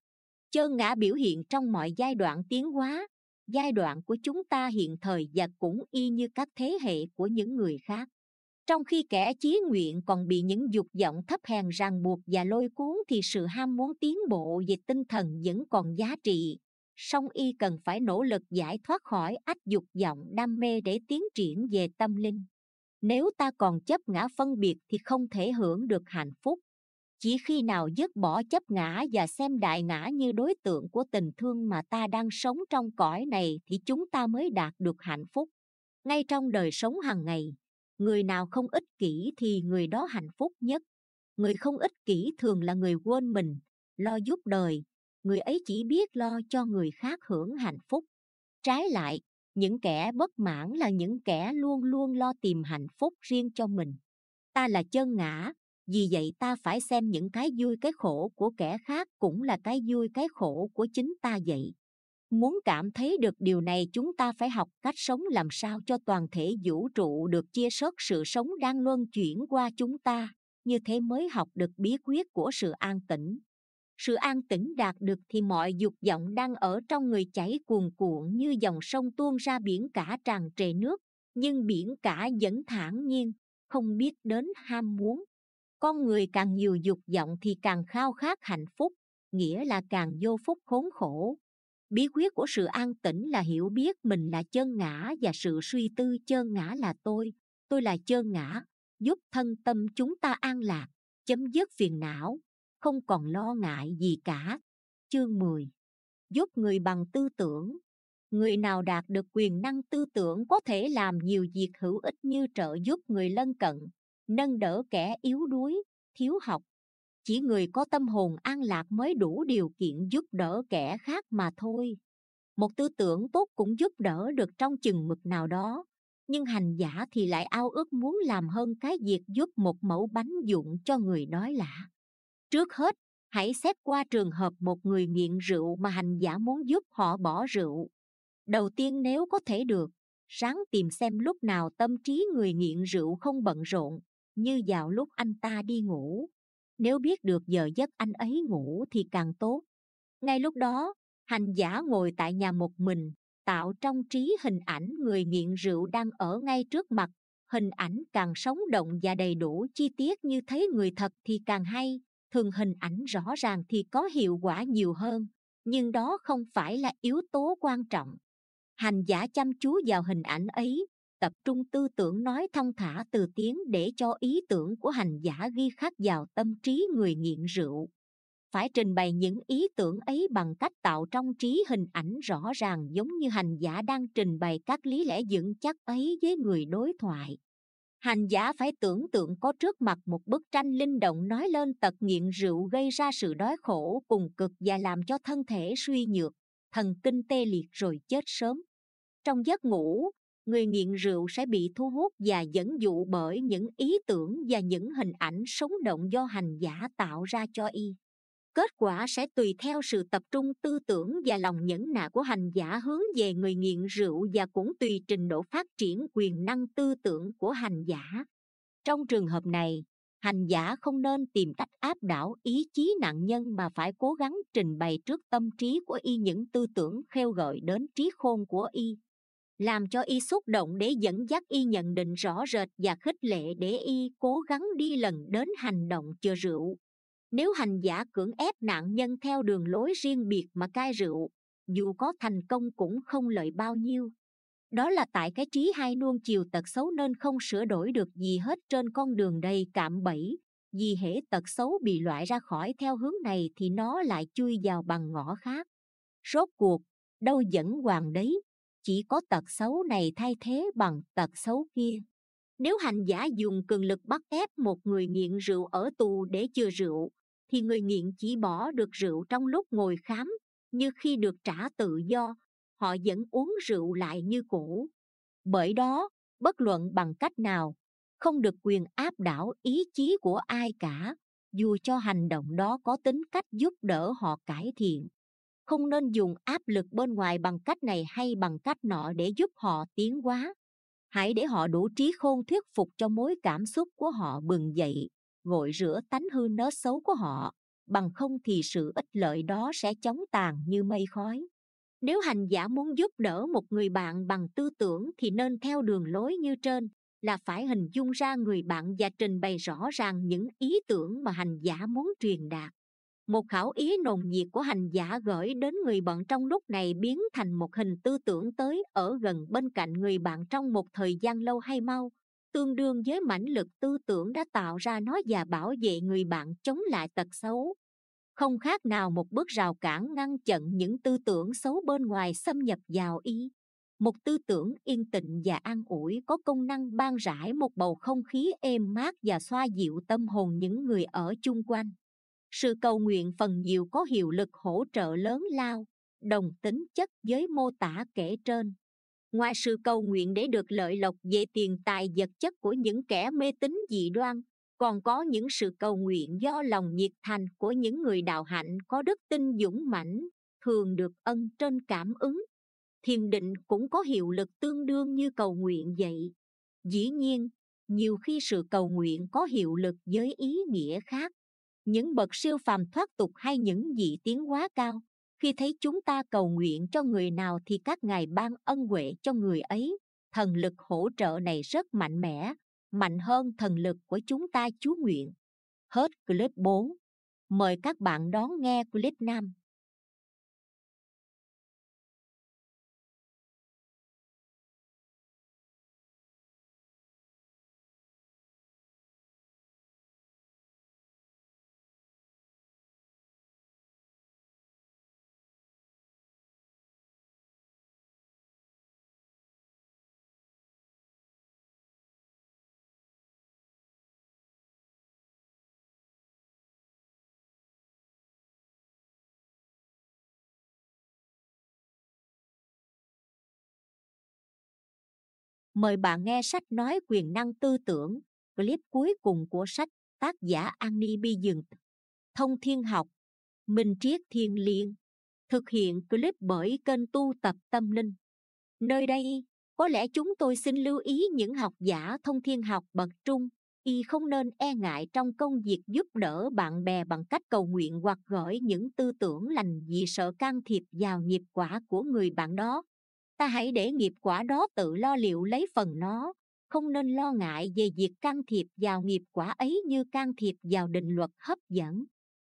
Chân ngã biểu hiện trong mọi giai đoạn tiến hóa, giai đoạn của chúng ta hiện thời và cũng y như các thế hệ của những người khác trong khi kẻ chí nguyện còn bị những dục vọng thấp hèn ràng buộc và lôi cuốn thì sự ham muốn tiến bộ về tinh thần vẫn còn giá trị. Song y cần phải nỗ lực giải thoát khỏi ách dục vọng đam mê để tiến triển về tâm linh. Nếu ta còn chấp ngã phân biệt thì không thể hưởng được hạnh phúc. Chỉ khi nào dứt bỏ chấp ngã và xem đại ngã như đối tượng của tình thương mà ta đang sống trong cõi này thì chúng ta mới đạt được hạnh phúc. Ngay trong đời sống hàng ngày người nào không ích kỷ thì người đó hạnh phúc nhất. Người không ích kỷ thường là người quên mình, lo giúp đời. Người ấy chỉ biết lo cho người khác hưởng hạnh phúc. Trái lại, những kẻ bất mãn là những kẻ luôn luôn lo tìm hạnh phúc riêng cho mình. Ta là chân ngã, vì vậy ta phải xem những cái vui cái khổ của kẻ khác cũng là cái vui cái khổ của chính ta vậy muốn cảm thấy được điều này, chúng ta phải học cách sống làm sao cho toàn thể vũ trụ được chia sớt sự sống đang luân chuyển qua chúng ta. Như thế mới học được bí quyết của sự an tĩnh. Sự an tĩnh đạt được thì mọi dục vọng đang ở trong người chảy cuồn cuộn như dòng sông tuôn ra biển cả tràn trề nước, nhưng biển cả vẫn thản nhiên, không biết đến ham muốn. Con người càng nhiều dục vọng thì càng khao khát hạnh phúc, nghĩa là càng vô phúc khốn khổ bí quyết của sự an tĩnh là hiểu biết mình là chân ngã và sự suy tư chân ngã là tôi. Tôi là chân ngã, giúp thân tâm chúng ta an lạc, chấm dứt phiền não, không còn lo ngại gì cả. Chương 10 giúp người bằng tư tưởng. Người nào đạt được quyền năng tư tưởng có thể làm nhiều việc hữu ích như trợ giúp người lân cận, nâng đỡ kẻ yếu đuối, thiếu học chỉ người có tâm hồn an lạc mới đủ điều kiện giúp đỡ kẻ khác mà thôi. Một tư tưởng tốt cũng giúp đỡ được trong chừng mực nào đó. Nhưng hành giả thì lại ao ước muốn làm hơn cái việc giúp một mẫu bánh dụng cho người đói lạ. Trước hết, hãy xét qua trường hợp một người nghiện rượu mà hành giả muốn giúp họ bỏ rượu. Đầu tiên nếu có thể được sáng tìm xem lúc nào tâm trí người nghiện rượu không bận rộn, như vào lúc anh ta đi ngủ nếu biết được giờ giấc anh ấy ngủ thì càng tốt. Ngay lúc đó, hành giả ngồi tại nhà một mình, tạo trong trí hình ảnh người nghiện rượu đang ở ngay trước mặt. Hình ảnh càng sống động và đầy đủ chi tiết như thấy người thật thì càng hay, thường hình ảnh rõ ràng thì có hiệu quả nhiều hơn. Nhưng đó không phải là yếu tố quan trọng. Hành giả chăm chú vào hình ảnh ấy tập trung tư tưởng nói thông thả từ tiếng để cho ý tưởng của hành giả ghi khắc vào tâm trí người nghiện rượu. Phải trình bày những ý tưởng ấy bằng cách tạo trong trí hình ảnh rõ ràng giống như hành giả đang trình bày các lý lẽ vững chắc ấy với người đối thoại. Hành giả phải tưởng tượng có trước mặt một bức tranh linh động nói lên tật nghiện rượu gây ra sự đói khổ, cùng cực và làm cho thân thể suy nhược, thần kinh tê liệt rồi chết sớm. Trong giấc ngủ người nghiện rượu sẽ bị thu hút và dẫn dụ bởi những ý tưởng và những hình ảnh sống động do hành giả tạo ra cho y. Kết quả sẽ tùy theo sự tập trung, tư tưởng và lòng nhẫn nại của hành giả hướng về người nghiện rượu và cũng tùy trình độ phát triển quyền năng, tư tưởng của hành giả. Trong trường hợp này, hành giả không nên tìm cách áp đảo ý chí nạn nhân mà phải cố gắng trình bày trước tâm trí của y những tư tưởng khêu gợi đến trí khôn của y làm cho y xúc động để dẫn dắt y nhận định rõ rệt và khích lệ để y cố gắng đi lần đến hành động chừa rượu. Nếu hành giả cưỡng ép nạn nhân theo đường lối riêng biệt mà cai rượu, dù có thành công cũng không lợi bao nhiêu. Đó là tại cái trí hai nuông chiều tật xấu nên không sửa đổi được gì hết trên con đường đầy cạm bẫy. Vì hễ tật xấu bị loại ra khỏi theo hướng này thì nó lại chui vào bằng ngõ khác. Rốt cuộc, đâu dẫn hoàng đấy chỉ có tật xấu này thay thế bằng tật xấu kia. Nếu hành giả dùng cường lực bắt ép một người nghiện rượu ở tù để chừa rượu, thì người nghiện chỉ bỏ được rượu trong lúc ngồi khám, như khi được trả tự do, họ vẫn uống rượu lại như cũ. Bởi đó, bất luận bằng cách nào, không được quyền áp đảo ý chí của ai cả, dù cho hành động đó có tính cách giúp đỡ họ cải thiện không nên dùng áp lực bên ngoài bằng cách này hay bằng cách nọ để giúp họ tiến hóa. Hãy để họ đủ trí khôn thuyết phục cho mối cảm xúc của họ bừng dậy gội rửa tánh hư nớ xấu của họ. Bằng không thì sự ích lợi đó sẽ chóng tàn như mây khói. Nếu hành giả muốn giúp đỡ một người bạn bằng tư tưởng thì nên theo đường lối như trên, là phải hình dung ra người bạn và trình bày rõ ràng những ý tưởng mà hành giả muốn truyền đạt một khảo ý nồng nhiệt của hành giả gửi đến người bạn trong lúc này biến thành một hình tư tưởng tới ở gần bên cạnh người bạn trong một thời gian lâu hay mau. Tương đương với mãnh lực tư tưởng đã tạo ra nó và bảo vệ người bạn chống lại tật xấu. Không khác nào một bước rào cản ngăn chặn những tư tưởng xấu bên ngoài xâm nhập vào y một tư tưởng yên tĩnh và an ủi có công năng ban rải một bầu không khí êm mát và xoa dịu tâm hồn những người ở chung quanh sự cầu nguyện phần nhiều có hiệu lực hỗ trợ lớn lao, đồng tính chất với mô tả kể trên. Ngoài sự cầu nguyện để được lợi lộc về tiền tài vật chất của những kẻ mê tín dị đoan, còn có những sự cầu nguyện do lòng nhiệt thành của những người đạo hạnh có đức tin dũng mãnh, thường được ân trên cảm ứng. Thiền định cũng có hiệu lực tương đương như cầu nguyện vậy. Dĩ nhiên, nhiều khi sự cầu nguyện có hiệu lực với ý nghĩa khác những bậc siêu phàm thoát tục hay những vị tiến quá cao? Khi thấy chúng ta cầu nguyện cho người nào thì các ngài ban ân huệ cho người ấy. Thần lực hỗ trợ này rất mạnh mẽ, mạnh hơn thần lực của chúng ta chú nguyện. Hết clip 4 mời các bạn đón nghe clip 5 Mời bạn nghe sách nói quyền năng tư tưởng, clip cuối cùng của sách tác giả Annie Bi Dừng. Thông thiên học, Minh Triết Thiên Liên. Thực hiện clip bởi kênh tu tập tâm linh. Nơi đây, có lẽ chúng tôi xin lưu ý những học giả thông thiên học bậc trung, y không nên e ngại trong công việc giúp đỡ bạn bè bằng cách cầu nguyện hoặc gửi những tư tưởng lành vì sợ can thiệp vào nghiệp quả của người bạn đó ta hãy để nghiệp quả đó tự lo liệu lấy phần nó, không nên lo ngại về việc can thiệp vào nghiệp quả ấy như can thiệp vào định luật hấp dẫn.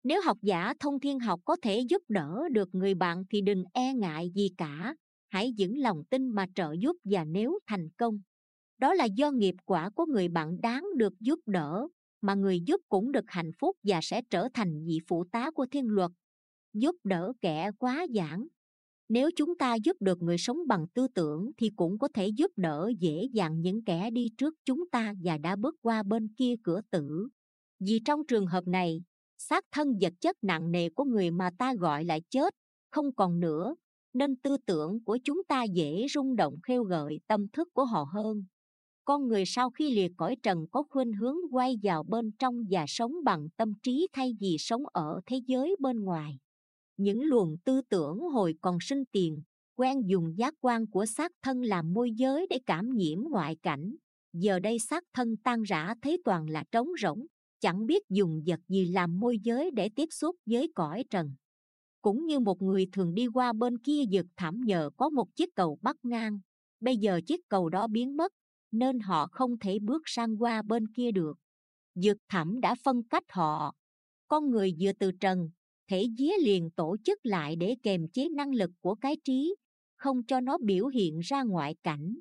Nếu học giả thông thiên học có thể giúp đỡ được người bạn thì đừng e ngại gì cả, hãy vững lòng tin mà trợ giúp và nếu thành công. Đó là do nghiệp quả của người bạn đáng được giúp đỡ, mà người giúp cũng được hạnh phúc và sẽ trở thành vị phụ tá của thiên luật. Giúp đỡ kẻ quá giản nếu chúng ta giúp được người sống bằng tư tưởng thì cũng có thể giúp đỡ dễ dàng những kẻ đi trước chúng ta và đã bước qua bên kia cửa tử. Vì trong trường hợp này, xác thân vật chất nặng nề của người mà ta gọi là chết không còn nữa, nên tư tưởng của chúng ta dễ rung động khêu gợi tâm thức của họ hơn. Con người sau khi liệt cõi trần có khuynh hướng quay vào bên trong và sống bằng tâm trí thay vì sống ở thế giới bên ngoài những luồng tư tưởng hồi còn sinh tiền, quen dùng giác quan của xác thân làm môi giới để cảm nhiễm ngoại cảnh. Giờ đây xác thân tan rã thấy toàn là trống rỗng, chẳng biết dùng vật gì làm môi giới để tiếp xúc với cõi trần. Cũng như một người thường đi qua bên kia vực thẳm nhờ có một chiếc cầu bắc ngang, bây giờ chiếc cầu đó biến mất, nên họ không thể bước sang qua bên kia được. Vực thẳm đã phân cách họ, con người vừa từ trần thể vía liền tổ chức lại để kềm chế năng lực của cái trí, không cho nó biểu hiện ra ngoại cảnh.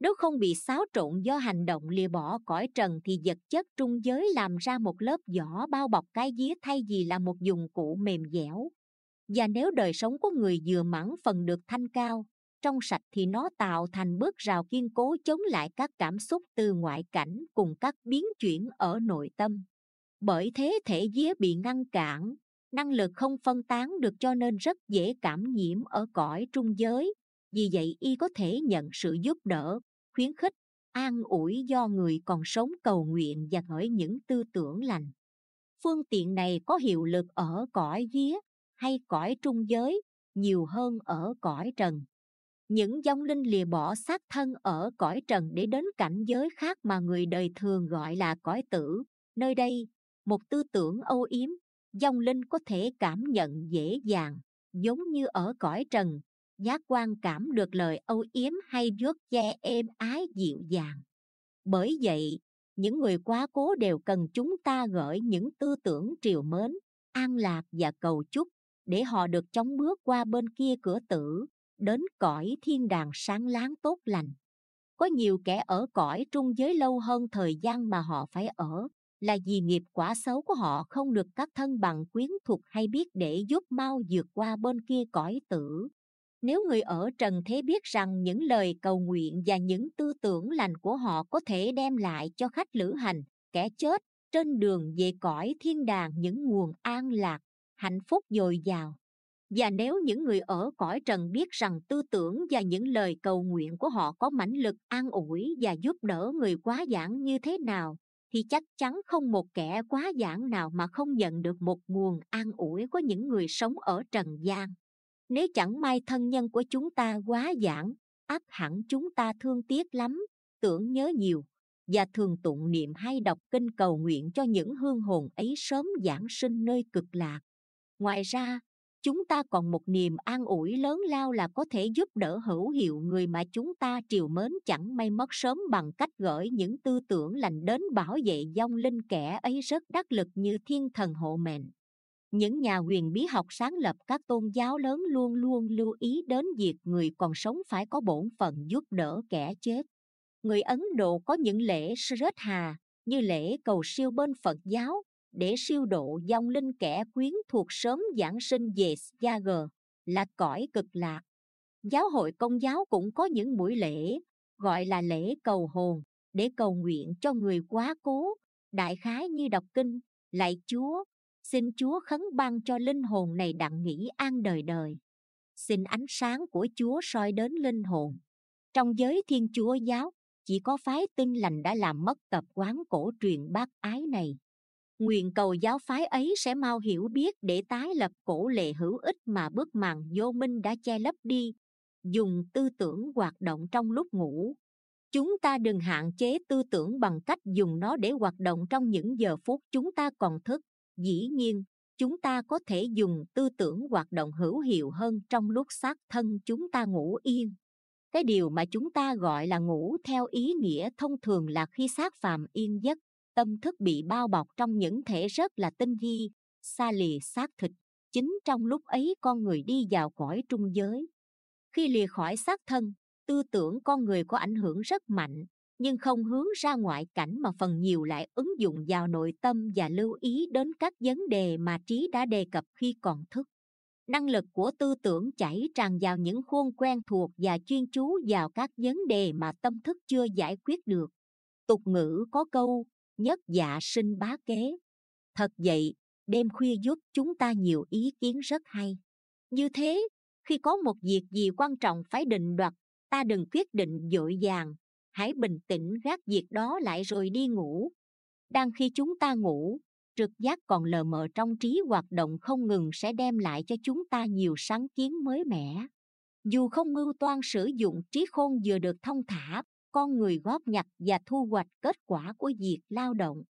Nếu không bị xáo trộn do hành động lìa bỏ cõi trần thì vật chất trung giới làm ra một lớp vỏ bao bọc cái vía thay vì là một dụng cụ mềm dẻo. Và nếu đời sống của người vừa mãn phần được thanh cao, trong sạch thì nó tạo thành bước rào kiên cố chống lại các cảm xúc từ ngoại cảnh cùng các biến chuyển ở nội tâm. Bởi thế thể vía bị ngăn cản năng lực không phân tán được cho nên rất dễ cảm nhiễm ở cõi trung giới. Vì vậy, y có thể nhận sự giúp đỡ, khuyến khích, an ủi do người còn sống cầu nguyện và gửi những tư tưởng lành. Phương tiện này có hiệu lực ở cõi vía hay cõi trung giới, nhiều hơn ở cõi trần. Những vong linh lìa bỏ xác thân ở cõi trần để đến cảnh giới khác mà người đời thường gọi là cõi tử. Nơi đây, một tư tưởng âu yếm dòng linh có thể cảm nhận dễ dàng, giống như ở cõi trần. Giác quan cảm được lời âu yếm hay vuốt che êm ái dịu dàng. Bởi vậy, những người quá cố đều cần chúng ta gửi những tư tưởng triều mến, an lạc và cầu chúc để họ được chóng bước qua bên kia cửa tử, đến cõi thiên đàng sáng láng tốt lành. Có nhiều kẻ ở cõi trung giới lâu hơn thời gian mà họ phải ở là vì nghiệp quả xấu của họ không được các thân bằng quyến thuộc hay biết để giúp mau vượt qua bên kia cõi tử. Nếu người ở trần thế biết rằng những lời cầu nguyện và những tư tưởng lành của họ có thể đem lại cho khách lữ hành, kẻ chết, trên đường về cõi thiên đàng những nguồn an lạc, hạnh phúc dồi dào. Và nếu những người ở cõi trần biết rằng tư tưởng và những lời cầu nguyện của họ có mãnh lực an ủi và giúp đỡ người quá giảng như thế nào thì chắc chắn không một kẻ quá giản nào mà không nhận được một nguồn an ủi của những người sống ở trần gian. Nếu chẳng may thân nhân của chúng ta quá giản ác hẳn chúng ta thương tiếc lắm, tưởng nhớ nhiều, và thường tụng niệm hay đọc kinh cầu nguyện cho những hương hồn ấy sớm giảng sinh nơi cực lạc. Ngoài ra chúng ta còn một niềm an ủi lớn lao là có thể giúp đỡ hữu hiệu người mà chúng ta triều mến, chẳng may mất sớm bằng cách gửi những tư tưởng lành đến bảo vệ dòng linh kẻ ấy rất đắc lực như thiên thần hộ mệnh. Những nhà huyền bí học sáng lập các tôn giáo lớn luôn luôn lưu ý đến việc người còn sống phải có bổn phận giúp đỡ kẻ chết. Người ấn độ có những lễ srết hà, như lễ cầu siêu bên phật giáo để siêu độ dòng linh kẻ quyến thuộc sớm giảng sinh về Yager là cõi cực lạc. Giáo hội công giáo cũng có những buổi lễ gọi là lễ cầu hồn để cầu nguyện cho người quá cố, đại khái như đọc kinh, lạy Chúa, xin Chúa khấn ban cho linh hồn này đặng nghỉ an đời đời. Xin ánh sáng của Chúa soi đến linh hồn. Trong giới Thiên Chúa giáo, chỉ có phái tinh lành đã làm mất tập quán cổ truyền bác ái này nguyện cầu giáo phái ấy sẽ mau hiểu biết để tái lập cổ lệ hữu ích mà bức màn vô minh đã che lấp đi. Dùng tư tưởng hoạt động trong lúc ngủ. Chúng ta đừng hạn chế tư tưởng bằng cách dùng nó để hoạt động trong những giờ phút chúng ta còn thức. Dĩ nhiên, chúng ta có thể dùng tư tưởng hoạt động hữu hiệu hơn trong lúc xác thân chúng ta ngủ yên. Cái điều mà chúng ta gọi là ngủ theo ý nghĩa thông thường là khi xác phàm yên giấc tâm thức bị bao bọc trong những thể rất là tinh vi, xa lìa xác thịt. Chính trong lúc ấy con người đi vào cõi trung giới. Khi lìa khỏi xác thân, tư tưởng con người có ảnh hưởng rất mạnh, nhưng không hướng ra ngoại cảnh mà phần nhiều lại ứng dụng vào nội tâm và lưu ý đến các vấn đề mà trí đã đề cập khi còn thức. Năng lực của tư tưởng chảy tràn vào những khuôn quen thuộc và chuyên chú vào các vấn đề mà tâm thức chưa giải quyết được. Tục ngữ có câu nhất dạ sinh bá kế. Thật vậy, đêm khuya giúp chúng ta nhiều ý kiến rất hay. Như thế, khi có một việc gì quan trọng phải định đoạt, ta đừng quyết định dội vàng hãy bình tĩnh gác việc đó lại rồi đi ngủ. Đang khi chúng ta ngủ, trực giác còn lờ mờ trong trí, hoạt động không ngừng sẽ đem lại cho chúng ta nhiều sáng kiến mới mẻ. Dù không mưu toan sử dụng trí khôn vừa được thông thả con người góp nhặt và thu hoạch kết quả của việc lao động.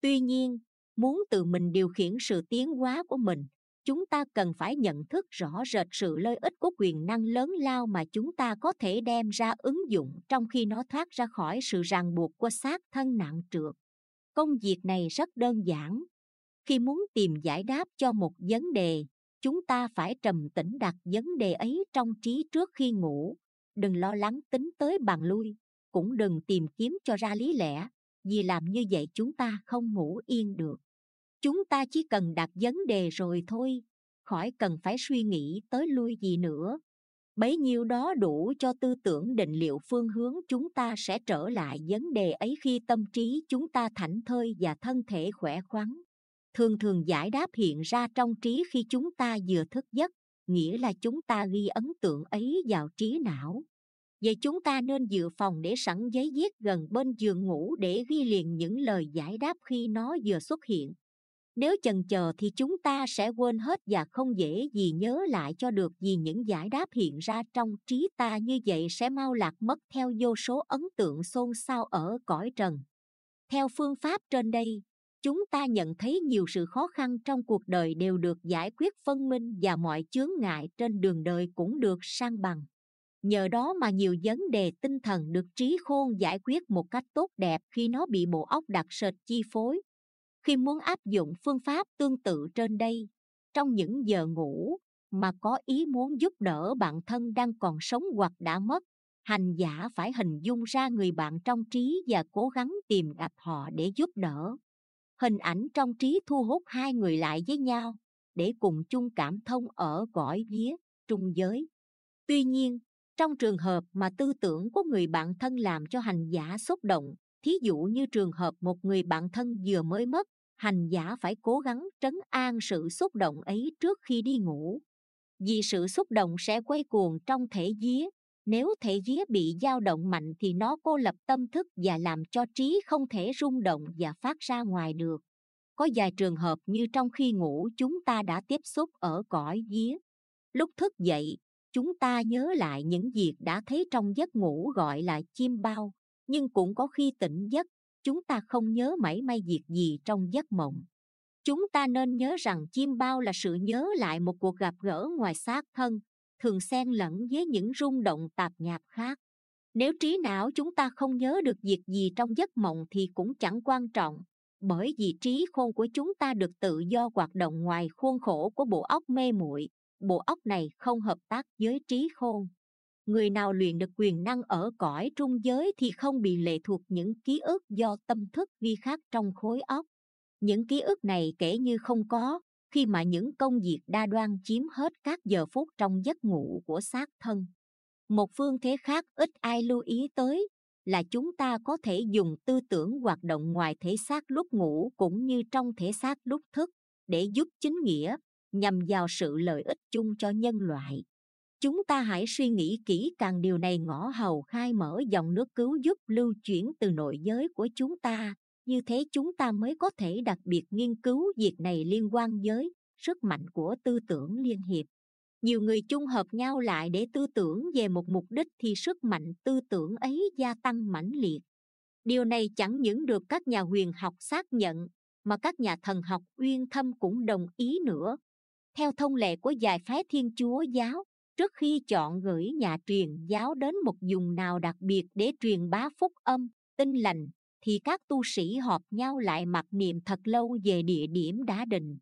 Tuy nhiên, muốn tự mình điều khiển sự tiến hóa của mình, chúng ta cần phải nhận thức rõ rệt sự lợi ích của quyền năng lớn lao mà chúng ta có thể đem ra ứng dụng trong khi nó thoát ra khỏi sự ràng buộc của xác thân nặng trượt. Công việc này rất đơn giản. Khi muốn tìm giải đáp cho một vấn đề, chúng ta phải trầm tĩnh đặt vấn đề ấy trong trí trước khi ngủ. Đừng lo lắng tính tới bàn lui cũng đừng tìm kiếm cho ra lý lẽ, vì làm như vậy chúng ta không ngủ yên được. Chúng ta chỉ cần đặt vấn đề rồi thôi, khỏi cần phải suy nghĩ tới lui gì nữa. Bấy nhiêu đó đủ cho tư tưởng định liệu phương hướng chúng ta sẽ trở lại vấn đề ấy khi tâm trí chúng ta thảnh thơi và thân thể khỏe khoắn. Thường thường giải đáp hiện ra trong trí khi chúng ta vừa thức giấc, nghĩa là chúng ta ghi ấn tượng ấy vào trí não vậy chúng ta nên dự phòng để sẵn giấy viết gần bên giường ngủ để ghi liền những lời giải đáp khi nó vừa xuất hiện. Nếu chần chờ thì chúng ta sẽ quên hết và không dễ gì nhớ lại cho được vì những giải đáp hiện ra trong trí ta như vậy sẽ mau lạc mất theo vô số ấn tượng xôn xao ở cõi trần. Theo phương pháp trên đây, chúng ta nhận thấy nhiều sự khó khăn trong cuộc đời đều được giải quyết phân minh và mọi chướng ngại trên đường đời cũng được sang bằng nhờ đó mà nhiều vấn đề tinh thần được trí khôn giải quyết một cách tốt đẹp khi nó bị bộ óc đặc sệt chi phối. Khi muốn áp dụng phương pháp tương tự trên đây, trong những giờ ngủ mà có ý muốn giúp đỡ bạn thân đang còn sống hoặc đã mất, hành giả phải hình dung ra người bạn trong trí và cố gắng tìm gặp họ để giúp đỡ. Hình ảnh trong trí thu hút hai người lại với nhau để cùng chung cảm thông ở cõi vía, trung giới. Tuy nhiên trong trường hợp mà tư tưởng của người bạn thân làm cho hành giả xúc động, thí dụ như trường hợp một người bạn thân vừa mới mất, hành giả phải cố gắng trấn an sự xúc động ấy trước khi đi ngủ. Vì sự xúc động sẽ quay cuồng trong thể vía, nếu thể vía bị dao động mạnh thì nó cô lập tâm thức và làm cho trí không thể rung động và phát ra ngoài được. Có vài trường hợp như trong khi ngủ chúng ta đã tiếp xúc ở cõi vía. Lúc thức dậy chúng ta nhớ lại những việc đã thấy trong giấc ngủ, gọi là chim bao. Nhưng cũng có khi tỉnh giấc, chúng ta không nhớ mảy may việc gì trong giấc mộng. Chúng ta nên nhớ rằng chim bao là sự nhớ lại một cuộc gặp gỡ ngoài xác thân, thường xen lẫn với những rung động tạp nhạp khác. Nếu trí não chúng ta không nhớ được việc gì trong giấc mộng thì cũng chẳng quan trọng, bởi vì trí khôn của chúng ta được tự do hoạt động ngoài khuôn khổ của bộ óc mê muội bộ óc này không hợp tác với trí khôn. Người nào luyện được quyền năng ở cõi trung giới thì không bị lệ thuộc những ký ức do tâm thức ghi khác trong khối óc. Những ký ức này kể như không có, khi mà những công việc đa đoan chiếm hết các giờ phút trong giấc ngủ của xác thân. Một phương thế khác ít ai lưu ý tới, là chúng ta có thể dùng tư tưởng hoạt động ngoài thể xác lúc ngủ cũng như trong thể xác lúc thức để giúp chính nghĩa nhằm vào sự lợi ích chung cho nhân loại. Chúng ta hãy suy nghĩ kỹ càng điều này ngõ hầu khai mở dòng nước cứu giúp lưu chuyển từ nội giới của chúng ta. Như thế chúng ta mới có thể đặc biệt nghiên cứu việc này liên quan với sức mạnh của tư tưởng liên hiệp. Nhiều người chung hợp nhau lại để tư tưởng về một mục đích thì sức mạnh tư tưởng ấy gia tăng mãnh liệt. Điều này chẳng những được các nhà huyền học xác nhận, mà các nhà thần học uyên thâm cũng đồng ý nữa theo thông lệ của vài phái thiên chúa giáo, trước khi chọn gửi nhà truyền giáo đến một vùng nào đặc biệt để truyền bá phúc âm tinh lành, thì các tu sĩ họp nhau lại mặc niệm thật lâu về địa điểm đã định.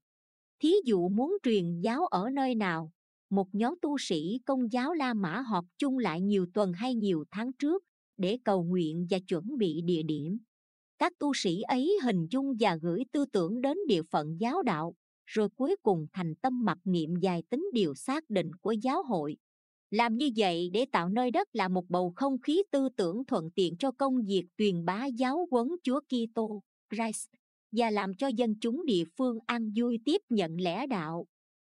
Thí dụ muốn truyền giáo ở nơi nào, một nhóm tu sĩ công giáo la mã họp chung lại nhiều tuần hay nhiều tháng trước để cầu nguyện và chuẩn bị địa điểm. Các tu sĩ ấy hình dung và gửi tư tưởng đến địa phận giáo đạo rồi cuối cùng thành tâm mặc niệm dài tính điều xác định của giáo hội làm như vậy để tạo nơi đất là một bầu không khí tư tưởng thuận tiện cho công việc truyền bá giáo huấn Chúa Kitô Christ và làm cho dân chúng địa phương an vui tiếp nhận lẽ đạo.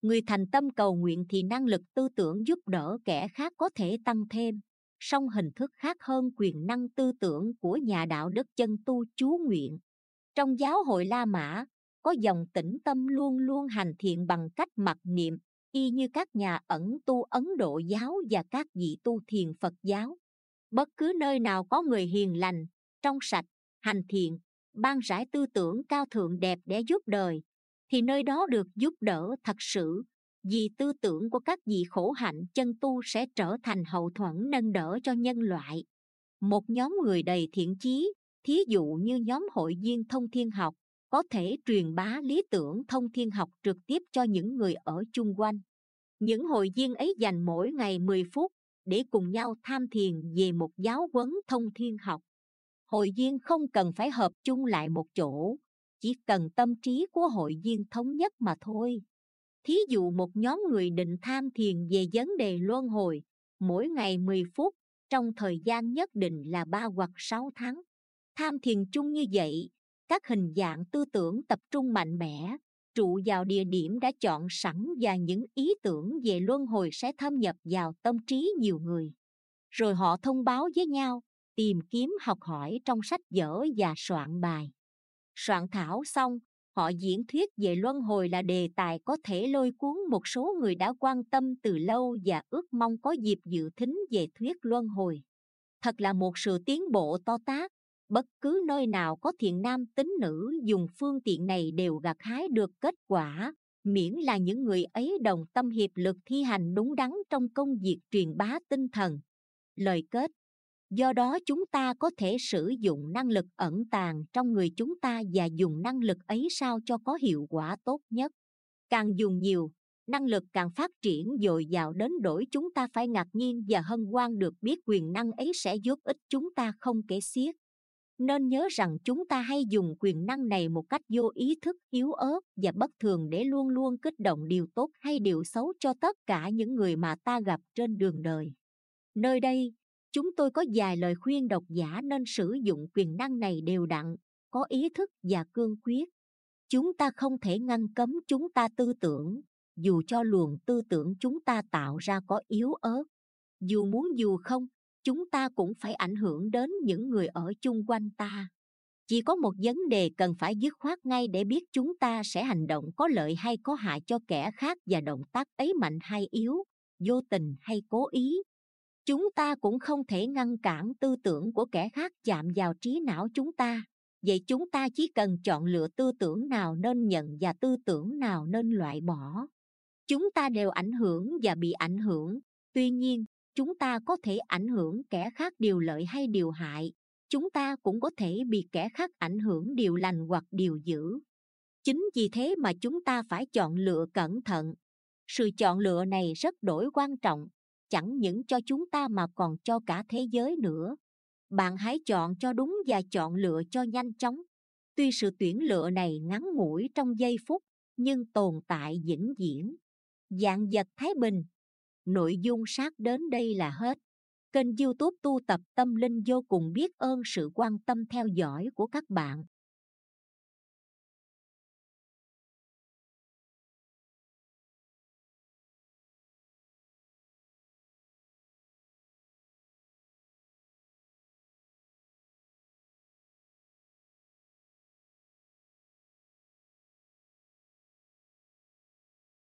Người thành tâm cầu nguyện thì năng lực tư tưởng giúp đỡ kẻ khác có thể tăng thêm, song hình thức khác hơn quyền năng tư tưởng của nhà đạo đức chân tu chú nguyện. Trong giáo hội La Mã, có dòng tĩnh tâm luôn luôn hành thiện bằng cách mặc niệm, y như các nhà ẩn tu ấn độ giáo và các vị tu thiền phật giáo. Bất cứ nơi nào có người hiền lành, trong sạch, hành thiện, ban rải tư tưởng cao thượng đẹp để giúp đời, thì nơi đó được giúp đỡ thật sự, vì tư tưởng của các vị khổ hạnh chân tu sẽ trở thành hậu thuẫn nâng đỡ cho nhân loại. Một nhóm người đầy thiện chí, thí dụ như nhóm hội viên thông thiên học có thể truyền bá lý tưởng thông thiên học trực tiếp cho những người ở chung quanh. Những hội viên ấy dành mỗi ngày 10 phút để cùng nhau tham thiền về một giáo huấn thông thiên học. Hội viên không cần phải hợp chung lại một chỗ, chỉ cần tâm trí của hội viên thống nhất mà thôi. Thí dụ một nhóm người định tham thiền về vấn đề luân hồi, mỗi ngày 10 phút, trong thời gian nhất định là 3 hoặc 6 tháng. Tham thiền chung như vậy các hình dạng tư tưởng tập trung mạnh mẽ, trụ vào địa điểm đã chọn sẵn và những ý tưởng về luân hồi sẽ thâm nhập vào tâm trí nhiều người. Rồi họ thông báo với nhau, tìm kiếm học hỏi trong sách vở và soạn bài. Soạn thảo xong, họ diễn thuyết về luân hồi là đề tài có thể lôi cuốn một số người đã quan tâm từ lâu và ước mong có dịp dự thính về thuyết luân hồi. Thật là một sự tiến bộ to tát bất cứ nơi nào có thiện nam tính nữ dùng phương tiện này đều gặt hái được kết quả, miễn là những người ấy đồng tâm hiệp lực thi hành đúng đắn trong công việc truyền bá tinh thần. Lời kết. Do đó chúng ta có thể sử dụng năng lực ẩn tàng trong người chúng ta và dùng năng lực ấy sao cho có hiệu quả tốt nhất. Càng dùng nhiều, năng lực càng phát triển dồi dào đến đổi chúng ta phải ngạc nhiên và hân hoan được biết quyền năng ấy sẽ giúp ích chúng ta không kể xiết nên nhớ rằng chúng ta hay dùng quyền năng này một cách vô ý thức, yếu ớt và bất thường để luôn luôn kích động điều tốt hay điều xấu cho tất cả những người mà ta gặp trên đường đời. Nơi đây, chúng tôi có vài lời khuyên độc giả nên sử dụng quyền năng này đều đặn, có ý thức và cương quyết. Chúng ta không thể ngăn cấm chúng ta tư tưởng, dù cho luồng tư tưởng chúng ta tạo ra có yếu ớt. Dù muốn dù không chúng ta cũng phải ảnh hưởng đến những người ở chung quanh ta. Chỉ có một vấn đề cần phải dứt khoát ngay để biết chúng ta sẽ hành động có lợi hay có hại cho kẻ khác và động tác ấy mạnh hay yếu, vô tình hay cố ý. Chúng ta cũng không thể ngăn cản tư tưởng của kẻ khác chạm vào trí não chúng ta. Vậy chúng ta chỉ cần chọn lựa tư tưởng nào nên nhận và tư tưởng nào nên loại bỏ. Chúng ta đều ảnh hưởng và bị ảnh hưởng. Tuy nhiên chúng ta có thể ảnh hưởng kẻ khác điều lợi hay điều hại, chúng ta cũng có thể bị kẻ khác ảnh hưởng điều lành hoặc điều dữ. Chính vì thế mà chúng ta phải chọn lựa cẩn thận. Sự chọn lựa này rất đổi quan trọng, chẳng những cho chúng ta mà còn cho cả thế giới nữa. Bạn hãy chọn cho đúng và chọn lựa cho nhanh chóng. Tuy sự tuyển lựa này ngắn ngủi trong giây phút, nhưng tồn tại vĩnh viễn. Dạng vật thái bình nội dung sát đến đây là hết. Kênh youtube tu tập tâm linh vô cùng biết ơn sự quan tâm theo dõi của các bạn.